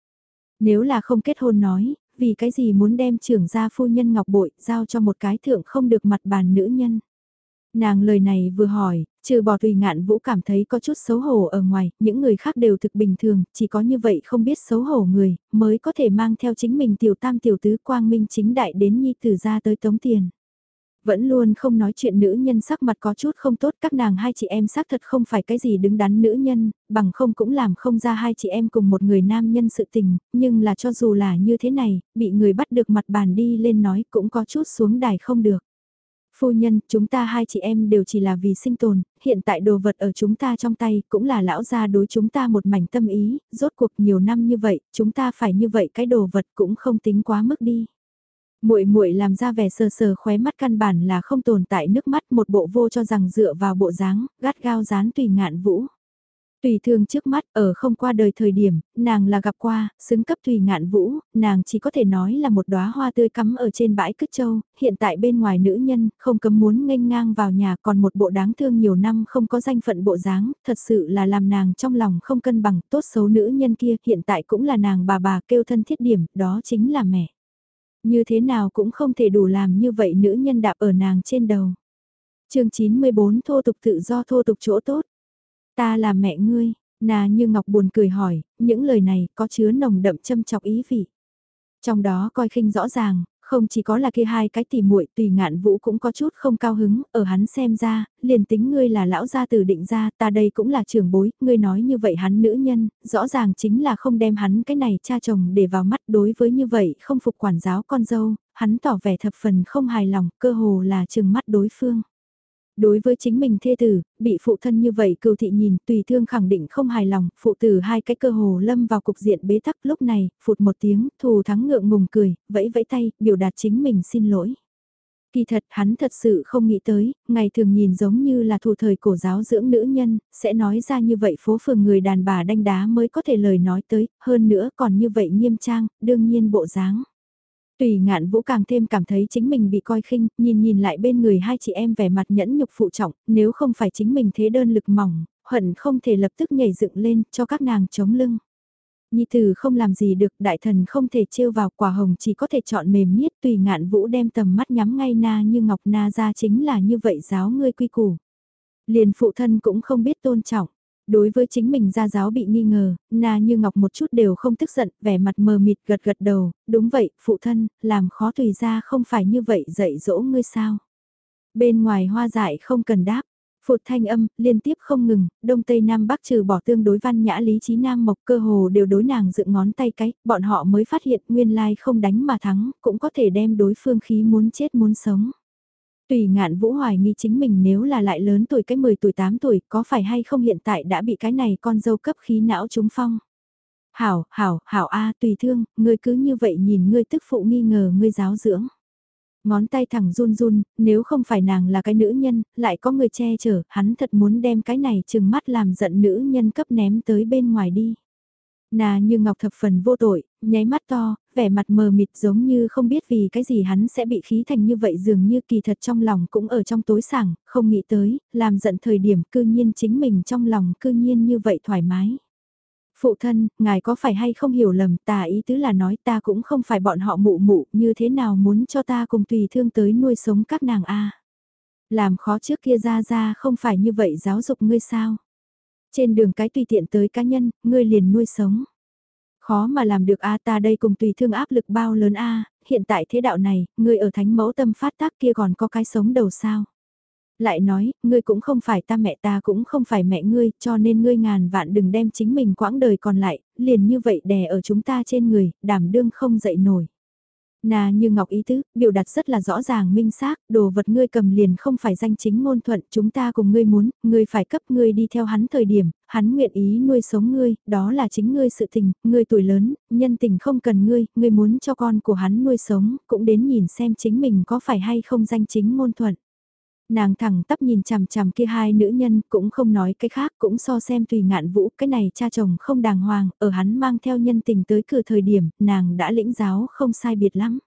Nếu là không kết hôn nói, vì cái gì muốn đem trưởng gia phu nhân ngọc bội giao cho một cái thượng không được mặt bàn nữ nhân. Nàng lời này vừa hỏi, trừ bỏ tùy ngạn vũ cảm thấy có chút xấu hổ ở ngoài, những người khác đều thực bình thường, chỉ có như vậy không biết xấu hổ người, mới có thể mang theo chính mình tiểu tam tiểu tứ quang minh chính đại đến nhi tử ra tới tống tiền. Vẫn luôn không nói chuyện nữ nhân sắc mặt có chút không tốt các nàng hai chị em xác thật không phải cái gì đứng đắn nữ nhân, bằng không cũng làm không ra hai chị em cùng một người nam nhân sự tình, nhưng là cho dù là như thế này, bị người bắt được mặt bàn đi lên nói cũng có chút xuống đài không được. Phu nhân, chúng ta hai chị em đều chỉ là vì sinh tồn, hiện tại đồ vật ở chúng ta trong tay cũng là lão gia đối chúng ta một mảnh tâm ý, rốt cuộc nhiều năm như vậy, chúng ta phải như vậy cái đồ vật cũng không tính quá mức đi muội muội làm ra vẻ sờ sờ khóe mắt căn bản là không tồn tại nước mắt một bộ vô cho rằng dựa vào bộ dáng, gắt gao dán tùy ngạn vũ. Tùy thương trước mắt ở không qua đời thời điểm, nàng là gặp qua, xứng cấp tùy ngạn vũ, nàng chỉ có thể nói là một đóa hoa tươi cắm ở trên bãi cứt châu, hiện tại bên ngoài nữ nhân, không cấm muốn nghênh ngang vào nhà còn một bộ đáng thương nhiều năm không có danh phận bộ dáng, thật sự là làm nàng trong lòng không cân bằng, tốt xấu nữ nhân kia hiện tại cũng là nàng bà bà kêu thân thiết điểm, đó chính là mẹ. Như thế nào cũng không thể đủ làm như vậy nữ nhân đạp ở nàng trên đầu. chương 94 thô tục tự do thô tục chỗ tốt. Ta là mẹ ngươi, nà như Ngọc buồn cười hỏi, những lời này có chứa nồng đậm châm chọc ý vị. Trong đó coi khinh rõ ràng, không chỉ có là kia hai cái tỉ muội tùy ngạn vũ cũng có chút không cao hứng, ở hắn xem ra, liền tính ngươi là lão gia tử định ra, ta đây cũng là trưởng bối, ngươi nói như vậy hắn nữ nhân, rõ ràng chính là không đem hắn cái này cha chồng để vào mắt đối với như vậy không phục quản giáo con dâu, hắn tỏ vẻ thập phần không hài lòng, cơ hồ là chừng mắt đối phương. Đối với chính mình thê tử, bị phụ thân như vậy cựu thị nhìn tùy thương khẳng định không hài lòng, phụ tử hai cái cơ hồ lâm vào cục diện bế tắc lúc này, phụt một tiếng, thù thắng ngượng ngùng cười, vẫy vẫy tay, biểu đạt chính mình xin lỗi. Kỳ thật hắn thật sự không nghĩ tới, ngày thường nhìn giống như là thủ thời cổ giáo dưỡng nữ nhân, sẽ nói ra như vậy phố phường người đàn bà đanh đá mới có thể lời nói tới, hơn nữa còn như vậy nghiêm trang, đương nhiên bộ dáng. Tùy ngạn vũ càng thêm cảm thấy chính mình bị coi khinh, nhìn nhìn lại bên người hai chị em vẻ mặt nhẫn nhục phụ trọng, nếu không phải chính mình thế đơn lực mỏng, hận không thể lập tức nhảy dựng lên cho các nàng chống lưng. Nhi tử không làm gì được, đại thần không thể trêu vào quả hồng chỉ có thể chọn mềm niết tùy ngạn vũ đem tầm mắt nhắm ngay na như ngọc na ra chính là như vậy giáo ngươi quy củ. Liền phụ thân cũng không biết tôn trọng. Đối với chính mình gia giáo bị nghi ngờ, Na Như Ngọc một chút đều không tức giận, vẻ mặt mờ mịt gật gật đầu, đúng vậy, phụ thân, làm khó tùy ra không phải như vậy dạy dỗ ngươi sao. Bên ngoài hoa dại không cần đáp, phụt thanh âm, liên tiếp không ngừng, đông tây nam bắc trừ bỏ tương đối văn nhã lý trí nam mộc cơ hồ đều đối nàng dựng ngón tay cái, bọn họ mới phát hiện nguyên lai không đánh mà thắng, cũng có thể đem đối phương khí muốn chết muốn sống. Tùy ngạn vũ hoài nghi chính mình nếu là lại lớn tuổi cái 10 tuổi 8 tuổi có phải hay không hiện tại đã bị cái này con dâu cấp khí não trúng phong. Hảo, hảo, hảo a tùy thương, ngươi cứ như vậy nhìn ngươi tức phụ nghi ngờ ngươi giáo dưỡng. Ngón tay thẳng run run, nếu không phải nàng là cái nữ nhân, lại có người che chở, hắn thật muốn đem cái này chừng mắt làm giận nữ nhân cấp ném tới bên ngoài đi. Nà như ngọc thập phần vô tội, nháy mắt to, vẻ mặt mờ mịt giống như không biết vì cái gì hắn sẽ bị khí thành như vậy dường như kỳ thật trong lòng cũng ở trong tối sảng, không nghĩ tới, làm giận thời điểm cư nhiên chính mình trong lòng cư nhiên như vậy thoải mái. Phụ thân, ngài có phải hay không hiểu lầm ta ý tứ là nói ta cũng không phải bọn họ mụ mụ như thế nào muốn cho ta cùng tùy thương tới nuôi sống các nàng a Làm khó trước kia ra ra không phải như vậy giáo dục ngươi sao? Trên đường cái tùy tiện tới cá nhân, ngươi liền nuôi sống. Khó mà làm được a ta đây cùng tùy thương áp lực bao lớn a hiện tại thế đạo này, ngươi ở thánh mẫu tâm phát tác kia còn có cái sống đầu sao? Lại nói, ngươi cũng không phải ta mẹ ta cũng không phải mẹ ngươi, cho nên ngươi ngàn vạn đừng đem chính mình quãng đời còn lại, liền như vậy đè ở chúng ta trên người, đảm đương không dậy nổi. Nà như ngọc ý tứ, biểu đạt rất là rõ ràng minh xác, đồ vật ngươi cầm liền không phải danh chính ngôn thuận, chúng ta cùng ngươi muốn, ngươi phải cấp ngươi đi theo hắn thời điểm, hắn nguyện ý nuôi sống ngươi, đó là chính ngươi sự tình, ngươi tuổi lớn, nhân tình không cần ngươi, ngươi muốn cho con của hắn nuôi sống, cũng đến nhìn xem chính mình có phải hay không danh chính ngôn thuận. Nàng thẳng tắp nhìn chằm chằm kia hai nữ nhân cũng không nói cái khác cũng so xem tùy ngạn vũ cái này cha chồng không đàng hoàng, ở hắn mang theo nhân tình tới cửa thời điểm nàng đã lĩnh giáo không sai biệt lắm.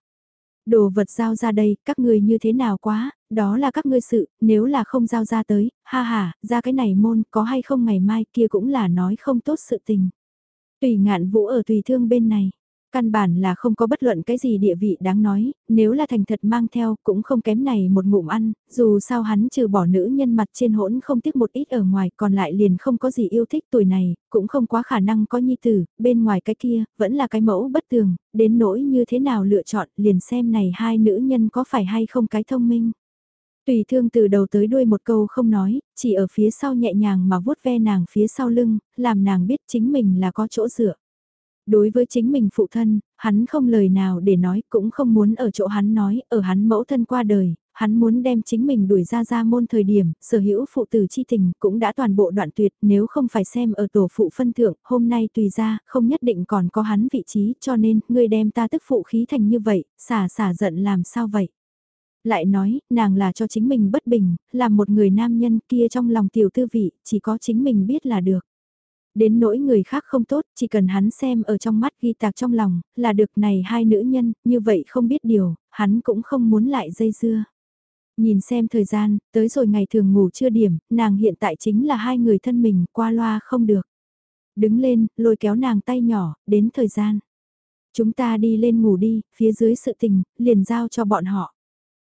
Đồ vật giao ra đây, các ngươi như thế nào quá, đó là các ngươi sự, nếu là không giao ra tới, ha ha, ra cái này môn có hay không ngày mai kia cũng là nói không tốt sự tình. Tùy ngạn vũ ở tùy thương bên này. Căn bản là không có bất luận cái gì địa vị đáng nói, nếu là thành thật mang theo cũng không kém này một ngụm ăn, dù sao hắn trừ bỏ nữ nhân mặt trên hỗn không tiếc một ít ở ngoài còn lại liền không có gì yêu thích tuổi này, cũng không quá khả năng có nhi tử, bên ngoài cái kia, vẫn là cái mẫu bất tường, đến nỗi như thế nào lựa chọn liền xem này hai nữ nhân có phải hay không cái thông minh. Tùy thương từ đầu tới đuôi một câu không nói, chỉ ở phía sau nhẹ nhàng mà vuốt ve nàng phía sau lưng, làm nàng biết chính mình là có chỗ dựa. Đối với chính mình phụ thân, hắn không lời nào để nói cũng không muốn ở chỗ hắn nói, ở hắn mẫu thân qua đời, hắn muốn đem chính mình đuổi ra ra môn thời điểm, sở hữu phụ tử chi tình cũng đã toàn bộ đoạn tuyệt nếu không phải xem ở tổ phụ phân thượng, hôm nay tùy ra, không nhất định còn có hắn vị trí cho nên, ngươi đem ta tức phụ khí thành như vậy, xả xả giận làm sao vậy? Lại nói, nàng là cho chính mình bất bình, là một người nam nhân kia trong lòng tiểu tư vị, chỉ có chính mình biết là được. Đến nỗi người khác không tốt, chỉ cần hắn xem ở trong mắt ghi tạc trong lòng, là được này hai nữ nhân, như vậy không biết điều, hắn cũng không muốn lại dây dưa. Nhìn xem thời gian, tới rồi ngày thường ngủ chưa điểm, nàng hiện tại chính là hai người thân mình, qua loa không được. Đứng lên, lôi kéo nàng tay nhỏ, đến thời gian. Chúng ta đi lên ngủ đi, phía dưới sự tình, liền giao cho bọn họ.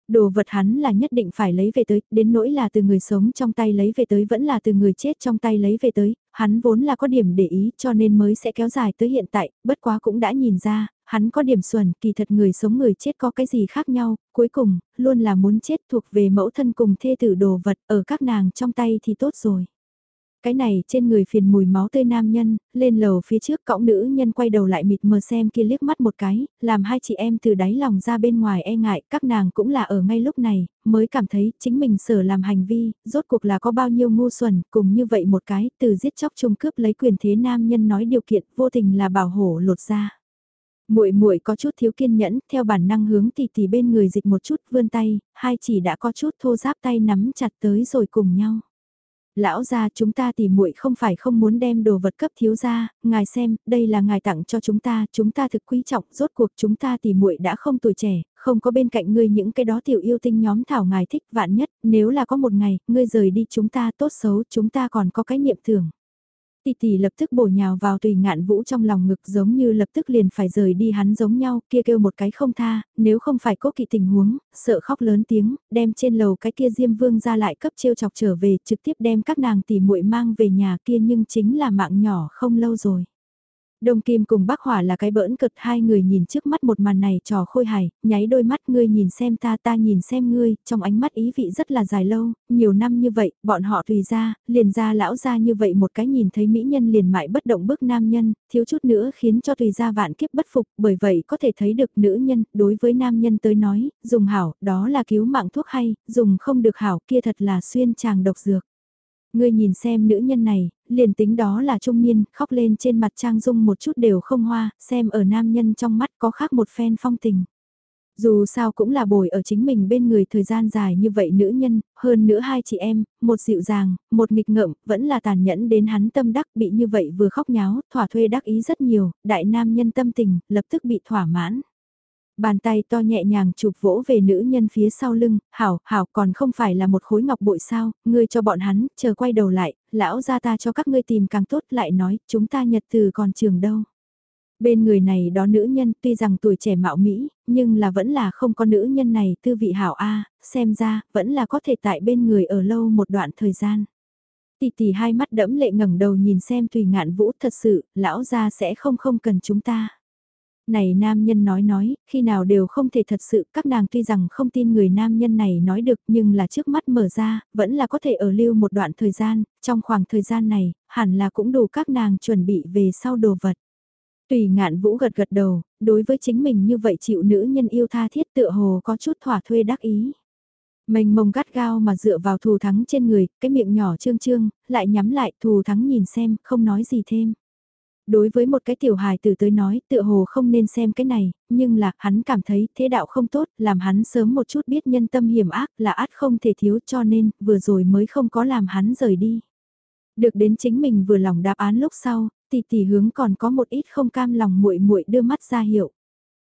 Đồ vật hắn là nhất định phải lấy về tới, đến nỗi là từ người sống trong tay lấy về tới vẫn là từ người chết trong tay lấy về tới, hắn vốn là có điểm để ý cho nên mới sẽ kéo dài tới hiện tại, bất quá cũng đã nhìn ra, hắn có điểm xuẩn, kỳ thật người sống người chết có cái gì khác nhau, cuối cùng, luôn là muốn chết thuộc về mẫu thân cùng thê tử đồ vật, ở các nàng trong tay thì tốt rồi. Cái này trên người phiền mùi máu tươi nam nhân, lên lầu phía trước cõng nữ nhân quay đầu lại mịt mờ xem kia liếc mắt một cái, làm hai chị em từ đáy lòng ra bên ngoài e ngại, các nàng cũng là ở ngay lúc này, mới cảm thấy chính mình sở làm hành vi, rốt cuộc là có bao nhiêu ngu xuẩn, cùng như vậy một cái, từ giết chóc chung cướp lấy quyền thế nam nhân nói điều kiện, vô tình là bảo hổ lột ra muội muội có chút thiếu kiên nhẫn, theo bản năng hướng tỷ tỷ bên người dịch một chút vươn tay, hai chỉ đã có chút thô ráp tay nắm chặt tới rồi cùng nhau lão gia chúng ta thì muội không phải không muốn đem đồ vật cấp thiếu gia, ngài xem, đây là ngài tặng cho chúng ta, chúng ta thực quý trọng, rốt cuộc chúng ta thì muội đã không tuổi trẻ, không có bên cạnh ngươi những cái đó tiểu yêu tinh nhóm thảo ngài thích vạn nhất, nếu là có một ngày, ngươi rời đi chúng ta tốt xấu, chúng ta còn có cái niệm thưởng tỷ tỷ lập tức bổ nhào vào tùy ngạn vũ trong lòng ngực giống như lập tức liền phải rời đi hắn giống nhau, kia kêu một cái không tha, nếu không phải cố kỵ tình huống, sợ khóc lớn tiếng, đem trên lầu cái kia diêm vương ra lại cấp trêu chọc trở về, trực tiếp đem các nàng tỷ muội mang về nhà kia nhưng chính là mạng nhỏ không lâu rồi. Đông Kim cùng Bắc Hỏa là cái bỡn cực hai người nhìn trước mắt một màn này trò khôi hài, nháy đôi mắt ngươi nhìn xem ta ta nhìn xem ngươi, trong ánh mắt ý vị rất là dài lâu, nhiều năm như vậy, bọn họ tùy ra, liền ra lão ra như vậy một cái nhìn thấy mỹ nhân liền mại bất động bước nam nhân, thiếu chút nữa khiến cho tùy ra vạn kiếp bất phục, bởi vậy có thể thấy được nữ nhân, đối với nam nhân tới nói, dùng hảo, đó là cứu mạng thuốc hay, dùng không được hảo kia thật là xuyên tràng độc dược. Ngươi nhìn xem nữ nhân này, liền tính đó là trung niên, khóc lên trên mặt trang dung một chút đều không hoa, xem ở nam nhân trong mắt có khác một phen phong tình. Dù sao cũng là bồi ở chính mình bên người thời gian dài như vậy nữ nhân, hơn nữa hai chị em, một dịu dàng, một nghịch ngợm, vẫn là tàn nhẫn đến hắn tâm đắc bị như vậy vừa khóc nháo, thỏa thuê đắc ý rất nhiều, đại nam nhân tâm tình, lập tức bị thỏa mãn. Bàn tay to nhẹ nhàng chụp vỗ về nữ nhân phía sau lưng, hảo, hảo còn không phải là một khối ngọc bội sao, ngươi cho bọn hắn, chờ quay đầu lại, lão ra ta cho các ngươi tìm càng tốt lại nói, chúng ta nhật từ còn trường đâu. Bên người này đó nữ nhân tuy rằng tuổi trẻ mạo Mỹ, nhưng là vẫn là không có nữ nhân này tư vị hảo A, xem ra, vẫn là có thể tại bên người ở lâu một đoạn thời gian. Tỷ tỷ hai mắt đẫm lệ ngẩng đầu nhìn xem tùy ngạn vũ thật sự, lão ra sẽ không không cần chúng ta. Này nam nhân nói nói, khi nào đều không thể thật sự, các nàng tuy rằng không tin người nam nhân này nói được nhưng là trước mắt mở ra, vẫn là có thể ở lưu một đoạn thời gian, trong khoảng thời gian này, hẳn là cũng đủ các nàng chuẩn bị về sau đồ vật. Tùy ngạn vũ gật gật đầu, đối với chính mình như vậy chịu nữ nhân yêu tha thiết tựa hồ có chút thỏa thuê đắc ý. Mình mông gắt gao mà dựa vào thù thắng trên người, cái miệng nhỏ trương trương, lại nhắm lại thù thắng nhìn xem, không nói gì thêm đối với một cái tiểu hài tử tới nói tựa hồ không nên xem cái này, nhưng là hắn cảm thấy thế đạo không tốt, làm hắn sớm một chút biết nhân tâm hiểm ác là át không thể thiếu cho nên vừa rồi mới không có làm hắn rời đi. Được đến chính mình vừa lòng đáp án lúc sau, tỷ tỷ hướng còn có một ít không cam lòng muội muội đưa mắt ra hiệu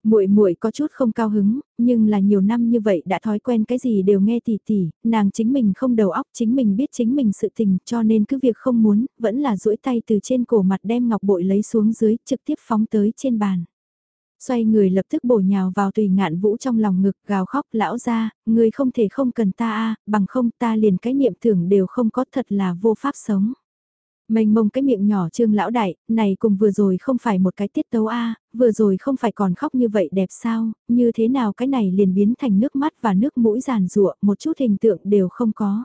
muội muội có chút không cao hứng, nhưng là nhiều năm như vậy đã thói quen cái gì đều nghe tỉ tỉ, nàng chính mình không đầu óc, chính mình biết chính mình sự tình, cho nên cứ việc không muốn, vẫn là duỗi tay từ trên cổ mặt đem ngọc bội lấy xuống dưới, trực tiếp phóng tới trên bàn. Xoay người lập tức bổ nhào vào tùy ngạn vũ trong lòng ngực gào khóc lão ra, người không thể không cần ta a bằng không ta liền cái niệm tưởng đều không có thật là vô pháp sống. Mênh mông cái miệng nhỏ trương lão đại, này cùng vừa rồi không phải một cái tiết tấu a vừa rồi không phải còn khóc như vậy đẹp sao, như thế nào cái này liền biến thành nước mắt và nước mũi giàn rụa, một chút hình tượng đều không có.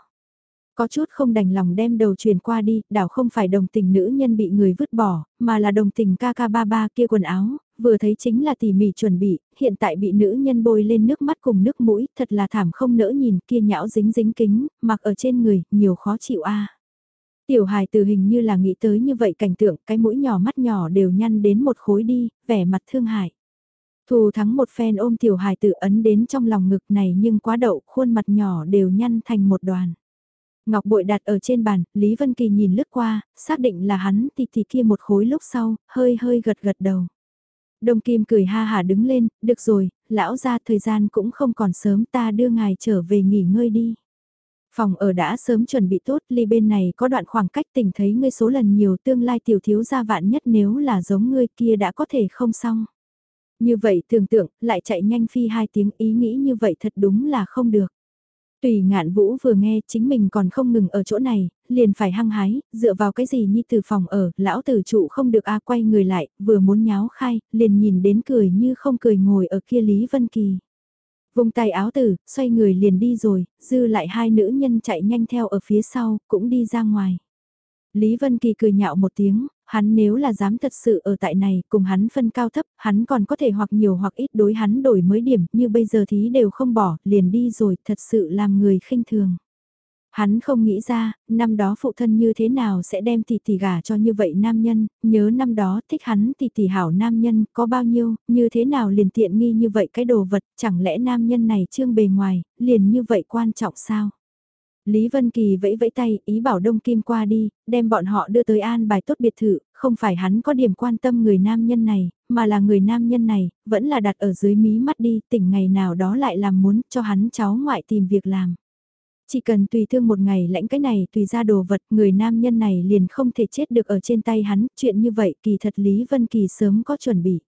Có chút không đành lòng đem đầu truyền qua đi, đảo không phải đồng tình nữ nhân bị người vứt bỏ, mà là đồng tình ca ca ba ba kia quần áo, vừa thấy chính là tỉ mỉ chuẩn bị, hiện tại bị nữ nhân bôi lên nước mắt cùng nước mũi, thật là thảm không nỡ nhìn kia nhão dính dính kính, mặc ở trên người, nhiều khó chịu a Tiểu hài từ hình như là nghĩ tới như vậy cảnh tượng, cái mũi nhỏ mắt nhỏ đều nhăn đến một khối đi, vẻ mặt thương hại. Thù thắng một phen ôm tiểu hài tự ấn đến trong lòng ngực này nhưng quá đậu, khuôn mặt nhỏ đều nhăn thành một đoàn. Ngọc bội đặt ở trên bàn, Lý Vân Kỳ nhìn lướt qua, xác định là hắn thì thì kia một khối lúc sau, hơi hơi gật gật đầu. Đông Kim cười ha hả đứng lên, được rồi, lão ra thời gian cũng không còn sớm ta đưa ngài trở về nghỉ ngơi đi. Phòng ở đã sớm chuẩn bị tốt, ly bên này có đoạn khoảng cách tỉnh thấy ngươi số lần nhiều tương lai tiểu thiếu gia vạn nhất nếu là giống ngươi kia đã có thể không xong. Như vậy tưởng tượng, lại chạy nhanh phi hai tiếng ý nghĩ như vậy thật đúng là không được. Tùy ngạn vũ vừa nghe chính mình còn không ngừng ở chỗ này, liền phải hăng hái, dựa vào cái gì như từ phòng ở, lão tử trụ không được a à quay người lại, vừa muốn nháo khai, liền nhìn đến cười như không cười ngồi ở kia Lý Vân Kỳ. Vùng tay áo tử, xoay người liền đi rồi, dư lại hai nữ nhân chạy nhanh theo ở phía sau, cũng đi ra ngoài. Lý Vân Kỳ cười nhạo một tiếng, hắn nếu là dám thật sự ở tại này, cùng hắn phân cao thấp, hắn còn có thể hoặc nhiều hoặc ít đối hắn đổi mới điểm, như bây giờ thí đều không bỏ, liền đi rồi, thật sự làm người khinh thường. Hắn không nghĩ ra, năm đó phụ thân như thế nào sẽ đem tỷ tỷ gả cho như vậy nam nhân, nhớ năm đó thích hắn tỷ tỷ hảo nam nhân có bao nhiêu, như thế nào liền tiện nghi như vậy cái đồ vật, chẳng lẽ nam nhân này trương bề ngoài, liền như vậy quan trọng sao? Lý Vân Kỳ vẫy vẫy tay, ý bảo Đông Kim qua đi, đem bọn họ đưa tới an bài tốt biệt thự, không phải hắn có điểm quan tâm người nam nhân này, mà là người nam nhân này, vẫn là đặt ở dưới mí mắt đi, tỉnh ngày nào đó lại làm muốn cho hắn cháu ngoại tìm việc làm. Chỉ cần tùy thương một ngày lãnh cái này tùy ra đồ vật, người nam nhân này liền không thể chết được ở trên tay hắn, chuyện như vậy kỳ thật Lý Vân Kỳ sớm có chuẩn bị.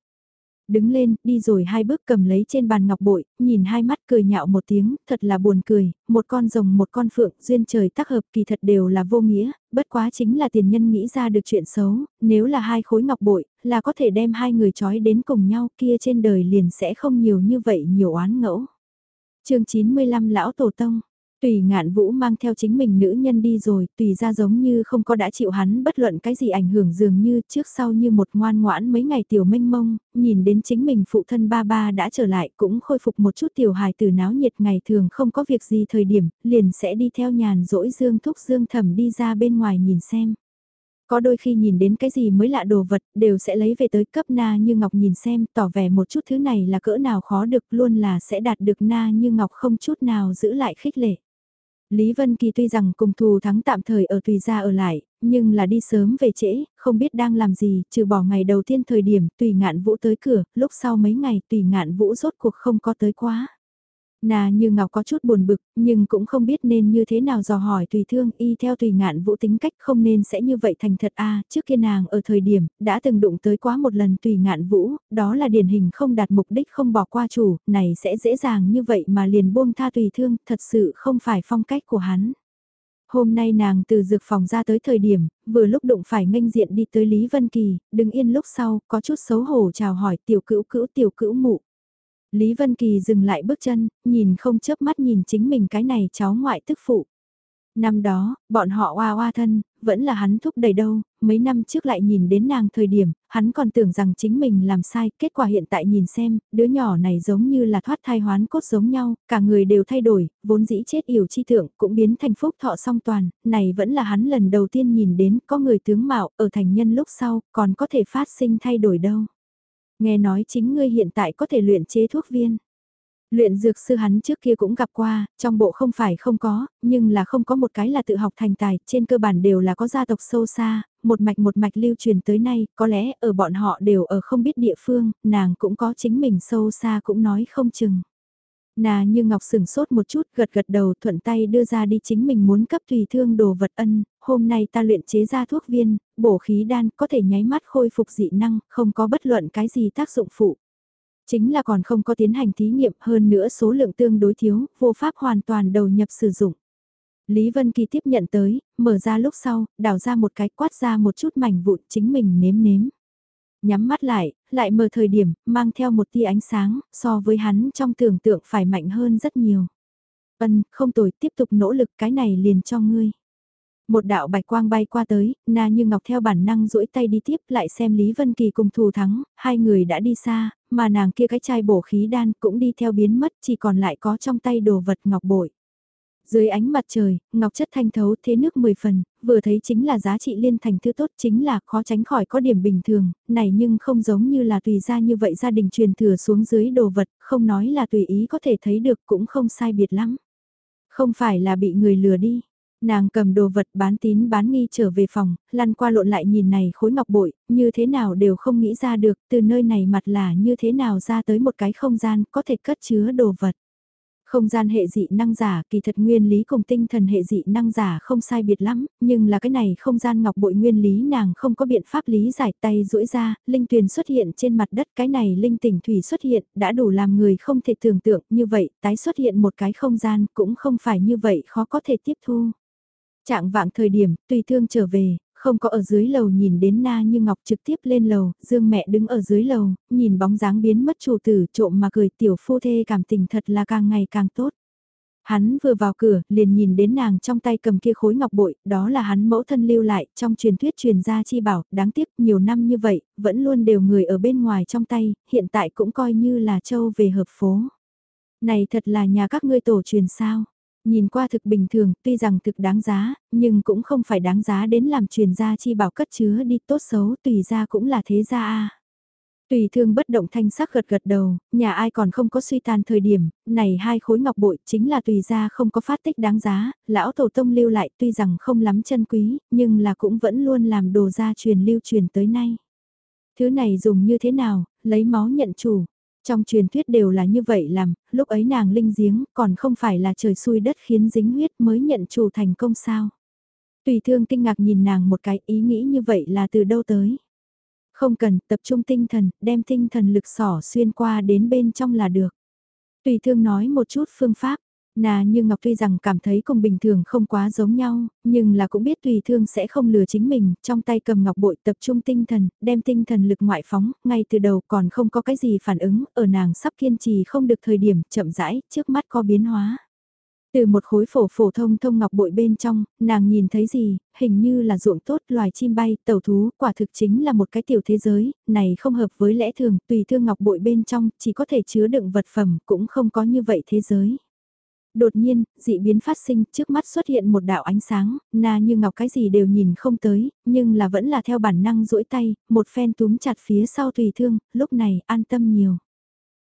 đứng lên, đi rồi hai bước cầm lấy trên bàn ngọc bội, nhìn hai mắt cười nhạo một tiếng, thật là buồn cười, một con rồng một con phượng, duyên trời tác hợp kỳ thật đều là vô nghĩa, bất quá chính là tiền nhân nghĩ ra được chuyện xấu, nếu là hai khối ngọc bội, là có thể đem hai người trói đến cùng nhau kia trên đời liền sẽ không nhiều như vậy nhiều oán ngẫu. chương 95 Lão Tổ Tông Tùy ngạn vũ mang theo chính mình nữ nhân đi rồi, tùy ra giống như không có đã chịu hắn bất luận cái gì ảnh hưởng dường như trước sau như một ngoan ngoãn mấy ngày tiểu mênh mông, nhìn đến chính mình phụ thân ba ba đã trở lại cũng khôi phục một chút tiểu hài từ náo nhiệt ngày thường không có việc gì thời điểm, liền sẽ đi theo nhàn rỗi dương thúc dương thẩm đi ra bên ngoài nhìn xem. Có đôi khi nhìn đến cái gì mới lạ đồ vật đều sẽ lấy về tới cấp na như ngọc nhìn xem tỏ vẻ một chút thứ này là cỡ nào khó được luôn là sẽ đạt được na như ngọc không chút nào giữ lại khích lệ. Lý Vân Kỳ tuy rằng cùng thù thắng tạm thời ở tùy gia ở lại, nhưng là đi sớm về trễ, không biết đang làm gì, trừ bỏ ngày đầu tiên thời điểm tùy ngạn vũ tới cửa, lúc sau mấy ngày tùy ngạn vũ rốt cuộc không có tới quá. Nà như ngọc có chút buồn bực, nhưng cũng không biết nên như thế nào dò hỏi tùy thương y theo tùy ngạn vũ tính cách không nên sẽ như vậy thành thật a trước kia nàng ở thời điểm, đã từng đụng tới quá một lần tùy ngạn vũ, đó là điển hình không đạt mục đích không bỏ qua chủ, này sẽ dễ dàng như vậy mà liền buông tha tùy thương, thật sự không phải phong cách của hắn. Hôm nay nàng từ dược phòng ra tới thời điểm, vừa lúc đụng phải nghênh diện đi tới Lý Vân Kỳ, đứng yên lúc sau, có chút xấu hổ chào hỏi tiểu cữu cữu tiểu cữu mụ. Lý Vân Kỳ dừng lại bước chân, nhìn không chớp mắt nhìn chính mình cái này cháu ngoại tức phụ. Năm đó, bọn họ oa oa thân, vẫn là hắn thúc đẩy đâu, mấy năm trước lại nhìn đến nàng thời điểm, hắn còn tưởng rằng chính mình làm sai, kết quả hiện tại nhìn xem, đứa nhỏ này giống như là thoát thai hoán cốt giống nhau, cả người đều thay đổi, vốn dĩ chết yểu chi thượng, cũng biến thành phúc thọ song toàn, này vẫn là hắn lần đầu tiên nhìn đến có người tướng mạo ở thành nhân lúc sau, còn có thể phát sinh thay đổi đâu. Nghe nói chính ngươi hiện tại có thể luyện chế thuốc viên. Luyện dược sư hắn trước kia cũng gặp qua, trong bộ không phải không có, nhưng là không có một cái là tự học thành tài, trên cơ bản đều là có gia tộc sâu xa, một mạch một mạch lưu truyền tới nay, có lẽ ở bọn họ đều ở không biết địa phương, nàng cũng có chính mình sâu xa cũng nói không chừng. Nà như ngọc sừng sốt một chút gật gật đầu thuận tay đưa ra đi chính mình muốn cấp tùy thương đồ vật ân, hôm nay ta luyện chế ra thuốc viên, bổ khí đan có thể nháy mắt khôi phục dị năng, không có bất luận cái gì tác dụng phụ. Chính là còn không có tiến hành thí nghiệm hơn nữa số lượng tương đối thiếu, vô pháp hoàn toàn đầu nhập sử dụng. Lý Vân Kỳ tiếp nhận tới, mở ra lúc sau, đào ra một cái quát ra một chút mảnh vụn chính mình nếm nếm nhắm mắt lại, lại mở thời điểm, mang theo một tia ánh sáng, so với hắn trong tưởng tượng phải mạnh hơn rất nhiều. Ân, không tồi, tiếp tục nỗ lực cái này liền cho ngươi. Một đạo bạch quang bay qua tới, na như ngọc theo bản năng duỗi tay đi tiếp lại xem Lý Vân Kỳ cùng thù thắng, hai người đã đi xa, mà nàng kia cái chai bổ khí đan cũng đi theo biến mất chỉ còn lại có trong tay đồ vật ngọc bội. Dưới ánh mặt trời, ngọc chất thanh thấu thế nước 10 phần, vừa thấy chính là giá trị liên thành thứ tốt chính là khó tránh khỏi có điểm bình thường, này nhưng không giống như là tùy ra như vậy gia đình truyền thừa xuống dưới đồ vật, không nói là tùy ý có thể thấy được cũng không sai biệt lắm. Không phải là bị người lừa đi. Nàng cầm đồ vật bán tín bán nghi trở về phòng, lăn qua lộn lại nhìn này khối ngọc bội, như thế nào đều không nghĩ ra được, từ nơi này mặt là như thế nào ra tới một cái không gian có thể cất chứa đồ vật. Không gian hệ dị năng giả kỳ thật nguyên lý cùng tinh thần hệ dị năng giả không sai biệt lắm, nhưng là cái này không gian ngọc bội nguyên lý nàng không có biện pháp lý giải tay duỗi ra, linh tuyền xuất hiện trên mặt đất cái này linh tỉnh thủy xuất hiện đã đủ làm người không thể tưởng tượng như vậy tái xuất hiện một cái không gian cũng không phải như vậy khó có thể tiếp thu. Trạng vạng thời điểm, tùy thương trở về, không có ở dưới lầu nhìn đến Na Như Ngọc trực tiếp lên lầu, Dương mẹ đứng ở dưới lầu, nhìn bóng dáng biến mất chủ tử trộm mà cười tiểu phu thê cảm tình thật là càng ngày càng tốt. Hắn vừa vào cửa, liền nhìn đến nàng trong tay cầm kia khối ngọc bội, đó là hắn mẫu thân lưu lại, trong truyền thuyết truyền ra chi bảo, đáng tiếc nhiều năm như vậy, vẫn luôn đều người ở bên ngoài trong tay, hiện tại cũng coi như là châu về hợp phố. Này thật là nhà các ngươi tổ truyền sao? Nhìn qua thực bình thường, tuy rằng thực đáng giá, nhưng cũng không phải đáng giá đến làm truyền gia chi bảo cất chứa đi tốt xấu tùy ra cũng là thế gia a. Tùy thương bất động thanh sắc gật gật đầu, nhà ai còn không có suy tàn thời điểm, này hai khối ngọc bội chính là tùy ra không có phát tích đáng giá, lão tổ tông lưu lại tuy rằng không lắm chân quý, nhưng là cũng vẫn luôn làm đồ gia truyền lưu truyền tới nay. Thứ này dùng như thế nào, lấy máu nhận chủ, trong truyền thuyết đều là như vậy làm, lúc ấy nàng linh giếng còn không phải là trời xui đất khiến dính huyết mới nhận chủ thành công sao. Tùy thương kinh ngạc nhìn nàng một cái ý nghĩ như vậy là từ đâu tới. Không cần tập trung tinh thần, đem tinh thần lực sỏ xuyên qua đến bên trong là được. Tùy thương nói một chút phương pháp, Nà như Ngọc tuy rằng cảm thấy cùng bình thường không quá giống nhau, nhưng là cũng biết tùy thương sẽ không lừa chính mình, trong tay cầm ngọc bội tập trung tinh thần, đem tinh thần lực ngoại phóng, ngay từ đầu còn không có cái gì phản ứng, ở nàng sắp kiên trì không được thời điểm, chậm rãi, trước mắt có biến hóa. Từ một khối phổ phổ thông thông ngọc bội bên trong, nàng nhìn thấy gì, hình như là ruộng tốt loài chim bay, tàu thú, quả thực chính là một cái tiểu thế giới, này không hợp với lẽ thường, tùy thương ngọc bội bên trong, chỉ có thể chứa đựng vật phẩm, cũng không có như vậy thế giới. Đột nhiên, dị biến phát sinh, trước mắt xuất hiện một đạo ánh sáng, na như ngọc cái gì đều nhìn không tới, nhưng là vẫn là theo bản năng duỗi tay, một phen túm chặt phía sau tùy thương, lúc này an tâm nhiều.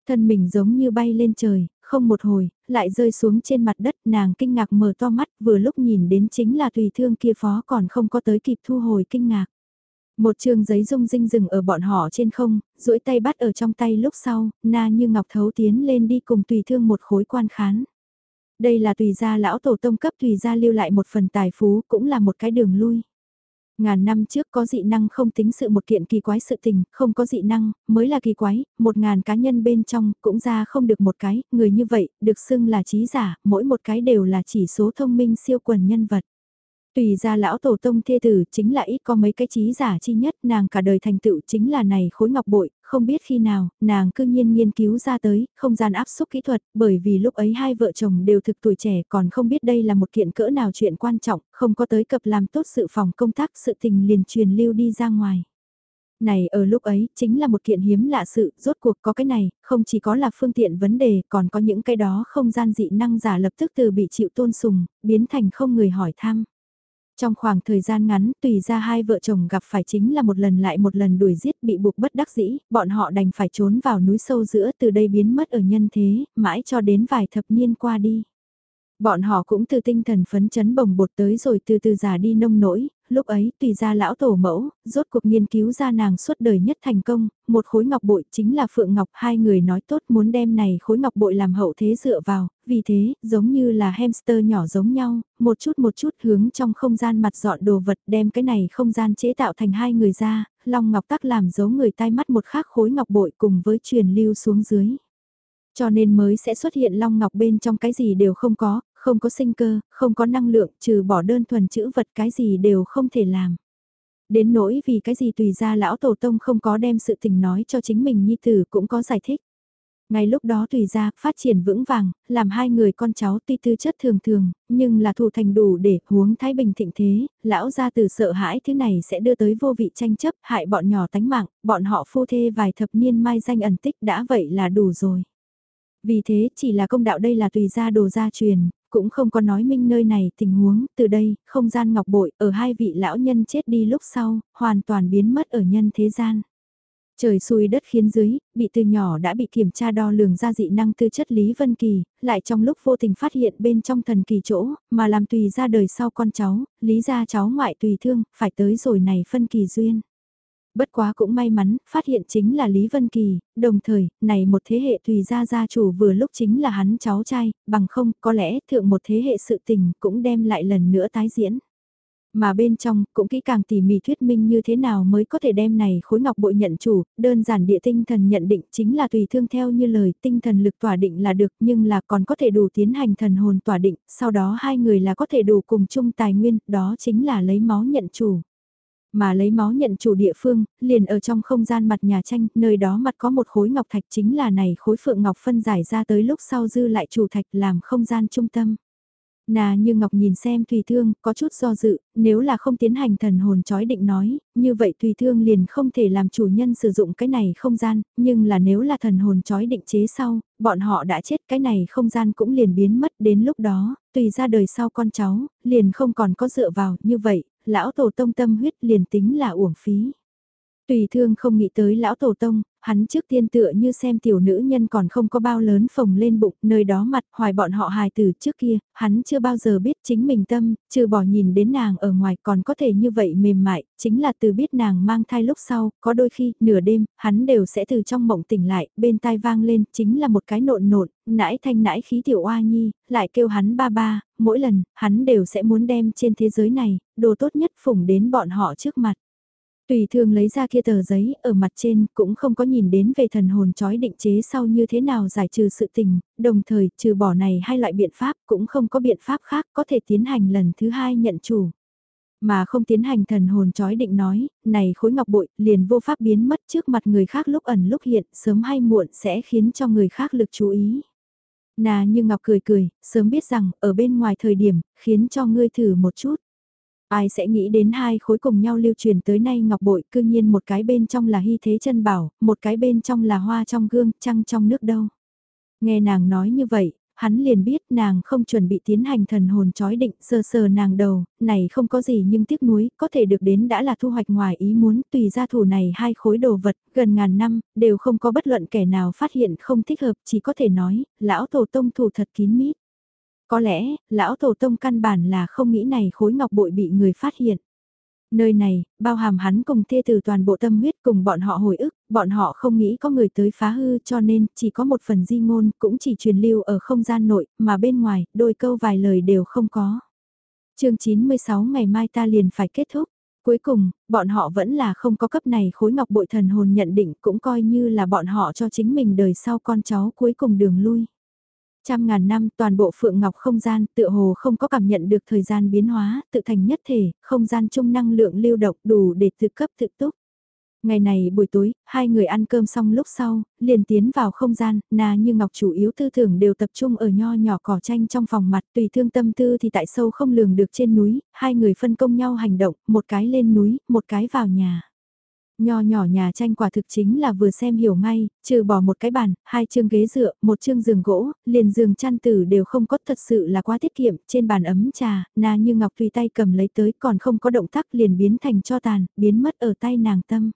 Thân mình giống như bay lên trời, không một hồi, lại rơi xuống trên mặt đất nàng kinh ngạc mở to mắt vừa lúc nhìn đến chính là tùy thương kia phó còn không có tới kịp thu hồi kinh ngạc. Một trường giấy rung rinh rừng ở bọn họ trên không, duỗi tay bắt ở trong tay lúc sau, na như ngọc thấu tiến lên đi cùng tùy thương một khối quan khán. Đây là tùy gia lão tổ tông cấp tùy gia lưu lại một phần tài phú cũng là một cái đường lui. Ngàn năm trước có dị năng không tính sự một kiện kỳ quái sự tình, không có dị năng, mới là kỳ quái, một ngàn cá nhân bên trong cũng ra không được một cái, người như vậy, được xưng là trí giả, mỗi một cái đều là chỉ số thông minh siêu quần nhân vật. Tùy ra lão tổ tông thê tử chính là ít có mấy cái trí giả chi nhất nàng cả đời thành tựu chính là này khối ngọc bội, không biết khi nào, nàng cư nhiên nghiên cứu ra tới, không gian áp xúc kỹ thuật, bởi vì lúc ấy hai vợ chồng đều thực tuổi trẻ còn không biết đây là một kiện cỡ nào chuyện quan trọng, không có tới cập làm tốt sự phòng công tác sự tình liền truyền lưu đi ra ngoài này ở lúc ấy chính là một kiện hiếm lạ sự, rốt cuộc có cái này, không chỉ có là phương tiện vấn đề, còn có những cái đó không gian dị năng giả lập tức từ bị chịu tôn sùng, biến thành không người hỏi thăm. Trong khoảng thời gian ngắn, tùy ra hai vợ chồng gặp phải chính là một lần lại một lần đuổi giết bị buộc bất đắc dĩ, bọn họ đành phải trốn vào núi sâu giữa từ đây biến mất ở nhân thế, mãi cho đến vài thập niên qua đi. Bọn họ cũng từ tinh thần phấn chấn bồng bột tới rồi từ từ già đi nông nỗi, lúc ấy tùy ra lão tổ mẫu, rốt cuộc nghiên cứu ra nàng suốt đời nhất thành công, một khối ngọc bội chính là Phượng Ngọc, hai người nói tốt muốn đem này khối ngọc bội làm hậu thế dựa vào, vì thế, giống như là hamster nhỏ giống nhau, một chút một chút hướng trong không gian mặt dọn đồ vật đem cái này không gian chế tạo thành hai người ra, Long Ngọc Tắc làm giấu người tai mắt một khác khối ngọc bội cùng với truyền lưu xuống dưới. Cho nên mới sẽ xuất hiện Long Ngọc bên trong cái gì đều không có, không có sinh cơ, không có năng lượng, trừ bỏ đơn thuần chữ vật cái gì đều không thể làm. Đến nỗi vì cái gì tùy ra lão tổ tông không có đem sự tình nói cho chính mình nhi tử cũng có giải thích. Ngay lúc đó tùy ra, phát triển vững vàng, làm hai người con cháu tuy tư chất thường thường, nhưng là thủ thành đủ để huống thái bình thịnh thế, lão gia từ sợ hãi thứ này sẽ đưa tới vô vị tranh chấp, hại bọn nhỏ tánh mạng, bọn họ phu thê vài thập niên mai danh ẩn tích đã vậy là đủ rồi. Vì thế chỉ là công đạo đây là tùy ra đồ gia truyền, cũng không có nói minh nơi này tình huống, từ đây, không gian ngọc bội ở hai vị lão nhân chết đi lúc sau, hoàn toàn biến mất ở nhân thế gian. Trời xui đất khiến dưới, bị từ nhỏ đã bị kiểm tra đo lường ra dị năng tư chất Lý Vân Kỳ, lại trong lúc vô tình phát hiện bên trong thần kỳ chỗ, mà làm tùy ra đời sau con cháu, Lý ra cháu ngoại tùy thương, phải tới rồi này phân kỳ duyên. Bất quá cũng may mắn, phát hiện chính là Lý Vân Kỳ, đồng thời, này một thế hệ tùy gia gia chủ vừa lúc chính là hắn cháu trai, bằng không, có lẽ thượng một thế hệ sự tình cũng đem lại lần nữa tái diễn. Mà bên trong, cũng kỹ càng tỉ mỉ thuyết minh như thế nào mới có thể đem này khối ngọc bội nhận chủ, đơn giản địa tinh thần nhận định chính là tùy thương theo như lời tinh thần lực tỏa định là được nhưng là còn có thể đủ tiến hành thần hồn tỏa định, sau đó hai người là có thể đủ cùng chung tài nguyên, đó chính là lấy máu nhận chủ. Mà lấy máu nhận chủ địa phương, liền ở trong không gian mặt nhà tranh, nơi đó mặt có một khối ngọc thạch chính là này khối phượng ngọc phân giải ra tới lúc sau dư lại chủ thạch làm không gian trung tâm. Nà như Ngọc nhìn xem Thùy Thương, có chút do dự, nếu là không tiến hành thần hồn chói định nói, như vậy Thùy Thương liền không thể làm chủ nhân sử dụng cái này không gian, nhưng là nếu là thần hồn chói định chế sau, bọn họ đã chết cái này không gian cũng liền biến mất đến lúc đó, tùy ra đời sau con cháu, liền không còn có dựa vào, như vậy, lão tổ tông tâm huyết liền tính là uổng phí. Tùy thương không nghĩ tới lão tổ tông, hắn trước tiên tựa như xem tiểu nữ nhân còn không có bao lớn phồng lên bụng, nơi đó mặt hoài bọn họ hài từ trước kia, hắn chưa bao giờ biết chính mình tâm, trừ bỏ nhìn đến nàng ở ngoài còn có thể như vậy mềm mại, chính là từ biết nàng mang thai lúc sau, có đôi khi, nửa đêm, hắn đều sẽ từ trong mộng tỉnh lại, bên tai vang lên, chính là một cái nộn nộn, nãi thanh nãi khí tiểu oa nhi, lại kêu hắn ba ba, mỗi lần, hắn đều sẽ muốn đem trên thế giới này, đồ tốt nhất phủng đến bọn họ trước mặt. Tùy thường lấy ra kia tờ giấy ở mặt trên cũng không có nhìn đến về thần hồn trói định chế sau như thế nào giải trừ sự tình, đồng thời trừ bỏ này hai loại biện pháp cũng không có biện pháp khác có thể tiến hành lần thứ hai nhận chủ. Mà không tiến hành thần hồn trói định nói, này khối ngọc bội liền vô pháp biến mất trước mặt người khác lúc ẩn lúc hiện, sớm hay muộn sẽ khiến cho người khác lực chú ý. Nà như ngọc cười cười, sớm biết rằng ở bên ngoài thời điểm, khiến cho ngươi thử một chút. Ai sẽ nghĩ đến hai khối cùng nhau lưu truyền tới nay ngọc bội cư nhiên một cái bên trong là hy thế chân bảo, một cái bên trong là hoa trong gương, trăng trong nước đâu. Nghe nàng nói như vậy, hắn liền biết nàng không chuẩn bị tiến hành thần hồn chói định sờ sờ nàng đầu, này không có gì nhưng tiếc nuối, có thể được đến đã là thu hoạch ngoài ý muốn tùy ra thủ này hai khối đồ vật, gần ngàn năm, đều không có bất luận kẻ nào phát hiện không thích hợp, chỉ có thể nói, lão tổ tông thủ thật kín mít. Có lẽ, lão tổ tông căn bản là không nghĩ này khối ngọc bội bị người phát hiện. Nơi này, bao hàm hắn cùng thê từ toàn bộ tâm huyết cùng bọn họ hồi ức, bọn họ không nghĩ có người tới phá hư cho nên chỉ có một phần di ngôn cũng chỉ truyền lưu ở không gian nội, mà bên ngoài, đôi câu vài lời đều không có. chương 96 ngày mai ta liền phải kết thúc. Cuối cùng, bọn họ vẫn là không có cấp này khối ngọc bội thần hồn nhận định cũng coi như là bọn họ cho chính mình đời sau con cháu cuối cùng đường lui. Trăm ngàn năm toàn bộ phượng ngọc không gian tựa hồ không có cảm nhận được thời gian biến hóa, tự thành nhất thể, không gian chung năng lượng lưu động đủ để tự cấp tự túc. Ngày này buổi tối, hai người ăn cơm xong lúc sau, liền tiến vào không gian, nà như ngọc chủ yếu tư tưởng đều tập trung ở nho nhỏ cỏ tranh trong phòng mặt tùy thương tâm tư thì tại sâu không lường được trên núi, hai người phân công nhau hành động, một cái lên núi, một cái vào nhà. Nho nhỏ nhà tranh quả thực chính là vừa xem hiểu ngay, trừ bỏ một cái bàn, hai chương ghế dựa, một chương giường gỗ, liền giường chăn tử đều không có thật sự là quá tiết kiệm, trên bàn ấm trà, na như ngọc tùy tay cầm lấy tới còn không có động tác liền biến thành cho tàn, biến mất ở tay nàng tâm.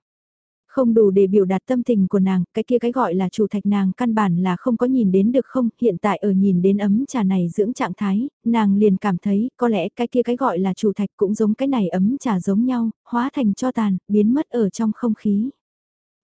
Không đủ để biểu đạt tâm tình của nàng, cái kia cái gọi là chủ thạch nàng căn bản là không có nhìn đến được không, hiện tại ở nhìn đến ấm trà này dưỡng trạng thái, nàng liền cảm thấy có lẽ cái kia cái gọi là chủ thạch cũng giống cái này ấm trà giống nhau, hóa thành cho tàn, biến mất ở trong không khí.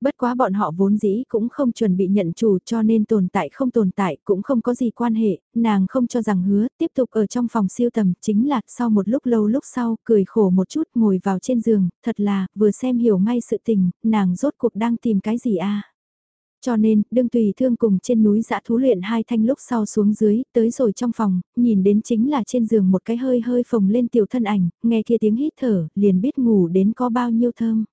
Bất quá bọn họ vốn dĩ cũng không chuẩn bị nhận chủ cho nên tồn tại không tồn tại cũng không có gì quan hệ, nàng không cho rằng hứa, tiếp tục ở trong phòng siêu tầm, chính là sau một lúc lâu lúc sau, cười khổ một chút ngồi vào trên giường, thật là, vừa xem hiểu ngay sự tình, nàng rốt cuộc đang tìm cái gì a Cho nên, đương tùy thương cùng trên núi dã thú luyện hai thanh lúc sau xuống dưới, tới rồi trong phòng, nhìn đến chính là trên giường một cái hơi hơi phồng lên tiểu thân ảnh, nghe kia tiếng hít thở, liền biết ngủ đến có bao nhiêu thơm.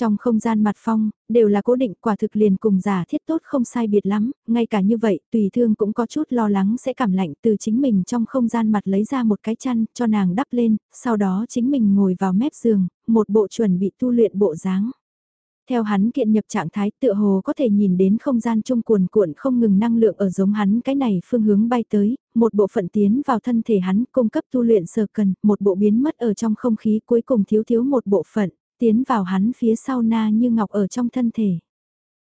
Trong không gian mặt phong, đều là cố định quả thực liền cùng giả thiết tốt không sai biệt lắm, ngay cả như vậy, tùy thương cũng có chút lo lắng sẽ cảm lạnh từ chính mình trong không gian mặt lấy ra một cái chăn cho nàng đắp lên, sau đó chính mình ngồi vào mép giường, một bộ chuẩn bị tu luyện bộ dáng. Theo hắn kiện nhập trạng thái tựa hồ có thể nhìn đến không gian chung cuồn cuộn không ngừng năng lượng ở giống hắn cái này phương hướng bay tới, một bộ phận tiến vào thân thể hắn cung cấp tu luyện sờ cần, một bộ biến mất ở trong không khí cuối cùng thiếu thiếu một bộ phận, tiến vào hắn phía sau na như ngọc ở trong thân thể.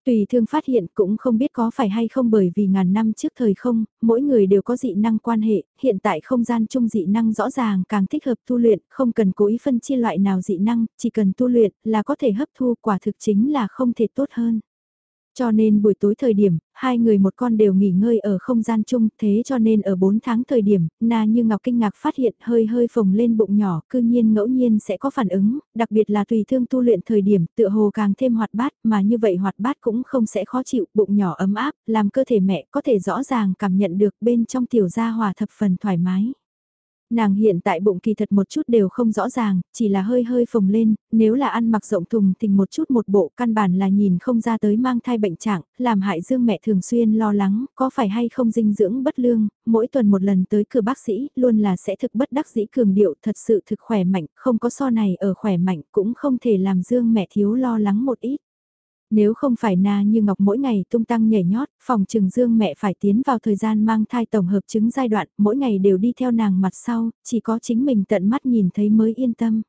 Tùy thương phát hiện cũng không biết có phải hay không bởi vì ngàn năm trước thời không, mỗi người đều có dị năng quan hệ, hiện tại không gian chung dị năng rõ ràng càng thích hợp tu luyện, không cần cố ý phân chia loại nào dị năng, chỉ cần tu luyện là có thể hấp thu quả thực chính là không thể tốt hơn. Cho nên buổi tối thời điểm, hai người một con đều nghỉ ngơi ở không gian chung, thế cho nên ở 4 tháng thời điểm, Na Như Ngọc kinh ngạc phát hiện hơi hơi phồng lên bụng nhỏ, cư nhiên ngẫu nhiên sẽ có phản ứng, đặc biệt là tùy thương tu luyện thời điểm, tựa hồ càng thêm hoạt bát, mà như vậy hoạt bát cũng không sẽ khó chịu, bụng nhỏ ấm áp, làm cơ thể mẹ có thể rõ ràng cảm nhận được bên trong tiểu gia hòa thập phần thoải mái. Nàng hiện tại bụng kỳ thật một chút đều không rõ ràng, chỉ là hơi hơi phồng lên, nếu là ăn mặc rộng thùng tình một chút một bộ căn bản là nhìn không ra tới mang thai bệnh trạng, làm hại dương mẹ thường xuyên lo lắng, có phải hay không dinh dưỡng bất lương, mỗi tuần một lần tới cửa bác sĩ, luôn là sẽ thực bất đắc dĩ cường điệu thật sự thực khỏe mạnh, không có so này ở khỏe mạnh cũng không thể làm dương mẹ thiếu lo lắng một ít. Nếu không phải na như ngọc mỗi ngày tung tăng nhảy nhót, phòng trừng dương mẹ phải tiến vào thời gian mang thai tổng hợp chứng giai đoạn, mỗi ngày đều đi theo nàng mặt sau, chỉ có chính mình tận mắt nhìn thấy mới yên tâm.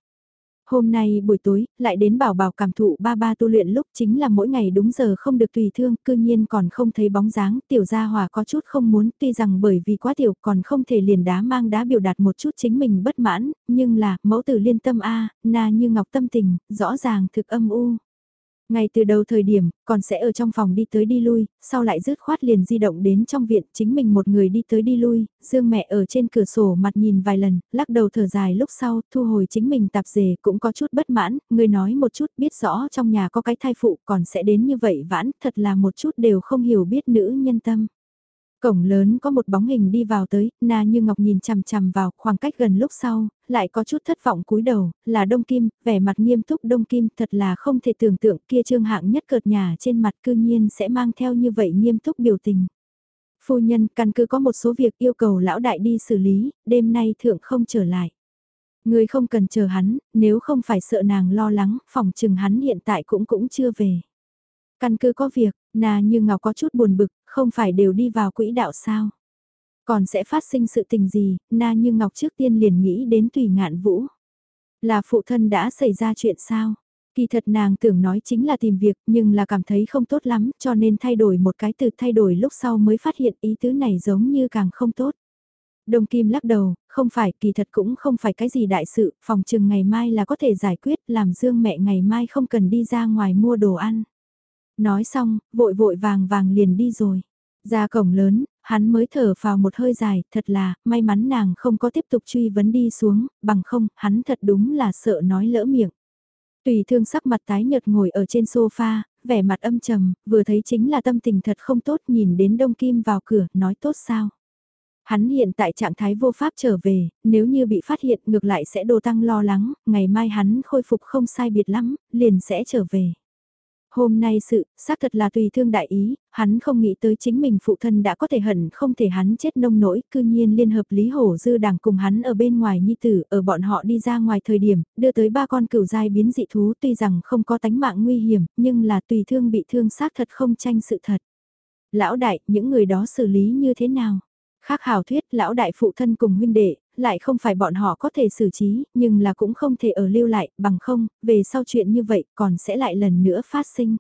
Hôm nay buổi tối, lại đến bảo bảo cảm thụ ba ba tu luyện lúc chính là mỗi ngày đúng giờ không được tùy thương, cư nhiên còn không thấy bóng dáng, tiểu gia hòa có chút không muốn, tuy rằng bởi vì quá tiểu còn không thể liền đá mang đá biểu đạt một chút chính mình bất mãn, nhưng là, mẫu tử liên tâm A, na như ngọc tâm tình, rõ ràng thực âm u. Ngay từ đầu thời điểm, còn sẽ ở trong phòng đi tới đi lui, sau lại rứt khoát liền di động đến trong viện, chính mình một người đi tới đi lui, dương mẹ ở trên cửa sổ mặt nhìn vài lần, lắc đầu thở dài lúc sau, thu hồi chính mình tạp dề cũng có chút bất mãn, người nói một chút biết rõ trong nhà có cái thai phụ còn sẽ đến như vậy vãn, thật là một chút đều không hiểu biết nữ nhân tâm. Cổng lớn có một bóng hình đi vào tới, Na Như Ngọc nhìn chằm chằm vào, khoảng cách gần lúc sau, lại có chút thất vọng cúi đầu, là Đông Kim, vẻ mặt nghiêm túc Đông Kim, thật là không thể tưởng tượng kia trương hạng nhất cợt nhà trên mặt cư nhiên sẽ mang theo như vậy nghiêm túc biểu tình. Phu nhân, căn cứ có một số việc yêu cầu lão đại đi xử lý, đêm nay thượng không trở lại. Người không cần chờ hắn, nếu không phải sợ nàng lo lắng, phòng chừng hắn hiện tại cũng cũng chưa về. Căn cứ có việc, Na Như Ngọc có chút buồn bực, không phải đều đi vào quỹ đạo sao? Còn sẽ phát sinh sự tình gì, Na Như Ngọc trước tiên liền nghĩ đến Tùy Ngạn Vũ. Là phụ thân đã xảy ra chuyện sao? Kỳ thật nàng tưởng nói chính là tìm việc nhưng là cảm thấy không tốt lắm cho nên thay đổi một cái từ thay đổi lúc sau mới phát hiện ý tứ này giống như càng không tốt. Đông Kim lắc đầu, không phải kỳ thật cũng không phải cái gì đại sự, phòng trừng ngày mai là có thể giải quyết làm dương mẹ ngày mai không cần đi ra ngoài mua đồ ăn. Nói xong, vội vội vàng vàng liền đi rồi. Ra cổng lớn, hắn mới thở vào một hơi dài, thật là, may mắn nàng không có tiếp tục truy vấn đi xuống, bằng không, hắn thật đúng là sợ nói lỡ miệng. Tùy thương sắc mặt tái nhợt ngồi ở trên sofa, vẻ mặt âm trầm, vừa thấy chính là tâm tình thật không tốt nhìn đến Đông Kim vào cửa, nói tốt sao. Hắn hiện tại trạng thái vô pháp trở về, nếu như bị phát hiện ngược lại sẽ đồ tăng lo lắng, ngày mai hắn khôi phục không sai biệt lắm, liền sẽ trở về. Hôm nay sự, xác thật là tùy thương đại ý, hắn không nghĩ tới chính mình phụ thân đã có thể hận không thể hắn chết nông nỗi, cư nhiên liên hợp Lý Hổ Dư đảng cùng hắn ở bên ngoài nhi tử, ở bọn họ đi ra ngoài thời điểm, đưa tới ba con cửu giai biến dị thú tuy rằng không có tánh mạng nguy hiểm, nhưng là tùy thương bị thương xác thật không tranh sự thật. Lão đại, những người đó xử lý như thế nào? Khác hào thuyết lão đại phụ thân cùng huynh đệ, lại không phải bọn họ có thể xử trí, nhưng là cũng không thể ở lưu lại, bằng không, về sau chuyện như vậy còn sẽ lại lần nữa phát sinh.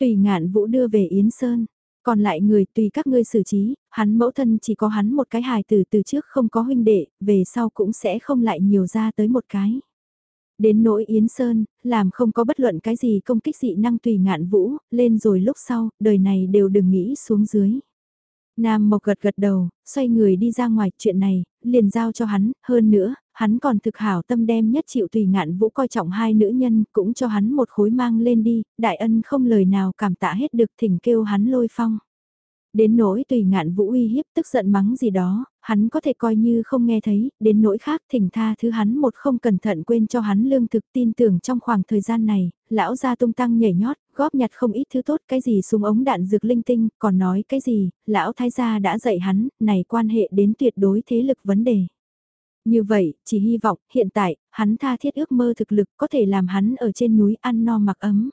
Tùy ngạn vũ đưa về Yến Sơn, còn lại người tùy các ngươi xử trí, hắn mẫu thân chỉ có hắn một cái hài tử từ trước không có huynh đệ, về sau cũng sẽ không lại nhiều ra tới một cái. Đến nỗi Yến Sơn, làm không có bất luận cái gì công kích dị năng tùy ngạn vũ, lên rồi lúc sau, đời này đều đừng nghĩ xuống dưới. Nam Mộc gật gật đầu, xoay người đi ra ngoài, chuyện này, liền giao cho hắn, hơn nữa, hắn còn thực hảo tâm đem nhất chịu tùy ngạn vũ coi trọng hai nữ nhân, cũng cho hắn một khối mang lên đi, đại ân không lời nào cảm tạ hết được thỉnh kêu hắn lôi phong. Đến nỗi tùy ngạn vũ uy hiếp tức giận mắng gì đó, hắn có thể coi như không nghe thấy, đến nỗi khác thỉnh tha thứ hắn một không cẩn thận quên cho hắn lương thực tin tưởng trong khoảng thời gian này, lão gia tung tăng nhảy nhót, góp nhặt không ít thứ tốt cái gì súng ống đạn dược linh tinh, còn nói cái gì, lão thái gia đã dạy hắn, này quan hệ đến tuyệt đối thế lực vấn đề. Như vậy, chỉ hy vọng, hiện tại, hắn tha thiết ước mơ thực lực có thể làm hắn ở trên núi ăn no mặc ấm.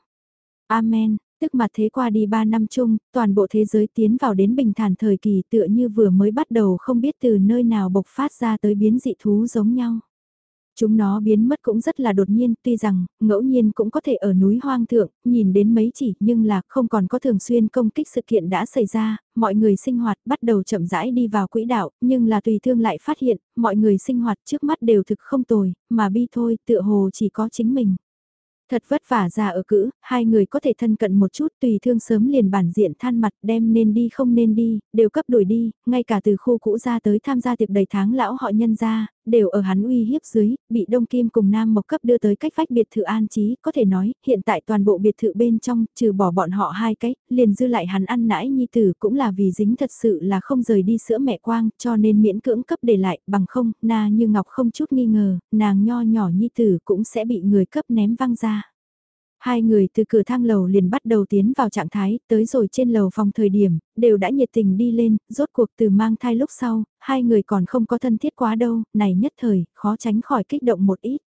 Amen, tức mặt thế qua đi 3 năm chung, toàn bộ thế giới tiến vào đến bình thản thời kỳ tựa như vừa mới bắt đầu không biết từ nơi nào bộc phát ra tới biến dị thú giống nhau. Chúng nó biến mất cũng rất là đột nhiên, tuy rằng, ngẫu nhiên cũng có thể ở núi hoang thượng, nhìn đến mấy chỉ, nhưng là không còn có thường xuyên công kích sự kiện đã xảy ra, mọi người sinh hoạt bắt đầu chậm rãi đi vào quỹ đạo, nhưng là tùy thương lại phát hiện, mọi người sinh hoạt trước mắt đều thực không tồi, mà bi thôi, tựa hồ chỉ có chính mình. Thật vất vả ra ở cữ, hai người có thể thân cận một chút tùy thương sớm liền bản diện than mặt đem nên đi không nên đi, đều cấp đuổi đi, ngay cả từ khu cũ ra tới tham gia tiệc đầy tháng lão họ nhân ra, đều ở hắn uy hiếp dưới, bị Đông Kim cùng Nam Mộc cấp đưa tới cách vách biệt thự an trí, có thể nói, hiện tại toàn bộ biệt thự bên trong, trừ bỏ bọn họ hai cái, liền dư lại hắn ăn nãi nhi tử cũng là vì dính thật sự là không rời đi sữa mẹ quang, cho nên miễn cưỡng cấp để lại, bằng không, na như ngọc không chút nghi ngờ, nàng nho nhỏ nhi tử cũng sẽ bị người cấp ném văng ra. Hai người từ cửa thang lầu liền bắt đầu tiến vào trạng thái, tới rồi trên lầu phòng thời điểm, đều đã nhiệt tình đi lên, rốt cuộc từ mang thai lúc sau, hai người còn không có thân thiết quá đâu, này nhất thời, khó tránh khỏi kích động một ít.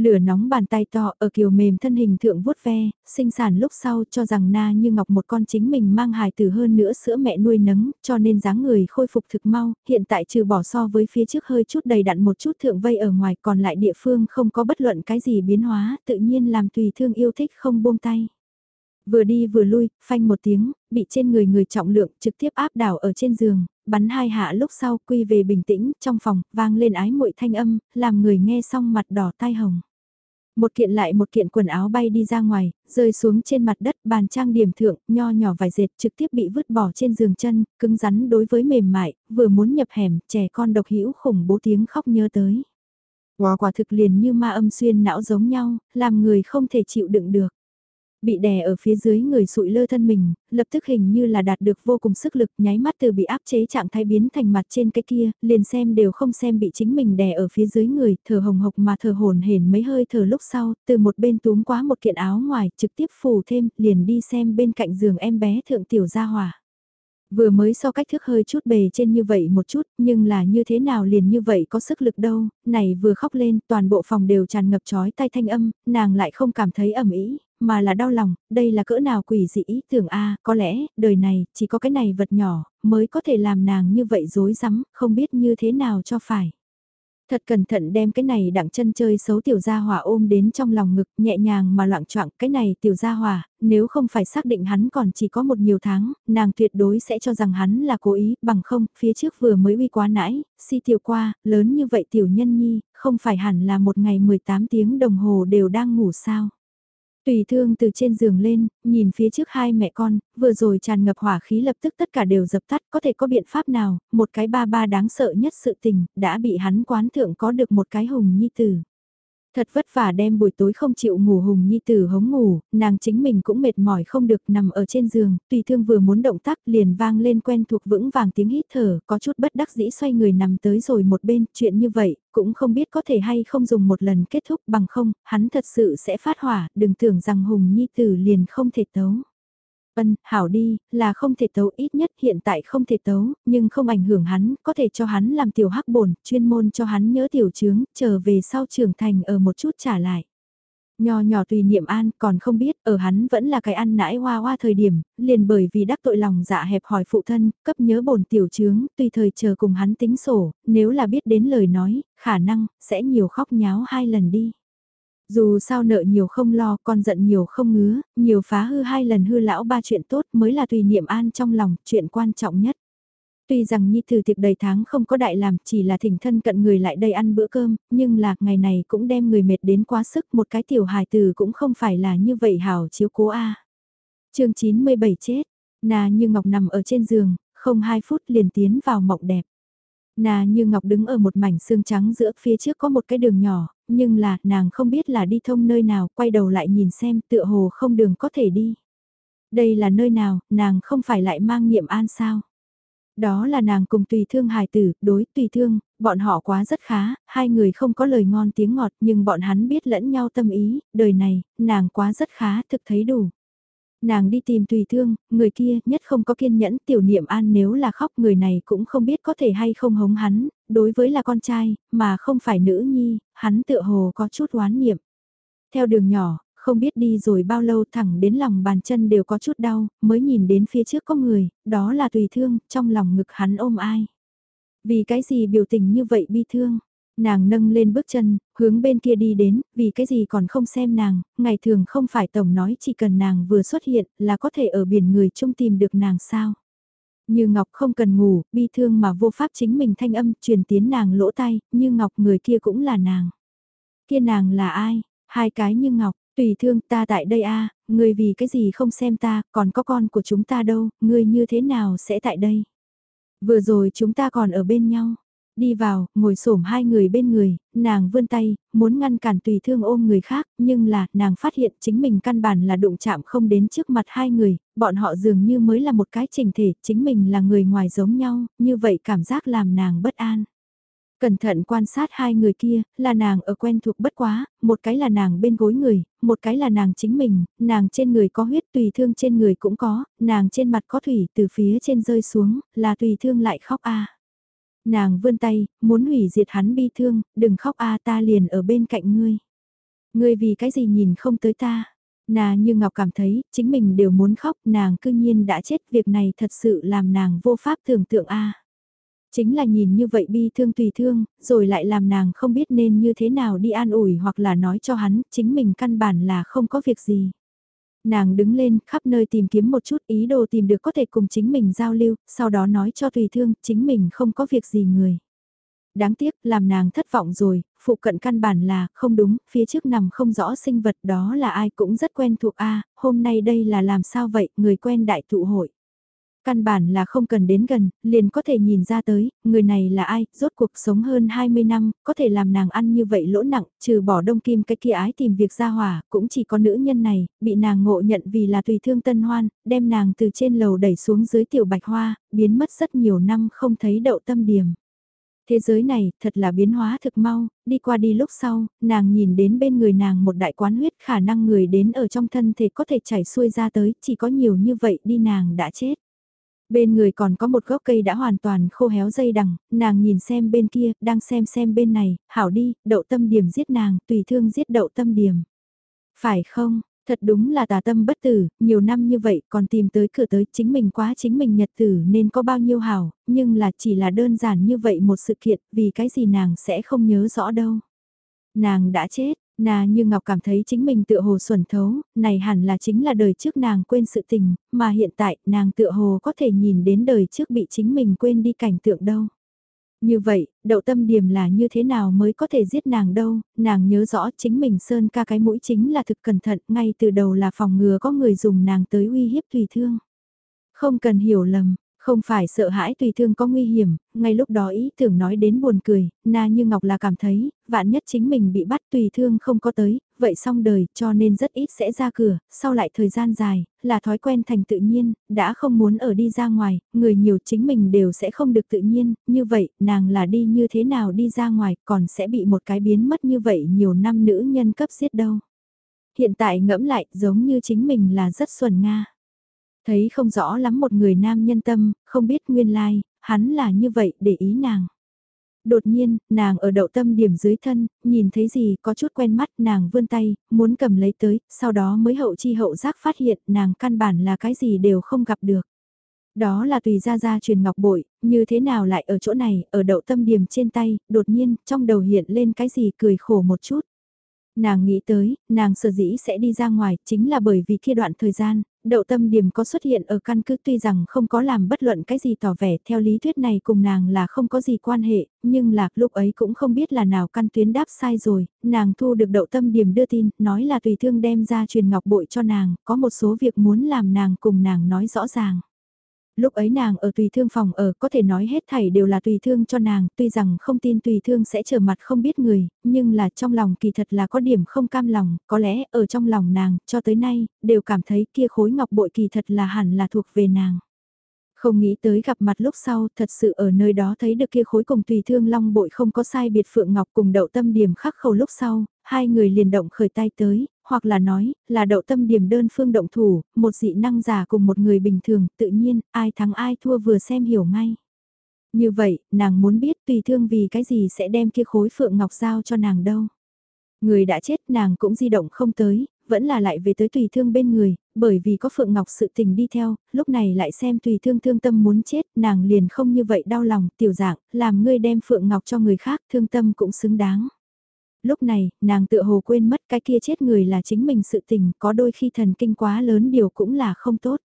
Lửa nóng bàn tay to ở kiều mềm thân hình thượng vuốt ve, sinh sản lúc sau cho rằng na như ngọc một con chính mình mang hài từ hơn nữa sữa mẹ nuôi nấng, cho nên dáng người khôi phục thực mau, hiện tại trừ bỏ so với phía trước hơi chút đầy đặn một chút thượng vây ở ngoài còn lại địa phương không có bất luận cái gì biến hóa, tự nhiên làm tùy thương yêu thích không buông tay. Vừa đi vừa lui, phanh một tiếng, bị trên người người trọng lượng trực tiếp áp đảo ở trên giường, bắn hai hạ lúc sau quy về bình tĩnh, trong phòng, vang lên ái muội thanh âm, làm người nghe xong mặt đỏ tai hồng. Một kiện lại một kiện quần áo bay đi ra ngoài, rơi xuống trên mặt đất bàn trang điểm thượng, nho nhỏ vài dệt trực tiếp bị vứt bỏ trên giường chân, cứng rắn đối với mềm mại, vừa muốn nhập hẻm, trẻ con độc hữu khủng bố tiếng khóc nhớ tới. Quả quả thực liền như ma âm xuyên não giống nhau, làm người không thể chịu đựng được. Bị đè ở phía dưới người sụi lơ thân mình, lập tức hình như là đạt được vô cùng sức lực nháy mắt từ bị áp chế trạng thái biến thành mặt trên cái kia, liền xem đều không xem bị chính mình đè ở phía dưới người, thở hồng hộc mà thở hồn hển mấy hơi thở lúc sau, từ một bên túm quá một kiện áo ngoài, trực tiếp phủ thêm, liền đi xem bên cạnh giường em bé thượng tiểu gia hòa Vừa mới so cách thức hơi chút bề trên như vậy một chút, nhưng là như thế nào liền như vậy có sức lực đâu, này vừa khóc lên, toàn bộ phòng đều tràn ngập chói tai thanh âm, nàng lại không cảm thấy ẩm ý, mà là đau lòng, đây là cỡ nào quỷ dị ý tưởng a có lẽ, đời này, chỉ có cái này vật nhỏ, mới có thể làm nàng như vậy dối rắm không biết như thế nào cho phải. Thật cẩn thận đem cái này đặng chân chơi xấu tiểu gia hỏa ôm đến trong lòng ngực nhẹ nhàng mà loạn trọng cái này tiểu gia hỏa, nếu không phải xác định hắn còn chỉ có một nhiều tháng, nàng tuyệt đối sẽ cho rằng hắn là cố ý, bằng không, phía trước vừa mới uy quá nãy. si tiểu qua, lớn như vậy tiểu nhân nhi, không phải hẳn là một ngày 18 tiếng đồng hồ đều đang ngủ sao. Tùy thương từ trên giường lên, nhìn phía trước hai mẹ con, vừa rồi tràn ngập hỏa khí lập tức tất cả đều dập tắt, có thể có biện pháp nào, một cái ba ba đáng sợ nhất sự tình, đã bị hắn quán thượng có được một cái hùng nhi tử. Thật vất vả đem buổi tối không chịu ngủ hùng nhi tử hống ngủ, nàng chính mình cũng mệt mỏi không được nằm ở trên giường, tùy thương vừa muốn động tác liền vang lên quen thuộc vững vàng tiếng hít thở, có chút bất đắc dĩ xoay người nằm tới rồi một bên, chuyện như vậy, cũng không biết có thể hay không dùng một lần kết thúc bằng không, hắn thật sự sẽ phát hỏa, đừng tưởng rằng hùng nhi tử liền không thể tấu. Ân, hảo đi, là không thể tấu ít nhất hiện tại không thể tấu, nhưng không ảnh hưởng hắn, có thể cho hắn làm tiểu hắc bổn, chuyên môn cho hắn nhớ tiểu chướng, trở về sau trưởng thành ở một chút trả lại. Nho nhỏ tùy niệm an còn không biết ở hắn vẫn là cái ăn nãi hoa hoa thời điểm, liền bởi vì đắc tội lòng dạ hẹp hỏi phụ thân, cấp nhớ bổn tiểu chướng, tùy thời chờ cùng hắn tính sổ, nếu là biết đến lời nói, khả năng, sẽ nhiều khóc nháo hai lần đi. Dù sao nợ nhiều không lo, con giận nhiều không ngứa, nhiều phá hư hai lần hư lão ba chuyện tốt mới là tùy niệm an trong lòng, chuyện quan trọng nhất. Tuy rằng Nhi Tử tiệc đầy tháng không có đại làm, chỉ là thỉnh thân cận người lại đây ăn bữa cơm, nhưng là ngày này cũng đem người mệt đến quá sức, một cái tiểu hài tử cũng không phải là như vậy hảo chiếu cố a. À. Chương 97 chết, Nà Như Ngọc nằm ở trên giường, không hai phút liền tiến vào mộng đẹp. Nà Như Ngọc đứng ở một mảnh xương trắng giữa phía trước có một cái đường nhỏ, nhưng là nàng không biết là đi thông nơi nào, quay đầu lại nhìn xem tựa hồ không đường có thể đi. Đây là nơi nào, nàng không phải lại mang niệm an sao? Đó là nàng cùng tùy thương hài tử, đối tùy thương, bọn họ quá rất khá, hai người không có lời ngon tiếng ngọt nhưng bọn hắn biết lẫn nhau tâm ý, đời này, nàng quá rất khá, thực thấy đủ. Nàng đi tìm tùy thương, người kia nhất không có kiên nhẫn tiểu niệm an nếu là khóc người này cũng không biết có thể hay không hống hắn, đối với là con trai, mà không phải nữ nhi, hắn tựa hồ có chút oán niệm. Theo đường nhỏ, không biết đi rồi bao lâu thẳng đến lòng bàn chân đều có chút đau, mới nhìn đến phía trước có người, đó là tùy thương, trong lòng ngực hắn ôm ai. Vì cái gì biểu tình như vậy bi thương? Nàng nâng lên bước chân, hướng bên kia đi đến, vì cái gì còn không xem nàng, ngày thường không phải tổng nói chỉ cần nàng vừa xuất hiện là có thể ở biển người chung tìm được nàng sao. Như Ngọc không cần ngủ, bi thương mà vô pháp chính mình thanh âm truyền tiến nàng lỗ tay, như Ngọc người kia cũng là nàng. Kia nàng là ai? Hai cái như Ngọc, tùy thương ta tại đây a người vì cái gì không xem ta, còn có con của chúng ta đâu, người như thế nào sẽ tại đây? Vừa rồi chúng ta còn ở bên nhau, Đi vào, ngồi xổm hai người bên người, nàng vươn tay, muốn ngăn cản tùy thương ôm người khác, nhưng là, nàng phát hiện chính mình căn bản là đụng chạm không đến trước mặt hai người, bọn họ dường như mới là một cái trình thể, chính mình là người ngoài giống nhau, như vậy cảm giác làm nàng bất an. Cẩn thận quan sát hai người kia, là nàng ở quen thuộc bất quá, một cái là nàng bên gối người, một cái là nàng chính mình, nàng trên người có huyết tùy thương trên người cũng có, nàng trên mặt có thủy từ phía trên rơi xuống, là tùy thương lại khóc a Nàng vươn tay, muốn hủy diệt hắn bi thương, đừng khóc a ta liền ở bên cạnh ngươi. Ngươi vì cái gì nhìn không tới ta. Nà như Ngọc cảm thấy, chính mình đều muốn khóc, nàng cư nhiên đã chết, việc này thật sự làm nàng vô pháp tưởng tượng a. Chính là nhìn như vậy bi thương tùy thương, rồi lại làm nàng không biết nên như thế nào đi an ủi hoặc là nói cho hắn, chính mình căn bản là không có việc gì. Nàng đứng lên, khắp nơi tìm kiếm một chút ý đồ tìm được có thể cùng chính mình giao lưu, sau đó nói cho tùy thương, chính mình không có việc gì người. Đáng tiếc, làm nàng thất vọng rồi, phụ cận căn bản là, không đúng, phía trước nằm không rõ sinh vật đó là ai cũng rất quen thuộc a hôm nay đây là làm sao vậy, người quen đại thụ hội. Căn bản là không cần đến gần, liền có thể nhìn ra tới, người này là ai, rốt cuộc sống hơn 20 năm, có thể làm nàng ăn như vậy lỗ nặng, trừ bỏ đông kim cái kia ái tìm việc ra hỏa, cũng chỉ có nữ nhân này, bị nàng ngộ nhận vì là tùy thương tân hoan, đem nàng từ trên lầu đẩy xuống dưới tiểu bạch hoa, biến mất rất nhiều năm không thấy đậu tâm điểm. Thế giới này, thật là biến hóa thực mau, đi qua đi lúc sau, nàng nhìn đến bên người nàng một đại quán huyết khả năng người đến ở trong thân thể có thể chảy xuôi ra tới, chỉ có nhiều như vậy đi nàng đã chết. Bên người còn có một gốc cây đã hoàn toàn khô héo dây đằng, nàng nhìn xem bên kia, đang xem xem bên này, hảo đi, đậu tâm điểm giết nàng, tùy thương giết đậu tâm điểm. Phải không, thật đúng là tà tâm bất tử, nhiều năm như vậy còn tìm tới cửa tới chính mình quá chính mình nhật tử nên có bao nhiêu hảo, nhưng là chỉ là đơn giản như vậy một sự kiện, vì cái gì nàng sẽ không nhớ rõ đâu. Nàng đã chết, Nà như Ngọc cảm thấy chính mình tựa hồ xuẩn thấu, này hẳn là chính là đời trước nàng quên sự tình, mà hiện tại nàng tựa hồ có thể nhìn đến đời trước bị chính mình quên đi cảnh tượng đâu. Như vậy, đậu tâm điểm là như thế nào mới có thể giết nàng đâu, nàng nhớ rõ chính mình sơn ca cái mũi chính là thực cẩn thận, ngay từ đầu là phòng ngừa có người dùng nàng tới uy hiếp tùy thương. Không cần hiểu lầm, không phải sợ hãi tùy thương có nguy hiểm, ngay lúc đó ý tưởng nói đến buồn cười, na như Ngọc là cảm thấy, vạn nhất chính mình bị bắt tùy thương không có tới, vậy xong đời cho nên rất ít sẽ ra cửa, sau lại thời gian dài, là thói quen thành tự nhiên, đã không muốn ở đi ra ngoài, người nhiều chính mình đều sẽ không được tự nhiên, như vậy nàng là đi như thế nào đi ra ngoài còn sẽ bị một cái biến mất như vậy nhiều năm nữ nhân cấp giết đâu. Hiện tại ngẫm lại giống như chính mình là rất xuẩn Nga. Thấy không rõ lắm một người nam nhân tâm, không biết nguyên lai, like, hắn là như vậy để ý nàng. Đột nhiên, nàng ở đậu tâm điểm dưới thân, nhìn thấy gì có chút quen mắt nàng vươn tay, muốn cầm lấy tới, sau đó mới hậu chi hậu giác phát hiện nàng căn bản là cái gì đều không gặp được. Đó là tùy ra ra truyền ngọc bội, như thế nào lại ở chỗ này, ở đậu tâm điểm trên tay, đột nhiên, trong đầu hiện lên cái gì cười khổ một chút. Nàng nghĩ tới, nàng sở dĩ sẽ đi ra ngoài, chính là bởi vì kia đoạn thời gian, đậu tâm điểm có xuất hiện ở căn cứ tuy rằng không có làm bất luận cái gì tỏ vẻ theo lý thuyết này cùng nàng là không có gì quan hệ, nhưng là lúc ấy cũng không biết là nào căn tuyến đáp sai rồi, nàng thu được đậu tâm điểm đưa tin, nói là tùy thương đem ra truyền ngọc bội cho nàng, có một số việc muốn làm nàng cùng nàng nói rõ ràng. Lúc ấy nàng ở tùy thương phòng ở có thể nói hết thảy đều là tùy thương cho nàng, tuy rằng không tin tùy thương sẽ trở mặt không biết người, nhưng là trong lòng kỳ thật là có điểm không cam lòng, có lẽ ở trong lòng nàng, cho tới nay, đều cảm thấy kia khối ngọc bội kỳ thật là hẳn là thuộc về nàng. Không nghĩ tới gặp mặt lúc sau, thật sự ở nơi đó thấy được kia khối cùng tùy thương long bội không có sai biệt phượng ngọc cùng đậu tâm điểm khắc khẩu lúc sau, hai người liền động khởi tay tới, hoặc là nói, là đậu tâm điểm đơn phương động thủ, một dị năng giả cùng một người bình thường, tự nhiên, ai thắng ai thua vừa xem hiểu ngay. Như vậy, nàng muốn biết tùy thương vì cái gì sẽ đem kia khối phượng ngọc giao cho nàng đâu. Người đã chết nàng cũng di động không tới, vẫn là lại về tới tùy thương bên người, bởi vì có Phượng Ngọc sự tình đi theo, lúc này lại xem tùy thương thương tâm muốn chết, nàng liền không như vậy đau lòng, tiểu dạng, làm ngươi đem Phượng Ngọc cho người khác, thương tâm cũng xứng đáng. Lúc này, nàng tựa hồ quên mất cái kia chết người là chính mình sự tình, có đôi khi thần kinh quá lớn điều cũng là không tốt.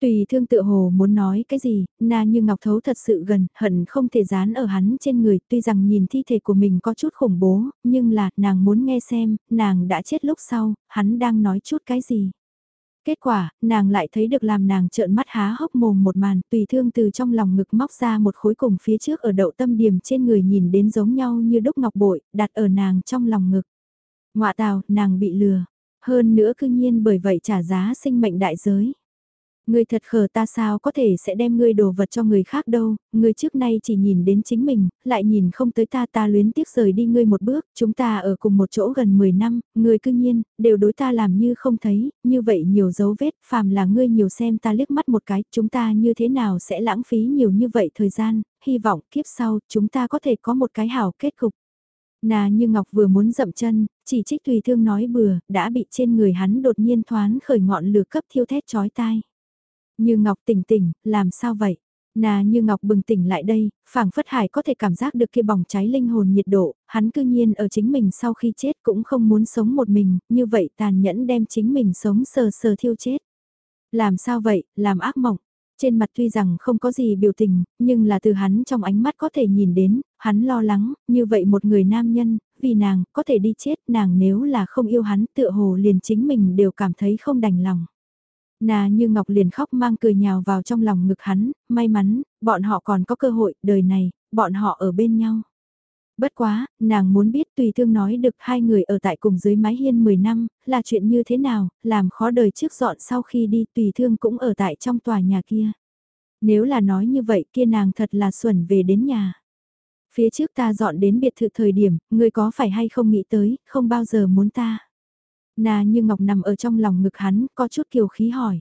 Tùy thương tựa hồ muốn nói cái gì, na như ngọc thấu thật sự gần, hận không thể dán ở hắn trên người, tuy rằng nhìn thi thể của mình có chút khủng bố, nhưng là, nàng muốn nghe xem, nàng đã chết lúc sau, hắn đang nói chút cái gì. Kết quả, nàng lại thấy được làm nàng trợn mắt há hốc mồm một màn, tùy thương từ trong lòng ngực móc ra một khối cùng phía trước ở đậu tâm điểm trên người nhìn đến giống nhau như đúc ngọc bội, đặt ở nàng trong lòng ngực. Ngoạ tào, nàng bị lừa. Hơn nữa cư nhiên bởi vậy trả giá sinh mệnh đại giới. Ngươi thật khờ ta sao có thể sẽ đem ngươi đồ vật cho người khác đâu, ngươi trước nay chỉ nhìn đến chính mình, lại nhìn không tới ta ta luyến tiếc rời đi ngươi một bước, chúng ta ở cùng một chỗ gần 10 năm, ngươi cư nhiên, đều đối ta làm như không thấy, như vậy nhiều dấu vết, phàm là ngươi nhiều xem ta liếc mắt một cái, chúng ta như thế nào sẽ lãng phí nhiều như vậy thời gian, hy vọng kiếp sau chúng ta có thể có một cái hảo kết cục. Nà như Ngọc vừa muốn dậm chân, chỉ trích tùy thương nói bừa, đã bị trên người hắn đột nhiên thoáng khởi ngọn lửa cấp thiêu thét chói tai. Như Ngọc tỉnh tỉnh, làm sao vậy? Nà như Ngọc bừng tỉnh lại đây, phảng phất hải có thể cảm giác được kia bỏng cháy linh hồn nhiệt độ, hắn cư nhiên ở chính mình sau khi chết cũng không muốn sống một mình, như vậy tàn nhẫn đem chính mình sống sờ sờ thiêu chết. Làm sao vậy, làm ác mộng, Trên mặt tuy rằng không có gì biểu tình, nhưng là từ hắn trong ánh mắt có thể nhìn đến, hắn lo lắng, như vậy một người nam nhân, vì nàng, có thể đi chết, nàng nếu là không yêu hắn tựa hồ liền chính mình đều cảm thấy không đành lòng. Nà như Ngọc liền khóc mang cười nhào vào trong lòng ngực hắn, may mắn, bọn họ còn có cơ hội, đời này, bọn họ ở bên nhau. Bất quá, nàng muốn biết tùy thương nói được hai người ở tại cùng dưới mái hiên 10 năm, là chuyện như thế nào, làm khó đời trước dọn sau khi đi tùy thương cũng ở tại trong tòa nhà kia. Nếu là nói như vậy kia nàng thật là xuẩn về đến nhà. Phía trước ta dọn đến biệt thự thời điểm, người có phải hay không nghĩ tới, không bao giờ muốn ta. Nà như ngọc nằm ở trong lòng ngực hắn, có chút kiều khí hỏi.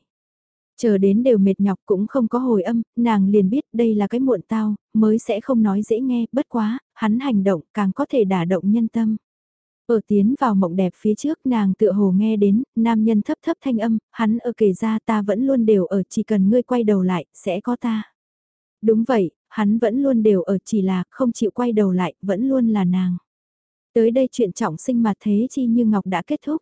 Chờ đến đều mệt nhọc cũng không có hồi âm, nàng liền biết đây là cái muộn tao, mới sẽ không nói dễ nghe, bất quá, hắn hành động càng có thể đả động nhân tâm. Ở tiến vào mộng đẹp phía trước nàng tựa hồ nghe đến, nam nhân thấp thấp thanh âm, hắn ở kể ra ta vẫn luôn đều ở chỉ cần ngươi quay đầu lại, sẽ có ta. Đúng vậy, hắn vẫn luôn đều ở chỉ là không chịu quay đầu lại, vẫn luôn là nàng. Tới đây chuyện trọng sinh mà thế chi như Ngọc đã kết thúc.